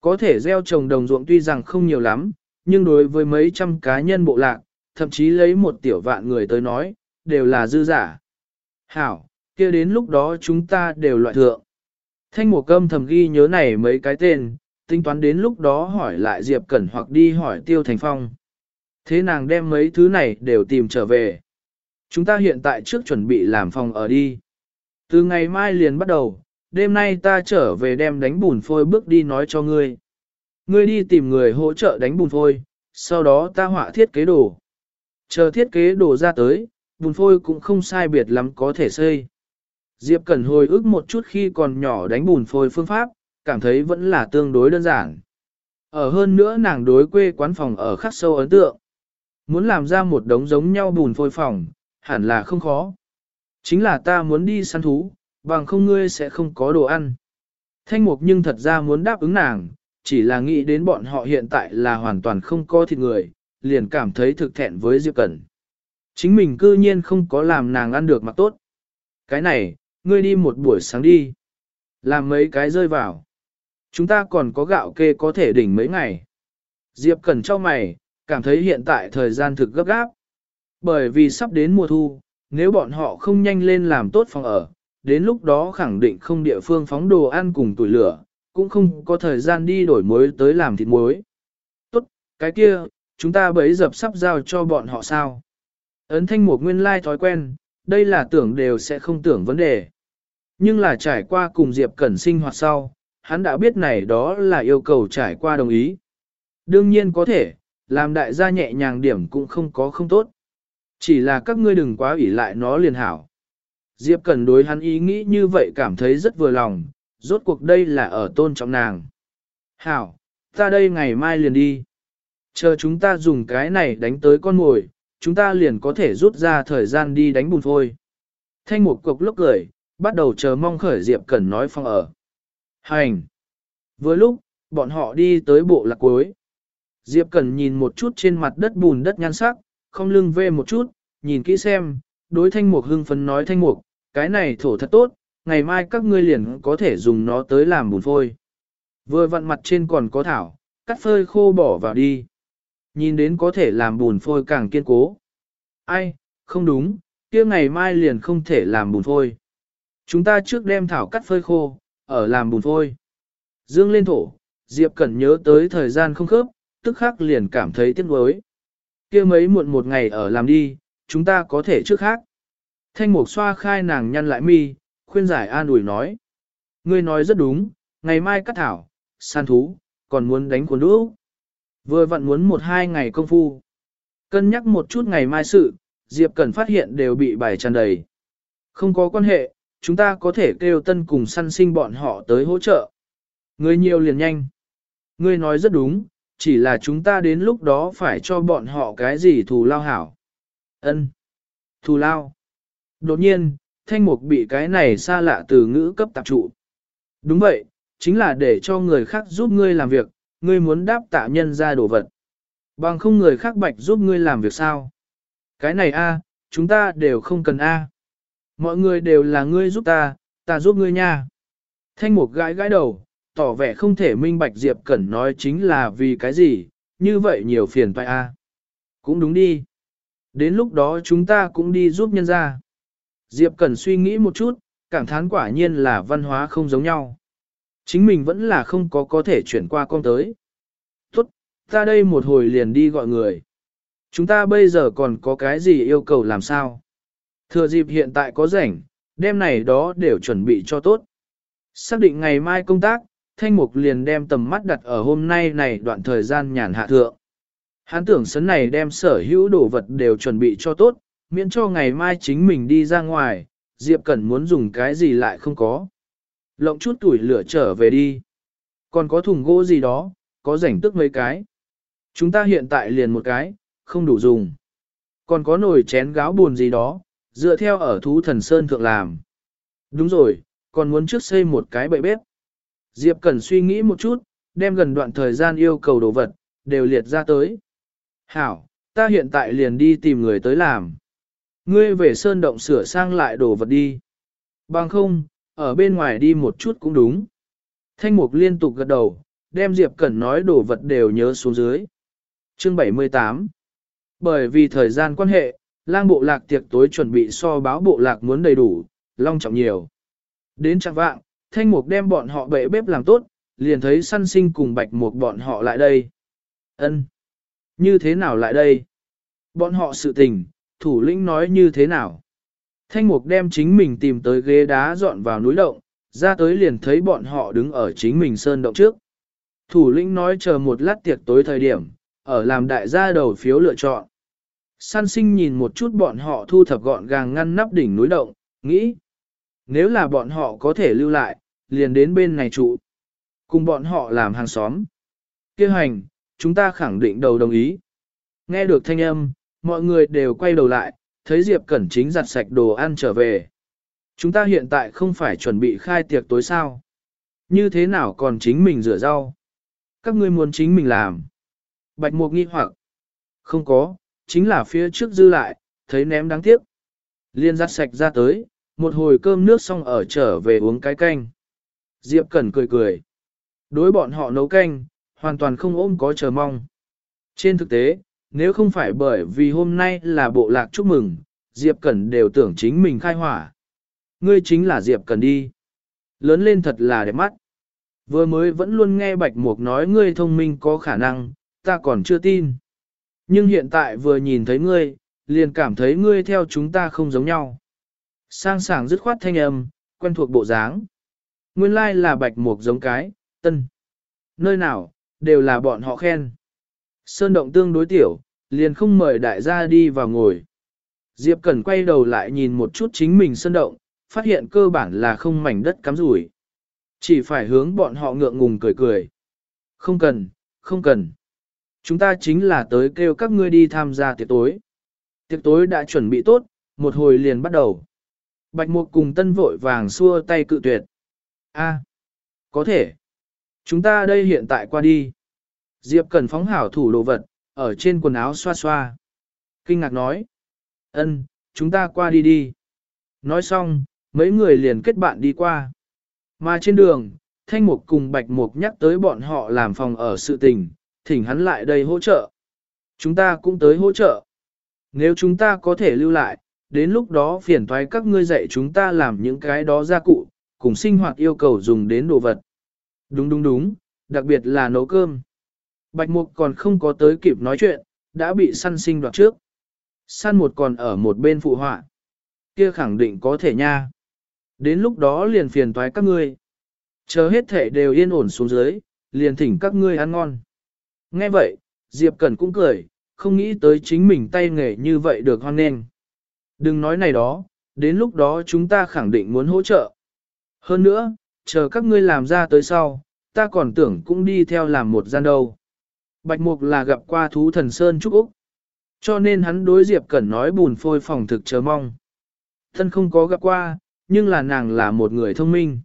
Có thể gieo trồng đồng ruộng tuy rằng không nhiều lắm, nhưng đối với mấy trăm cá nhân bộ lạc, thậm chí lấy một tiểu vạn người tới nói, đều là dư giả. Hảo, kia đến lúc đó chúng ta đều loại thượng. Thanh mùa cơm thầm ghi nhớ này mấy cái tên, tính toán đến lúc đó hỏi lại Diệp Cẩn hoặc đi hỏi Tiêu Thành Phong. Thế nàng đem mấy thứ này đều tìm trở về. Chúng ta hiện tại trước chuẩn bị làm phòng ở đi. Từ ngày mai liền bắt đầu, đêm nay ta trở về đem đánh bùn phôi bước đi nói cho ngươi. Ngươi đi tìm người hỗ trợ đánh bùn phôi, sau đó ta họa thiết kế đồ. Chờ thiết kế đồ ra tới, bùn phôi cũng không sai biệt lắm có thể xây. Diệp Cẩn hồi ức một chút khi còn nhỏ đánh bùn phôi phương pháp, cảm thấy vẫn là tương đối đơn giản. Ở hơn nữa nàng đối quê quán phòng ở khắc sâu ấn tượng. Muốn làm ra một đống giống nhau bùn phôi phòng, hẳn là không khó. Chính là ta muốn đi săn thú, bằng không ngươi sẽ không có đồ ăn. Thanh mục nhưng thật ra muốn đáp ứng nàng, chỉ là nghĩ đến bọn họ hiện tại là hoàn toàn không có thịt người, liền cảm thấy thực thẹn với Diệp Cẩn. Chính mình cư nhiên không có làm nàng ăn được mà tốt. Cái này, ngươi đi một buổi sáng đi. Làm mấy cái rơi vào. Chúng ta còn có gạo kê có thể đỉnh mấy ngày. Diệp Cẩn cho mày, cảm thấy hiện tại thời gian thực gấp gáp. Bởi vì sắp đến mùa thu, nếu bọn họ không nhanh lên làm tốt phòng ở, đến lúc đó khẳng định không địa phương phóng đồ ăn cùng tuổi lửa, cũng không có thời gian đi đổi muối tới làm thịt muối. Tốt, cái kia, chúng ta bấy dập sắp giao cho bọn họ sao? Ấn thanh một nguyên lai thói quen, đây là tưởng đều sẽ không tưởng vấn đề. Nhưng là trải qua cùng Diệp Cẩn sinh hoạt sau, hắn đã biết này đó là yêu cầu trải qua đồng ý. Đương nhiên có thể, làm đại gia nhẹ nhàng điểm cũng không có không tốt. Chỉ là các ngươi đừng quá ủy lại nó liền hảo. Diệp Cẩn đối hắn ý nghĩ như vậy cảm thấy rất vừa lòng, rốt cuộc đây là ở tôn trọng nàng. Hảo, ta đây ngày mai liền đi. Chờ chúng ta dùng cái này đánh tới con mồi, chúng ta liền có thể rút ra thời gian đi đánh bùn phôi. Thanh một cục lúc cười, bắt đầu chờ mong khởi Diệp Cẩn nói phong ở. Hành! Với lúc, bọn họ đi tới bộ lạc cuối. Diệp Cẩn nhìn một chút trên mặt đất bùn đất nhan sắc, không lưng về một chút, nhìn kỹ xem, đối thanh mục hưng phấn nói thanh mục, cái này thổ thật tốt, ngày mai các ngươi liền có thể dùng nó tới làm bùn phôi. Vừa vặn mặt trên còn có thảo, cắt phơi khô bỏ vào đi. Nhìn đến có thể làm bùn phôi càng kiên cố. Ai, không đúng, kia ngày mai liền không thể làm bùn phôi. Chúng ta trước đem thảo cắt phơi khô, ở làm bùn phôi. Dương lên thổ, Diệp Cẩn nhớ tới thời gian không khớp, tức khắc liền cảm thấy tiếc nuối. kia mấy muộn một ngày ở làm đi, chúng ta có thể trước khác. Thanh mục xoa khai nàng nhăn lại mi, khuyên giải an ủi nói. Ngươi nói rất đúng, ngày mai cắt thảo, san thú, còn muốn đánh cuốn đũa. Vừa vặn muốn một hai ngày công phu. Cân nhắc một chút ngày mai sự, Diệp Cẩn phát hiện đều bị bài tràn đầy. Không có quan hệ, chúng ta có thể kêu tân cùng săn sinh bọn họ tới hỗ trợ. Người nhiều liền nhanh. Ngươi nói rất đúng, chỉ là chúng ta đến lúc đó phải cho bọn họ cái gì thù lao hảo. Ân, Thù lao. Đột nhiên, thanh mục bị cái này xa lạ từ ngữ cấp tạp trụ. Đúng vậy, chính là để cho người khác giúp ngươi làm việc, ngươi muốn đáp tạ nhân ra đồ vật. Bằng không người khác bạch giúp ngươi làm việc sao? Cái này a, chúng ta đều không cần a. Mọi người đều là ngươi giúp ta, ta giúp ngươi nha. Thanh mục gãi gãi đầu, tỏ vẻ không thể minh bạch Diệp Cẩn nói chính là vì cái gì, như vậy nhiều phiền toái a. Cũng đúng đi. Đến lúc đó chúng ta cũng đi giúp nhân ra. Diệp Cẩn suy nghĩ một chút, cảm thán quả nhiên là văn hóa không giống nhau. Chính mình vẫn là không có có thể chuyển qua con tới. Tốt, ta đây một hồi liền đi gọi người. Chúng ta bây giờ còn có cái gì yêu cầu làm sao? Thừa dịp hiện tại có rảnh, đêm này đó đều chuẩn bị cho tốt. Xác định ngày mai công tác, Thanh Mục liền đem tầm mắt đặt ở hôm nay này đoạn thời gian nhàn hạ thượng. Hắn tưởng sấn này đem sở hữu đồ vật đều chuẩn bị cho tốt, miễn cho ngày mai chính mình đi ra ngoài, Diệp Cẩn muốn dùng cái gì lại không có. Lộng chút tuổi lửa trở về đi. Còn có thùng gỗ gì đó, có rảnh tức mấy cái. Chúng ta hiện tại liền một cái, không đủ dùng. Còn có nồi chén gáo buồn gì đó, dựa theo ở thú thần sơn thượng làm. Đúng rồi, còn muốn trước xây một cái bậy bếp. Diệp Cẩn suy nghĩ một chút, đem gần đoạn thời gian yêu cầu đồ vật, đều liệt ra tới. Hảo, ta hiện tại liền đi tìm người tới làm. Ngươi về sơn động sửa sang lại đồ vật đi. Bằng không, ở bên ngoài đi một chút cũng đúng. Thanh mục liên tục gật đầu, đem Diệp Cẩn nói đồ vật đều nhớ xuống dưới. Chương 78 Bởi vì thời gian quan hệ, lang bộ lạc tiệc tối chuẩn bị so báo bộ lạc muốn đầy đủ, long trọng nhiều. Đến chẳng vạng, thanh mục đem bọn họ bệ bếp làm tốt, liền thấy săn sinh cùng bạch mục bọn họ lại đây. ân Như thế nào lại đây? Bọn họ sự tình, thủ lĩnh nói như thế nào? Thanh mục đem chính mình tìm tới ghế đá dọn vào núi động, ra tới liền thấy bọn họ đứng ở chính mình sơn động trước. Thủ lĩnh nói chờ một lát tiệc tối thời điểm, ở làm đại gia đầu phiếu lựa chọn. San sinh nhìn một chút bọn họ thu thập gọn gàng ngăn nắp đỉnh núi động, nghĩ. Nếu là bọn họ có thể lưu lại, liền đến bên này trụ. Cùng bọn họ làm hàng xóm. Kêu hành, chúng ta khẳng định đầu đồng ý. Nghe được thanh âm, mọi người đều quay đầu lại, thấy Diệp Cẩn chính giặt sạch đồ ăn trở về. Chúng ta hiện tại không phải chuẩn bị khai tiệc tối sao. Như thế nào còn chính mình rửa rau? Các ngươi muốn chính mình làm. Bạch Mục nghi hoặc. Không có, chính là phía trước dư lại, thấy ném đáng tiếc. Liên giặt sạch ra tới, một hồi cơm nước xong ở trở về uống cái canh. Diệp Cẩn cười cười. Đối bọn họ nấu canh, hoàn toàn không ôm có chờ mong. Trên thực tế, nếu không phải bởi vì hôm nay là bộ lạc chúc mừng, Diệp Cẩn đều tưởng chính mình khai hỏa. Ngươi chính là Diệp Cần đi. Lớn lên thật là đẹp mắt. Vừa mới vẫn luôn nghe Bạch Mục nói ngươi thông minh có khả năng, ta còn chưa tin. Nhưng hiện tại vừa nhìn thấy ngươi, liền cảm thấy ngươi theo chúng ta không giống nhau. Sang sảng dứt khoát thanh âm, quen thuộc bộ dáng. Nguyên lai là Bạch Mục giống cái, tân. Nơi nào, đều là bọn họ khen. Sơn động tương đối tiểu, liền không mời đại gia đi vào ngồi. Diệp Cẩn quay đầu lại nhìn một chút chính mình sơn động, phát hiện cơ bản là không mảnh đất cắm rủi. Chỉ phải hướng bọn họ ngượng ngùng cười cười. Không cần, không cần. Chúng ta chính là tới kêu các ngươi đi tham gia tiệc tối. Tiệc tối đã chuẩn bị tốt, một hồi liền bắt đầu. Bạch Mục cùng tân vội vàng xua tay cự tuyệt. A, có thể. Chúng ta đây hiện tại qua đi. Diệp cần phóng hảo thủ đồ vật, ở trên quần áo xoa xoa. Kinh ngạc nói. ân, chúng ta qua đi đi. Nói xong, mấy người liền kết bạn đi qua. Mà trên đường, Thanh Mục cùng Bạch Mục nhắc tới bọn họ làm phòng ở sự tình, thỉnh hắn lại đây hỗ trợ. Chúng ta cũng tới hỗ trợ. Nếu chúng ta có thể lưu lại, đến lúc đó phiền thoái các ngươi dạy chúng ta làm những cái đó gia cụ, cùng sinh hoạt yêu cầu dùng đến đồ vật. Đúng đúng đúng, đặc biệt là nấu cơm. Bạch Mục còn không có tới kịp nói chuyện, đã bị săn sinh đoạt trước. Săn một còn ở một bên phụ họa. Kia khẳng định có thể nha. Đến lúc đó liền phiền toái các ngươi. Chờ hết thể đều yên ổn xuống dưới, liền thỉnh các ngươi ăn ngon. Nghe vậy, Diệp Cẩn cũng cười, không nghĩ tới chính mình tay nghề như vậy được hoan nghênh. Đừng nói này đó, đến lúc đó chúng ta khẳng định muốn hỗ trợ. Hơn nữa, chờ các ngươi làm ra tới sau, ta còn tưởng cũng đi theo làm một gian đâu. Bạch Mục là gặp qua thú thần Sơn Trúc Úc. Cho nên hắn đối Diệp Cẩn nói bùn phôi phòng thực chờ mong. Thân không có gặp qua, nhưng là nàng là một người thông minh.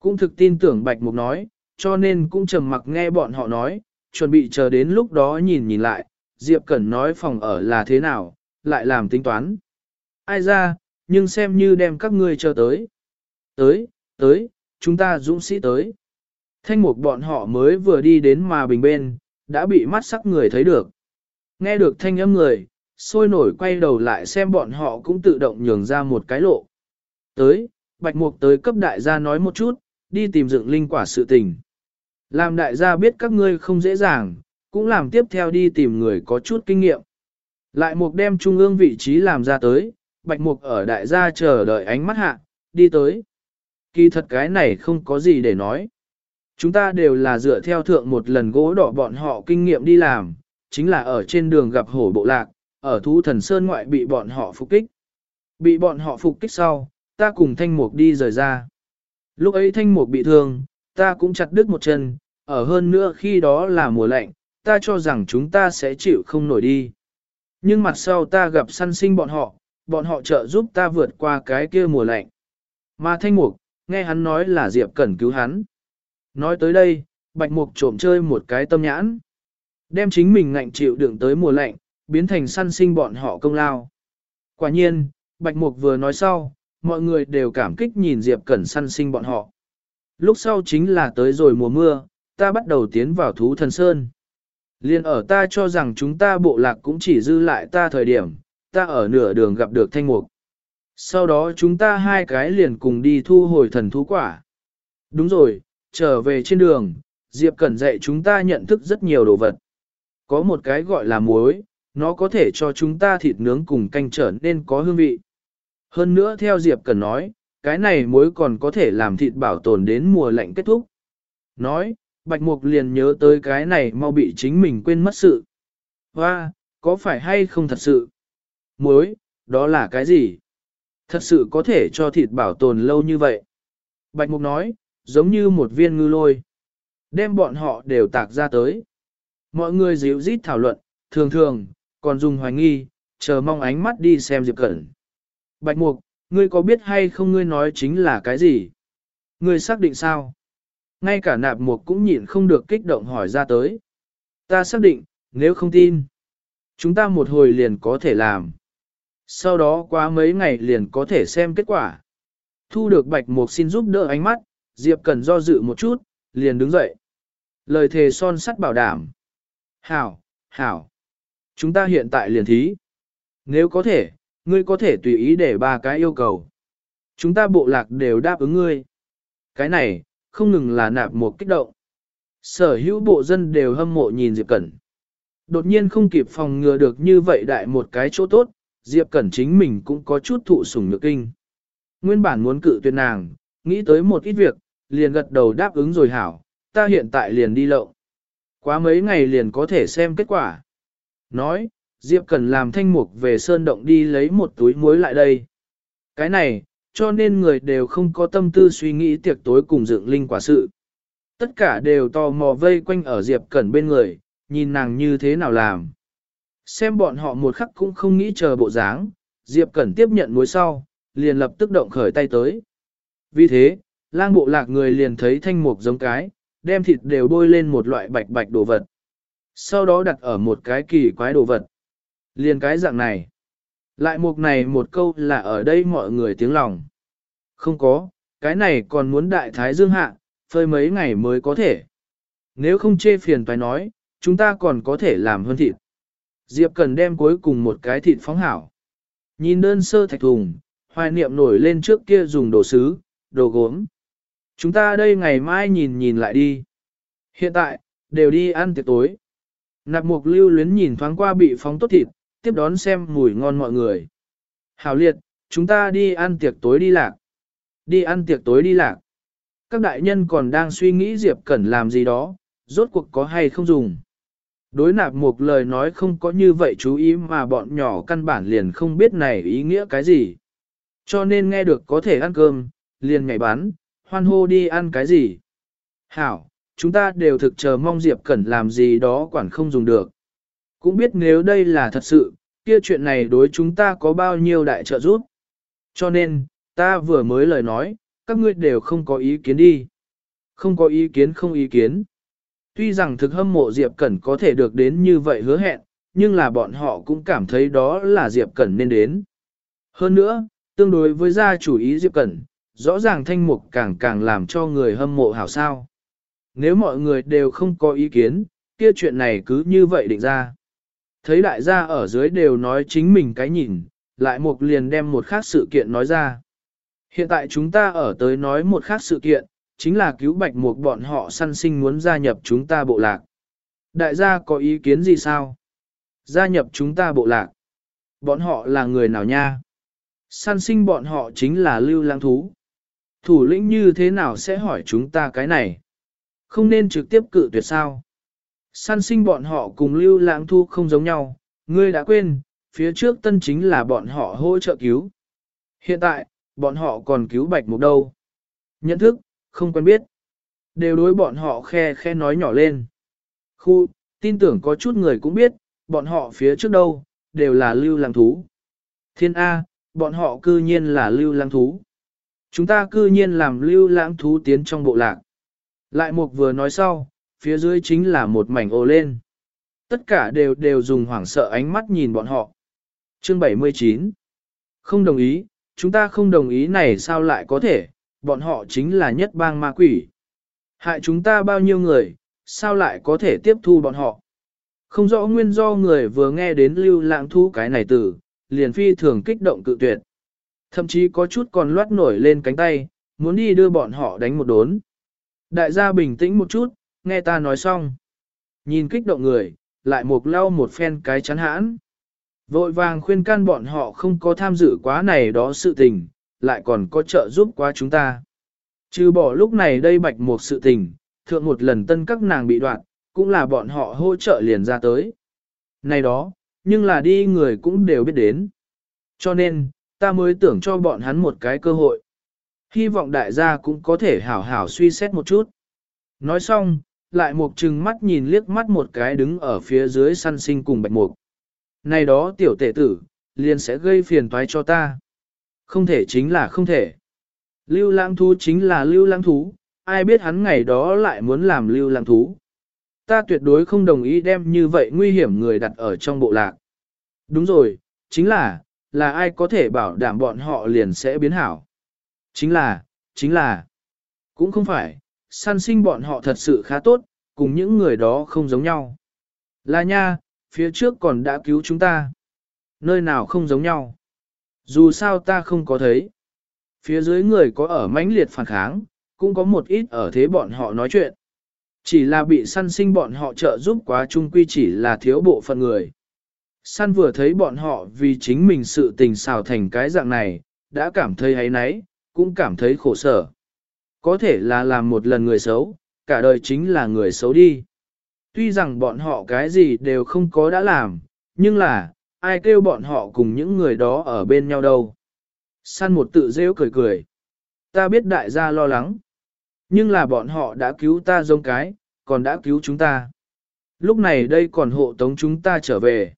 Cũng thực tin tưởng Bạch Mục nói, cho nên cũng trầm mặc nghe bọn họ nói, chuẩn bị chờ đến lúc đó nhìn nhìn lại, Diệp Cẩn nói phòng ở là thế nào, lại làm tính toán. Ai ra, nhưng xem như đem các ngươi chờ tới. Tới, tới, chúng ta dũng sĩ tới. Thanh mục bọn họ mới vừa đi đến mà bình bên, đã bị mắt sắc người thấy được. Nghe được thanh âm người, sôi nổi quay đầu lại xem bọn họ cũng tự động nhường ra một cái lộ. Tới, Bạch Mục tới cấp đại gia nói một chút, đi tìm dựng linh quả sự tình. Làm đại gia biết các ngươi không dễ dàng, cũng làm tiếp theo đi tìm người có chút kinh nghiệm. Lại Mục đem trung ương vị trí làm ra tới, Bạch Mục ở đại gia chờ đợi ánh mắt hạ, đi tới. Kỳ thật cái này không có gì để nói. Chúng ta đều là dựa theo thượng một lần gỗ đỏ bọn họ kinh nghiệm đi làm, chính là ở trên đường gặp hổ bộ lạc, ở thú thần sơn ngoại bị bọn họ phục kích. Bị bọn họ phục kích sau, ta cùng thanh mục đi rời ra. Lúc ấy thanh mục bị thương, ta cũng chặt đứt một chân, ở hơn nữa khi đó là mùa lạnh, ta cho rằng chúng ta sẽ chịu không nổi đi. Nhưng mặt sau ta gặp săn sinh bọn họ, bọn họ trợ giúp ta vượt qua cái kia mùa lạnh. Mà thanh mục, nghe hắn nói là Diệp Cẩn cứu hắn. Nói tới đây, bạch mục trộm chơi một cái tâm nhãn. Đem chính mình ngạnh chịu đựng tới mùa lạnh, biến thành săn sinh bọn họ công lao. Quả nhiên, bạch mục vừa nói sau, mọi người đều cảm kích nhìn Diệp Cẩn săn sinh bọn họ. Lúc sau chính là tới rồi mùa mưa, ta bắt đầu tiến vào thú thần sơn. Liên ở ta cho rằng chúng ta bộ lạc cũng chỉ dư lại ta thời điểm, ta ở nửa đường gặp được thanh mục. Sau đó chúng ta hai cái liền cùng đi thu hồi thần thú quả. Đúng rồi, trở về trên đường, Diệp Cẩn dạy chúng ta nhận thức rất nhiều đồ vật. Có một cái gọi là muối, nó có thể cho chúng ta thịt nướng cùng canh trở nên có hương vị. Hơn nữa theo Diệp Cẩn nói, cái này muối còn có thể làm thịt bảo tồn đến mùa lạnh kết thúc. Nói, Bạch Mục liền nhớ tới cái này mau bị chính mình quên mất sự. Và, có phải hay không thật sự? Muối, đó là cái gì? Thật sự có thể cho thịt bảo tồn lâu như vậy. Bạch Mục nói, giống như một viên ngư lôi. Đem bọn họ đều tạc ra tới. Mọi người dịu rít thảo luận, thường thường, còn dùng hoài nghi, chờ mong ánh mắt đi xem Diệp Cẩn. Bạch Mục, ngươi có biết hay không ngươi nói chính là cái gì? Ngươi xác định sao? Ngay cả nạp mục cũng nhịn không được kích động hỏi ra tới. Ta xác định, nếu không tin, chúng ta một hồi liền có thể làm. Sau đó qua mấy ngày liền có thể xem kết quả. Thu được bạch mục xin giúp đỡ ánh mắt, Diệp Cần do dự một chút, liền đứng dậy. Lời thề son sắt bảo đảm. Hảo, hảo. Chúng ta hiện tại liền thí. Nếu có thể, ngươi có thể tùy ý để ba cái yêu cầu. Chúng ta bộ lạc đều đáp ứng ngươi. Cái này, không ngừng là nạp một kích động. Sở hữu bộ dân đều hâm mộ nhìn Diệp Cẩn. Đột nhiên không kịp phòng ngừa được như vậy đại một cái chỗ tốt, Diệp Cẩn chính mình cũng có chút thụ sủng nhược kinh. Nguyên bản muốn cự tuyệt nàng, nghĩ tới một ít việc, liền gật đầu đáp ứng rồi hảo, ta hiện tại liền đi lậu. Quá mấy ngày liền có thể xem kết quả. Nói, Diệp Cẩn làm thanh mục về sơn động đi lấy một túi muối lại đây. Cái này, cho nên người đều không có tâm tư suy nghĩ tiệc tối cùng dựng linh quả sự. Tất cả đều tò mò vây quanh ở Diệp Cẩn bên người, nhìn nàng như thế nào làm. Xem bọn họ một khắc cũng không nghĩ chờ bộ dáng, Diệp Cẩn tiếp nhận muối sau, liền lập tức động khởi tay tới. Vì thế, lang bộ lạc người liền thấy thanh mục giống cái, đem thịt đều bôi lên một loại bạch bạch đồ vật. Sau đó đặt ở một cái kỳ quái đồ vật. Liền cái dạng này. Lại một này một câu là ở đây mọi người tiếng lòng. Không có, cái này còn muốn đại thái dương hạ, phơi mấy ngày mới có thể. Nếu không chê phiền phải nói, chúng ta còn có thể làm hơn thịt. Diệp cần đem cuối cùng một cái thịt phóng hảo. Nhìn đơn sơ thạch thùng, hoài niệm nổi lên trước kia dùng đồ sứ, đồ gốm. Chúng ta đây ngày mai nhìn nhìn lại đi. Hiện tại, đều đi ăn tiệc tối. Nạp mục lưu luyến nhìn thoáng qua bị phóng tốt thịt, tiếp đón xem mùi ngon mọi người. Hảo liệt, chúng ta đi ăn tiệc tối đi lạc. Đi ăn tiệc tối đi lạc. Các đại nhân còn đang suy nghĩ Diệp Cẩn làm gì đó, rốt cuộc có hay không dùng. Đối nạp một lời nói không có như vậy chú ý mà bọn nhỏ căn bản liền không biết này ý nghĩa cái gì. Cho nên nghe được có thể ăn cơm, liền nhảy bán, hoan hô đi ăn cái gì. Hảo, chúng ta đều thực chờ mong Diệp Cẩn làm gì đó quản không dùng được. Cũng biết nếu đây là thật sự, kia chuyện này đối chúng ta có bao nhiêu đại trợ giúp. Cho nên, ta vừa mới lời nói, các ngươi đều không có ý kiến đi. Không có ý kiến không ý kiến. Tuy rằng thực hâm mộ Diệp Cẩn có thể được đến như vậy hứa hẹn, nhưng là bọn họ cũng cảm thấy đó là Diệp Cẩn nên đến. Hơn nữa, tương đối với gia chủ ý Diệp Cẩn, rõ ràng thanh mục càng càng làm cho người hâm mộ hảo sao. Nếu mọi người đều không có ý kiến, kia chuyện này cứ như vậy định ra. Thấy đại gia ở dưới đều nói chính mình cái nhìn, lại một liền đem một khác sự kiện nói ra. Hiện tại chúng ta ở tới nói một khác sự kiện, chính là cứu bạch một bọn họ săn sinh muốn gia nhập chúng ta bộ lạc. Đại gia có ý kiến gì sao? Gia nhập chúng ta bộ lạc. Bọn họ là người nào nha? Săn sinh bọn họ chính là lưu lang thú. Thủ lĩnh như thế nào sẽ hỏi chúng ta cái này? Không nên trực tiếp cự tuyệt sao? Săn sinh bọn họ cùng lưu lãng thu không giống nhau, ngươi đã quên, phía trước tân chính là bọn họ hỗ trợ cứu. Hiện tại, bọn họ còn cứu bạch mục đâu. Nhận thức, không quen biết. Đều đối bọn họ khe khe nói nhỏ lên. Khu, tin tưởng có chút người cũng biết, bọn họ phía trước đâu, đều là lưu lãng thú. Thiên A, bọn họ cư nhiên là lưu lãng thú. Chúng ta cư nhiên làm lưu lãng thú tiến trong bộ lạc. Lại một vừa nói sau, phía dưới chính là một mảnh ô lên. Tất cả đều đều dùng hoảng sợ ánh mắt nhìn bọn họ. Chương 79 Không đồng ý, chúng ta không đồng ý này sao lại có thể, bọn họ chính là nhất bang ma quỷ. Hại chúng ta bao nhiêu người, sao lại có thể tiếp thu bọn họ. Không rõ nguyên do người vừa nghe đến lưu lãng thu cái này từ, liền phi thường kích động cự tuyệt. Thậm chí có chút còn loát nổi lên cánh tay, muốn đi đưa bọn họ đánh một đốn. Đại gia bình tĩnh một chút, nghe ta nói xong. Nhìn kích động người, lại một lau một phen cái chắn hãn. Vội vàng khuyên can bọn họ không có tham dự quá này đó sự tình, lại còn có trợ giúp quá chúng ta. Trừ bỏ lúc này đây bạch một sự tình, thượng một lần tân các nàng bị đoạn, cũng là bọn họ hỗ trợ liền ra tới. Này đó, nhưng là đi người cũng đều biết đến. Cho nên, ta mới tưởng cho bọn hắn một cái cơ hội. Hy vọng đại gia cũng có thể hảo hảo suy xét một chút. Nói xong, lại một chừng mắt nhìn liếc mắt một cái đứng ở phía dưới săn sinh cùng bạch mục. Này đó tiểu tệ tử, liền sẽ gây phiền toái cho ta. Không thể chính là không thể. Lưu lãng thú chính là lưu lãng thú, ai biết hắn ngày đó lại muốn làm lưu lãng thú. Ta tuyệt đối không đồng ý đem như vậy nguy hiểm người đặt ở trong bộ lạc. Đúng rồi, chính là, là ai có thể bảo đảm bọn họ liền sẽ biến hảo. Chính là, chính là, cũng không phải, săn sinh bọn họ thật sự khá tốt, cùng những người đó không giống nhau. Là nha, phía trước còn đã cứu chúng ta. Nơi nào không giống nhau. Dù sao ta không có thấy. Phía dưới người có ở mãnh liệt phản kháng, cũng có một ít ở thế bọn họ nói chuyện. Chỉ là bị săn sinh bọn họ trợ giúp quá chung quy chỉ là thiếu bộ phận người. Săn vừa thấy bọn họ vì chính mình sự tình xào thành cái dạng này, đã cảm thấy hay náy, cũng cảm thấy khổ sở. Có thể là làm một lần người xấu, cả đời chính là người xấu đi. Tuy rằng bọn họ cái gì đều không có đã làm, nhưng là, ai kêu bọn họ cùng những người đó ở bên nhau đâu. Săn một tự rêu cười cười. Ta biết đại gia lo lắng. Nhưng là bọn họ đã cứu ta giống cái, còn đã cứu chúng ta. Lúc này đây còn hộ tống chúng ta trở về.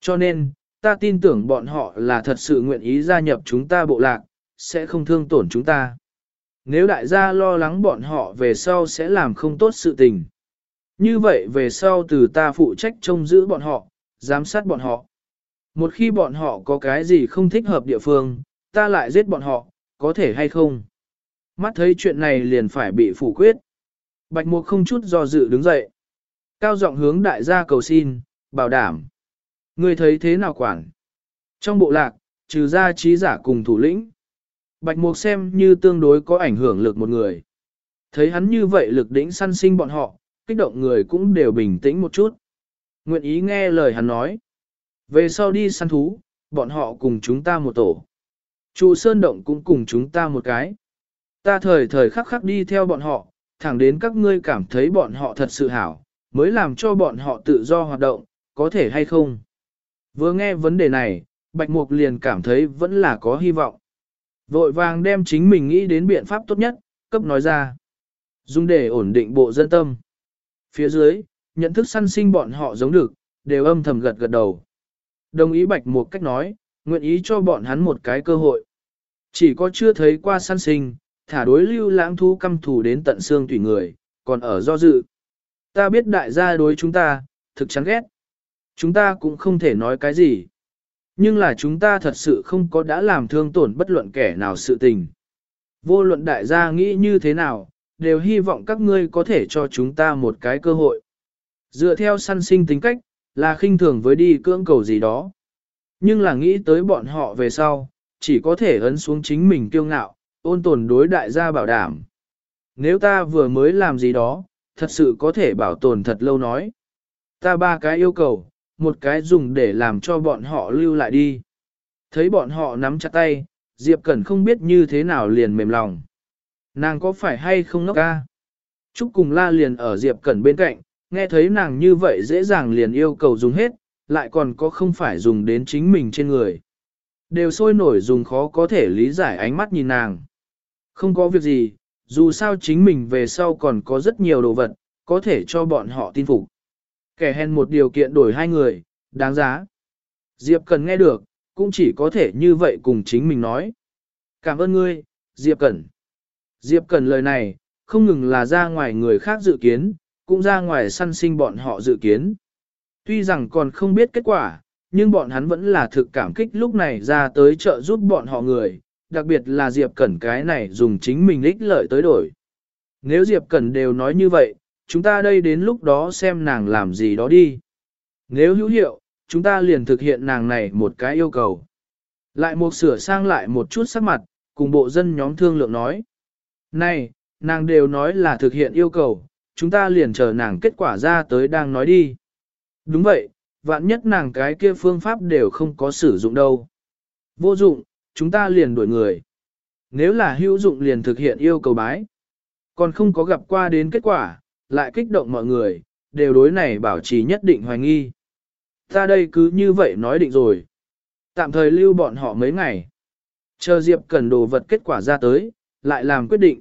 Cho nên, ta tin tưởng bọn họ là thật sự nguyện ý gia nhập chúng ta bộ lạc, sẽ không thương tổn chúng ta. Nếu đại gia lo lắng bọn họ về sau sẽ làm không tốt sự tình. Như vậy về sau từ ta phụ trách trông giữ bọn họ, giám sát bọn họ. Một khi bọn họ có cái gì không thích hợp địa phương, ta lại giết bọn họ, có thể hay không? Mắt thấy chuyện này liền phải bị phủ quyết. Bạch Mục không chút do dự đứng dậy. Cao giọng hướng đại gia cầu xin, bảo đảm. người thấy thế nào quản? Trong bộ lạc, trừ ra trí giả cùng thủ lĩnh. Bạch Mục xem như tương đối có ảnh hưởng lực một người. Thấy hắn như vậy lực đỉnh săn sinh bọn họ, kích động người cũng đều bình tĩnh một chút. Nguyện ý nghe lời hắn nói. Về sau đi săn thú, bọn họ cùng chúng ta một tổ. Chu Sơn Động cũng cùng chúng ta một cái. Ta thời thời khắc khắc đi theo bọn họ, thẳng đến các ngươi cảm thấy bọn họ thật sự hảo, mới làm cho bọn họ tự do hoạt động, có thể hay không. Vừa nghe vấn đề này, Bạch Mục liền cảm thấy vẫn là có hy vọng. Vội vàng đem chính mình nghĩ đến biện pháp tốt nhất, cấp nói ra. Dùng để ổn định bộ dân tâm. Phía dưới, nhận thức săn sinh bọn họ giống được, đều âm thầm gật gật đầu. Đồng ý Bạch một cách nói, nguyện ý cho bọn hắn một cái cơ hội. Chỉ có chưa thấy qua săn sinh, thả đối lưu lãng thu căm thù đến tận xương tùy người, còn ở do dự. Ta biết đại gia đối chúng ta, thực chán ghét. Chúng ta cũng không thể nói cái gì. Nhưng là chúng ta thật sự không có đã làm thương tổn bất luận kẻ nào sự tình. Vô luận đại gia nghĩ như thế nào, đều hy vọng các ngươi có thể cho chúng ta một cái cơ hội. Dựa theo săn sinh tính cách, là khinh thường với đi cưỡng cầu gì đó. Nhưng là nghĩ tới bọn họ về sau, chỉ có thể ấn xuống chính mình kiêu ngạo, ôn tồn đối đại gia bảo đảm. Nếu ta vừa mới làm gì đó, thật sự có thể bảo tồn thật lâu nói. Ta ba cái yêu cầu, một cái dùng để làm cho bọn họ lưu lại đi. Thấy bọn họ nắm chặt tay, Diệp Cẩn không biết như thế nào liền mềm lòng. Nàng có phải hay không ngốc ca? Trúc cùng la liền ở Diệp Cẩn bên cạnh, nghe thấy nàng như vậy dễ dàng liền yêu cầu dùng hết, lại còn có không phải dùng đến chính mình trên người. Đều sôi nổi dùng khó có thể lý giải ánh mắt nhìn nàng. Không có việc gì, dù sao chính mình về sau còn có rất nhiều đồ vật, có thể cho bọn họ tin phục. Kẻ hèn một điều kiện đổi hai người, đáng giá. Diệp Cần nghe được, cũng chỉ có thể như vậy cùng chính mình nói. Cảm ơn ngươi, Diệp Cần. Diệp Cần lời này, không ngừng là ra ngoài người khác dự kiến, cũng ra ngoài săn sinh bọn họ dự kiến. Tuy rằng còn không biết kết quả, nhưng bọn hắn vẫn là thực cảm kích lúc này ra tới trợ giúp bọn họ người, đặc biệt là Diệp Cẩn cái này dùng chính mình ích lợi tới đổi. Nếu Diệp Cẩn đều nói như vậy, chúng ta đây đến lúc đó xem nàng làm gì đó đi. Nếu hữu hiệu, chúng ta liền thực hiện nàng này một cái yêu cầu. Lại một sửa sang lại một chút sắc mặt, cùng bộ dân nhóm thương lượng nói. Này, nàng đều nói là thực hiện yêu cầu, chúng ta liền chờ nàng kết quả ra tới đang nói đi. Đúng vậy, vạn nhất nàng cái kia phương pháp đều không có sử dụng đâu. Vô dụng, chúng ta liền đuổi người. Nếu là hữu dụng liền thực hiện yêu cầu bái. Còn không có gặp qua đến kết quả, lại kích động mọi người, đều đối này bảo trì nhất định hoài nghi. Ta đây cứ như vậy nói định rồi. Tạm thời lưu bọn họ mấy ngày. Chờ Diệp cần đồ vật kết quả ra tới, lại làm quyết định.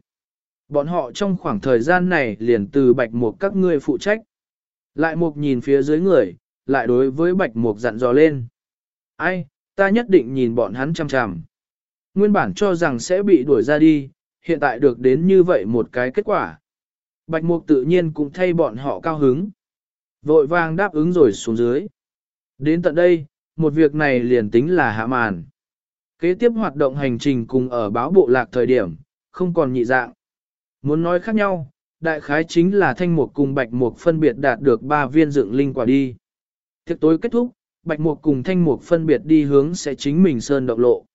Bọn họ trong khoảng thời gian này liền từ bạch mục các ngươi phụ trách. Lại mục nhìn phía dưới người, lại đối với bạch mục dặn dò lên. Ai, ta nhất định nhìn bọn hắn chăm chằm. Nguyên bản cho rằng sẽ bị đuổi ra đi, hiện tại được đến như vậy một cái kết quả. Bạch mục tự nhiên cũng thay bọn họ cao hứng. Vội vàng đáp ứng rồi xuống dưới. Đến tận đây, một việc này liền tính là hạ màn. Kế tiếp hoạt động hành trình cùng ở báo bộ lạc thời điểm, không còn nhị dạng. Muốn nói khác nhau, đại khái chính là thanh mục cùng bạch mục phân biệt đạt được 3 viên dựng linh quả đi. Thiệt tối kết thúc, bạch mục cùng thanh mục phân biệt đi hướng sẽ chính mình sơn động lộ.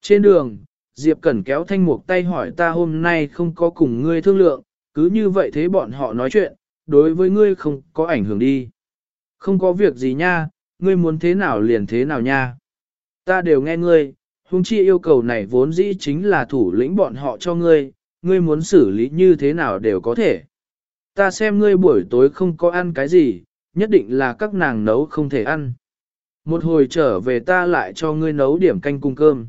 Trên đường, Diệp Cẩn kéo thanh mục tay hỏi ta hôm nay không có cùng ngươi thương lượng, cứ như vậy thế bọn họ nói chuyện, đối với ngươi không có ảnh hưởng đi. Không có việc gì nha, ngươi muốn thế nào liền thế nào nha. Ta đều nghe ngươi, huống chi yêu cầu này vốn dĩ chính là thủ lĩnh bọn họ cho ngươi, ngươi muốn xử lý như thế nào đều có thể. Ta xem ngươi buổi tối không có ăn cái gì, nhất định là các nàng nấu không thể ăn. Một hồi trở về ta lại cho ngươi nấu điểm canh cung cơm.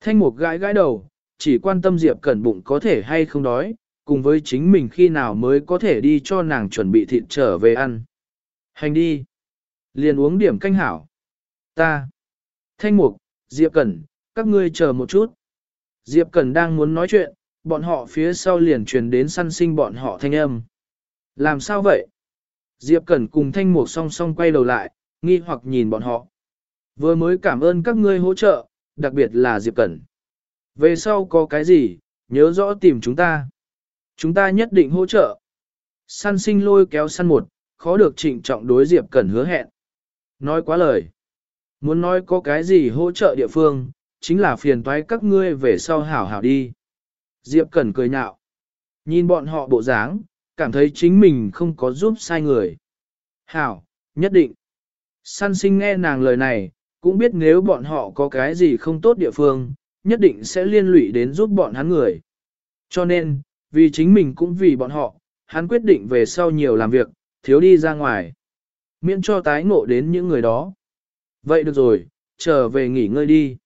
Thanh mục gãi gãi đầu, chỉ quan tâm Diệp Cẩn bụng có thể hay không đói, cùng với chính mình khi nào mới có thể đi cho nàng chuẩn bị thịt trở về ăn. Hành đi. Liền uống điểm canh hảo. Ta. Thanh mục, Diệp Cẩn, các ngươi chờ một chút. Diệp Cẩn đang muốn nói chuyện, bọn họ phía sau liền truyền đến săn sinh bọn họ thanh âm. Làm sao vậy? Diệp Cẩn cùng thanh mục song song quay đầu lại, nghi hoặc nhìn bọn họ. Vừa mới cảm ơn các ngươi hỗ trợ, đặc biệt là Diệp Cẩn. Về sau có cái gì, nhớ rõ tìm chúng ta. Chúng ta nhất định hỗ trợ. Săn sinh lôi kéo săn một, khó được trịnh trọng đối Diệp Cẩn hứa hẹn. Nói quá lời. Muốn nói có cái gì hỗ trợ địa phương, chính là phiền toái các ngươi về sau hảo hảo đi. Diệp Cẩn cười nhạo. Nhìn bọn họ bộ dáng, cảm thấy chính mình không có giúp sai người. Hảo, nhất định. Săn sinh nghe nàng lời này, cũng biết nếu bọn họ có cái gì không tốt địa phương, nhất định sẽ liên lụy đến giúp bọn hắn người. Cho nên, vì chính mình cũng vì bọn họ, hắn quyết định về sau nhiều làm việc, thiếu đi ra ngoài. Miễn cho tái ngộ đến những người đó. Vậy được rồi, trở về nghỉ ngơi đi.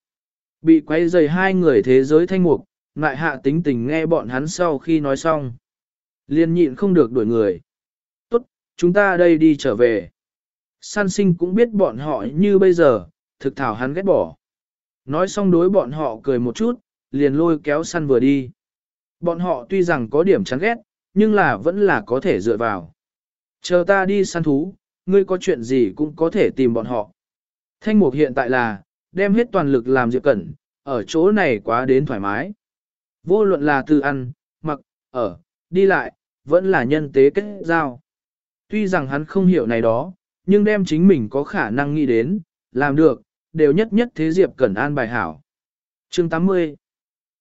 Bị quay dày hai người thế giới thanh mục, ngại hạ tính tình nghe bọn hắn sau khi nói xong. Liên nhịn không được đuổi người. Tốt, chúng ta đây đi trở về. San sinh cũng biết bọn họ như bây giờ, thực thảo hắn ghét bỏ. Nói xong đối bọn họ cười một chút, liền lôi kéo săn vừa đi. Bọn họ tuy rằng có điểm chán ghét, nhưng là vẫn là có thể dựa vào. Chờ ta đi săn thú, ngươi có chuyện gì cũng có thể tìm bọn họ. Thanh mục hiện tại là, đem hết toàn lực làm Diệp Cẩn, ở chỗ này quá đến thoải mái. Vô luận là từ ăn, mặc, ở, đi lại, vẫn là nhân tế kết giao. Tuy rằng hắn không hiểu này đó, nhưng đem chính mình có khả năng nghĩ đến, làm được, đều nhất nhất thế Diệp Cẩn an bài hảo. chương 80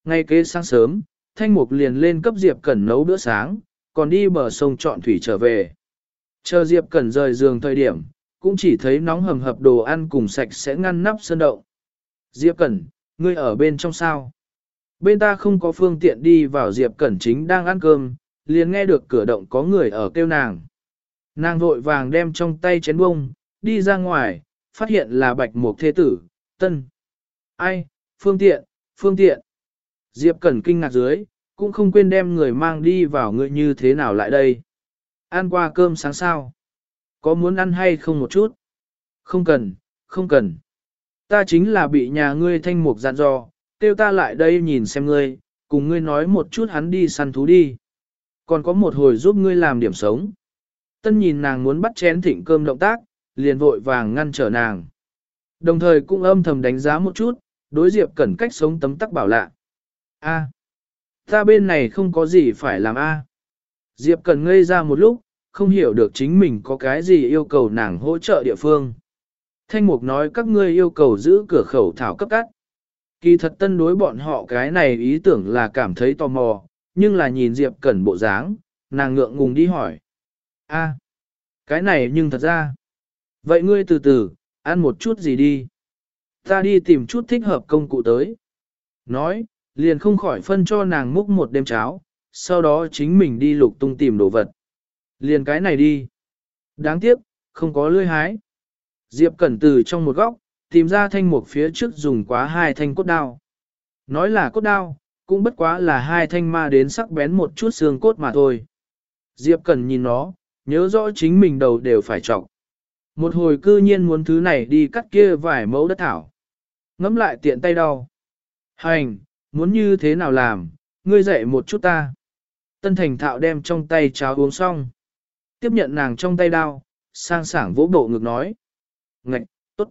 Ngay kế sáng sớm, Thanh Mục liền lên cấp Diệp Cẩn nấu bữa sáng, còn đi bờ sông chọn thủy trở về. Chờ Diệp Cẩn rời giường thời điểm, cũng chỉ thấy nóng hầm hập đồ ăn cùng sạch sẽ ngăn nắp sơn động. Diệp Cẩn, ngươi ở bên trong sao? Bên ta không có phương tiện đi vào Diệp Cẩn chính đang ăn cơm, liền nghe được cửa động có người ở kêu nàng. Nàng vội vàng đem trong tay chén bông, đi ra ngoài, phát hiện là bạch mục thế tử, tân. Ai, phương tiện, phương tiện. Diệp Cẩn kinh ngạc dưới, cũng không quên đem người mang đi vào người như thế nào lại đây. Ăn qua cơm sáng sao? Có muốn ăn hay không một chút? Không cần, không cần. Ta chính là bị nhà ngươi thanh mục dặn dò, kêu ta lại đây nhìn xem ngươi, cùng ngươi nói một chút hắn đi săn thú đi. Còn có một hồi giúp ngươi làm điểm sống. Tân nhìn nàng muốn bắt chén thịnh cơm động tác, liền vội vàng ngăn trở nàng. Đồng thời cũng âm thầm đánh giá một chút, đối Diệp Cẩn cách sống tấm tắc bảo lạ. A, ta bên này không có gì phải làm a. Diệp cần ngây ra một lúc, không hiểu được chính mình có cái gì yêu cầu nàng hỗ trợ địa phương. Thanh Mục nói các ngươi yêu cầu giữ cửa khẩu thảo cấp cắt. Kỳ thật tân đối bọn họ cái này ý tưởng là cảm thấy tò mò, nhưng là nhìn Diệp Cẩn bộ dáng, nàng ngượng ngùng đi hỏi. a cái này nhưng thật ra. Vậy ngươi từ từ, ăn một chút gì đi. Ta đi tìm chút thích hợp công cụ tới. Nói, liền không khỏi phân cho nàng múc một đêm cháo, sau đó chính mình đi lục tung tìm đồ vật. Liền cái này đi. Đáng tiếc, không có lưỡi hái. Diệp Cẩn từ trong một góc, tìm ra thanh mục phía trước dùng quá hai thanh cốt đao. Nói là cốt đao, cũng bất quá là hai thanh ma đến sắc bén một chút xương cốt mà thôi. Diệp Cẩn nhìn nó, nhớ rõ chính mình đầu đều phải trọng. Một hồi cư nhiên muốn thứ này đi cắt kia vài mẫu đất thảo. Ngắm lại tiện tay đau. Hành, muốn như thế nào làm, ngươi dạy một chút ta. Tân thành thạo đem trong tay cháo uống xong. Tiếp nhận nàng trong tay đao, sang sảng vỗ bộ ngực nói. Ngạch, tốt.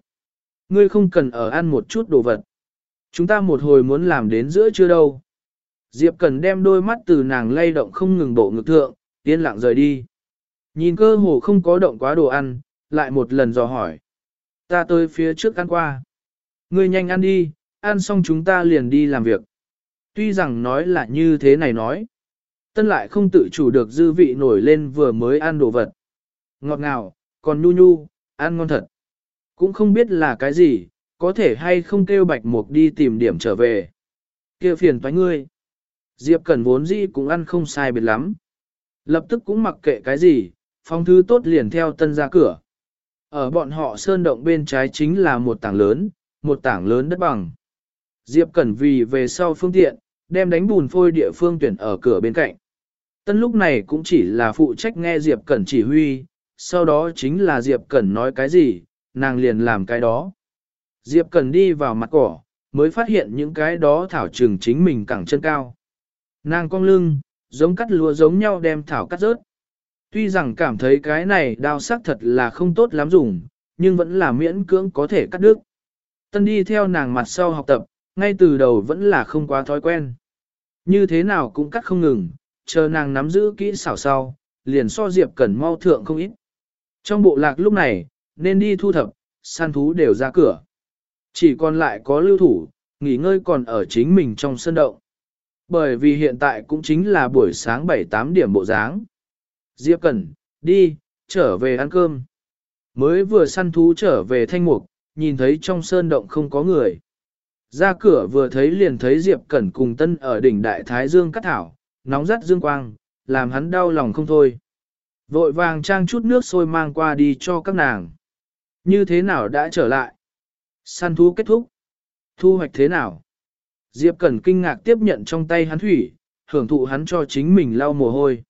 Ngươi không cần ở ăn một chút đồ vật. Chúng ta một hồi muốn làm đến giữa chưa đâu. Diệp cần đem đôi mắt từ nàng lay động không ngừng bộ ngực thượng, yên lặng rời đi. Nhìn cơ hồ không có động quá đồ ăn, lại một lần dò hỏi. Ta tới phía trước ăn qua. Ngươi nhanh ăn đi, ăn xong chúng ta liền đi làm việc. Tuy rằng nói là như thế này nói, tân lại không tự chủ được dư vị nổi lên vừa mới ăn đồ vật. Ngọt ngào, còn nhu nhu, ăn ngon thật. Cũng không biết là cái gì, có thể hay không kêu bạch mục đi tìm điểm trở về. kia phiền toái ngươi. Diệp Cẩn vốn dĩ cũng ăn không sai biệt lắm. Lập tức cũng mặc kệ cái gì, phong thứ tốt liền theo tân ra cửa. Ở bọn họ sơn động bên trái chính là một tảng lớn, một tảng lớn đất bằng. Diệp Cẩn vì về sau phương tiện, đem đánh bùn phôi địa phương tuyển ở cửa bên cạnh. Tân lúc này cũng chỉ là phụ trách nghe Diệp Cẩn chỉ huy, sau đó chính là Diệp Cẩn nói cái gì, nàng liền làm cái đó. Diệp Cẩn đi vào mặt cỏ, mới phát hiện những cái đó thảo trừng chính mình cẳng chân cao. Nàng cong lưng, giống cắt lúa giống nhau đem thảo cắt rớt. Tuy rằng cảm thấy cái này đao sắc thật là không tốt lắm dùng, nhưng vẫn là miễn cưỡng có thể cắt đứt. Tân đi theo nàng mặt sau học tập, ngay từ đầu vẫn là không quá thói quen. Như thế nào cũng cắt không ngừng, chờ nàng nắm giữ kỹ xảo sau, liền so Diệp Cẩn mau thượng không ít. Trong bộ lạc lúc này, nên đi thu thập, săn thú đều ra cửa. Chỉ còn lại có lưu thủ, nghỉ ngơi còn ở chính mình trong sân động. Bởi vì hiện tại cũng chính là buổi sáng 7-8 điểm bộ dáng. Diệp Cẩn, đi, trở về ăn cơm. Mới vừa săn thú trở về thanh mục, nhìn thấy trong sơn động không có người. Ra cửa vừa thấy liền thấy Diệp Cẩn cùng Tân ở đỉnh Đại Thái Dương cắt thảo, nóng rắt dương quang, làm hắn đau lòng không thôi. Vội vàng trang chút nước sôi mang qua đi cho các nàng. Như thế nào đã trở lại? Săn thú kết thúc. Thu hoạch thế nào? Diệp Cẩn kinh ngạc tiếp nhận trong tay hắn thủy, hưởng thụ hắn cho chính mình lau mồ hôi.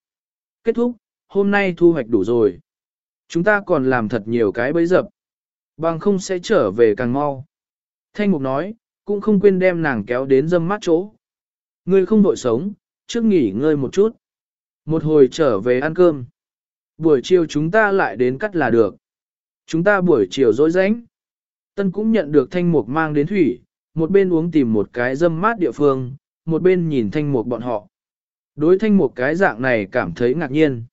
Kết thúc, hôm nay thu hoạch đủ rồi. Chúng ta còn làm thật nhiều cái bấy dập. Bằng không sẽ trở về càng mau. Thanh Mục nói, cũng không quên đem nàng kéo đến dâm mát chỗ. Ngươi không đội sống, trước nghỉ ngơi một chút. Một hồi trở về ăn cơm. Buổi chiều chúng ta lại đến cắt là được. Chúng ta buổi chiều dối rãnh. Tân cũng nhận được thanh mục mang đến thủy, một bên uống tìm một cái dâm mát địa phương, một bên nhìn thanh mục bọn họ. Đối thanh mục cái dạng này cảm thấy ngạc nhiên.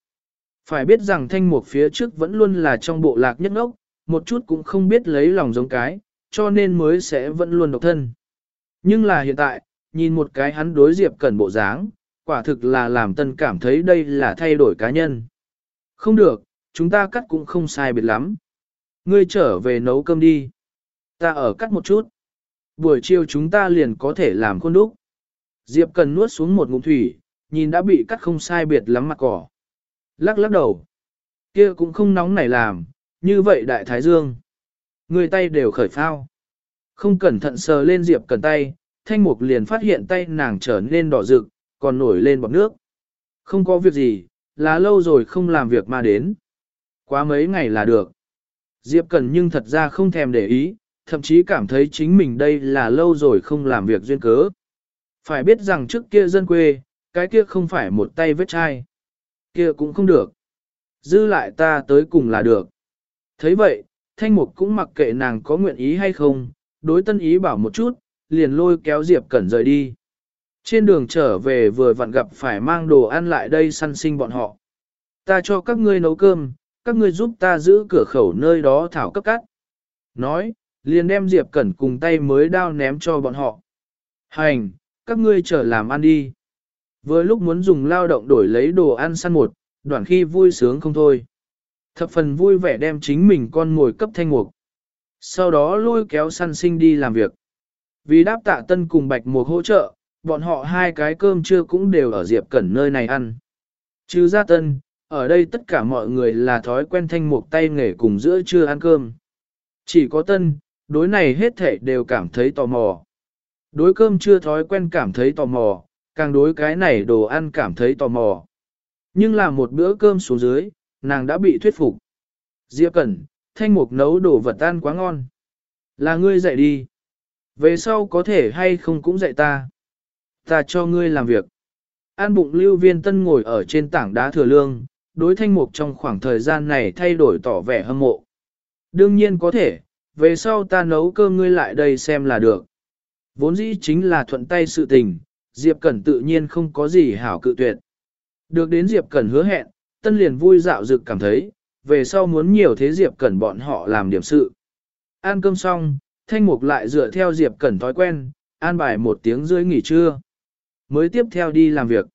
Phải biết rằng thanh mục phía trước vẫn luôn là trong bộ lạc nhất ngốc, một chút cũng không biết lấy lòng giống cái, cho nên mới sẽ vẫn luôn độc thân. Nhưng là hiện tại, nhìn một cái hắn đối Diệp Cẩn bộ dáng, quả thực là làm tân cảm thấy đây là thay đổi cá nhân. Không được, chúng ta cắt cũng không sai biệt lắm. Ngươi trở về nấu cơm đi. Ta ở cắt một chút. Buổi chiều chúng ta liền có thể làm khuôn đúc. Diệp Cần nuốt xuống một ngụm thủy, nhìn đã bị cắt không sai biệt lắm mặt cỏ. Lắc lắc đầu. Kia cũng không nóng nảy làm, như vậy đại thái dương. Người tay đều khởi phao. Không cẩn thận sờ lên Diệp Cần tay, thanh mục liền phát hiện tay nàng trở nên đỏ rực, còn nổi lên bọt nước. Không có việc gì, là lâu rồi không làm việc mà đến. Quá mấy ngày là được. Diệp Cần nhưng thật ra không thèm để ý, thậm chí cảm thấy chính mình đây là lâu rồi không làm việc duyên cớ. Phải biết rằng trước kia dân quê, cái kia không phải một tay vết chai. Kia cũng không được. Dư lại ta tới cùng là được. thấy vậy, thanh mục cũng mặc kệ nàng có nguyện ý hay không, đối tân ý bảo một chút, liền lôi kéo Diệp Cẩn rời đi. Trên đường trở về vừa vặn gặp phải mang đồ ăn lại đây săn sinh bọn họ. Ta cho các ngươi nấu cơm, các ngươi giúp ta giữ cửa khẩu nơi đó thảo cấp cắt. Nói, liền đem Diệp Cẩn cùng tay mới đao ném cho bọn họ. Hành, các ngươi trở làm ăn đi. Vừa lúc muốn dùng lao động đổi lấy đồ ăn săn một, đoạn khi vui sướng không thôi. Thập phần vui vẻ đem chính mình con ngồi cấp thanh mục. Sau đó lôi kéo săn sinh đi làm việc. Vì đáp tạ tân cùng bạch mục hỗ trợ, bọn họ hai cái cơm trưa cũng đều ở Diệp Cẩn nơi này ăn. Chứ ra tân, ở đây tất cả mọi người là thói quen thanh mục tay nghề cùng giữa trưa ăn cơm. Chỉ có tân, đối này hết thể đều cảm thấy tò mò. Đối cơm chưa thói quen cảm thấy tò mò, càng đối cái này đồ ăn cảm thấy tò mò. Nhưng là một bữa cơm xuống dưới, nàng đã bị thuyết phục. Diệp Cẩn, thanh mục nấu đồ vật tan quá ngon. Là ngươi dạy đi. Về sau có thể hay không cũng dạy ta. Ta cho ngươi làm việc. An bụng lưu viên tân ngồi ở trên tảng đá thừa lương, đối thanh mục trong khoảng thời gian này thay đổi tỏ vẻ hâm mộ. Đương nhiên có thể, về sau ta nấu cơm ngươi lại đây xem là được. Vốn dĩ chính là thuận tay sự tình, Diệp Cẩn tự nhiên không có gì hảo cự tuyệt. Được đến Diệp Cẩn hứa hẹn, tân liền vui dạo dực cảm thấy, về sau muốn nhiều thế Diệp Cẩn bọn họ làm điểm sự. Ăn cơm xong, Thanh Mục lại dựa theo Diệp Cẩn thói quen, an bài một tiếng rưỡi nghỉ trưa. mới tiếp theo đi làm việc.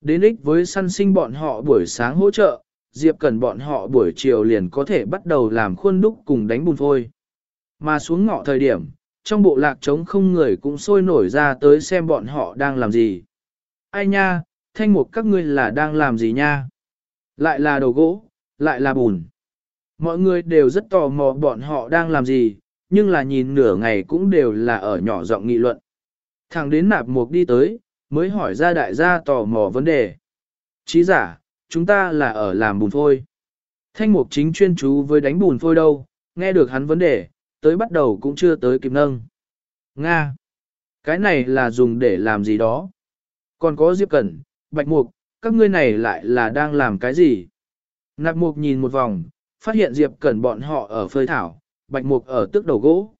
Đến ích với săn sinh bọn họ buổi sáng hỗ trợ, Diệp Cần bọn họ buổi chiều liền có thể bắt đầu làm khuôn đúc cùng đánh bùn phôi. Mà xuống ngọ thời điểm, trong bộ lạc trống không người cũng sôi nổi ra tới xem bọn họ đang làm gì. Ai nha, thanh mục các ngươi là đang làm gì nha? Lại là đồ gỗ, lại là bùn. Mọi người đều rất tò mò bọn họ đang làm gì, nhưng là nhìn nửa ngày cũng đều là ở nhỏ giọng nghị luận. Thằng đến nạp mục đi tới, mới hỏi ra đại gia tò mò vấn đề. Chí giả, chúng ta là ở làm bùn phôi. Thanh mục chính chuyên chú với đánh bùn phôi đâu, nghe được hắn vấn đề, tới bắt đầu cũng chưa tới kịp nâng. Nga! Cái này là dùng để làm gì đó? Còn có Diệp Cẩn, Bạch Mục, các ngươi này lại là đang làm cái gì? Nạp Mục nhìn một vòng, phát hiện Diệp Cẩn bọn họ ở phơi thảo, Bạch Mục ở tước đầu gỗ.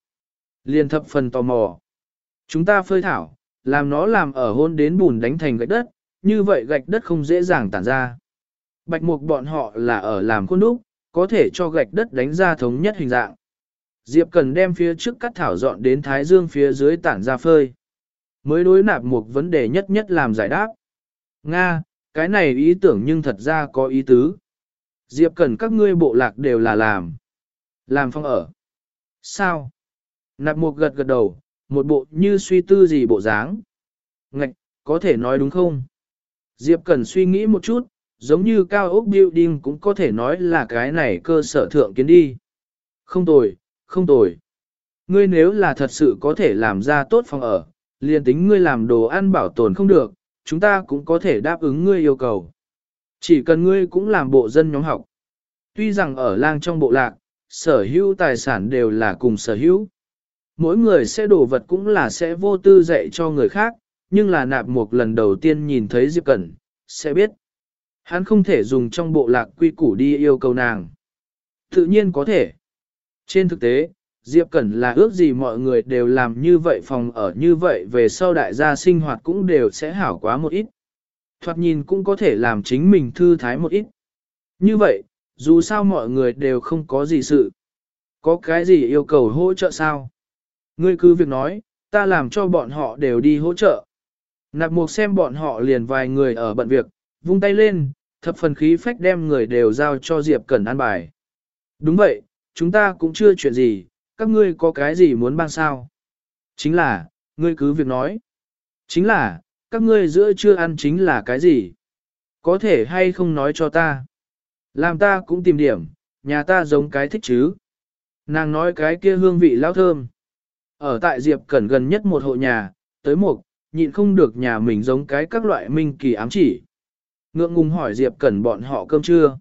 Liên thập phần tò mò. Chúng ta phơi thảo, làm nó làm ở hôn đến bùn đánh thành gạch đất, như vậy gạch đất không dễ dàng tản ra. Bạch Mục bọn họ là ở làm khuôn đúc, có thể cho gạch đất đánh ra thống nhất hình dạng. Diệp cần đem phía trước cắt thảo dọn đến thái dương phía dưới tản ra phơi. Mới đối nạp một vấn đề nhất nhất làm giải đáp. Nga, cái này ý tưởng nhưng thật ra có ý tứ. Diệp cần các ngươi bộ lạc đều là làm. Làm phong ở. Sao? Nạp một gật gật đầu, một bộ như suy tư gì bộ dáng. Ngạch, có thể nói đúng không? Diệp cần suy nghĩ một chút, giống như cao ốc building cũng có thể nói là cái này cơ sở thượng kiến đi. Không tồi, không tồi. Ngươi nếu là thật sự có thể làm ra tốt phòng ở, liền tính ngươi làm đồ ăn bảo tồn không được, chúng ta cũng có thể đáp ứng ngươi yêu cầu. Chỉ cần ngươi cũng làm bộ dân nhóm học. Tuy rằng ở lang trong bộ lạc, sở hữu tài sản đều là cùng sở hữu. Mỗi người sẽ đổ vật cũng là sẽ vô tư dạy cho người khác, nhưng là nạp một lần đầu tiên nhìn thấy Diệp Cẩn, sẽ biết. Hắn không thể dùng trong bộ lạc quy củ đi yêu cầu nàng. Tự nhiên có thể. Trên thực tế, Diệp Cẩn là ước gì mọi người đều làm như vậy phòng ở như vậy về sau đại gia sinh hoạt cũng đều sẽ hảo quá một ít. Thoạt nhìn cũng có thể làm chính mình thư thái một ít. Như vậy, dù sao mọi người đều không có gì sự. Có cái gì yêu cầu hỗ trợ sao? Ngươi cứ việc nói, ta làm cho bọn họ đều đi hỗ trợ. Nạp mục xem bọn họ liền vài người ở bận việc, vung tay lên, thập phần khí phách đem người đều giao cho Diệp Cẩn an bài. Đúng vậy, chúng ta cũng chưa chuyện gì, các ngươi có cái gì muốn ban sao? Chính là, ngươi cứ việc nói. Chính là, các ngươi giữa chưa ăn chính là cái gì? Có thể hay không nói cho ta? Làm ta cũng tìm điểm, nhà ta giống cái thích chứ. Nàng nói cái kia hương vị lao thơm. Ở tại Diệp Cẩn gần nhất một hộ nhà, tới một, nhịn không được nhà mình giống cái các loại minh kỳ ám chỉ. Ngượng ngùng hỏi Diệp Cẩn bọn họ cơm trưa.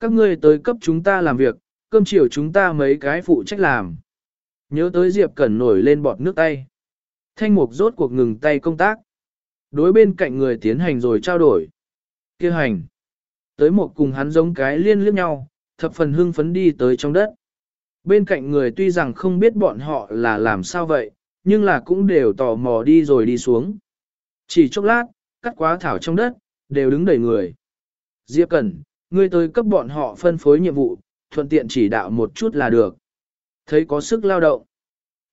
Các ngươi tới cấp chúng ta làm việc, cơm chiều chúng ta mấy cái phụ trách làm. Nhớ tới Diệp Cẩn nổi lên bọt nước tay. Thanh mục rốt cuộc ngừng tay công tác. Đối bên cạnh người tiến hành rồi trao đổi. Kêu hành. Tới một cùng hắn giống cái liên liếc nhau, thập phần hưng phấn đi tới trong đất. Bên cạnh người tuy rằng không biết bọn họ là làm sao vậy, nhưng là cũng đều tò mò đi rồi đi xuống. Chỉ chốc lát, cắt quá thảo trong đất, đều đứng đầy người. Diệp Cẩn, ngươi tới cấp bọn họ phân phối nhiệm vụ, thuận tiện chỉ đạo một chút là được. Thấy có sức lao động.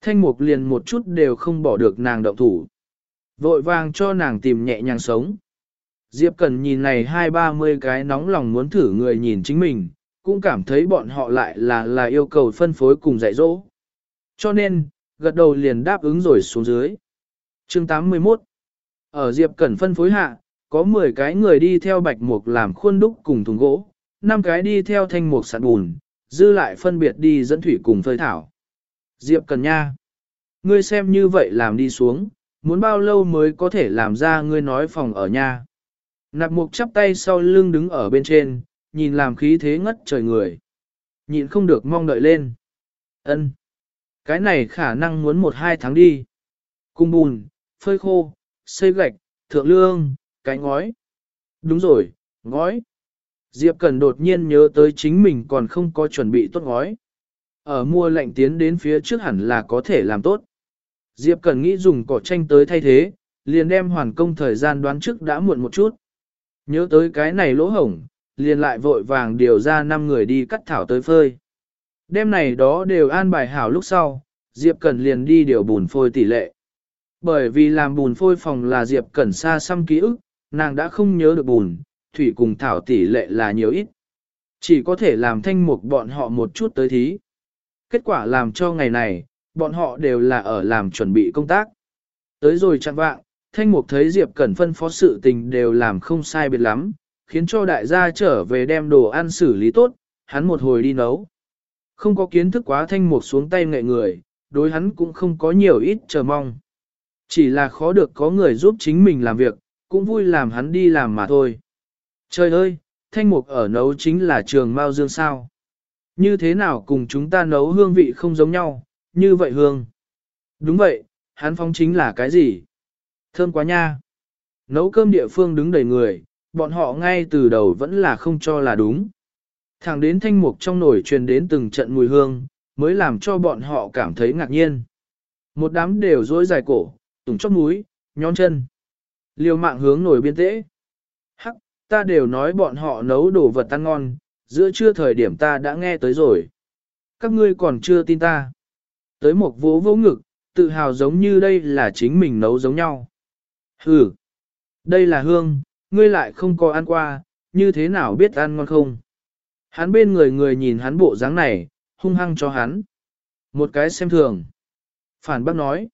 Thanh mục liền một chút đều không bỏ được nàng động thủ. Vội vàng cho nàng tìm nhẹ nhàng sống. Diệp Cần nhìn này hai ba mươi cái nóng lòng muốn thử người nhìn chính mình, cũng cảm thấy bọn họ lại là là yêu cầu phân phối cùng dạy dỗ. Cho nên, gật đầu liền đáp ứng rồi xuống dưới. Chương 81 Ở Diệp Cẩn phân phối hạ, có 10 cái người đi theo bạch mục làm khuôn đúc cùng thùng gỗ, năm cái đi theo thanh mục sạn bùn, dư lại phân biệt đi dẫn thủy cùng phơi thảo. Diệp Cần Nha, ngươi xem như vậy làm đi xuống, muốn bao lâu mới có thể làm ra ngươi nói phòng ở nha. Nạp mục chắp tay sau lưng đứng ở bên trên, nhìn làm khí thế ngất trời người. Nhịn không được mong đợi lên. ân Cái này khả năng muốn một hai tháng đi. Cung bùn, phơi khô, xây gạch, thượng lương, cái ngói. Đúng rồi, ngói. Diệp Cần đột nhiên nhớ tới chính mình còn không có chuẩn bị tốt gói Ở mua lạnh tiến đến phía trước hẳn là có thể làm tốt. Diệp Cần nghĩ dùng cỏ tranh tới thay thế, liền đem hoàn công thời gian đoán trước đã muộn một chút. Nhớ tới cái này lỗ hổng, liền lại vội vàng điều ra 5 người đi cắt thảo tới phơi. Đêm này đó đều an bài hảo lúc sau, Diệp Cần liền đi điều bùn phôi tỷ lệ. Bởi vì làm bùn phôi phòng là Diệp Cẩn xa xăm ký ức, nàng đã không nhớ được bùn, thủy cùng thảo tỷ lệ là nhiều ít. Chỉ có thể làm thanh mục bọn họ một chút tới thí. Kết quả làm cho ngày này, bọn họ đều là ở làm chuẩn bị công tác. Tới rồi chặn vạng, thanh mục thấy Diệp Cẩn phân phó sự tình đều làm không sai biệt lắm, khiến cho đại gia trở về đem đồ ăn xử lý tốt, hắn một hồi đi nấu. Không có kiến thức quá thanh mục xuống tay nghệ người, đối hắn cũng không có nhiều ít chờ mong. Chỉ là khó được có người giúp chính mình làm việc, cũng vui làm hắn đi làm mà thôi. Trời ơi, thanh mục ở nấu chính là trường Mao Dương sao. Như thế nào cùng chúng ta nấu hương vị không giống nhau, như vậy hương. Đúng vậy, hắn phong chính là cái gì? Thơm quá nha. Nấu cơm địa phương đứng đầy người, bọn họ ngay từ đầu vẫn là không cho là đúng. Thẳng đến thanh mục trong nồi truyền đến từng trận mùi hương, mới làm cho bọn họ cảm thấy ngạc nhiên. Một đám đều dối dài cổ, tùng chóc mũi, nhón chân. Liều mạng hướng nổi biên tễ. Hắc, ta đều nói bọn họ nấu đồ vật ăn ngon, giữa trưa thời điểm ta đã nghe tới rồi. Các ngươi còn chưa tin ta. Tới một vỗ vỗ ngực, tự hào giống như đây là chính mình nấu giống nhau. Hừ, đây là hương, ngươi lại không có ăn qua, như thế nào biết ăn ngon không? Hắn bên người người nhìn hắn bộ dáng này, hung hăng cho hắn. Một cái xem thường. Phản bác nói,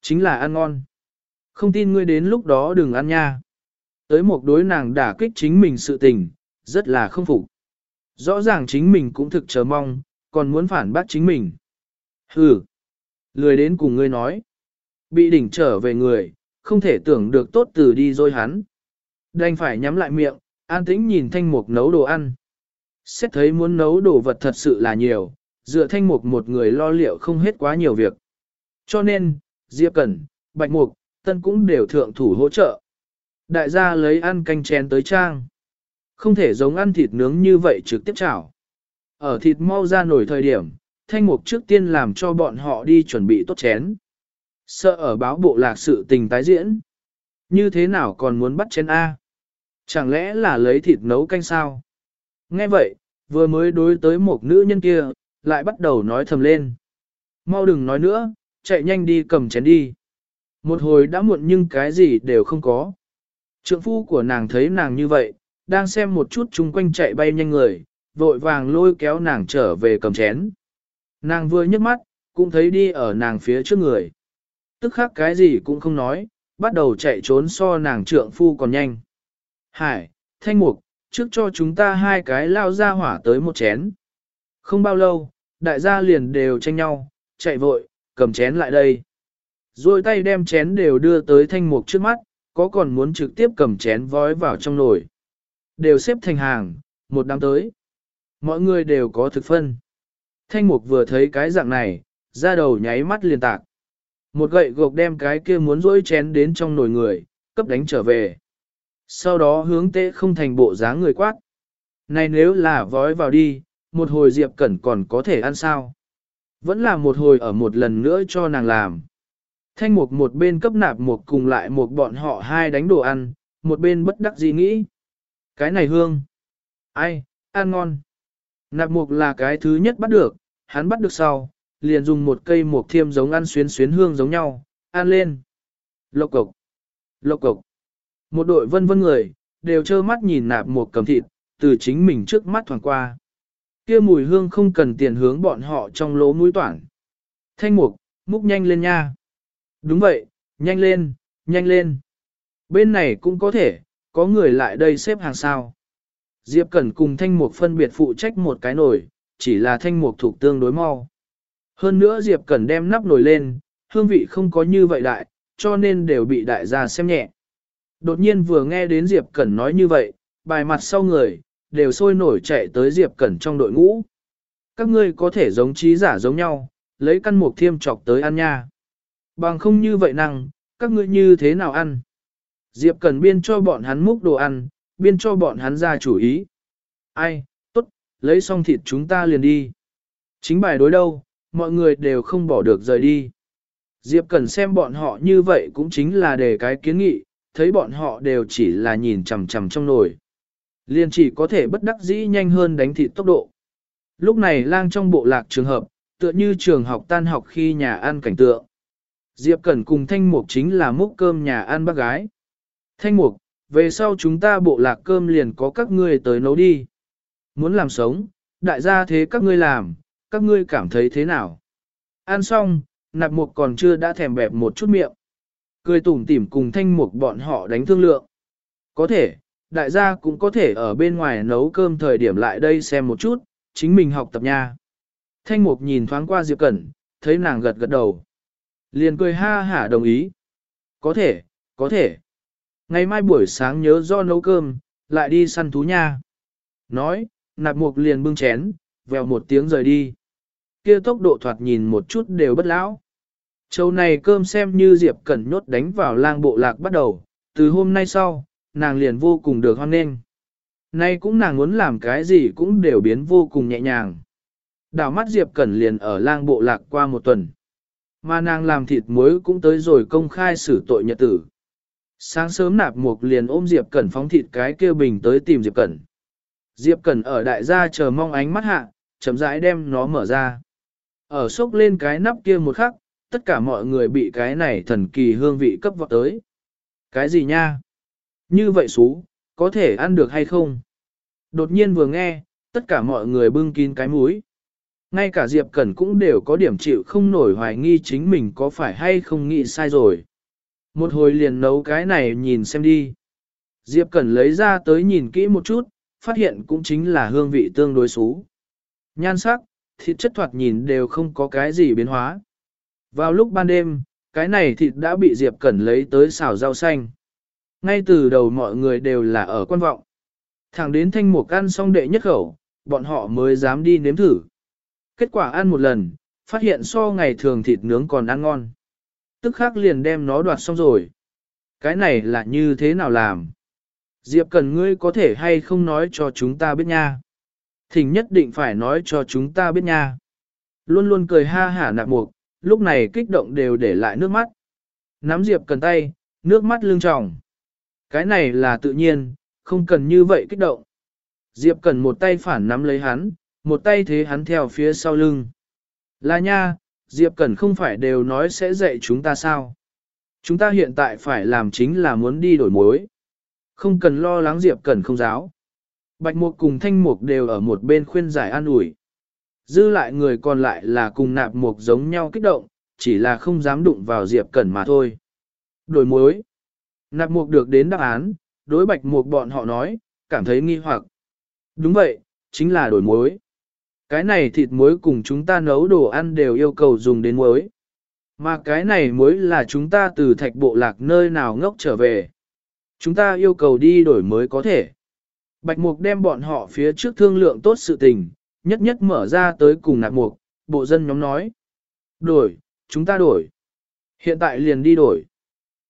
chính là ăn ngon. Không tin ngươi đến lúc đó đừng ăn nha. Tới một đối nàng đả kích chính mình sự tình, rất là không phục. Rõ ràng chính mình cũng thực chờ mong, còn muốn phản bác chính mình. Hừ, lười đến cùng ngươi nói. Bị đỉnh trở về người, không thể tưởng được tốt từ đi rồi hắn. Đành phải nhắm lại miệng, an tĩnh nhìn thanh mục nấu đồ ăn. Xét thấy muốn nấu đồ vật thật sự là nhiều, dựa thanh mục một người lo liệu không hết quá nhiều việc. Cho nên, Diệp Cẩn, Bạch Mục, Tân cũng đều thượng thủ hỗ trợ. Đại gia lấy ăn canh chén tới trang. Không thể giống ăn thịt nướng như vậy trực tiếp chảo. Ở thịt mau ra nổi thời điểm, thanh mục trước tiên làm cho bọn họ đi chuẩn bị tốt chén. Sợ ở báo bộ lạc sự tình tái diễn. Như thế nào còn muốn bắt chén A? Chẳng lẽ là lấy thịt nấu canh sao? Nghe vậy, vừa mới đối tới một nữ nhân kia, lại bắt đầu nói thầm lên. Mau đừng nói nữa, chạy nhanh đi cầm chén đi. Một hồi đã muộn nhưng cái gì đều không có. Trượng phu của nàng thấy nàng như vậy, đang xem một chút chung quanh chạy bay nhanh người, vội vàng lôi kéo nàng trở về cầm chén. Nàng vừa nhấc mắt, cũng thấy đi ở nàng phía trước người. Tức khác cái gì cũng không nói, bắt đầu chạy trốn so nàng trượng phu còn nhanh. Hải, thanh mục, trước cho chúng ta hai cái lao ra hỏa tới một chén. Không bao lâu, đại gia liền đều tranh nhau, chạy vội, cầm chén lại đây. Rồi tay đem chén đều đưa tới thanh mục trước mắt, có còn muốn trực tiếp cầm chén vói vào trong nồi. Đều xếp thành hàng, một đám tới. Mọi người đều có thực phân. Thanh mục vừa thấy cái dạng này, ra đầu nháy mắt liền tạc. Một gậy gộc đem cái kia muốn rỗi chén đến trong nồi người, cấp đánh trở về. Sau đó hướng tệ không thành bộ dáng người quát. Này nếu là vói vào đi, một hồi Diệp Cẩn còn có thể ăn sao? Vẫn là một hồi ở một lần nữa cho nàng làm. Thanh mục một bên cấp nạp một cùng lại một bọn họ hai đánh đồ ăn, một bên bất đắc dĩ nghĩ. Cái này hương. Ai, ăn ngon. Nạp mục là cái thứ nhất bắt được, hắn bắt được sau, liền dùng một cây mục thiêm giống ăn xuyến xuyến hương giống nhau, ăn lên. Lộc cộc. Lộc cộc. Một đội vân vân người, đều trơ mắt nhìn nạp mục cầm thịt, từ chính mình trước mắt thoảng qua. Kia mùi hương không cần tiền hướng bọn họ trong lỗ mũi toản. Thanh mục, múc nhanh lên nha. Đúng vậy, nhanh lên, nhanh lên. Bên này cũng có thể, có người lại đây xếp hàng sao. Diệp Cẩn cùng Thanh Mục phân biệt phụ trách một cái nồi, chỉ là Thanh Mục thuộc tương đối mau. Hơn nữa Diệp Cẩn đem nắp nồi lên, hương vị không có như vậy đại, cho nên đều bị đại gia xem nhẹ. Đột nhiên vừa nghe đến Diệp Cẩn nói như vậy, bài mặt sau người, đều sôi nổi chạy tới Diệp Cẩn trong đội ngũ. Các ngươi có thể giống trí giả giống nhau, lấy căn mục thiêm chọc tới ăn nha. Bằng không như vậy năng, các ngươi như thế nào ăn? Diệp Cẩn biên cho bọn hắn múc đồ ăn, biên cho bọn hắn ra chủ ý. Ai, tốt, lấy xong thịt chúng ta liền đi. Chính bài đối đâu, mọi người đều không bỏ được rời đi. Diệp Cẩn xem bọn họ như vậy cũng chính là để cái kiến nghị, thấy bọn họ đều chỉ là nhìn chằm chằm trong nồi. Liền chỉ có thể bất đắc dĩ nhanh hơn đánh thịt tốc độ. Lúc này lang trong bộ lạc trường hợp, tựa như trường học tan học khi nhà ăn cảnh tượng. Diệp Cẩn cùng Thanh Mục chính là múc cơm nhà ăn bác gái. Thanh Mục, về sau chúng ta bộ lạc cơm liền có các ngươi tới nấu đi. Muốn làm sống, đại gia thế các ngươi làm, các ngươi cảm thấy thế nào? Ăn xong, nạp mục còn chưa đã thèm bẹp một chút miệng. Cười tủm tỉm cùng thanh mục bọn họ đánh thương lượng. Có thể, đại gia cũng có thể ở bên ngoài nấu cơm thời điểm lại đây xem một chút, chính mình học tập nha. Thanh mục nhìn thoáng qua Diệp Cẩn, thấy nàng gật gật đầu. Liền cười ha hả đồng ý. Có thể, có thể. Ngày mai buổi sáng nhớ do nấu cơm, lại đi săn thú nha. Nói, nạp mục liền bưng chén, vèo một tiếng rời đi. Kia tốc độ thoạt nhìn một chút đều bất lão. Châu này cơm xem như Diệp Cẩn nhốt đánh vào lang bộ lạc bắt đầu, từ hôm nay sau, nàng liền vô cùng được hoan nghênh. Nay cũng nàng muốn làm cái gì cũng đều biến vô cùng nhẹ nhàng. Đảo mắt Diệp Cẩn liền ở lang bộ lạc qua một tuần. Mà nàng làm thịt muối cũng tới rồi công khai xử tội nhật tử. Sáng sớm nạp mục liền ôm Diệp Cẩn phóng thịt cái kia bình tới tìm Diệp Cẩn. Diệp Cẩn ở đại gia chờ mong ánh mắt hạ, chậm rãi đem nó mở ra. Ở sốc lên cái nắp kia một khắc, tất cả mọi người bị cái này thần kỳ hương vị cấp vọt tới. Cái gì nha? Như vậy xú, có thể ăn được hay không? Đột nhiên vừa nghe, tất cả mọi người bưng kín cái mũi. Ngay cả Diệp Cẩn cũng đều có điểm chịu không nổi hoài nghi chính mình có phải hay không nghĩ sai rồi. Một hồi liền nấu cái này nhìn xem đi. Diệp Cẩn lấy ra tới nhìn kỹ một chút, phát hiện cũng chính là hương vị tương đối xú. Nhan sắc, thịt chất thoạt nhìn đều không có cái gì biến hóa. Vào lúc ban đêm, cái này thịt đã bị Diệp Cẩn lấy tới xào rau xanh. Ngay từ đầu mọi người đều là ở quan vọng. Thẳng đến thanh mục ăn xong đệ nhất khẩu, bọn họ mới dám đi nếm thử. Kết quả ăn một lần, phát hiện so ngày thường thịt nướng còn ăn ngon. Tức khắc liền đem nó đoạt xong rồi. Cái này là như thế nào làm? Diệp Cần ngươi có thể hay không nói cho chúng ta biết nha. Thỉnh nhất định phải nói cho chúng ta biết nha. Luôn luôn cười ha hả nạp mục, lúc này kích động đều để lại nước mắt. Nắm Diệp Cần tay, nước mắt lưng tròng. Cái này là tự nhiên, không cần như vậy kích động. Diệp Cần một tay phản nắm lấy hắn, một tay thế hắn theo phía sau lưng. Là nha, Diệp Cẩn không phải đều nói sẽ dạy chúng ta sao? Chúng ta hiện tại phải làm chính là muốn đi đổi mối. Không cần lo lắng Diệp Cẩn không giáo. Bạch Mục cùng Thanh Mục đều ở một bên khuyên giải an ủi. Dư lại người còn lại là cùng nạp mục giống nhau kích động, chỉ là không dám đụng vào Diệp Cẩn mà thôi. Đổi mối. Nạp mục được đến đáp án, đối bạch mục bọn họ nói, cảm thấy nghi hoặc. Đúng vậy, chính là đổi mối. Cái này thịt muối cùng chúng ta nấu đồ ăn đều yêu cầu dùng đến muối. Mà cái này muối là chúng ta từ thạch bộ lạc nơi nào ngốc trở về. Chúng ta yêu cầu đi đổi mới có thể. Bạch Mục đem bọn họ phía trước thương lượng tốt sự tình, nhất nhất mở ra tới cùng nạp mục, bộ dân nhóm nói. Đổi, chúng ta đổi. Hiện tại liền đi đổi.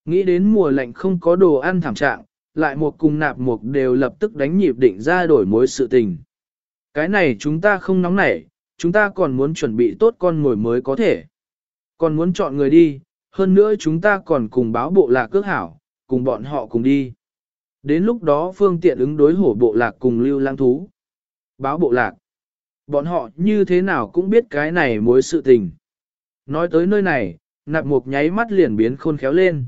Nghĩ đến mùa lạnh không có đồ ăn thảm trạng, lại một cùng nạp mục đều lập tức đánh nhịp định ra đổi mối sự tình. Cái này chúng ta không nóng nảy, chúng ta còn muốn chuẩn bị tốt con ngồi mới có thể. Còn muốn chọn người đi, hơn nữa chúng ta còn cùng báo bộ lạc cước hảo, cùng bọn họ cùng đi. Đến lúc đó phương tiện ứng đối hổ bộ lạc cùng lưu lang thú. Báo bộ lạc. Bọn họ như thế nào cũng biết cái này mối sự tình. Nói tới nơi này, nạp mục nháy mắt liền biến khôn khéo lên.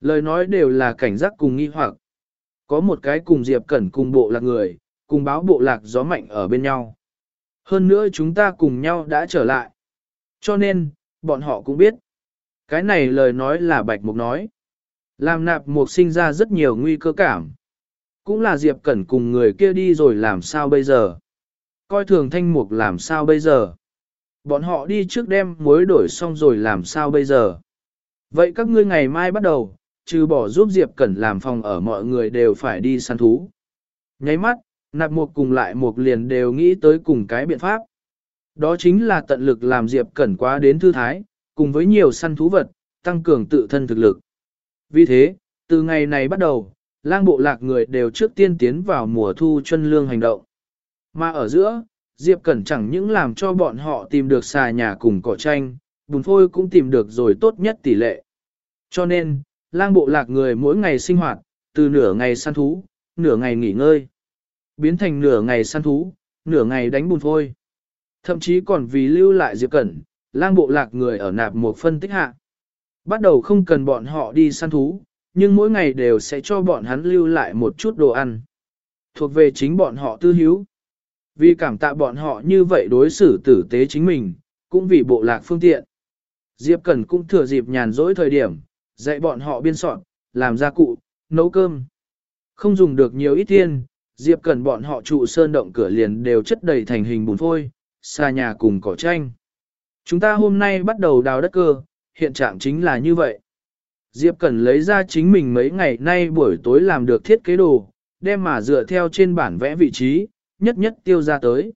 Lời nói đều là cảnh giác cùng nghi hoặc. Có một cái cùng Diệp Cẩn cùng bộ lạc người, cùng báo bộ lạc gió mạnh ở bên nhau. Hơn nữa chúng ta cùng nhau đã trở lại. Cho nên, bọn họ cũng biết. Cái này lời nói là Bạch Mục nói. Làm nạp mục sinh ra rất nhiều nguy cơ cảm. Cũng là Diệp Cẩn cùng người kia đi rồi làm sao bây giờ. Coi thường thanh mục làm sao bây giờ. Bọn họ đi trước đem mối đổi xong rồi làm sao bây giờ. Vậy các ngươi ngày mai bắt đầu, trừ bỏ giúp Diệp Cẩn làm phòng ở mọi người đều phải đi săn thú. Nháy mắt, nạp một cùng lại một liền đều nghĩ tới cùng cái biện pháp. Đó chính là tận lực làm Diệp Cẩn quá đến thư thái, cùng với nhiều săn thú vật, tăng cường tự thân thực lực. Vì thế, từ ngày này bắt đầu, lang bộ lạc người đều trước tiên tiến vào mùa thu chân lương hành động. Mà ở giữa, Diệp Cẩn chẳng những làm cho bọn họ tìm được xà nhà cùng cỏ tranh, bùn phôi cũng tìm được rồi tốt nhất tỷ lệ. Cho nên, lang bộ lạc người mỗi ngày sinh hoạt, từ nửa ngày săn thú, nửa ngày nghỉ ngơi, biến thành nửa ngày săn thú, nửa ngày đánh bùn phôi. Thậm chí còn vì lưu lại Diệp Cẩn, lang bộ lạc người ở nạp một phân tích hạ. Bắt đầu không cần bọn họ đi săn thú, nhưng mỗi ngày đều sẽ cho bọn hắn lưu lại một chút đồ ăn. Thuộc về chính bọn họ tư hiếu. Vì cảm tạ bọn họ như vậy đối xử tử tế chính mình, cũng vì bộ lạc phương tiện. Diệp Cẩn cũng thừa dịp nhàn rỗi thời điểm, dạy bọn họ biên soạn, làm gia cụ, nấu cơm. Không dùng được nhiều ít tiền, Diệp Cẩn bọn họ trụ sơn động cửa liền đều chất đầy thành hình bùn phôi, xa nhà cùng cỏ tranh. Chúng ta hôm nay bắt đầu đào đất cơ, hiện trạng chính là như vậy. Diệp Cẩn lấy ra chính mình mấy ngày nay buổi tối làm được thiết kế đồ, đem mà dựa theo trên bản vẽ vị trí, nhất nhất tiêu ra tới.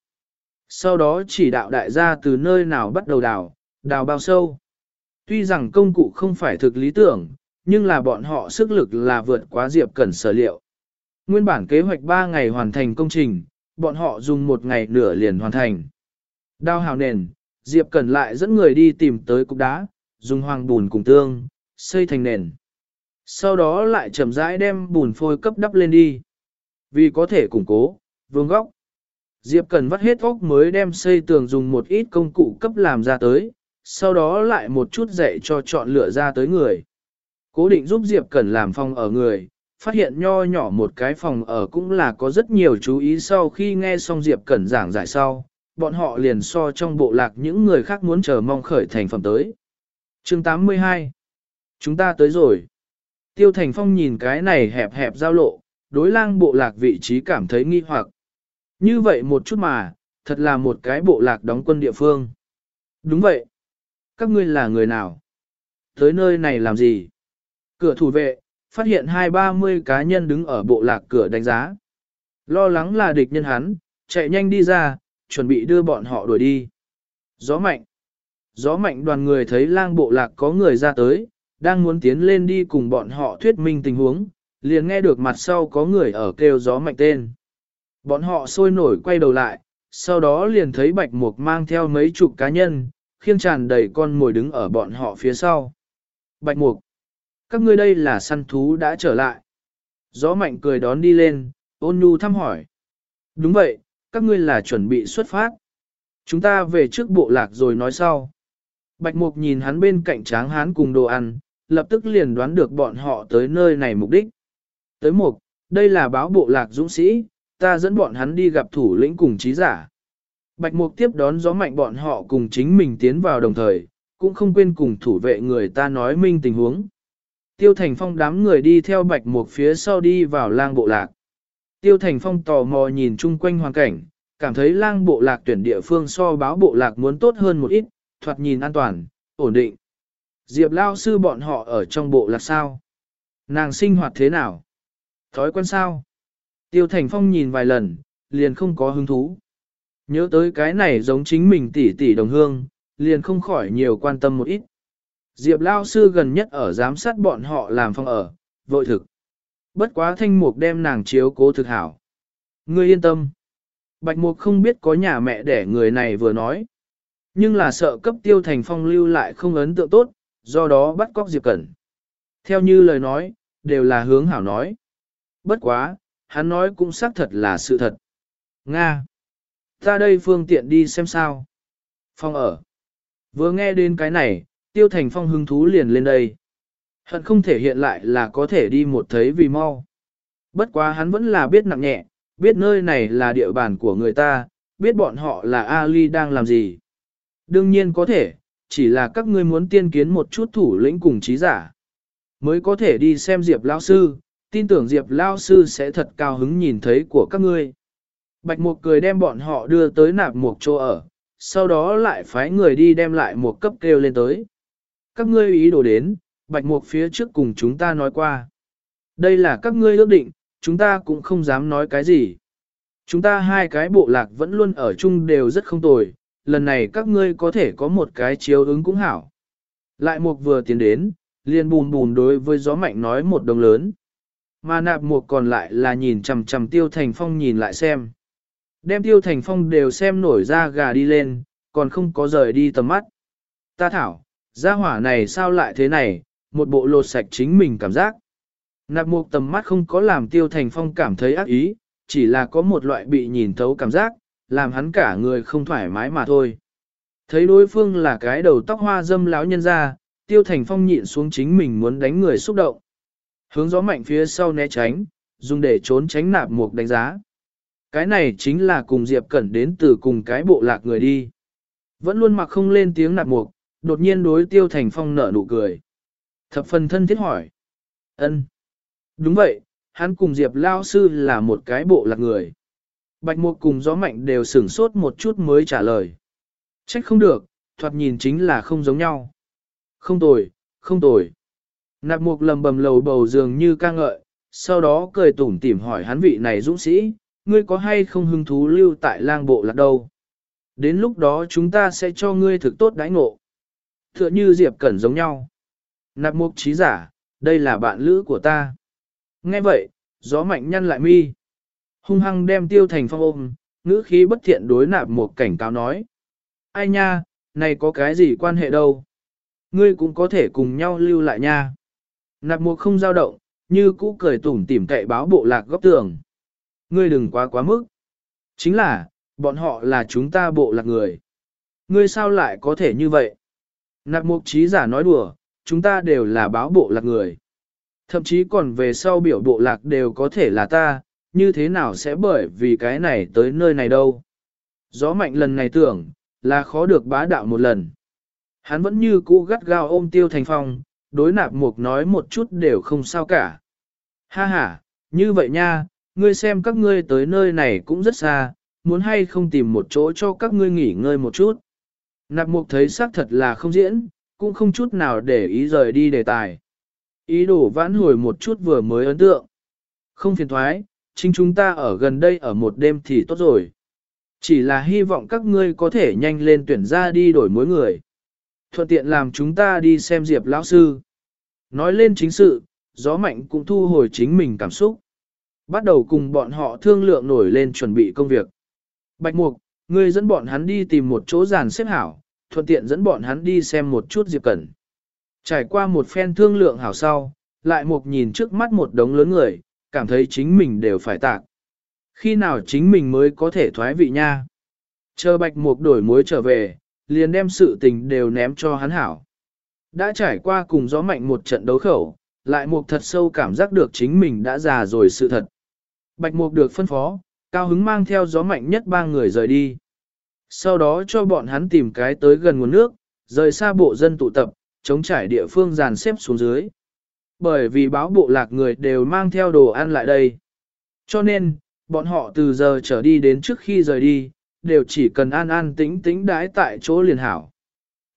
Sau đó chỉ đạo đại gia từ nơi nào bắt đầu đào, đào bao sâu. Tuy rằng công cụ không phải thực lý tưởng, nhưng là bọn họ sức lực là vượt quá Diệp Cẩn sở liệu. Nguyên bản kế hoạch 3 ngày hoàn thành công trình, bọn họ dùng một ngày nửa liền hoàn thành. Đao hào nền, Diệp Cẩn lại dẫn người đi tìm tới cục đá, dùng hoàng bùn cùng tương, xây thành nền. Sau đó lại chậm rãi đem bùn phôi cấp đắp lên đi. Vì có thể củng cố, vương góc. Diệp Cần vắt hết óc mới đem xây tường dùng một ít công cụ cấp làm ra tới, sau đó lại một chút dạy cho chọn lựa ra tới người. Cố định giúp Diệp Cần làm phòng ở người, phát hiện nho nhỏ một cái phòng ở cũng là có rất nhiều chú ý sau khi nghe xong Diệp Cẩn giảng giải sau, bọn họ liền so trong bộ lạc những người khác muốn chờ mong khởi thành phẩm tới. chương 82 Chúng ta tới rồi. Tiêu Thành Phong nhìn cái này hẹp hẹp giao lộ, đối lang bộ lạc vị trí cảm thấy nghi hoặc. Như vậy một chút mà, thật là một cái bộ lạc đóng quân địa phương. Đúng vậy. Các ngươi là người nào? Tới nơi này làm gì? Cửa thủ vệ, phát hiện hai ba mươi cá nhân đứng ở bộ lạc cửa đánh giá. Lo lắng là địch nhân hắn, chạy nhanh đi ra, chuẩn bị đưa bọn họ đuổi đi. Gió mạnh. Gió mạnh đoàn người thấy lang bộ lạc có người ra tới, đang muốn tiến lên đi cùng bọn họ thuyết minh tình huống, liền nghe được mặt sau có người ở kêu gió mạnh tên. Bọn họ sôi nổi quay đầu lại, sau đó liền thấy bạch mục mang theo mấy chục cá nhân, khiêng tràn đầy con mồi đứng ở bọn họ phía sau. Bạch mục, các ngươi đây là săn thú đã trở lại. Gió mạnh cười đón đi lên, ôn nhu thăm hỏi. Đúng vậy, các ngươi là chuẩn bị xuất phát. Chúng ta về trước bộ lạc rồi nói sau. Bạch mục nhìn hắn bên cạnh tráng hán cùng đồ ăn, lập tức liền đoán được bọn họ tới nơi này mục đích. Tới mục, đây là báo bộ lạc dũng sĩ, ta dẫn bọn hắn đi gặp thủ lĩnh cùng trí giả. Bạch mục tiếp đón gió mạnh bọn họ cùng chính mình tiến vào đồng thời, cũng không quên cùng thủ vệ người ta nói minh tình huống. Tiêu Thành Phong đám người đi theo bạch mục phía sau đi vào lang bộ lạc. Tiêu Thành Phong tò mò nhìn chung quanh hoàn cảnh, cảm thấy lang bộ lạc tuyển địa phương so báo bộ lạc muốn tốt hơn một ít, thoạt nhìn an toàn, ổn định. Diệp Lao sư bọn họ ở trong bộ lạc sao? Nàng sinh hoạt thế nào? Thói quen sao? Tiêu Thành Phong nhìn vài lần, liền không có hứng thú. Nhớ tới cái này giống chính mình tỷ tỷ đồng hương, liền không khỏi nhiều quan tâm một ít. Diệp Lao sư gần nhất ở giám sát bọn họ làm phòng ở, vội thực. Bất quá thanh mục đem nàng chiếu cố thực hảo. Ngươi yên tâm. Bạch mục không biết có nhà mẹ để người này vừa nói. Nhưng là sợ cấp tiêu thành phong lưu lại không ấn tượng tốt, do đó bắt cóc Diệp Cẩn. Theo như lời nói, đều là hướng hảo nói. Bất quá, hắn nói cũng xác thật là sự thật. Nga! Ta đây phương tiện đi xem sao. Phong ở. Vừa nghe đến cái này, tiêu thành phong hứng thú liền lên đây. Hận không thể hiện lại là có thể đi một thấy vì mau. Bất quá hắn vẫn là biết nặng nhẹ, biết nơi này là địa bàn của người ta, biết bọn họ là Ali đang làm gì. Đương nhiên có thể, chỉ là các ngươi muốn tiên kiến một chút thủ lĩnh cùng trí giả. Mới có thể đi xem Diệp Lao Sư, tin tưởng Diệp Lao Sư sẽ thật cao hứng nhìn thấy của các ngươi. Bạch Mục cười đem bọn họ đưa tới nạp một chỗ ở, sau đó lại phái người đi đem lại một cấp kêu lên tới. Các ngươi ý đồ đến, Bạch Mục phía trước cùng chúng ta nói qua. Đây là các ngươi ước định, chúng ta cũng không dám nói cái gì. Chúng ta hai cái bộ lạc vẫn luôn ở chung đều rất không tồi, lần này các ngươi có thể có một cái chiếu ứng cũng hảo. Lại mục vừa tiến đến, liền bùn bùn đối với gió mạnh nói một đồng lớn. Mà nạp mục còn lại là nhìn chằm chằm tiêu thành phong nhìn lại xem. Đem tiêu thành phong đều xem nổi ra gà đi lên, còn không có rời đi tầm mắt. Ta thảo, gia hỏa này sao lại thế này, một bộ lột sạch chính mình cảm giác. Nạp mục tầm mắt không có làm tiêu thành phong cảm thấy ác ý, chỉ là có một loại bị nhìn thấu cảm giác, làm hắn cả người không thoải mái mà thôi. Thấy đối phương là cái đầu tóc hoa dâm lão nhân ra, Tiêu Thành Phong nhịn xuống chính mình muốn đánh người xúc động. Hướng gió mạnh phía sau né tránh, dùng để trốn tránh nạp mục đánh giá. Cái này chính là cùng Diệp Cẩn đến từ cùng cái bộ lạc người đi. Vẫn luôn mặc không lên tiếng nạp mục, đột nhiên đối Tiêu Thành Phong nở nụ cười. Thập phần thân thiết hỏi. ân Đúng vậy, hắn cùng Diệp Lao Sư là một cái bộ lạc người. Bạch Mục cùng gió mạnh đều sửng sốt một chút mới trả lời. Trách không được, thoạt nhìn chính là không giống nhau. Không tồi, không tồi. Nạp Mục lầm bầm lầu bầu dường như ca ngợi, sau đó cười tủm tỉm hỏi hắn vị này dũng sĩ, ngươi có hay không hứng thú lưu tại lang bộ lạc đâu? Đến lúc đó chúng ta sẽ cho ngươi thực tốt đãi ngộ. Tựa như Diệp Cẩn giống nhau. Nạp Mục trí giả, đây là bạn lữ của ta. Nghe vậy, gió mạnh nhăn lại mi. Hung hăng đem tiêu thành phong ôm, ngữ khí bất thiện đối nạp mục cảnh cáo nói. Ai nha, này có cái gì quan hệ đâu. Ngươi cũng có thể cùng nhau lưu lại nha. Nạp mục không dao động, như cũ cười tủm tỉm cậy báo bộ lạc góc tường. Ngươi đừng quá quá mức. Chính là, bọn họ là chúng ta bộ lạc người. Ngươi sao lại có thể như vậy? Nạp mục trí giả nói đùa, chúng ta đều là báo bộ lạc người. Thậm chí còn về sau biểu bộ lạc đều có thể là ta, như thế nào sẽ bởi vì cái này tới nơi này đâu. Gió mạnh lần này tưởng, là khó được bá đạo một lần. Hắn vẫn như cũ gắt gao ôm tiêu thành phong, đối nạp mục nói một chút đều không sao cả. Ha ha, như vậy nha, ngươi xem các ngươi tới nơi này cũng rất xa, muốn hay không tìm một chỗ cho các ngươi nghỉ ngơi một chút. Nạp mục thấy xác thật là không diễn, cũng không chút nào để ý rời đi đề tài. Ý đồ vãn hồi một chút vừa mới ấn tượng. Không phiền thoái, chính chúng ta ở gần đây ở một đêm thì tốt rồi. Chỉ là hy vọng các ngươi có thể nhanh lên tuyển ra đi đổi mối người. Thuận tiện làm chúng ta đi xem Diệp lão sư. Nói lên chính sự, gió mạnh cũng thu hồi chính mình cảm xúc. Bắt đầu cùng bọn họ thương lượng nổi lên chuẩn bị công việc. Bạch Mục, ngươi dẫn bọn hắn đi tìm một chỗ giàn xếp hảo, thuận tiện dẫn bọn hắn đi xem một chút Diệp Cẩn. Trải qua một phen thương lượng hảo sau, lại một nhìn trước mắt một đống lớn người, cảm thấy chính mình đều phải tạc. Khi nào chính mình mới có thể thoái vị nha? Chờ Bạch Mục đổi mối trở về, liền đem sự tình đều ném cho hắn hảo. Đã trải qua cùng gió mạnh một trận đấu khẩu, lại Mục thật sâu cảm giác được chính mình đã già rồi sự thật. Bạch Mục được phân phó, cao hứng mang theo gió mạnh nhất ba người rời đi. Sau đó cho bọn hắn tìm cái tới gần nguồn nước, rời xa bộ dân tụ tập, chống trải địa phương dàn xếp xuống dưới. Bởi vì báo bộ lạc người đều mang theo đồ ăn lại đây. Cho nên, bọn họ từ giờ trở đi đến trước khi rời đi, đều chỉ cần an an tĩnh tĩnh đái tại chỗ liền hảo.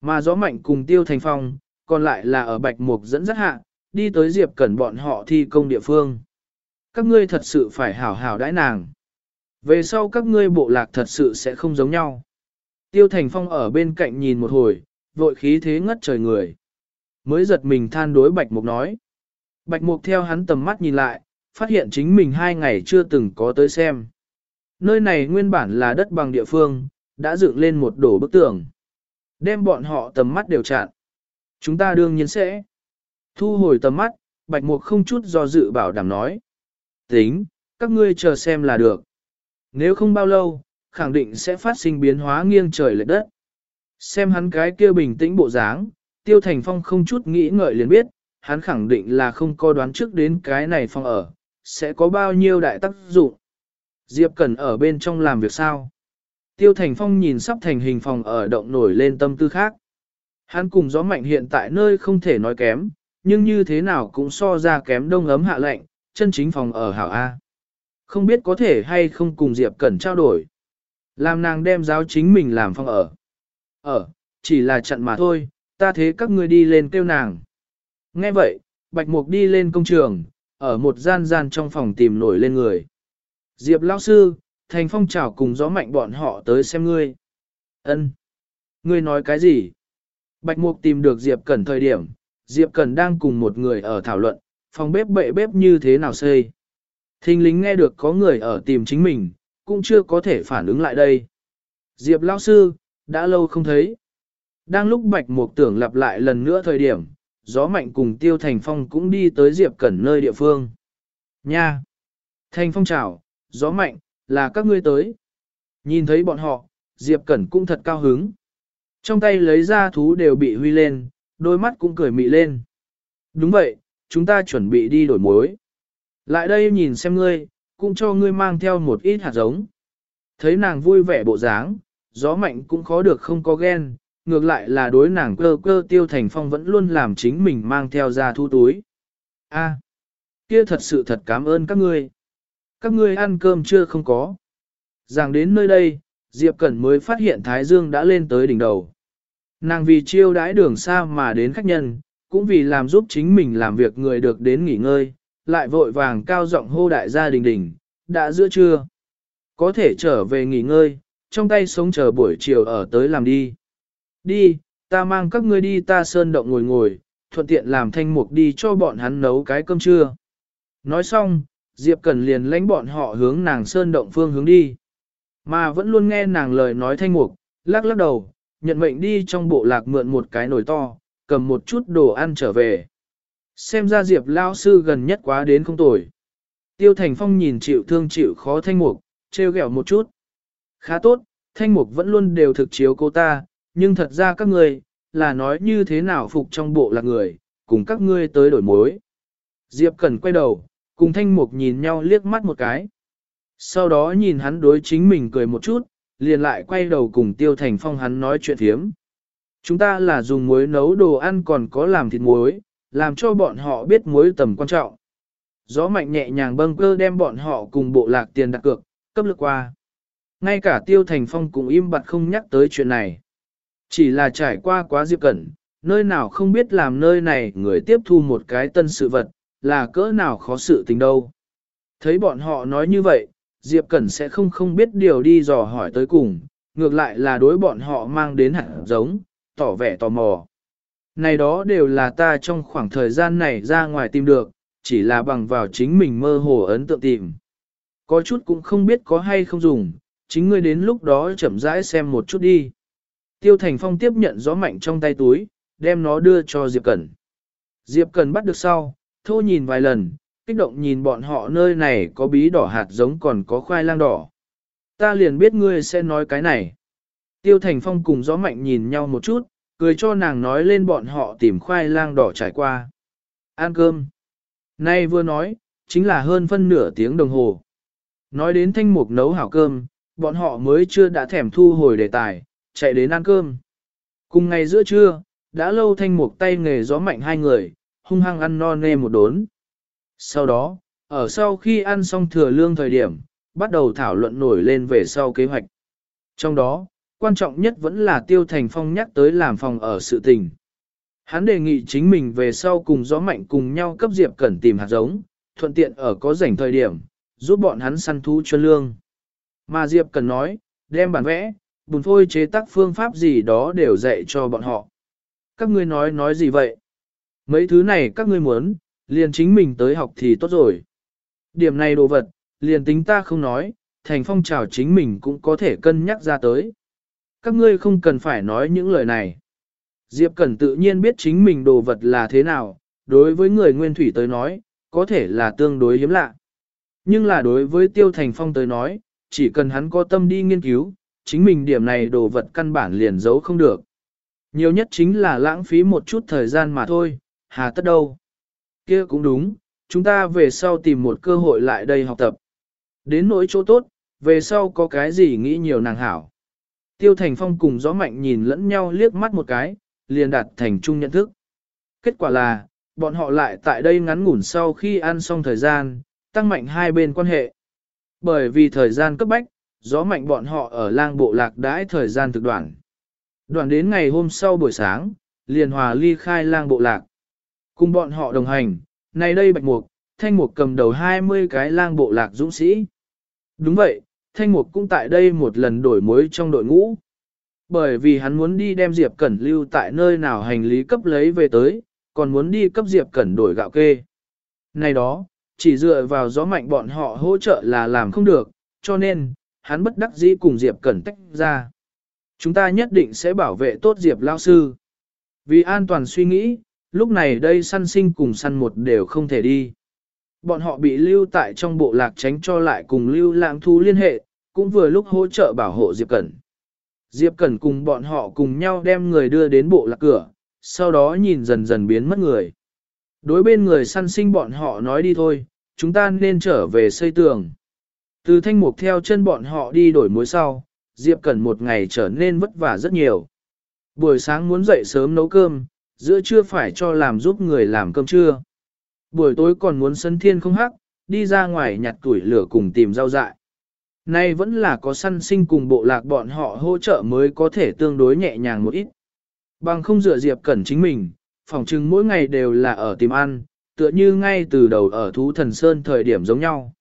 Mà gió mạnh cùng tiêu thành phong, còn lại là ở bạch mục dẫn dắt hạ, đi tới diệp cẩn bọn họ thi công địa phương. Các ngươi thật sự phải hảo hảo đãi nàng. Về sau các ngươi bộ lạc thật sự sẽ không giống nhau. Tiêu Thành Phong ở bên cạnh nhìn một hồi, vội khí thế ngất trời người. Mới giật mình than đối Bạch Mục nói. Bạch Mục theo hắn tầm mắt nhìn lại, phát hiện chính mình hai ngày chưa từng có tới xem. Nơi này nguyên bản là đất bằng địa phương, đã dựng lên một đổ bức tường. Đem bọn họ tầm mắt đều chặn. Chúng ta đương nhiên sẽ. Thu hồi tầm mắt, Bạch Mục không chút do dự bảo đảm nói. Tính, các ngươi chờ xem là được. Nếu không bao lâu, khẳng định sẽ phát sinh biến hóa nghiêng trời lệch đất. Xem hắn cái kia bình tĩnh bộ dáng, Tiêu Thành Phong không chút nghĩ ngợi liền biết, hắn khẳng định là không có đoán trước đến cái này phong ở, sẽ có bao nhiêu đại tác dụng. Diệp Cẩn ở bên trong làm việc sao? Tiêu Thành Phong nhìn sắp thành hình phòng ở động nổi lên tâm tư khác. Hắn cùng gió mạnh hiện tại nơi không thể nói kém, nhưng như thế nào cũng so ra kém đông ấm hạ lạnh, chân chính phòng ở hảo A. Không biết có thể hay không cùng Diệp Cẩn trao đổi. Làm nàng đem giáo chính mình làm phong ở. Ở, chỉ là chặn mà thôi, ta thế các ngươi đi lên kêu nàng. Nghe vậy, Bạch Mục đi lên công trường, ở một gian gian trong phòng tìm nổi lên người. Diệp lão sư, thành phong trào cùng gió mạnh bọn họ tới xem ngươi. Ân, Ngươi nói cái gì? Bạch Mục tìm được Diệp Cẩn thời điểm, Diệp Cẩn đang cùng một người ở thảo luận, phòng bếp bệ bếp như thế nào xây. Thinh lính nghe được có người ở tìm chính mình, cũng chưa có thể phản ứng lại đây. Diệp lão sư, đã lâu không thấy. Đang lúc Bạch Mục tưởng lặp lại lần nữa thời điểm, gió mạnh cùng Tiêu Thành Phong cũng đi tới Diệp Cẩn nơi địa phương. Nha! Thành Phong chào, gió mạnh, là các ngươi tới. Nhìn thấy bọn họ, Diệp Cẩn cũng thật cao hứng. Trong tay lấy ra thú đều bị huy lên, đôi mắt cũng cười mị lên. Đúng vậy, chúng ta chuẩn bị đi đổi mối. Lại đây nhìn xem ngươi, cũng cho ngươi mang theo một ít hạt giống. Thấy nàng vui vẻ bộ dáng, gió mạnh cũng khó được không có ghen, ngược lại là đối nàng cơ cơ tiêu thành phong vẫn luôn làm chính mình mang theo ra thu túi. A, kia thật sự thật cảm ơn các ngươi. Các ngươi ăn cơm chưa không có. Giảng đến nơi đây, Diệp Cẩn mới phát hiện Thái Dương đã lên tới đỉnh đầu. Nàng vì chiêu đãi đường xa mà đến khách nhân, cũng vì làm giúp chính mình làm việc người được đến nghỉ ngơi, lại vội vàng cao giọng hô đại gia đình đình, đã giữa trưa. Có thể trở về nghỉ ngơi, trong tay sống chờ buổi chiều ở tới làm đi. Đi, ta mang các ngươi đi ta sơn động ngồi ngồi, thuận tiện làm thanh mục đi cho bọn hắn nấu cái cơm trưa. Nói xong, Diệp Cẩn liền lãnh bọn họ hướng nàng sơn động phương hướng đi. Mà vẫn luôn nghe nàng lời nói thanh mục, lắc lắc đầu, nhận mệnh đi trong bộ lạc mượn một cái nồi to, cầm một chút đồ ăn trở về. Xem ra Diệp Lao Sư gần nhất quá đến không tồi. Tiêu Thành Phong nhìn chịu thương chịu khó thanh mục, trêu ghẹo một chút. Khá tốt, thanh mục vẫn luôn đều thực chiếu cô ta, nhưng thật ra các người là nói như thế nào phục trong bộ lạc người, cùng các ngươi tới đổi mối. Diệp Cẩn quay đầu, cùng thanh mục nhìn nhau liếc mắt một cái. Sau đó nhìn hắn đối chính mình cười một chút, liền lại quay đầu cùng Tiêu Thành Phong hắn nói chuyện thiếm. Chúng ta là dùng muối nấu đồ ăn còn có làm thịt muối, làm cho bọn họ biết mối tầm quan trọng. Gió mạnh nhẹ nhàng bâng cơ đem bọn họ cùng bộ lạc tiền đặt cược, cấp lực qua. Ngay cả Tiêu Thành Phong cũng im bặt không nhắc tới chuyện này. Chỉ là trải qua quá diệp cẩn, nơi nào không biết làm nơi này người tiếp thu một cái tân sự vật, là cỡ nào khó sự tình đâu. Thấy bọn họ nói như vậy, Diệp Cẩn sẽ không không biết điều đi dò hỏi tới cùng, ngược lại là đối bọn họ mang đến hẳn giống, tỏ vẻ tò mò. Này đó đều là ta trong khoảng thời gian này ra ngoài tìm được, chỉ là bằng vào chính mình mơ hồ ấn tượng tìm. Có chút cũng không biết có hay không dùng, chính ngươi đến lúc đó chậm rãi xem một chút đi. Tiêu Thành Phong tiếp nhận gió mạnh trong tay túi, đem nó đưa cho Diệp Cẩn. Diệp Cẩn bắt được sau, thô nhìn vài lần, kích động nhìn bọn họ nơi này có bí đỏ hạt giống còn có khoai lang đỏ. Ta liền biết ngươi sẽ nói cái này. Tiêu Thành Phong cùng gió mạnh nhìn nhau một chút, cười cho nàng nói lên bọn họ tìm khoai lang đỏ trải qua. Ăn cơm. Nay vừa nói, chính là hơn phân nửa tiếng đồng hồ. Nói đến thanh mục nấu hảo cơm, bọn họ mới chưa đã thèm thu hồi đề tài, chạy đến ăn cơm. Cùng ngày giữa trưa, đã lâu thanh mục tay nghề gió mạnh hai người, hung hăng ăn no nê một đốn. Sau đó, ở sau khi ăn xong thừa lương thời điểm, bắt đầu thảo luận nổi lên về sau kế hoạch. Trong đó, quan trọng nhất vẫn là Tiêu Thành Phong nhắc tới làm phòng ở sự tình. Hắn đề nghị chính mình về sau cùng gió mạnh cùng nhau cấp Diệp Cẩn tìm hạt giống, thuận tiện ở có rảnh thời điểm, giúp bọn hắn săn thú cho lương. Mà Diệp Cẩn nói, đem bản vẽ, bùn phôi chế tác phương pháp gì đó đều dạy cho bọn họ. Các ngươi nói nói gì vậy? Mấy thứ này các ngươi muốn, liền chính mình tới học thì tốt rồi. Điểm này đồ vật, liền tính ta không nói, thành phong trào chính mình cũng có thể cân nhắc ra tới. Các ngươi không cần phải nói những lời này. Diệp Cẩn tự nhiên biết chính mình đồ vật là thế nào, đối với người nguyên thủy tới nói, có thể là tương đối hiếm lạ. Nhưng là đối với Tiêu Thành Phong tới nói, chỉ cần hắn có tâm đi nghiên cứu, chính mình điểm này đồ vật căn bản liền giấu không được. Nhiều nhất chính là lãng phí một chút thời gian mà thôi, hà tất đâu. kia cũng đúng, chúng ta về sau tìm một cơ hội lại đây học tập. Đến nỗi chỗ tốt, về sau có cái gì nghĩ nhiều nàng hảo. Tiêu Thành Phong cùng gió mạnh nhìn lẫn nhau liếc mắt một cái, liền đạt thành chung nhận thức. Kết quả là, bọn họ lại tại đây ngắn ngủn sau khi ăn xong thời gian, tăng mạnh hai bên quan hệ. Bởi vì thời gian cấp bách, gió mạnh bọn họ ở lang bộ lạc đãi thời gian thực đoạn. Đoạn đến ngày hôm sau buổi sáng, liền hòa ly khai lang bộ lạc. Cùng bọn họ đồng hành, này đây bạch mục, thanh mục cầm đầu 20 cái lang bộ lạc dũng sĩ. Đúng vậy, thanh mục cũng tại đây một lần đổi mối trong đội ngũ. Bởi vì hắn muốn đi đem Diệp Cẩn lưu tại nơi nào hành lý cấp lấy về tới, còn muốn đi cấp Diệp Cẩn đổi gạo kê. Này đó, chỉ dựa vào gió mạnh bọn họ hỗ trợ là làm không được, cho nên, hắn bất đắc dĩ cùng Diệp Cẩn tách ra. Chúng ta nhất định sẽ bảo vệ tốt Diệp Lao Sư. Vì an toàn suy nghĩ, lúc này đây săn sinh cùng săn một đều không thể đi. Bọn họ bị lưu tại trong bộ lạc tránh cho lại cùng lưu lãng thu liên hệ, cũng vừa lúc hỗ trợ bảo hộ Diệp Cẩn. Diệp Cẩn cùng bọn họ cùng nhau đem người đưa đến bộ lạc cửa, sau đó nhìn dần dần biến mất người. Đối bên người săn sinh bọn họ nói đi thôi, chúng ta nên trở về xây tường. Từ thanh mục theo chân bọn họ đi đổi mối sau, Diệp Cẩn một ngày trở nên vất vả rất nhiều. Buổi sáng muốn dậy sớm nấu cơm, giữa trưa phải cho làm giúp người làm cơm trưa. Buổi tối còn muốn sân thiên không hắc, đi ra ngoài nhặt tuổi lửa cùng tìm rau dại. Nay vẫn là có săn sinh cùng bộ lạc bọn họ hỗ trợ mới có thể tương đối nhẹ nhàng một ít. Bằng không dựa Diệp Cẩn chính mình, phòng trưng mỗi ngày đều là ở tìm ăn, tựa như ngay từ đầu ở Thú Thần Sơn thời điểm giống nhau.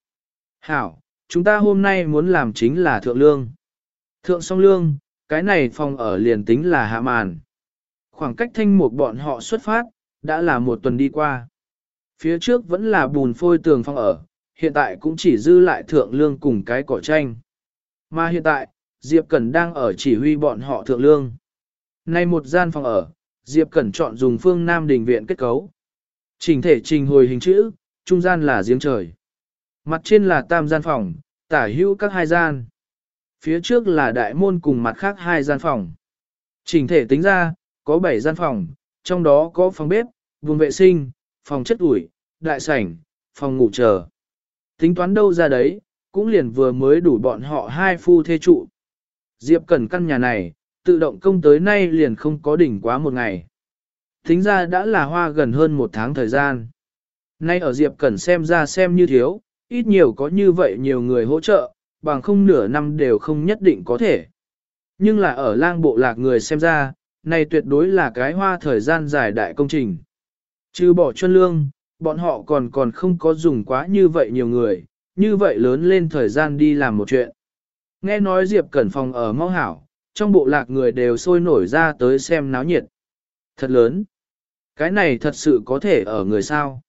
Hảo, chúng ta hôm nay muốn làm chính là thượng lương. Thượng song lương, cái này phòng ở liền tính là hạ màn. Khoảng cách thanh một bọn họ xuất phát, đã là một tuần đi qua. Phía trước vẫn là bùn phôi tường phòng ở, hiện tại cũng chỉ dư lại thượng lương cùng cái cỏ tranh. Mà hiện tại, Diệp Cẩn đang ở chỉ huy bọn họ thượng lương. Nay một gian phòng ở, Diệp Cẩn chọn dùng phương Nam đình viện kết cấu. Trình thể trình hồi hình chữ, trung gian là giếng trời. Mặt trên là tam gian phòng, tả hữu các hai gian. Phía trước là đại môn cùng mặt khác hai gian phòng. Trình thể tính ra, có bảy gian phòng, trong đó có phòng bếp, vùng vệ sinh, phòng chất ủi, đại sảnh, phòng ngủ chờ. Tính toán đâu ra đấy, cũng liền vừa mới đủ bọn họ hai phu thê trụ. Diệp Cẩn căn nhà này, tự động công tới nay liền không có đỉnh quá một ngày. Tính ra đã là hoa gần hơn một tháng thời gian. Nay ở Diệp Cẩn xem ra xem như thiếu, ít nhiều có như vậy nhiều người hỗ trợ, bằng không nửa năm đều không nhất định có thể. Nhưng là ở lang bộ lạc người xem ra, này tuyệt đối là cái hoa thời gian dài đại công trình. Trừ bỏ chuân lương, bọn họ còn còn không có dùng quá như vậy nhiều người, như vậy lớn lên thời gian đi làm một chuyện. Nghe nói Diệp Cẩn Phòng ở mau hảo, trong bộ lạc người đều sôi nổi ra tới xem náo nhiệt. Thật lớn. Cái này thật sự có thể ở người sao.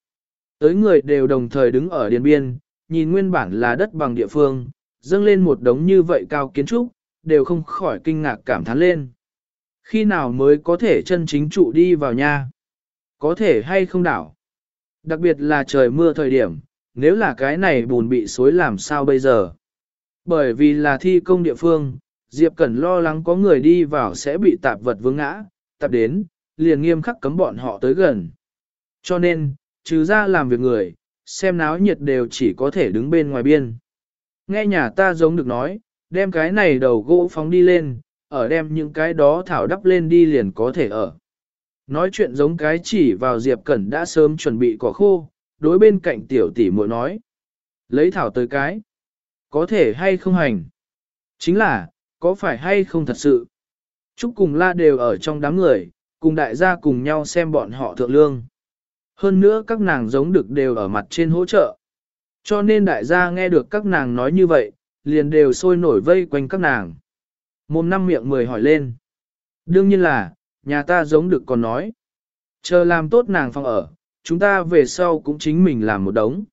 Tới người đều đồng thời đứng ở điền biên, nhìn nguyên bản là đất bằng địa phương, dâng lên một đống như vậy cao kiến trúc, đều không khỏi kinh ngạc cảm thán lên. Khi nào mới có thể chân chính trụ đi vào nha? Có thể hay không đảo? Đặc biệt là trời mưa thời điểm, nếu là cái này bùn bị xối làm sao bây giờ? Bởi vì là thi công địa phương, Diệp Cẩn lo lắng có người đi vào sẽ bị tạp vật vướng ngã, tạp đến, liền nghiêm khắc cấm bọn họ tới gần. Cho nên, trừ ra làm việc người, xem náo nhiệt đều chỉ có thể đứng bên ngoài biên. Nghe nhà ta giống được nói, đem cái này đầu gỗ phóng đi lên, ở đem những cái đó thảo đắp lên đi liền có thể ở. Nói chuyện giống cái chỉ vào Diệp Cẩn đã sớm chuẩn bị cỏ khô, đối bên cạnh tiểu tỷ muội nói. Lấy thảo tới cái. Có thể hay không hành. Chính là, có phải hay không thật sự. Chúc cùng la đều ở trong đám người, cùng đại gia cùng nhau xem bọn họ thượng lương. Hơn nữa các nàng giống được đều ở mặt trên hỗ trợ. Cho nên đại gia nghe được các nàng nói như vậy, liền đều sôi nổi vây quanh các nàng. Mồm năm miệng mười hỏi lên. Đương nhiên là, nhà ta giống được còn nói. Chờ làm tốt nàng phòng ở, chúng ta về sau cũng chính mình làm một đống.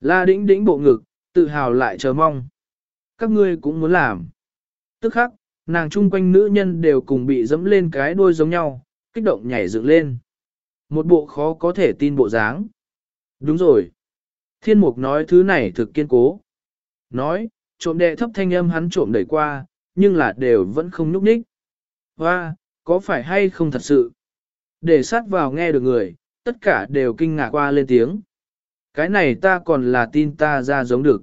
La đĩnh đĩnh bộ ngực, tự hào lại chờ mong. Các ngươi cũng muốn làm. Tức khắc, nàng chung quanh nữ nhân đều cùng bị dẫm lên cái đuôi giống nhau, kích động nhảy dựng lên. Một bộ khó có thể tin bộ dáng. Đúng rồi. Thiên mục nói thứ này thực kiên cố. Nói, trộm đệ thấp thanh âm hắn trộm đẩy qua, nhưng là đều vẫn không nhúc nhích. Hoa, có phải hay không thật sự? Để sát vào nghe được người, tất cả đều kinh ngạc qua lên tiếng. Cái này ta còn là tin ta ra giống được.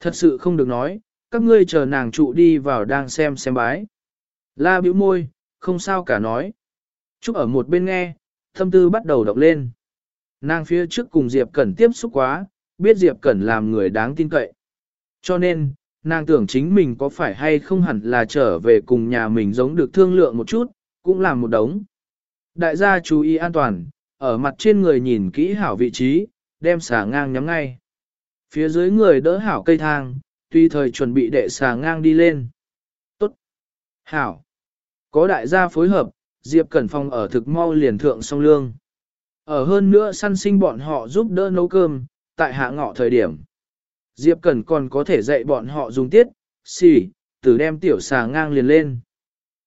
Thật sự không được nói, các ngươi chờ nàng trụ đi vào đang xem xem bái. La bĩu môi, không sao cả nói. Trúc ở một bên nghe, thâm tư bắt đầu động lên. Nàng phía trước cùng Diệp Cẩn tiếp xúc quá, biết Diệp Cẩn làm người đáng tin cậy. Cho nên, nàng tưởng chính mình có phải hay không hẳn là trở về cùng nhà mình giống được thương lượng một chút, cũng làm một đống. Đại gia chú ý an toàn, ở mặt trên người nhìn kỹ hảo vị trí, đem xà ngang nhắm ngay. Phía dưới người đỡ hảo cây thang, tùy thời chuẩn bị đệ xà ngang đi lên. Tốt. Hảo. Có đại gia phối hợp, Diệp Cẩn Phong ở thực mau liền thượng song lương. Ở hơn nữa săn sinh bọn họ giúp đỡ nấu cơm, tại hạ ngọ thời điểm. Diệp Cẩn còn có thể dạy bọn họ dùng tiết, xì, từ đem tiểu xà ngang liền lên.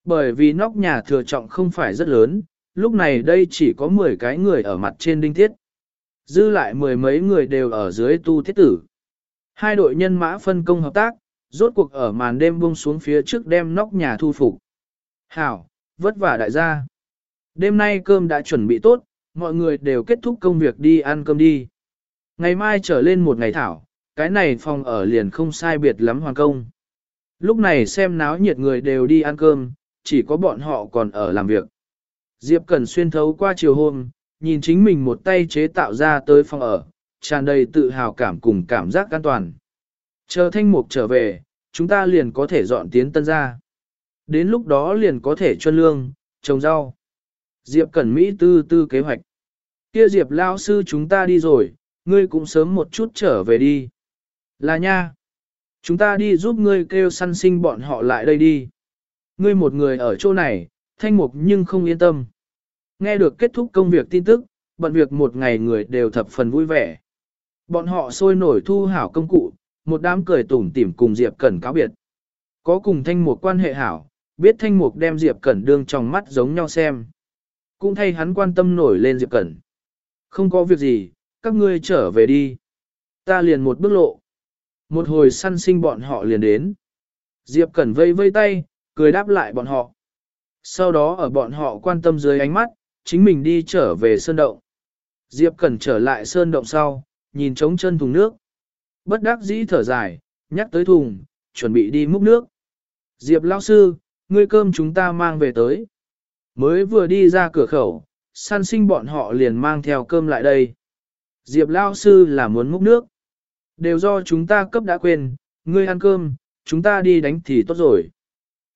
Bởi vì nóc nhà thừa trọng không phải rất lớn, lúc này đây chỉ có 10 cái người ở mặt trên đinh thiết. Dư lại mười mấy người đều ở dưới tu thiết tử. Hai đội nhân mã phân công hợp tác, rốt cuộc ở màn đêm buông xuống phía trước đem nóc nhà thu phục. Hảo, vất vả đại gia. Đêm nay cơm đã chuẩn bị tốt, mọi người đều kết thúc công việc đi ăn cơm đi. Ngày mai trở lên một ngày thảo, cái này phòng ở liền không sai biệt lắm hoàn công. Lúc này xem náo nhiệt người đều đi ăn cơm, chỉ có bọn họ còn ở làm việc. Diệp Cẩn xuyên thấu qua chiều hôm, nhìn chính mình một tay chế tạo ra tới phòng ở, tràn đầy tự hào cảm cùng cảm giác an toàn. Chờ thanh mục trở về, chúng ta liền có thể dọn tiến tân ra. Đến lúc đó liền có thể chuân lương, trồng rau. Diệp Cẩn Mỹ tư tư kế hoạch. Kia Diệp lao sư chúng ta đi rồi, ngươi cũng sớm một chút trở về đi. Là nha. Chúng ta đi giúp ngươi kêu săn sinh bọn họ lại đây đi. Ngươi một người ở chỗ này, thanh mục nhưng không yên tâm. Nghe được kết thúc công việc tin tức, bận việc một ngày người đều thập phần vui vẻ. Bọn họ sôi nổi thu hảo công cụ, một đám cười tủm tỉm cùng Diệp Cẩn cáo biệt. Có cùng thanh mục quan hệ hảo, biết thanh mục đem Diệp Cẩn đương trong mắt giống nhau xem. Cũng thay hắn quan tâm nổi lên Diệp Cẩn. Không có việc gì, các ngươi trở về đi. Ta liền một bước lộ. Một hồi săn sinh bọn họ liền đến. Diệp Cẩn vây vây tay, cười đáp lại bọn họ. Sau đó ở bọn họ quan tâm dưới ánh mắt, chính mình đi trở về sơn động. Diệp Cẩn trở lại sơn động sau, nhìn trống chân thùng nước. Bất đắc dĩ thở dài, nhắc tới thùng, chuẩn bị đi múc nước. Diệp lão sư, ngươi cơm chúng ta mang về tới. Mới vừa đi ra cửa khẩu, san sinh bọn họ liền mang theo cơm lại đây. Diệp lão sư là muốn múc nước. Đều do chúng ta cấp đã quên, ngươi ăn cơm, chúng ta đi đánh thì tốt rồi.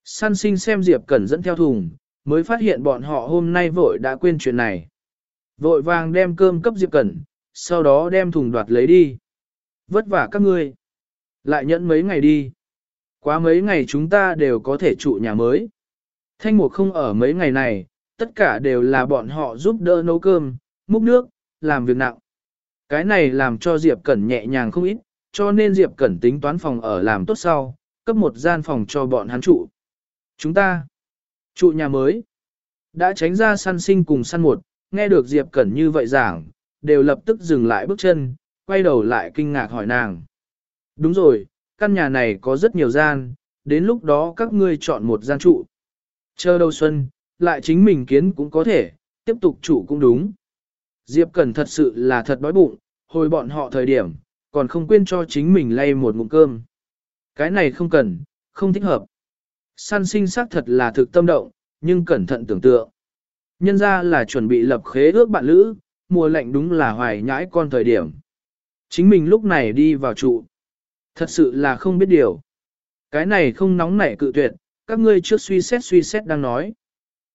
Săn sinh xem Diệp Cẩn dẫn theo thùng, mới phát hiện bọn họ hôm nay vội đã quên chuyện này. Vội vàng đem cơm cấp Diệp Cẩn, sau đó đem thùng đoạt lấy đi. Vất vả các ngươi. Lại nhẫn mấy ngày đi. Quá mấy ngày chúng ta đều có thể trụ nhà mới. Thanh mục không ở mấy ngày này, tất cả đều là bọn họ giúp đỡ nấu cơm, múc nước, làm việc nặng. Cái này làm cho Diệp Cẩn nhẹ nhàng không ít, cho nên Diệp Cẩn tính toán phòng ở làm tốt sau, cấp một gian phòng cho bọn hắn trụ. Chúng ta trụ nhà mới. Đã tránh ra săn sinh cùng săn một, nghe được Diệp Cẩn như vậy giảng, đều lập tức dừng lại bước chân, quay đầu lại kinh ngạc hỏi nàng. Đúng rồi, căn nhà này có rất nhiều gian, đến lúc đó các ngươi chọn một gian trụ. Chờ đầu xuân, lại chính mình kiến cũng có thể, tiếp tục trụ cũng đúng. Diệp Cẩn thật sự là thật đói bụng, hồi bọn họ thời điểm, còn không quên cho chính mình lay một ngụm cơm. Cái này không cần, không thích hợp. Săn sinh xác thật là thực tâm động, nhưng cẩn thận tưởng tượng. Nhân ra là chuẩn bị lập khế ước bạn lữ, mùa lạnh đúng là hoài nhãi con thời điểm. Chính mình lúc này đi vào trụ. Thật sự là không biết điều. Cái này không nóng nảy cự tuyệt, các ngươi trước suy xét suy xét đang nói.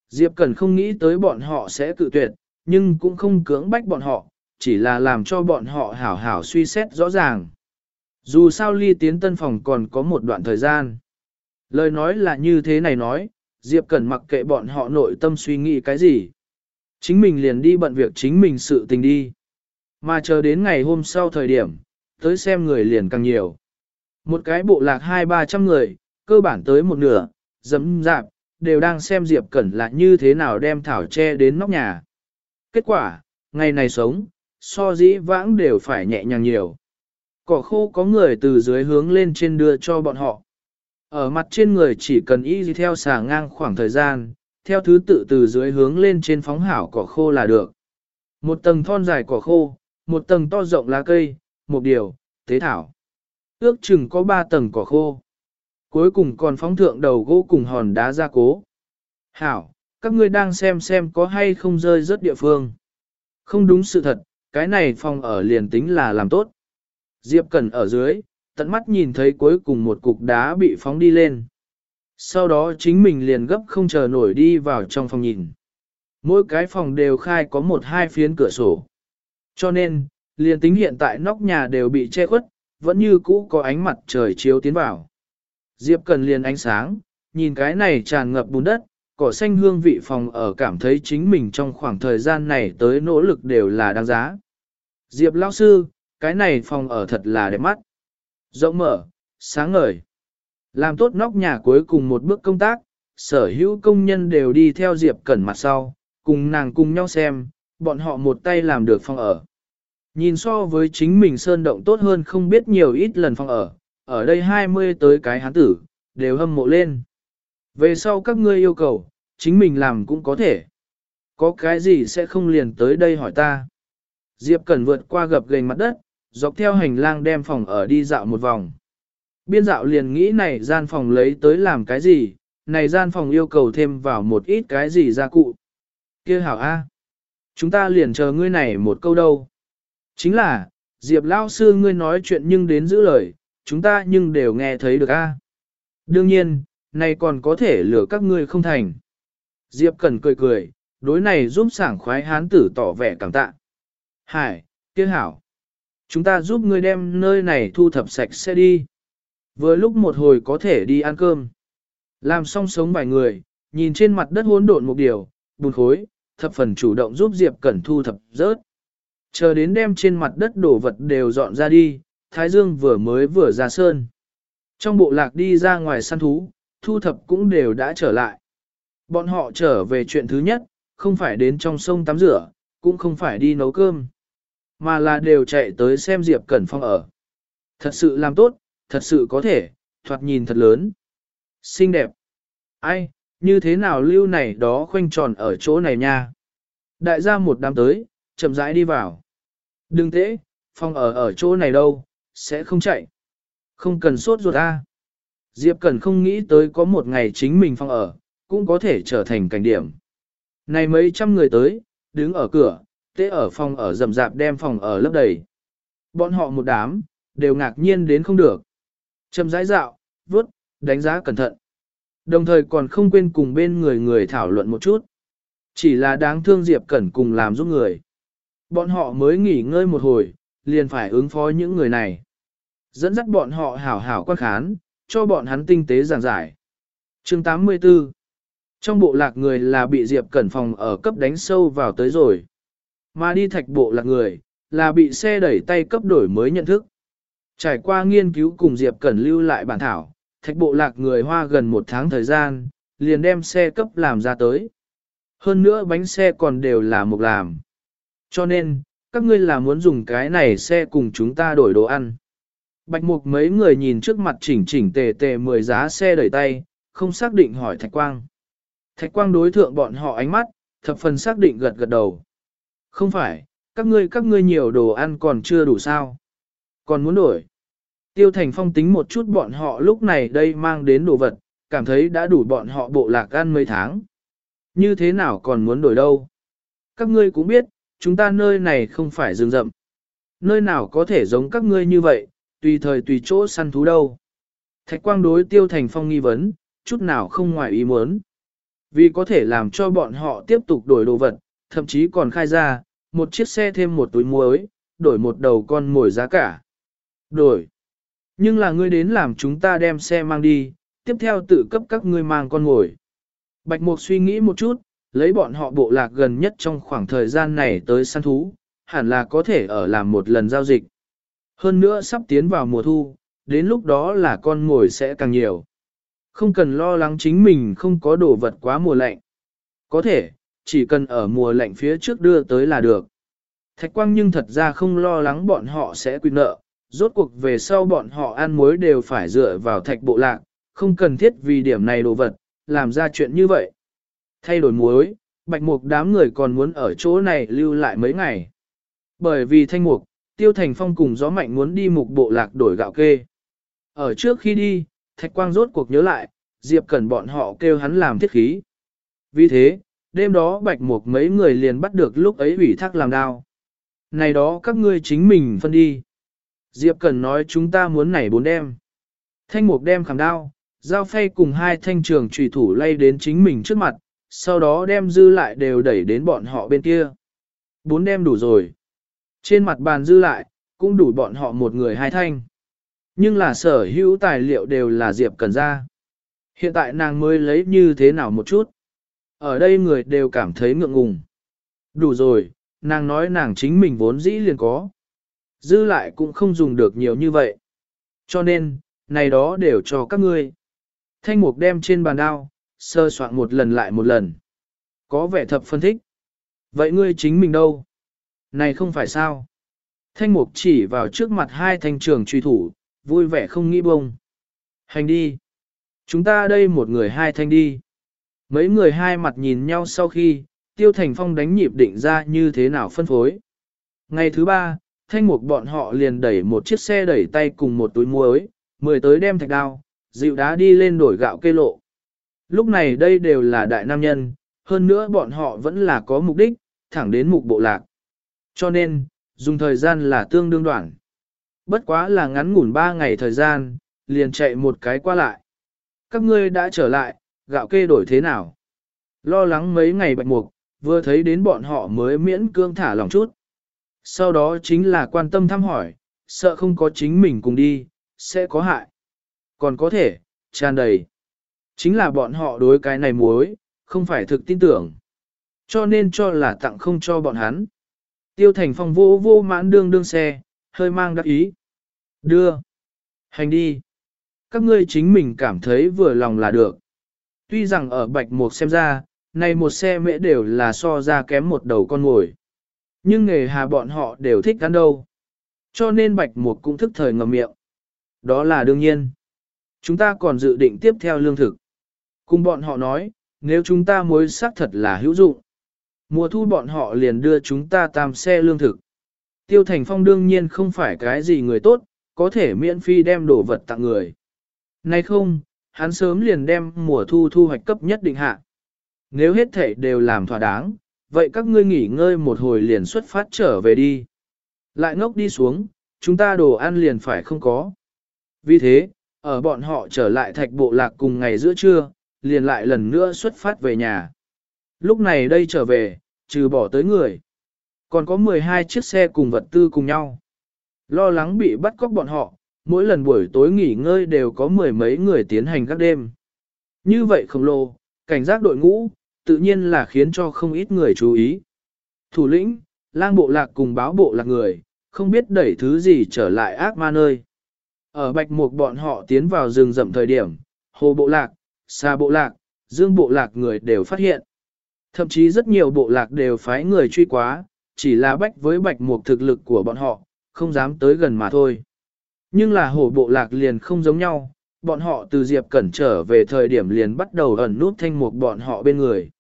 Diệp Cẩn không nghĩ tới bọn họ sẽ cự tuyệt, nhưng cũng không cưỡng bách bọn họ, chỉ là làm cho bọn họ hảo hảo suy xét rõ ràng. Dù sao ly tiến tân phòng còn có một đoạn thời gian. Lời nói là như thế này nói, Diệp Cẩn mặc kệ bọn họ nội tâm suy nghĩ cái gì. Chính mình liền đi bận việc chính mình sự tình đi. Mà chờ đến ngày hôm sau thời điểm, tới xem người liền càng nhiều. Một cái bộ lạc hai ba trăm người, cơ bản tới một nửa, dấm dạp, đều đang xem Diệp Cẩn là như thế nào đem thảo che đến nóc nhà. Kết quả, ngày này sống, so dĩ vãng đều phải nhẹ nhàng nhiều. Cỏ khô có người từ dưới hướng lên trên đưa cho bọn họ. Ở mặt trên người chỉ cần y gì theo xà ngang khoảng thời gian, theo thứ tự từ dưới hướng lên trên phóng hảo cỏ khô là được. Một tầng thon dài cỏ khô, một tầng to rộng lá cây, một điều, tế thảo. Ước chừng có ba tầng cỏ khô. Cuối cùng còn phóng thượng đầu gỗ cùng hòn đá gia cố. Hảo, các ngươi đang xem xem có hay không rơi rớt địa phương. Không đúng sự thật, cái này phòng ở liền tính là làm tốt. Diệp Cẩn ở dưới, tận mắt nhìn thấy cuối cùng một cục đá bị phóng đi lên. Sau đó chính mình liền gấp không chờ nổi đi vào trong phòng nhìn. Mỗi cái phòng đều khai có một hai phiến cửa sổ. Cho nên, liền tính hiện tại nóc nhà đều bị che khuất, vẫn như cũ có ánh mặt trời chiếu tiến vào. Diệp cần liền ánh sáng, nhìn cái này tràn ngập bùn đất, cỏ xanh hương vị phòng ở cảm thấy chính mình trong khoảng thời gian này tới nỗ lực đều là đáng giá. Diệp lão sư, cái này phòng ở thật là đẹp mắt. Rộng mở, sáng ngời. Làm tốt nóc nhà cuối cùng một bước công tác, sở hữu công nhân đều đi theo Diệp Cẩn mặt sau, cùng nàng cùng nhau xem, bọn họ một tay làm được phòng ở. Nhìn so với chính mình sơn động tốt hơn không biết nhiều ít lần phòng ở, ở đây 20 tới cái hán tử, đều hâm mộ lên. Về sau các ngươi yêu cầu, chính mình làm cũng có thể. Có cái gì sẽ không liền tới đây hỏi ta. Diệp Cẩn vượt qua gập gành mặt đất, dọc theo hành lang đem phòng ở đi dạo một vòng. Biên dạo liền nghĩ này gian phòng lấy tới làm cái gì, này gian phòng yêu cầu thêm vào một ít cái gì gia cụ. kia hảo A. Chúng ta liền chờ ngươi này một câu đâu. Chính là, Diệp Lao Sư ngươi nói chuyện nhưng đến giữ lời, chúng ta nhưng đều nghe thấy được A. Đương nhiên, này còn có thể lừa các ngươi không thành. Diệp Cần cười cười, đối này giúp sảng khoái hán tử tỏ vẻ cảm tạ. Hải, kia hảo. Chúng ta giúp ngươi đem nơi này thu thập sạch sẽ đi. Vừa lúc một hồi có thể đi ăn cơm. Làm xong sống vài người, nhìn trên mặt đất hỗn độn một điều, bùn khối, thập phần chủ động giúp Diệp Cẩn thu thập rớt. Chờ đến đem trên mặt đất đổ vật đều dọn ra đi, Thái Dương vừa mới vừa ra sơn. Trong bộ lạc đi ra ngoài săn thú, thu thập cũng đều đã trở lại. Bọn họ trở về chuyện thứ nhất, không phải đến trong sông tắm rửa, cũng không phải đi nấu cơm, mà là đều chạy tới xem Diệp Cẩn Phong ở. Thật sự làm tốt, thật sự có thể, thoạt nhìn thật lớn. Xinh đẹp. Ai, như thế nào lưu này đó khoanh tròn ở chỗ này nha. Đại gia một đám tới, chậm rãi đi vào. Đừng thế, Phong ở ở chỗ này đâu, sẽ không chạy. Không cần sốt ruột a. Diệp Cẩn không nghĩ tới có một ngày chính mình Phong ở, cũng có thể trở thành cảnh điểm. Này mấy trăm người tới, đứng ở cửa, tế ở phòng ở rầm rạp đem phòng ở lấp đầy. Bọn họ một đám, đều ngạc nhiên đến không được. Châm rãi dạo, vớt, đánh giá cẩn thận. Đồng thời còn không quên cùng bên người người thảo luận một chút. Chỉ là đáng thương Diệp Cẩn cùng làm giúp người. Bọn họ mới nghỉ ngơi một hồi, liền phải ứng phó những người này. Dẫn dắt bọn họ hảo hảo quan khán, cho bọn hắn tinh tế giảng giải. chương 84 Trong bộ lạc người là bị Diệp Cẩn phòng ở cấp đánh sâu vào tới rồi. Mà đi thạch bộ lạc người, là bị xe đẩy tay cấp đổi mới nhận thức. Trải qua nghiên cứu cùng Diệp Cẩn lưu lại bản thảo, thạch bộ lạc người hoa gần một tháng thời gian, liền đem xe cấp làm ra tới. Hơn nữa bánh xe còn đều là mục làm. Cho nên, các ngươi là muốn dùng cái này xe cùng chúng ta đổi đồ ăn. Bạch mục mấy người nhìn trước mặt chỉnh chỉnh tề tề mười giá xe đẩy tay, không xác định hỏi Thạch Quang. Thạch Quang đối thượng bọn họ ánh mắt, thập phần xác định gật gật đầu. Không phải, các ngươi các ngươi nhiều đồ ăn còn chưa đủ sao. Còn muốn đổi. Tiêu Thành Phong tính một chút bọn họ lúc này đây mang đến đồ vật, cảm thấy đã đủ bọn họ bộ lạc ăn mấy tháng. Như thế nào còn muốn đổi đâu? Các ngươi cũng biết, chúng ta nơi này không phải rừng rậm. Nơi nào có thể giống các ngươi như vậy, tùy thời tùy chỗ săn thú đâu. Thạch quang đối Tiêu Thành Phong nghi vấn, chút nào không ngoài ý muốn. Vì có thể làm cho bọn họ tiếp tục đổi đồ vật, thậm chí còn khai ra, một chiếc xe thêm một túi muối, đổi một đầu con mồi giá cả. Đổi. Nhưng là ngươi đến làm chúng ta đem xe mang đi, tiếp theo tự cấp các ngươi mang con mồi. Bạch Mục suy nghĩ một chút, lấy bọn họ bộ lạc gần nhất trong khoảng thời gian này tới săn thú, hẳn là có thể ở làm một lần giao dịch. Hơn nữa sắp tiến vào mùa thu, đến lúc đó là con mồi sẽ càng nhiều. Không cần lo lắng chính mình không có đồ vật quá mùa lạnh. Có thể, chỉ cần ở mùa lạnh phía trước đưa tới là được. Thạch quang nhưng thật ra không lo lắng bọn họ sẽ quy nợ, rốt cuộc về sau bọn họ ăn muối đều phải dựa vào thạch bộ lạc, không cần thiết vì điểm này đồ vật, làm ra chuyện như vậy. Thay đổi muối, bạch mục đám người còn muốn ở chỗ này lưu lại mấy ngày. Bởi vì thanh mục, tiêu thành phong cùng gió mạnh muốn đi mục bộ lạc đổi gạo kê. Ở trước khi đi, thạch quang rốt cuộc nhớ lại, Diệp Cần bọn họ kêu hắn làm thiết khí. Vì thế, đêm đó bạch mục mấy người liền bắt được lúc ấy ủy thác làm đao. Này đó các ngươi chính mình phân đi. Diệp Cẩn nói chúng ta muốn nảy bốn đem. Thanh mục đem khảm đao, giao phay cùng hai thanh trường trùy thủ lay đến chính mình trước mặt, sau đó đem dư lại đều đẩy đến bọn họ bên kia. Bốn đem đủ rồi. Trên mặt bàn dư lại, cũng đủ bọn họ một người hai thanh. Nhưng là sở hữu tài liệu đều là Diệp Cẩn ra. Hiện tại nàng mới lấy như thế nào một chút. Ở đây người đều cảm thấy ngượng ngùng. Đủ rồi, nàng nói nàng chính mình vốn dĩ liền có. Dư lại cũng không dùng được nhiều như vậy. Cho nên, này đó đều cho các ngươi. Thanh mục đem trên bàn đao, sơ soạn một lần lại một lần. Có vẻ thập phân thích. Vậy ngươi chính mình đâu? Này không phải sao? Thanh mục chỉ vào trước mặt hai thanh trường truy thủ, vui vẻ không nghĩ bông. Hành đi. Chúng ta đây một người hai thanh đi. Mấy người hai mặt nhìn nhau sau khi, Tiêu Thành Phong đánh nhịp định ra như thế nào phân phối. Ngày thứ ba, thanh mục bọn họ liền đẩy một chiếc xe đẩy tay cùng một túi muối, mười tới đem thạch đao, dịu đá đi lên đổi gạo cây lộ. Lúc này đây đều là đại nam nhân, hơn nữa bọn họ vẫn là có mục đích, thẳng đến mục bộ lạc. Cho nên, dùng thời gian là tương đương đoạn. Bất quá là ngắn ngủn ba ngày thời gian, liền chạy một cái qua lại. Các ngươi đã trở lại, gạo kê đổi thế nào? Lo lắng mấy ngày bạch mục, vừa thấy đến bọn họ mới miễn cương thả lòng chút. Sau đó chính là quan tâm thăm hỏi, sợ không có chính mình cùng đi, sẽ có hại. Còn có thể, tràn đầy. Chính là bọn họ đối cái này muối, không phải thực tin tưởng. Cho nên cho là tặng không cho bọn hắn. Tiêu thành phong vô vô mãn đương đương xe, hơi mang đắc ý. Đưa. Hành đi. Các ngươi chính mình cảm thấy vừa lòng là được. Tuy rằng ở bạch mục xem ra, này một xe mễ đều là so ra kém một đầu con ngồi. Nhưng nghề hà bọn họ đều thích ăn đâu. Cho nên bạch mục cũng thức thời ngầm miệng. Đó là đương nhiên. Chúng ta còn dự định tiếp theo lương thực. Cùng bọn họ nói, nếu chúng ta mối xác thật là hữu dụng. Mùa thu bọn họ liền đưa chúng ta tam xe lương thực. Tiêu Thành Phong đương nhiên không phải cái gì người tốt, có thể miễn phí đem đồ vật tặng người. Nay không, hắn sớm liền đem mùa thu thu hoạch cấp nhất định hạ. Nếu hết thể đều làm thỏa đáng, vậy các ngươi nghỉ ngơi một hồi liền xuất phát trở về đi. Lại ngốc đi xuống, chúng ta đồ ăn liền phải không có. Vì thế, ở bọn họ trở lại thạch bộ lạc cùng ngày giữa trưa, liền lại lần nữa xuất phát về nhà. Lúc này đây trở về, trừ bỏ tới người. Còn có 12 chiếc xe cùng vật tư cùng nhau. Lo lắng bị bắt cóc bọn họ, mỗi lần buổi tối nghỉ ngơi đều có mười mấy người tiến hành các đêm. Như vậy khổng lồ, cảnh giác đội ngũ, tự nhiên là khiến cho không ít người chú ý. Thủ lĩnh, lang bộ lạc cùng báo bộ lạc người, không biết đẩy thứ gì trở lại ác ma nơi. Ở bạch mục bọn họ tiến vào rừng rậm thời điểm, hồ bộ lạc, xa bộ lạc, dương bộ lạc người đều phát hiện. Thậm chí rất nhiều bộ lạc đều phái người truy quá, chỉ là bách với bạch mục thực lực của bọn họ, không dám tới gần mà thôi. Nhưng là hổ bộ lạc liền không giống nhau, bọn họ từ Diệp Cẩn trở về thời điểm liền bắt đầu ẩn nút thanh mục bọn họ bên người.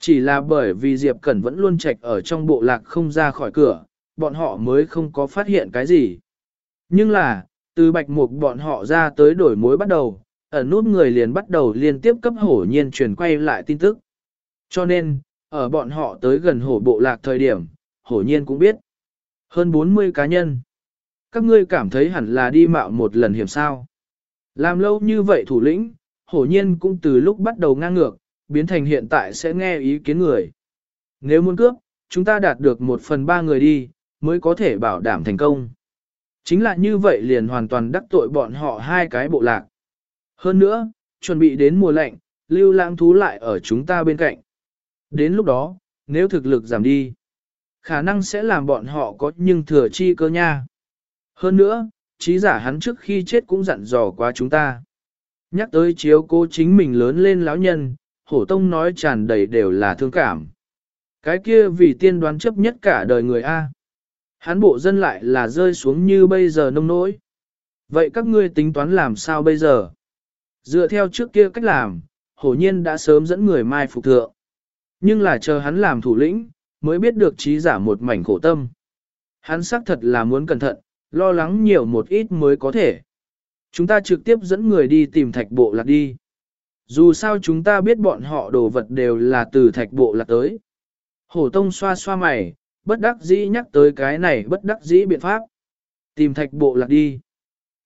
Chỉ là bởi vì Diệp Cẩn vẫn luôn trạch ở trong bộ lạc không ra khỏi cửa, bọn họ mới không có phát hiện cái gì. Nhưng là, từ bạch mục bọn họ ra tới đổi mối bắt đầu, ẩn nút người liền bắt đầu liên tiếp cấp hổ nhiên truyền quay lại tin tức. Cho nên, ở bọn họ tới gần hổ bộ lạc thời điểm, hổ nhiên cũng biết. Hơn 40 cá nhân. Các ngươi cảm thấy hẳn là đi mạo một lần hiểm sao. Làm lâu như vậy thủ lĩnh, hổ nhiên cũng từ lúc bắt đầu ngang ngược, biến thành hiện tại sẽ nghe ý kiến người. Nếu muốn cướp, chúng ta đạt được một phần ba người đi, mới có thể bảo đảm thành công. Chính là như vậy liền hoàn toàn đắc tội bọn họ hai cái bộ lạc. Hơn nữa, chuẩn bị đến mùa lạnh, lưu lãng thú lại ở chúng ta bên cạnh. Đến lúc đó, nếu thực lực giảm đi, khả năng sẽ làm bọn họ có nhưng thừa chi cơ nha. Hơn nữa, trí giả hắn trước khi chết cũng dặn dò qua chúng ta. Nhắc tới chiếu cô chính mình lớn lên lão nhân, hổ tông nói tràn đầy đều là thương cảm. Cái kia vì tiên đoán chấp nhất cả đời người A. Hắn bộ dân lại là rơi xuống như bây giờ nông nỗi. Vậy các ngươi tính toán làm sao bây giờ? Dựa theo trước kia cách làm, hổ nhiên đã sớm dẫn người mai phục thượng. Nhưng là chờ hắn làm thủ lĩnh, mới biết được trí giả một mảnh khổ tâm. Hắn xác thật là muốn cẩn thận, lo lắng nhiều một ít mới có thể. Chúng ta trực tiếp dẫn người đi tìm thạch bộ lạc đi. Dù sao chúng ta biết bọn họ đồ vật đều là từ thạch bộ lạc tới. Hổ tông xoa xoa mày, bất đắc dĩ nhắc tới cái này bất đắc dĩ biện pháp. Tìm thạch bộ lạc đi.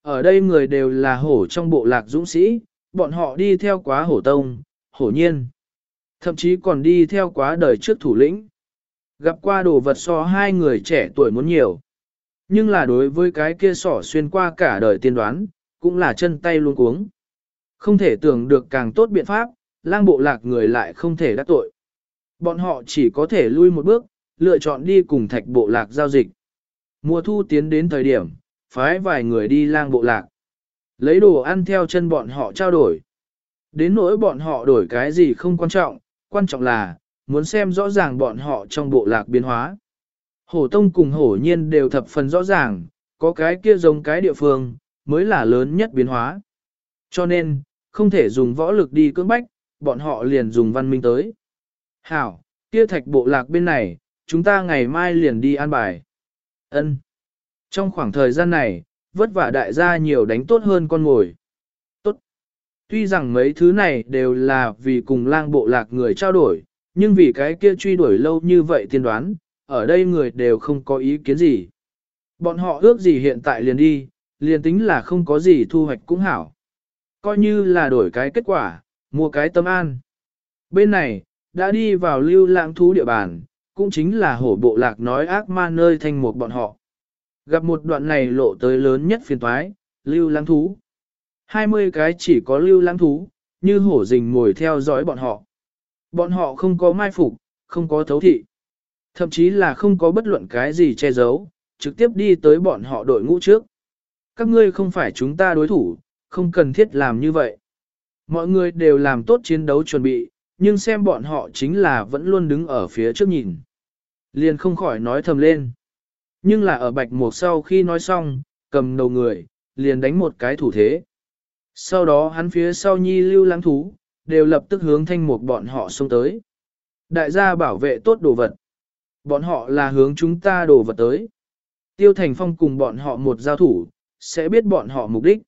Ở đây người đều là hổ trong bộ lạc dũng sĩ, bọn họ đi theo quá hổ tông, hổ nhiên. Thậm chí còn đi theo quá đời trước thủ lĩnh. Gặp qua đồ vật so hai người trẻ tuổi muốn nhiều. Nhưng là đối với cái kia sỏ xuyên qua cả đời tiên đoán, cũng là chân tay luôn cuống. Không thể tưởng được càng tốt biện pháp, lang bộ lạc người lại không thể đắc tội. Bọn họ chỉ có thể lui một bước, lựa chọn đi cùng thạch bộ lạc giao dịch. Mùa thu tiến đến thời điểm, phái vài người đi lang bộ lạc. Lấy đồ ăn theo chân bọn họ trao đổi. Đến nỗi bọn họ đổi cái gì không quan trọng, quan trọng là, muốn xem rõ ràng bọn họ trong bộ lạc biến hóa. Hổ tông cùng hổ nhiên đều thập phần rõ ràng, có cái kia giống cái địa phương, mới là lớn nhất biến hóa. Cho nên, không thể dùng võ lực đi cưỡng bách, bọn họ liền dùng văn minh tới. Hảo, Kia thạch bộ lạc bên này, chúng ta ngày mai liền đi an bài. Ân. Trong khoảng thời gian này, vất vả đại gia nhiều đánh tốt hơn con ngồi. Tốt. Tuy rằng mấy thứ này đều là vì cùng lang bộ lạc người trao đổi, nhưng vì cái kia truy đuổi lâu như vậy tiên đoán, ở đây người đều không có ý kiến gì. Bọn họ ước gì hiện tại liền đi, liền tính là không có gì thu hoạch cũng hảo. Coi như là đổi cái kết quả, mua cái tâm an. Bên này, đã đi vào lưu lãng thú địa bàn, cũng chính là hổ bộ lạc nói ác ma nơi thành một bọn họ. Gặp một đoạn này lộ tới lớn nhất phiền toái, lưu lãng thú. 20 cái chỉ có lưu lãng thú, như hổ rình ngồi theo dõi bọn họ. Bọn họ không có mai phục, không có thấu thị. Thậm chí là không có bất luận cái gì che giấu, trực tiếp đi tới bọn họ đội ngũ trước. Các ngươi không phải chúng ta đối thủ, không cần thiết làm như vậy. Mọi người đều làm tốt chiến đấu chuẩn bị, nhưng xem bọn họ chính là vẫn luôn đứng ở phía trước nhìn. Liền không khỏi nói thầm lên. Nhưng là ở bạch mục sau khi nói xong, cầm đầu người, liền đánh một cái thủ thế. Sau đó hắn phía sau nhi lưu lãng thú, đều lập tức hướng thanh mục bọn họ xông tới. Đại gia bảo vệ tốt đồ vật. Bọn họ là hướng chúng ta đổ vật tới. Tiêu Thành Phong cùng bọn họ một giao thủ, sẽ biết bọn họ mục đích.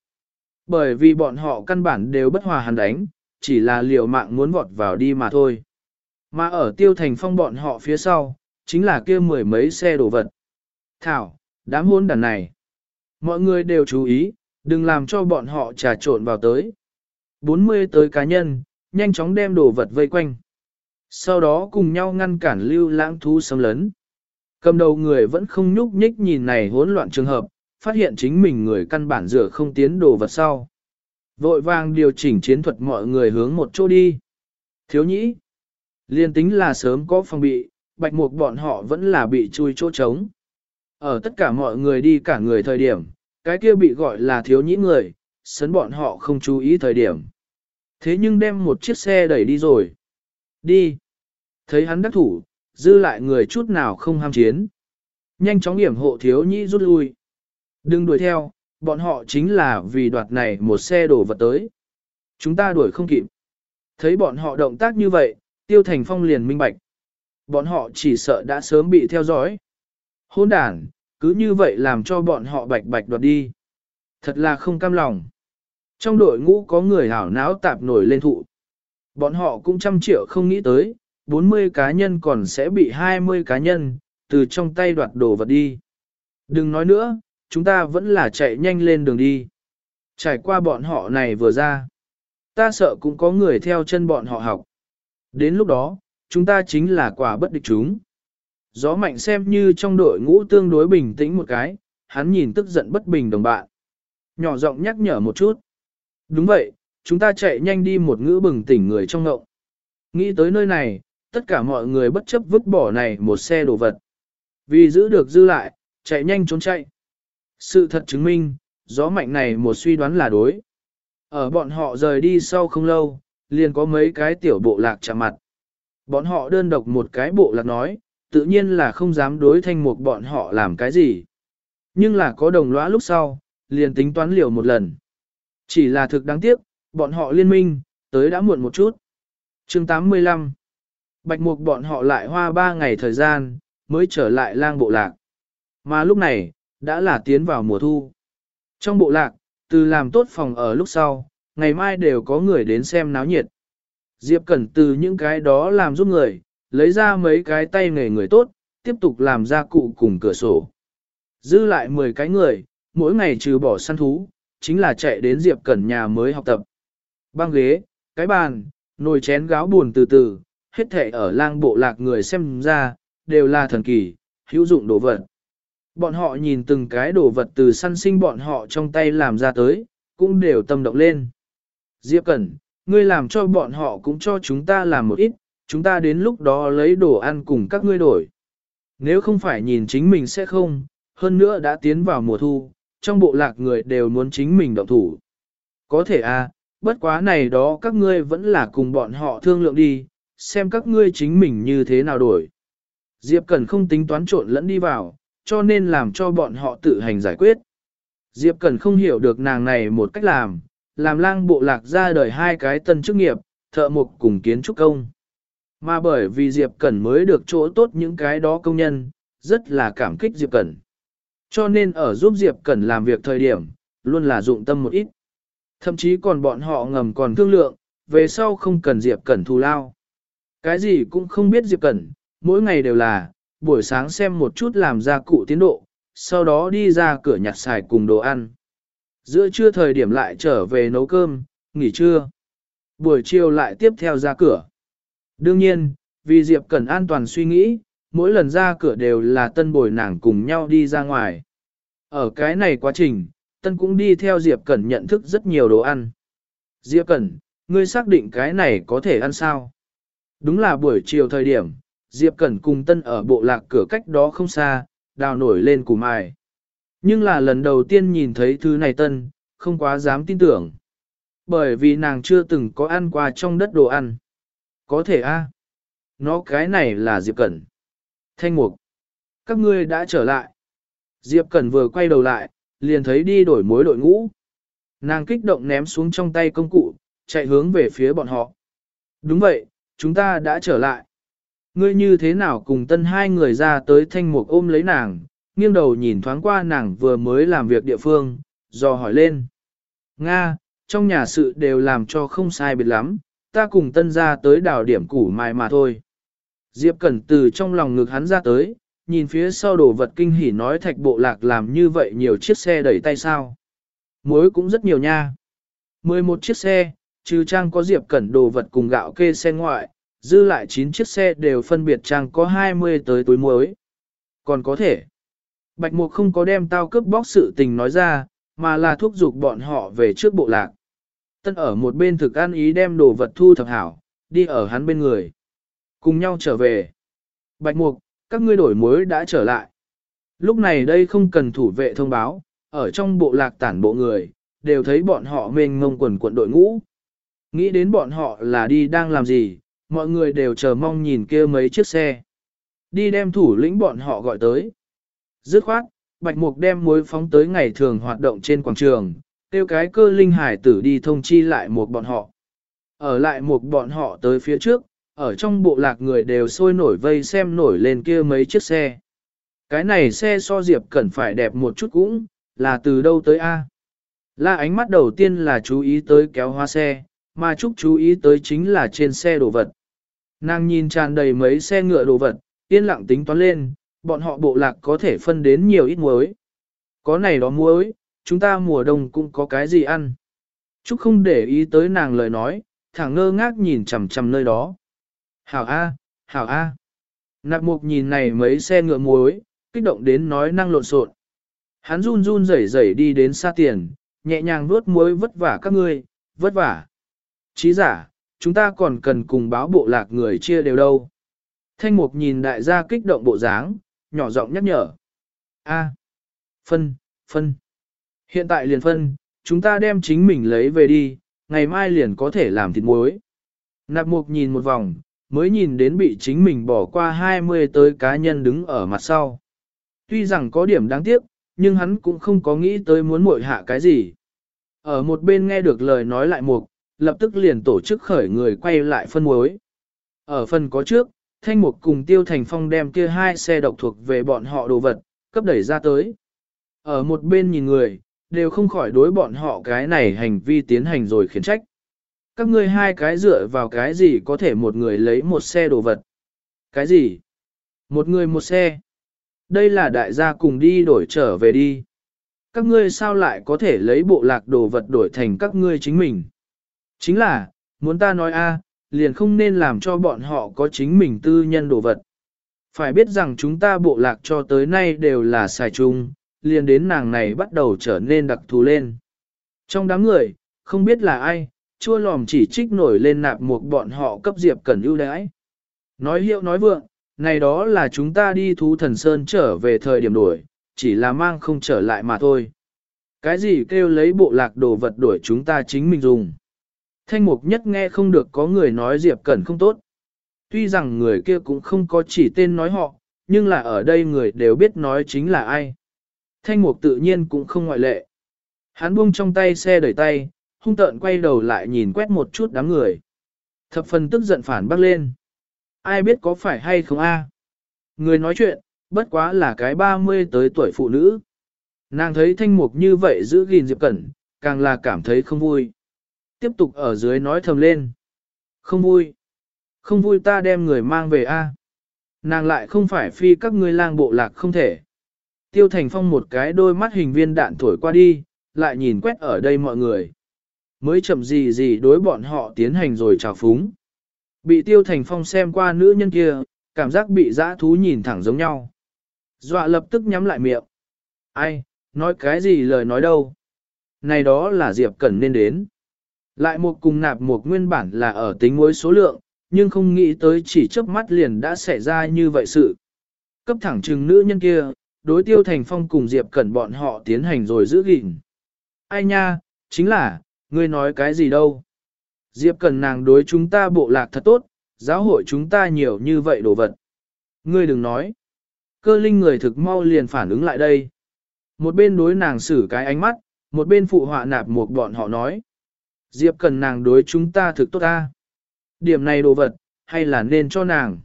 Bởi vì bọn họ căn bản đều bất hòa hàn đánh, chỉ là liều mạng muốn vọt vào đi mà thôi. Mà ở Tiêu Thành Phong bọn họ phía sau, chính là kia mười mấy xe đổ vật. Thảo, đám hôn đàn này. Mọi người đều chú ý, đừng làm cho bọn họ trà trộn vào tới. 40 tới cá nhân, nhanh chóng đem đồ vật vây quanh. Sau đó cùng nhau ngăn cản lưu lãng thú xâm lấn. Cầm đầu người vẫn không nhúc nhích nhìn này hỗn loạn trường hợp, phát hiện chính mình người căn bản rửa không tiến đồ vật sau. Vội vàng điều chỉnh chiến thuật mọi người hướng một chỗ đi. Thiếu nhĩ, liên tính là sớm có phòng bị, bạch mục bọn họ vẫn là bị chui chỗ trống. Ở tất cả mọi người đi cả người thời điểm, cái kia bị gọi là thiếu nhĩ người, sấn bọn họ không chú ý thời điểm. Thế nhưng đem một chiếc xe đẩy đi rồi. Đi. Thấy hắn đắc thủ, dư lại người chút nào không ham chiến. Nhanh chóng điểm hộ thiếu nhĩ rút lui. Đừng đuổi theo, bọn họ chính là vì đoạt này một xe đổ vật tới. Chúng ta đuổi không kịp. Thấy bọn họ động tác như vậy, Tiêu Thành Phong liền minh bạch. Bọn họ chỉ sợ đã sớm bị theo dõi. Hôn đàn, cứ như vậy làm cho bọn họ bạch bạch đoạt đi. Thật là không cam lòng. Trong đội ngũ có người hảo náo tạp nổi lên thụ. Bọn họ cũng trăm triệu không nghĩ tới, 40 cá nhân còn sẽ bị 20 cá nhân, từ trong tay đoạt đồ vật đi. Đừng nói nữa, chúng ta vẫn là chạy nhanh lên đường đi. Trải qua bọn họ này vừa ra. Ta sợ cũng có người theo chân bọn họ học. Đến lúc đó, chúng ta chính là quả bất địch chúng. Gió mạnh xem như trong đội ngũ tương đối bình tĩnh một cái, hắn nhìn tức giận bất bình đồng bạn. Nhỏ giọng nhắc nhở một chút. Đúng vậy, chúng ta chạy nhanh đi một ngữ bừng tỉnh người trong ngậu. Nghĩ tới nơi này, tất cả mọi người bất chấp vứt bỏ này một xe đồ vật. Vì giữ được dư lại, chạy nhanh trốn chạy. Sự thật chứng minh, gió mạnh này một suy đoán là đối. Ở bọn họ rời đi sau không lâu, liền có mấy cái tiểu bộ lạc chạm mặt. Bọn họ đơn độc một cái bộ lạc nói, tự nhiên là không dám đối thanh mục bọn họ làm cái gì. Nhưng là có đồng lõa lúc sau, liền tính toán liều một lần. Chỉ là thực đáng tiếc, bọn họ liên minh, tới đã muộn một chút. chương 85 Bạch mục bọn họ lại hoa ba ngày thời gian, mới trở lại lang bộ lạc. Mà lúc này, đã là tiến vào mùa thu. Trong bộ lạc, từ làm tốt phòng ở lúc sau, ngày mai đều có người đến xem náo nhiệt. Diệp Cẩn từ những cái đó làm giúp người, lấy ra mấy cái tay nghề người tốt, tiếp tục làm ra cụ cùng cửa sổ. Dư lại 10 cái người, mỗi ngày trừ bỏ săn thú, chính là chạy đến Diệp Cẩn nhà mới học tập. Băng ghế, cái bàn, nồi chén gáo buồn từ từ, hết thể ở lang bộ lạc người xem ra, đều là thần kỳ, hữu dụng đồ vật. Bọn họ nhìn từng cái đồ vật từ săn sinh bọn họ trong tay làm ra tới, cũng đều tâm động lên. Diệp Cẩn, ngươi làm cho bọn họ cũng cho chúng ta làm một ít, chúng ta đến lúc đó lấy đồ ăn cùng các ngươi đổi. Nếu không phải nhìn chính mình sẽ không, hơn nữa đã tiến vào mùa thu, trong bộ lạc người đều muốn chính mình động thủ. Có thể à, bất quá này đó các ngươi vẫn là cùng bọn họ thương lượng đi, xem các ngươi chính mình như thế nào đổi. Diệp Cẩn không tính toán trộn lẫn đi vào, cho nên làm cho bọn họ tự hành giải quyết. Diệp Cẩn không hiểu được nàng này một cách làm, làm lang bộ lạc ra đời hai cái tân chức nghiệp, thợ mộc cùng kiến trúc công. Mà bởi vì Diệp Cẩn mới được chỗ tốt những cái đó công nhân, rất là cảm kích Diệp Cẩn. Cho nên ở giúp Diệp Cẩn làm việc thời điểm, luôn là dụng tâm một ít. Thậm chí còn bọn họ ngầm còn thương lượng, về sau không cần Diệp Cẩn thù lao. Cái gì cũng không biết Diệp Cẩn, mỗi ngày đều là, buổi sáng xem một chút làm ra cụ tiến độ, sau đó đi ra cửa nhặt xài cùng đồ ăn. Giữa trưa thời điểm lại trở về nấu cơm, nghỉ trưa. Buổi chiều lại tiếp theo ra cửa. Đương nhiên, vì Diệp Cẩn an toàn suy nghĩ, mỗi lần ra cửa đều là tân bồi nàng cùng nhau đi ra ngoài. Ở cái này quá trình, tân cũng đi theo Diệp Cẩn nhận thức rất nhiều đồ ăn. Diệp Cẩn, ngươi xác định cái này có thể ăn sao? Đúng là buổi chiều thời điểm, Diệp Cẩn cùng tân ở bộ lạc cửa cách đó không xa, đào nổi lên củ mài. Nhưng là lần đầu tiên nhìn thấy thứ này tân, không quá dám tin tưởng. Bởi vì nàng chưa từng có ăn qua trong đất đồ ăn. Có thể a Nó cái này là Diệp Cẩn. Thanh mục. Các ngươi đã trở lại. Diệp Cẩn vừa quay đầu lại, liền thấy đi đổi mối đội ngũ. Nàng kích động ném xuống trong tay công cụ, chạy hướng về phía bọn họ. Đúng vậy, chúng ta đã trở lại. Ngươi như thế nào cùng tân hai người ra tới thanh mục ôm lấy nàng, nghiêng đầu nhìn thoáng qua nàng vừa mới làm việc địa phương, do hỏi lên. Nga, trong nhà sự đều làm cho không sai biệt lắm, ta cùng tân ra tới đảo điểm củ mài mà thôi. Diệp Cẩn từ trong lòng ngực hắn ra tới, nhìn phía sau đồ vật kinh hỉ nói thạch bộ lạc làm như vậy nhiều chiếc xe đẩy tay sao. Muối cũng rất nhiều nha. 11 chiếc xe, trừ trang có Diệp Cẩn đồ vật cùng gạo kê xe ngoại, dư lại 9 chiếc xe đều phân biệt trang có 20 tới túi muối. Còn có thể, Bạch Mục không có đem tao cướp bóc sự tình nói ra, mà là thúc giục bọn họ về trước bộ lạc. Tân ở một bên thực ăn ý đem đồ vật thu thập hảo, đi ở hắn bên người. Cùng nhau trở về. Bạch Mục, các ngươi đổi mối đã trở lại. Lúc này đây không cần thủ vệ thông báo, ở trong bộ lạc tản bộ người, đều thấy bọn họ mênh ngông quần quận đội ngũ. Nghĩ đến bọn họ là đi đang làm gì, mọi người đều chờ mong nhìn kia mấy chiếc xe. Đi đem thủ lĩnh bọn họ gọi tới. Dứt khoát, Bạch Mục đem muối phóng tới ngày thường hoạt động trên quảng trường, tiêu cái cơ linh hải tử đi thông chi lại một bọn họ. Ở lại một bọn họ tới phía trước, ở trong bộ lạc người đều sôi nổi vây xem nổi lên kia mấy chiếc xe. Cái này xe so Diệp cần phải đẹp một chút cũng, là từ đâu tới A. La ánh mắt đầu tiên là chú ý tới kéo hoa xe, mà Trúc chú ý tới chính là trên xe đồ vật. Nàng nhìn tràn đầy mấy xe ngựa đồ vật, yên lặng tính toán lên, bọn họ bộ lạc có thể phân đến nhiều ít muối. Có này đó muối, chúng ta mùa đông cũng có cái gì ăn. Trúc không để ý tới nàng lời nói, thẳng ngơ ngác nhìn chằm chằm nơi đó. Hảo A, Hảo A. Nạp mục nhìn này mấy xe ngựa muối, kích động đến nói năng lộn xộn. Hắn run run rẩy rẩy đi đến xa tiền, nhẹ nhàng vuốt muối vất vả các ngươi, vất vả. Chí giả, chúng ta còn cần cùng báo bộ lạc người chia đều đâu. Thanh mục nhìn đại gia kích động bộ dáng, nhỏ giọng nhắc nhở. A. phân, phân. Hiện tại liền phân, chúng ta đem chính mình lấy về đi, ngày mai liền có thể làm thịt muối. Nạp mục nhìn một vòng, mới nhìn đến bị chính mình bỏ qua 20 tới cá nhân đứng ở mặt sau. Tuy rằng có điểm đáng tiếc, nhưng hắn cũng không có nghĩ tới muốn muội hạ cái gì. Ở một bên nghe được lời nói lại mục, lập tức liền tổ chức khởi người quay lại phân mối. Ở phần có trước, Thanh Mục cùng Tiêu Thành Phong đem kia hai xe độc thuộc về bọn họ đồ vật, cấp đẩy ra tới. Ở một bên nhìn người, đều không khỏi đối bọn họ cái này hành vi tiến hành rồi khiển trách. Các ngươi hai cái dựa vào cái gì có thể một người lấy một xe đồ vật? Cái gì? Một người một xe. Đây là đại gia cùng đi đổi trở về đi. Các ngươi sao lại có thể lấy bộ lạc đồ vật đổi thành các ngươi chính mình? Chính là, muốn ta nói a, liền không nên làm cho bọn họ có chính mình tư nhân đồ vật. Phải biết rằng chúng ta bộ lạc cho tới nay đều là xài chung, liền đến nàng này bắt đầu trở nên đặc thù lên. Trong đám người, không biết là ai, chua lòm chỉ trích nổi lên nạp một bọn họ cấp diệp cần ưu đãi. Nói hiệu nói vượng, này đó là chúng ta đi thú thần sơn trở về thời điểm đuổi, chỉ là mang không trở lại mà thôi. Cái gì kêu lấy bộ lạc đồ vật đuổi chúng ta chính mình dùng. Thanh mục nhất nghe không được có người nói Diệp Cẩn không tốt. Tuy rằng người kia cũng không có chỉ tên nói họ, nhưng là ở đây người đều biết nói chính là ai. Thanh mục tự nhiên cũng không ngoại lệ. Hắn buông trong tay xe đẩy tay, hung tợn quay đầu lại nhìn quét một chút đám người. Thập phần tức giận phản bác lên. Ai biết có phải hay không a? Người nói chuyện, bất quá là cái 30 tới tuổi phụ nữ. Nàng thấy thanh mục như vậy giữ gìn Diệp Cẩn, càng là cảm thấy không vui. Tiếp tục ở dưới nói thầm lên. Không vui. Không vui ta đem người mang về a. Nàng lại không phải phi các ngươi lang bộ lạc không thể. Tiêu Thành Phong một cái đôi mắt hình viên đạn thổi qua đi, lại nhìn quét ở đây mọi người. Mới chậm gì gì đối bọn họ tiến hành rồi trào phúng. Bị Tiêu Thành Phong xem qua nữ nhân kia, cảm giác bị dã thú nhìn thẳng giống nhau. Dọa lập tức nhắm lại miệng. Ai, nói cái gì lời nói đâu. Này đó là Diệp Cẩn nên đến. Lại một cùng nạp một nguyên bản là ở tính mối số lượng, nhưng không nghĩ tới chỉ chớp mắt liền đã xảy ra như vậy sự. Cấp thẳng trừng nữ nhân kia, đối tiêu thành phong cùng Diệp Cẩn bọn họ tiến hành rồi giữ gìn. Ai nha, chính là, ngươi nói cái gì đâu. Diệp Cần nàng đối chúng ta bộ lạc thật tốt, giáo hội chúng ta nhiều như vậy đồ vật. Ngươi đừng nói. Cơ linh người thực mau liền phản ứng lại đây. Một bên đối nàng xử cái ánh mắt, một bên phụ họa nạp một bọn họ nói. Diệp Cần nàng đối chúng ta thực tốt ta. Điểm này đồ vật, hay là nên cho nàng.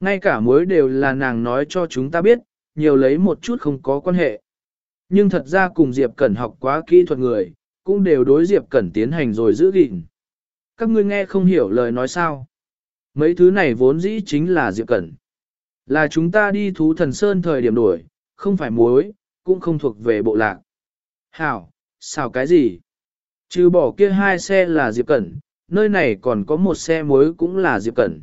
Ngay cả mối đều là nàng nói cho chúng ta biết, nhiều lấy một chút không có quan hệ. Nhưng thật ra cùng Diệp Cẩn học quá kỹ thuật người, cũng đều đối Diệp Cẩn tiến hành rồi giữ gìn. Các ngươi nghe không hiểu lời nói sao. Mấy thứ này vốn dĩ chính là Diệp Cẩn. Là chúng ta đi thú thần sơn thời điểm đổi, không phải muối, cũng không thuộc về bộ lạc. Hảo, xào cái gì? Trừ bỏ kia hai xe là Diệp Cẩn, nơi này còn có một xe muối cũng là Diệp Cẩn.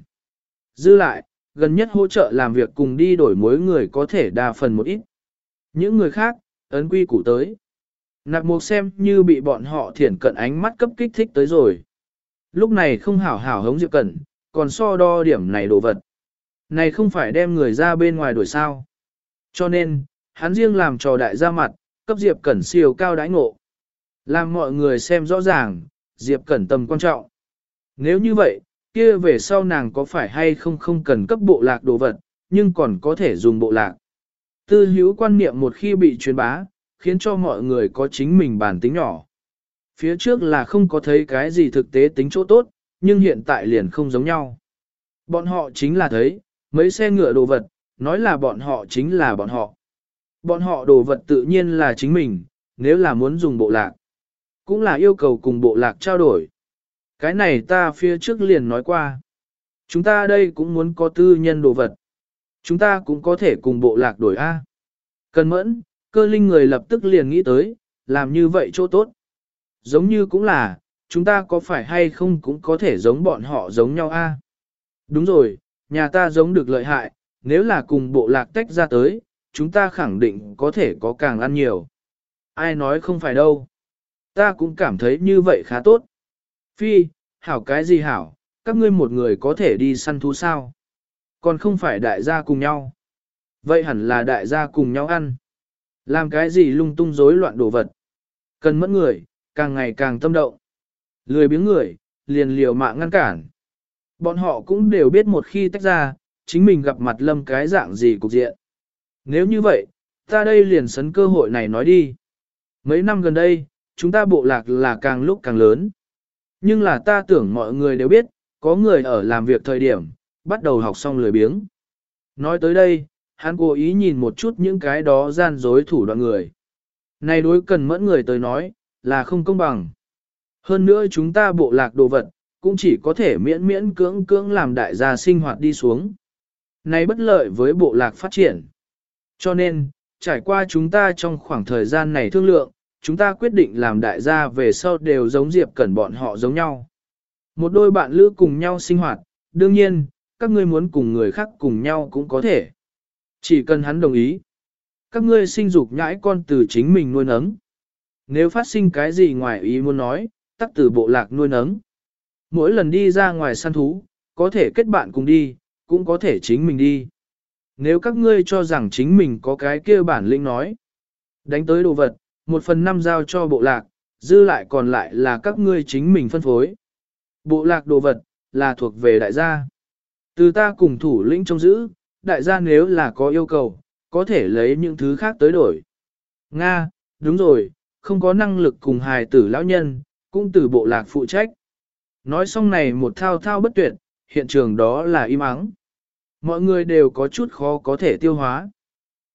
Dư lại, gần nhất hỗ trợ làm việc cùng đi đổi muối người có thể đa phần một ít. Những người khác, ấn quy củ tới. Nạp mục xem như bị bọn họ thiển cận ánh mắt cấp kích thích tới rồi. Lúc này không hảo hảo hống Diệp Cẩn, còn so đo điểm này đồ vật. Này không phải đem người ra bên ngoài đuổi sao. Cho nên, hắn riêng làm trò đại ra mặt, cấp Diệp Cẩn siêu cao đãi ngộ. Làm mọi người xem rõ ràng, Diệp Cẩn tầm quan trọng. Nếu như vậy, kia về sau nàng có phải hay không không cần cấp bộ lạc đồ vật, nhưng còn có thể dùng bộ lạc. Tư hữu quan niệm một khi bị truyền bá, khiến cho mọi người có chính mình bản tính nhỏ. Phía trước là không có thấy cái gì thực tế tính chỗ tốt, nhưng hiện tại liền không giống nhau. Bọn họ chính là thấy, mấy xe ngựa đồ vật, nói là bọn họ chính là bọn họ. Bọn họ đồ vật tự nhiên là chính mình, nếu là muốn dùng bộ lạc. Cũng là yêu cầu cùng bộ lạc trao đổi. Cái này ta phía trước liền nói qua. Chúng ta đây cũng muốn có tư nhân đồ vật. Chúng ta cũng có thể cùng bộ lạc đổi A. Cần mẫn, cơ linh người lập tức liền nghĩ tới, làm như vậy chỗ tốt. Giống như cũng là, chúng ta có phải hay không cũng có thể giống bọn họ giống nhau A. Đúng rồi, nhà ta giống được lợi hại, nếu là cùng bộ lạc tách ra tới, chúng ta khẳng định có thể có càng ăn nhiều. Ai nói không phải đâu. Ta cũng cảm thấy như vậy khá tốt. Phi, hảo cái gì hảo, các ngươi một người có thể đi săn thú sao? Còn không phải đại gia cùng nhau. Vậy hẳn là đại gia cùng nhau ăn. Làm cái gì lung tung rối loạn đồ vật. Cần mất người, càng ngày càng tâm động. Lười biếng người, liền liều mạng ngăn cản. Bọn họ cũng đều biết một khi tách ra, chính mình gặp mặt lâm cái dạng gì cục diện. Nếu như vậy, ta đây liền sấn cơ hội này nói đi. Mấy năm gần đây, chúng ta bộ lạc là càng lúc càng lớn. Nhưng là ta tưởng mọi người đều biết, có người ở làm việc thời điểm, bắt đầu học xong lười biếng. Nói tới đây, hắn cố ý nhìn một chút những cái đó gian dối thủ đoạn người. Này đối cần mẫn người tới nói, là không công bằng. Hơn nữa chúng ta bộ lạc đồ vật, cũng chỉ có thể miễn miễn cưỡng cưỡng làm đại gia sinh hoạt đi xuống. Này bất lợi với bộ lạc phát triển. Cho nên, trải qua chúng ta trong khoảng thời gian này thương lượng, chúng ta quyết định làm đại gia về sau đều giống Diệp Cẩn bọn họ giống nhau. Một đôi bạn lữ cùng nhau sinh hoạt, đương nhiên, các ngươi muốn cùng người khác cùng nhau cũng có thể. Chỉ cần hắn đồng ý. Các ngươi sinh dục nhãi con từ chính mình nuôi nấng. Nếu phát sinh cái gì ngoài ý muốn nói, tắc từ bộ lạc nuôi nấng. Mỗi lần đi ra ngoài săn thú, có thể kết bạn cùng đi, cũng có thể chính mình đi. Nếu các ngươi cho rằng chính mình có cái kia bản lĩnh nói, đánh tới đồ vật, một phần năm giao cho bộ lạc, dư lại còn lại là các ngươi chính mình phân phối. Bộ lạc đồ vật, là thuộc về đại gia. Từ ta cùng thủ lĩnh trông giữ, đại gia nếu là có yêu cầu, có thể lấy những thứ khác tới đổi. Nga, đúng rồi, không có năng lực cùng hài tử lão nhân, cũng từ bộ lạc phụ trách. Nói xong này một thao thao bất tuyệt, hiện trường đó là im ắng. Mọi người đều có chút khó có thể tiêu hóa.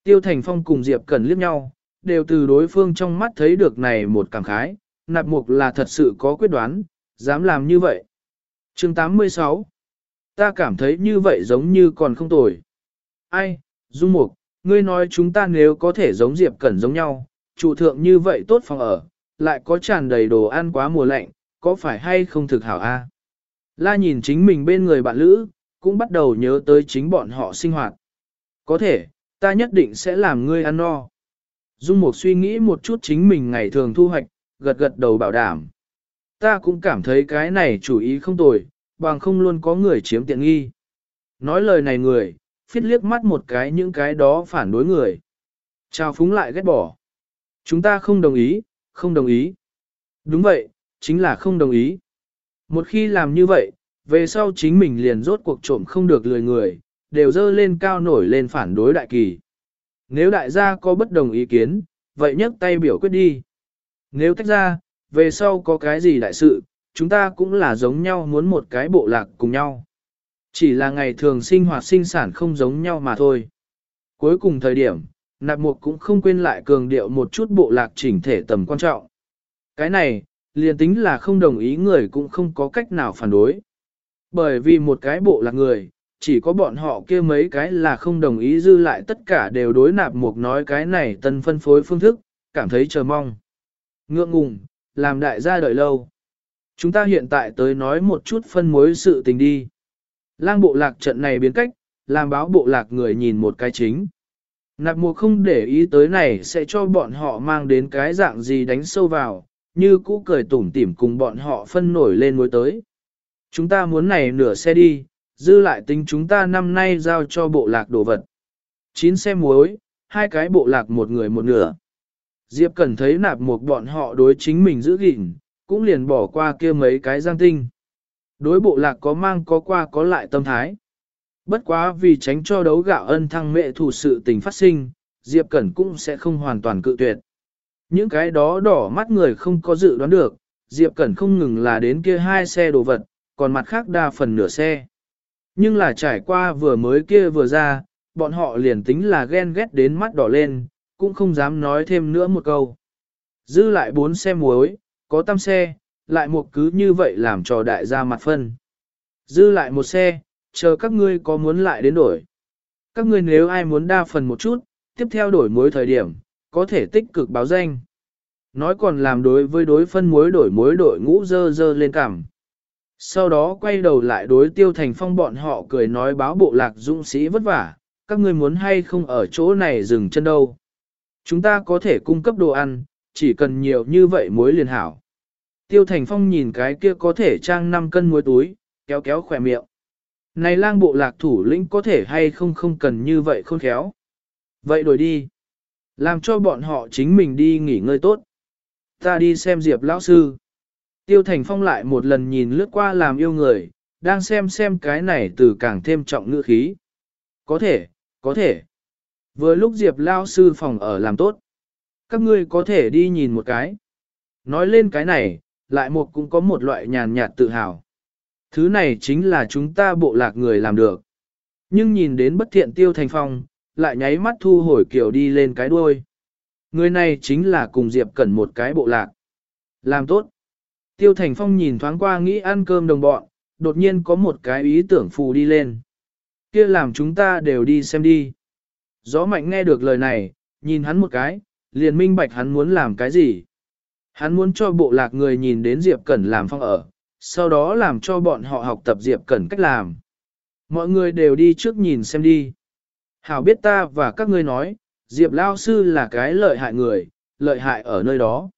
Tiêu Thành Phong cùng Diệp Cẩn liếc nhau, đều từ đối phương trong mắt thấy được này một cảm khái, nạp mục là thật sự có quyết đoán, dám làm như vậy. chương 86 Ta cảm thấy như vậy giống như còn không tồi. Ai, Dung Mục, ngươi nói chúng ta nếu có thể giống Diệp Cẩn giống nhau, trụ thượng như vậy tốt phòng ở, lại có tràn đầy đồ ăn quá mùa lạnh, có phải hay không thực hảo a? La nhìn chính mình bên người bạn lữ, cũng bắt đầu nhớ tới chính bọn họ sinh hoạt. Có thể, ta nhất định sẽ làm ngươi ăn no. Dung Mục suy nghĩ một chút chính mình ngày thường thu hoạch, gật gật đầu bảo đảm. Ta cũng cảm thấy cái này chủ ý không tồi, bằng không luôn có người chiếm tiện nghi. Nói lời này người, phiết liếc mắt một cái những cái đó phản đối người. Chào phúng lại ghét bỏ. Chúng ta không đồng ý, không đồng ý. Đúng vậy, chính là không đồng ý. Một khi làm như vậy, về sau chính mình liền rốt cuộc trộm không được lười người, đều dơ lên cao nổi lên phản đối đại kỳ. Nếu đại gia có bất đồng ý kiến, vậy nhấc tay biểu quyết đi. Nếu tách ra, về sau có cái gì đại sự, chúng ta cũng là giống nhau muốn một cái bộ lạc cùng nhau. Chỉ là ngày thường sinh hoạt sinh sản không giống nhau mà thôi. Cuối cùng thời điểm, nạp mục cũng không quên lại cường điệu một chút bộ lạc chỉnh thể tầm quan trọng. Cái này, liền tính là không đồng ý người cũng không có cách nào phản đối. Bởi vì một cái bộ lạc người, chỉ có bọn họ kia mấy cái là không đồng ý dư lại tất cả đều đối nạp mục nói cái này tân phân phối phương thức, cảm thấy chờ mong. Ngượng ngùng, làm đại gia đợi lâu. Chúng ta hiện tại tới nói một chút phân mối sự tình đi. Lang bộ lạc trận này biến cách, làm báo bộ lạc người nhìn một cái chính. Nạp mùa không để ý tới này sẽ cho bọn họ mang đến cái dạng gì đánh sâu vào, như cũ cười tủm tỉm cùng bọn họ phân nổi lên mối tới. Chúng ta muốn này nửa xe đi, dư lại tính chúng ta năm nay giao cho bộ lạc đồ vật. Chín xe muối, hai cái bộ lạc một người một nửa. Diệp cần thấy nạp một bọn họ đối chính mình giữ gìn, cũng liền bỏ qua kia mấy cái giang tinh. Đối bộ lạc có mang có qua có lại tâm thái. Bất quá vì tránh cho đấu gạo ân thăng mệ thủ sự tình phát sinh, Diệp Cẩn cũng sẽ không hoàn toàn cự tuyệt. Những cái đó đỏ mắt người không có dự đoán được, Diệp Cẩn không ngừng là đến kia hai xe đồ vật, còn mặt khác đa phần nửa xe. Nhưng là trải qua vừa mới kia vừa ra, bọn họ liền tính là ghen ghét đến mắt đỏ lên, cũng không dám nói thêm nữa một câu. Dư lại bốn xe muối, có tam xe, lại một cứ như vậy làm cho đại gia mặt phân. Dư lại một xe, chờ các ngươi có muốn lại đến đổi. Các ngươi nếu ai muốn đa phần một chút, tiếp theo đổi mối thời điểm, có thể tích cực báo danh. Nói còn làm đối với đối phân mối đổi mối đội ngũ dơ dơ lên cằm. Sau đó quay đầu lại đối tiêu thành phong bọn họ cười nói báo bộ lạc dũng sĩ vất vả, các ngươi muốn hay không ở chỗ này dừng chân đâu. Chúng ta có thể cung cấp đồ ăn, chỉ cần nhiều như vậy muối liền hảo. Tiêu Thành Phong nhìn cái kia có thể trang 5 cân muối túi, kéo kéo khỏe miệng. Này lang bộ lạc thủ lĩnh có thể hay không không cần như vậy khôn khéo. Vậy đổi đi. Làm cho bọn họ chính mình đi nghỉ ngơi tốt. Ta đi xem Diệp lão sư. Tiêu Thành Phong lại một lần nhìn lướt qua làm yêu người, đang xem xem cái này từ càng thêm trọng ngữ khí. Có thể, có thể. Vừa lúc Diệp Lao sư phòng ở làm tốt. Các ngươi có thể đi nhìn một cái. Nói lên cái này, lại một cũng có một loại nhàn nhạt tự hào. Thứ này chính là chúng ta bộ lạc người làm được. Nhưng nhìn đến bất thiện tiêu thành phong, lại nháy mắt thu hồi kiểu đi lên cái đuôi. Người này chính là cùng Diệp Cẩn một cái bộ lạc. Làm tốt. Tiêu Thành Phong nhìn thoáng qua nghĩ ăn cơm đồng bọn, đột nhiên có một cái ý tưởng phù đi lên. kia làm chúng ta đều đi xem đi. Gió mạnh nghe được lời này, nhìn hắn một cái, liền minh bạch hắn muốn làm cái gì. Hắn muốn cho bộ lạc người nhìn đến Diệp Cẩn làm phong ở, sau đó làm cho bọn họ học tập Diệp Cẩn cách làm. Mọi người đều đi trước nhìn xem đi. Hảo biết ta và các ngươi nói, Diệp Lao Sư là cái lợi hại người, lợi hại ở nơi đó.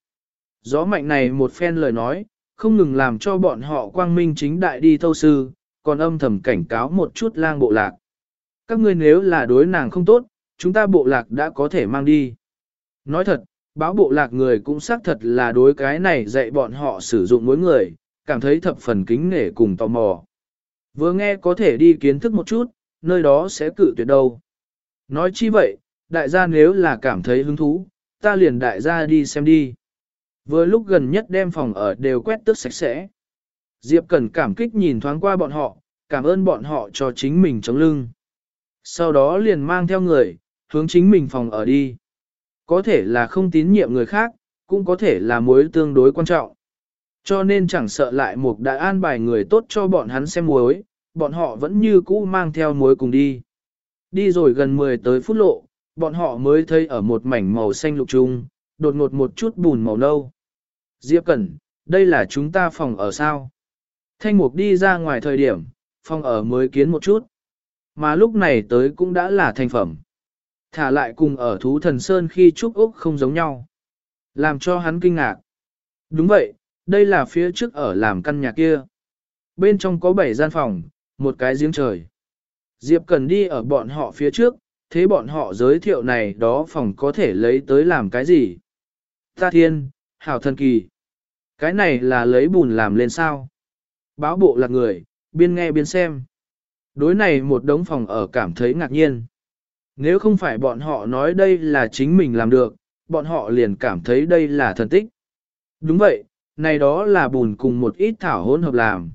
Gió mạnh này một phen lời nói, không ngừng làm cho bọn họ quang minh chính đại đi thâu sư, còn âm thầm cảnh cáo một chút lang bộ lạc. Các ngươi nếu là đối nàng không tốt, chúng ta bộ lạc đã có thể mang đi. Nói thật, báo bộ lạc người cũng xác thật là đối cái này dạy bọn họ sử dụng mỗi người, cảm thấy thập phần kính nể cùng tò mò. Vừa nghe có thể đi kiến thức một chút, nơi đó sẽ cự tuyệt đâu. Nói chi vậy, đại gia nếu là cảm thấy hứng thú, ta liền đại gia đi xem đi. Vừa lúc gần nhất đem phòng ở đều quét tước sạch sẽ. Diệp Cần cảm kích nhìn thoáng qua bọn họ, cảm ơn bọn họ cho chính mình chống lưng. Sau đó liền mang theo người, hướng chính mình phòng ở đi. Có thể là không tín nhiệm người khác, cũng có thể là mối tương đối quan trọng. Cho nên chẳng sợ lại mục đã an bài người tốt cho bọn hắn xem muối, bọn họ vẫn như cũ mang theo muối cùng đi. Đi rồi gần 10 tới phút lộ, bọn họ mới thấy ở một mảnh màu xanh lục trung, đột ngột một chút bùn màu nâu. Diệp Cẩn, đây là chúng ta phòng ở sao? Thanh mục đi ra ngoài thời điểm, phòng ở mới kiến một chút. Mà lúc này tới cũng đã là thành phẩm. Thả lại cùng ở thú thần sơn khi trúc úc không giống nhau. Làm cho hắn kinh ngạc. Đúng vậy, đây là phía trước ở làm căn nhà kia. Bên trong có 7 gian phòng, một cái giếng trời. Diệp cần đi ở bọn họ phía trước, thế bọn họ giới thiệu này đó phòng có thể lấy tới làm cái gì. Ta thiên, hảo thần kỳ. Cái này là lấy bùn làm lên sao. Báo bộ là người, biên nghe biên xem. Đối này một đống phòng ở cảm thấy ngạc nhiên. Nếu không phải bọn họ nói đây là chính mình làm được, bọn họ liền cảm thấy đây là thần tích. Đúng vậy, này đó là bùn cùng một ít thảo hỗn hợp làm.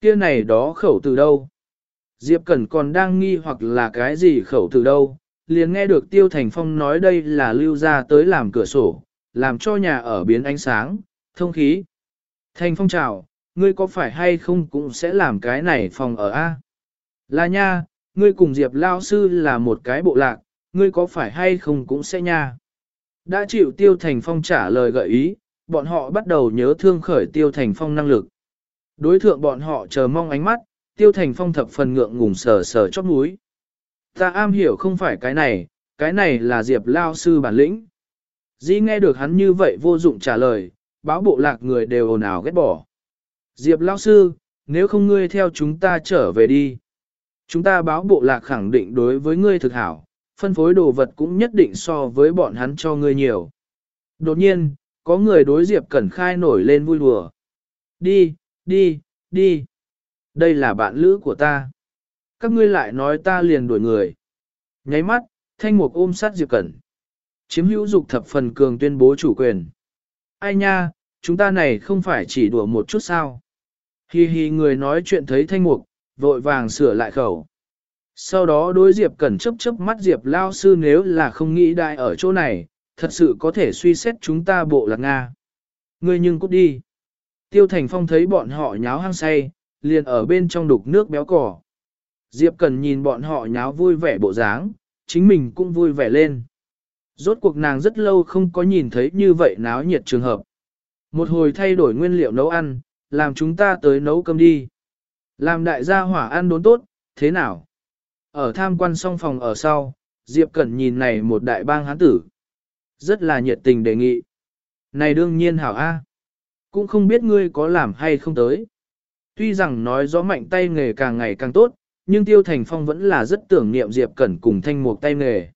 Kia này đó khẩu từ đâu? Diệp Cẩn còn đang nghi hoặc là cái gì khẩu từ đâu, liền nghe được Tiêu Thành Phong nói đây là lưu ra tới làm cửa sổ, làm cho nhà ở biến ánh sáng, thông khí. Thành Phong chào, ngươi có phải hay không cũng sẽ làm cái này phòng ở A? Là nha, ngươi cùng Diệp Lao Sư là một cái bộ lạc, ngươi có phải hay không cũng sẽ nha. Đã chịu Tiêu Thành Phong trả lời gợi ý, bọn họ bắt đầu nhớ thương khởi Tiêu Thành Phong năng lực. Đối thượng bọn họ chờ mong ánh mắt, Tiêu Thành Phong thập phần ngượng ngùng sờ sờ chót mũi. Ta am hiểu không phải cái này, cái này là Diệp Lao Sư bản lĩnh. Di nghe được hắn như vậy vô dụng trả lời, báo bộ lạc người đều ồn ào ghét bỏ. Diệp Lao Sư, nếu không ngươi theo chúng ta trở về đi. Chúng ta báo bộ lạc khẳng định đối với ngươi thực hảo, phân phối đồ vật cũng nhất định so với bọn hắn cho ngươi nhiều. Đột nhiên, có người đối Diệp Cẩn Khai nổi lên vui đùa. Đi, đi, đi. Đây là bạn lữ của ta. Các ngươi lại nói ta liền đuổi người. Nháy mắt, thanh mục ôm sát Diệp Cẩn. Chiếm hữu dục thập phần cường tuyên bố chủ quyền. Ai nha, chúng ta này không phải chỉ đùa một chút sao. Hi hi người nói chuyện thấy thanh mục, vội vàng sửa lại khẩu. Sau đó đối Diệp Cẩn chấp chấp mắt Diệp Lao Sư nếu là không nghĩ đại ở chỗ này, thật sự có thể suy xét chúng ta bộ lạc Nga. Ngươi nhưng cút đi. Tiêu Thành Phong thấy bọn họ nháo hăng say, liền ở bên trong đục nước béo cỏ. Diệp Cần nhìn bọn họ nháo vui vẻ bộ dáng, chính mình cũng vui vẻ lên. Rốt cuộc nàng rất lâu không có nhìn thấy như vậy náo nhiệt trường hợp. Một hồi thay đổi nguyên liệu nấu ăn, làm chúng ta tới nấu cơm đi. Làm đại gia hỏa ăn đốn tốt, thế nào? Ở tham quan xong phòng ở sau, Diệp Cẩn nhìn này một đại bang hán tử. Rất là nhiệt tình đề nghị. Này đương nhiên hảo A. Cũng không biết ngươi có làm hay không tới. Tuy rằng nói rõ mạnh tay nghề càng ngày càng tốt, nhưng Tiêu Thành Phong vẫn là rất tưởng niệm Diệp Cẩn cùng thanh mục tay nghề.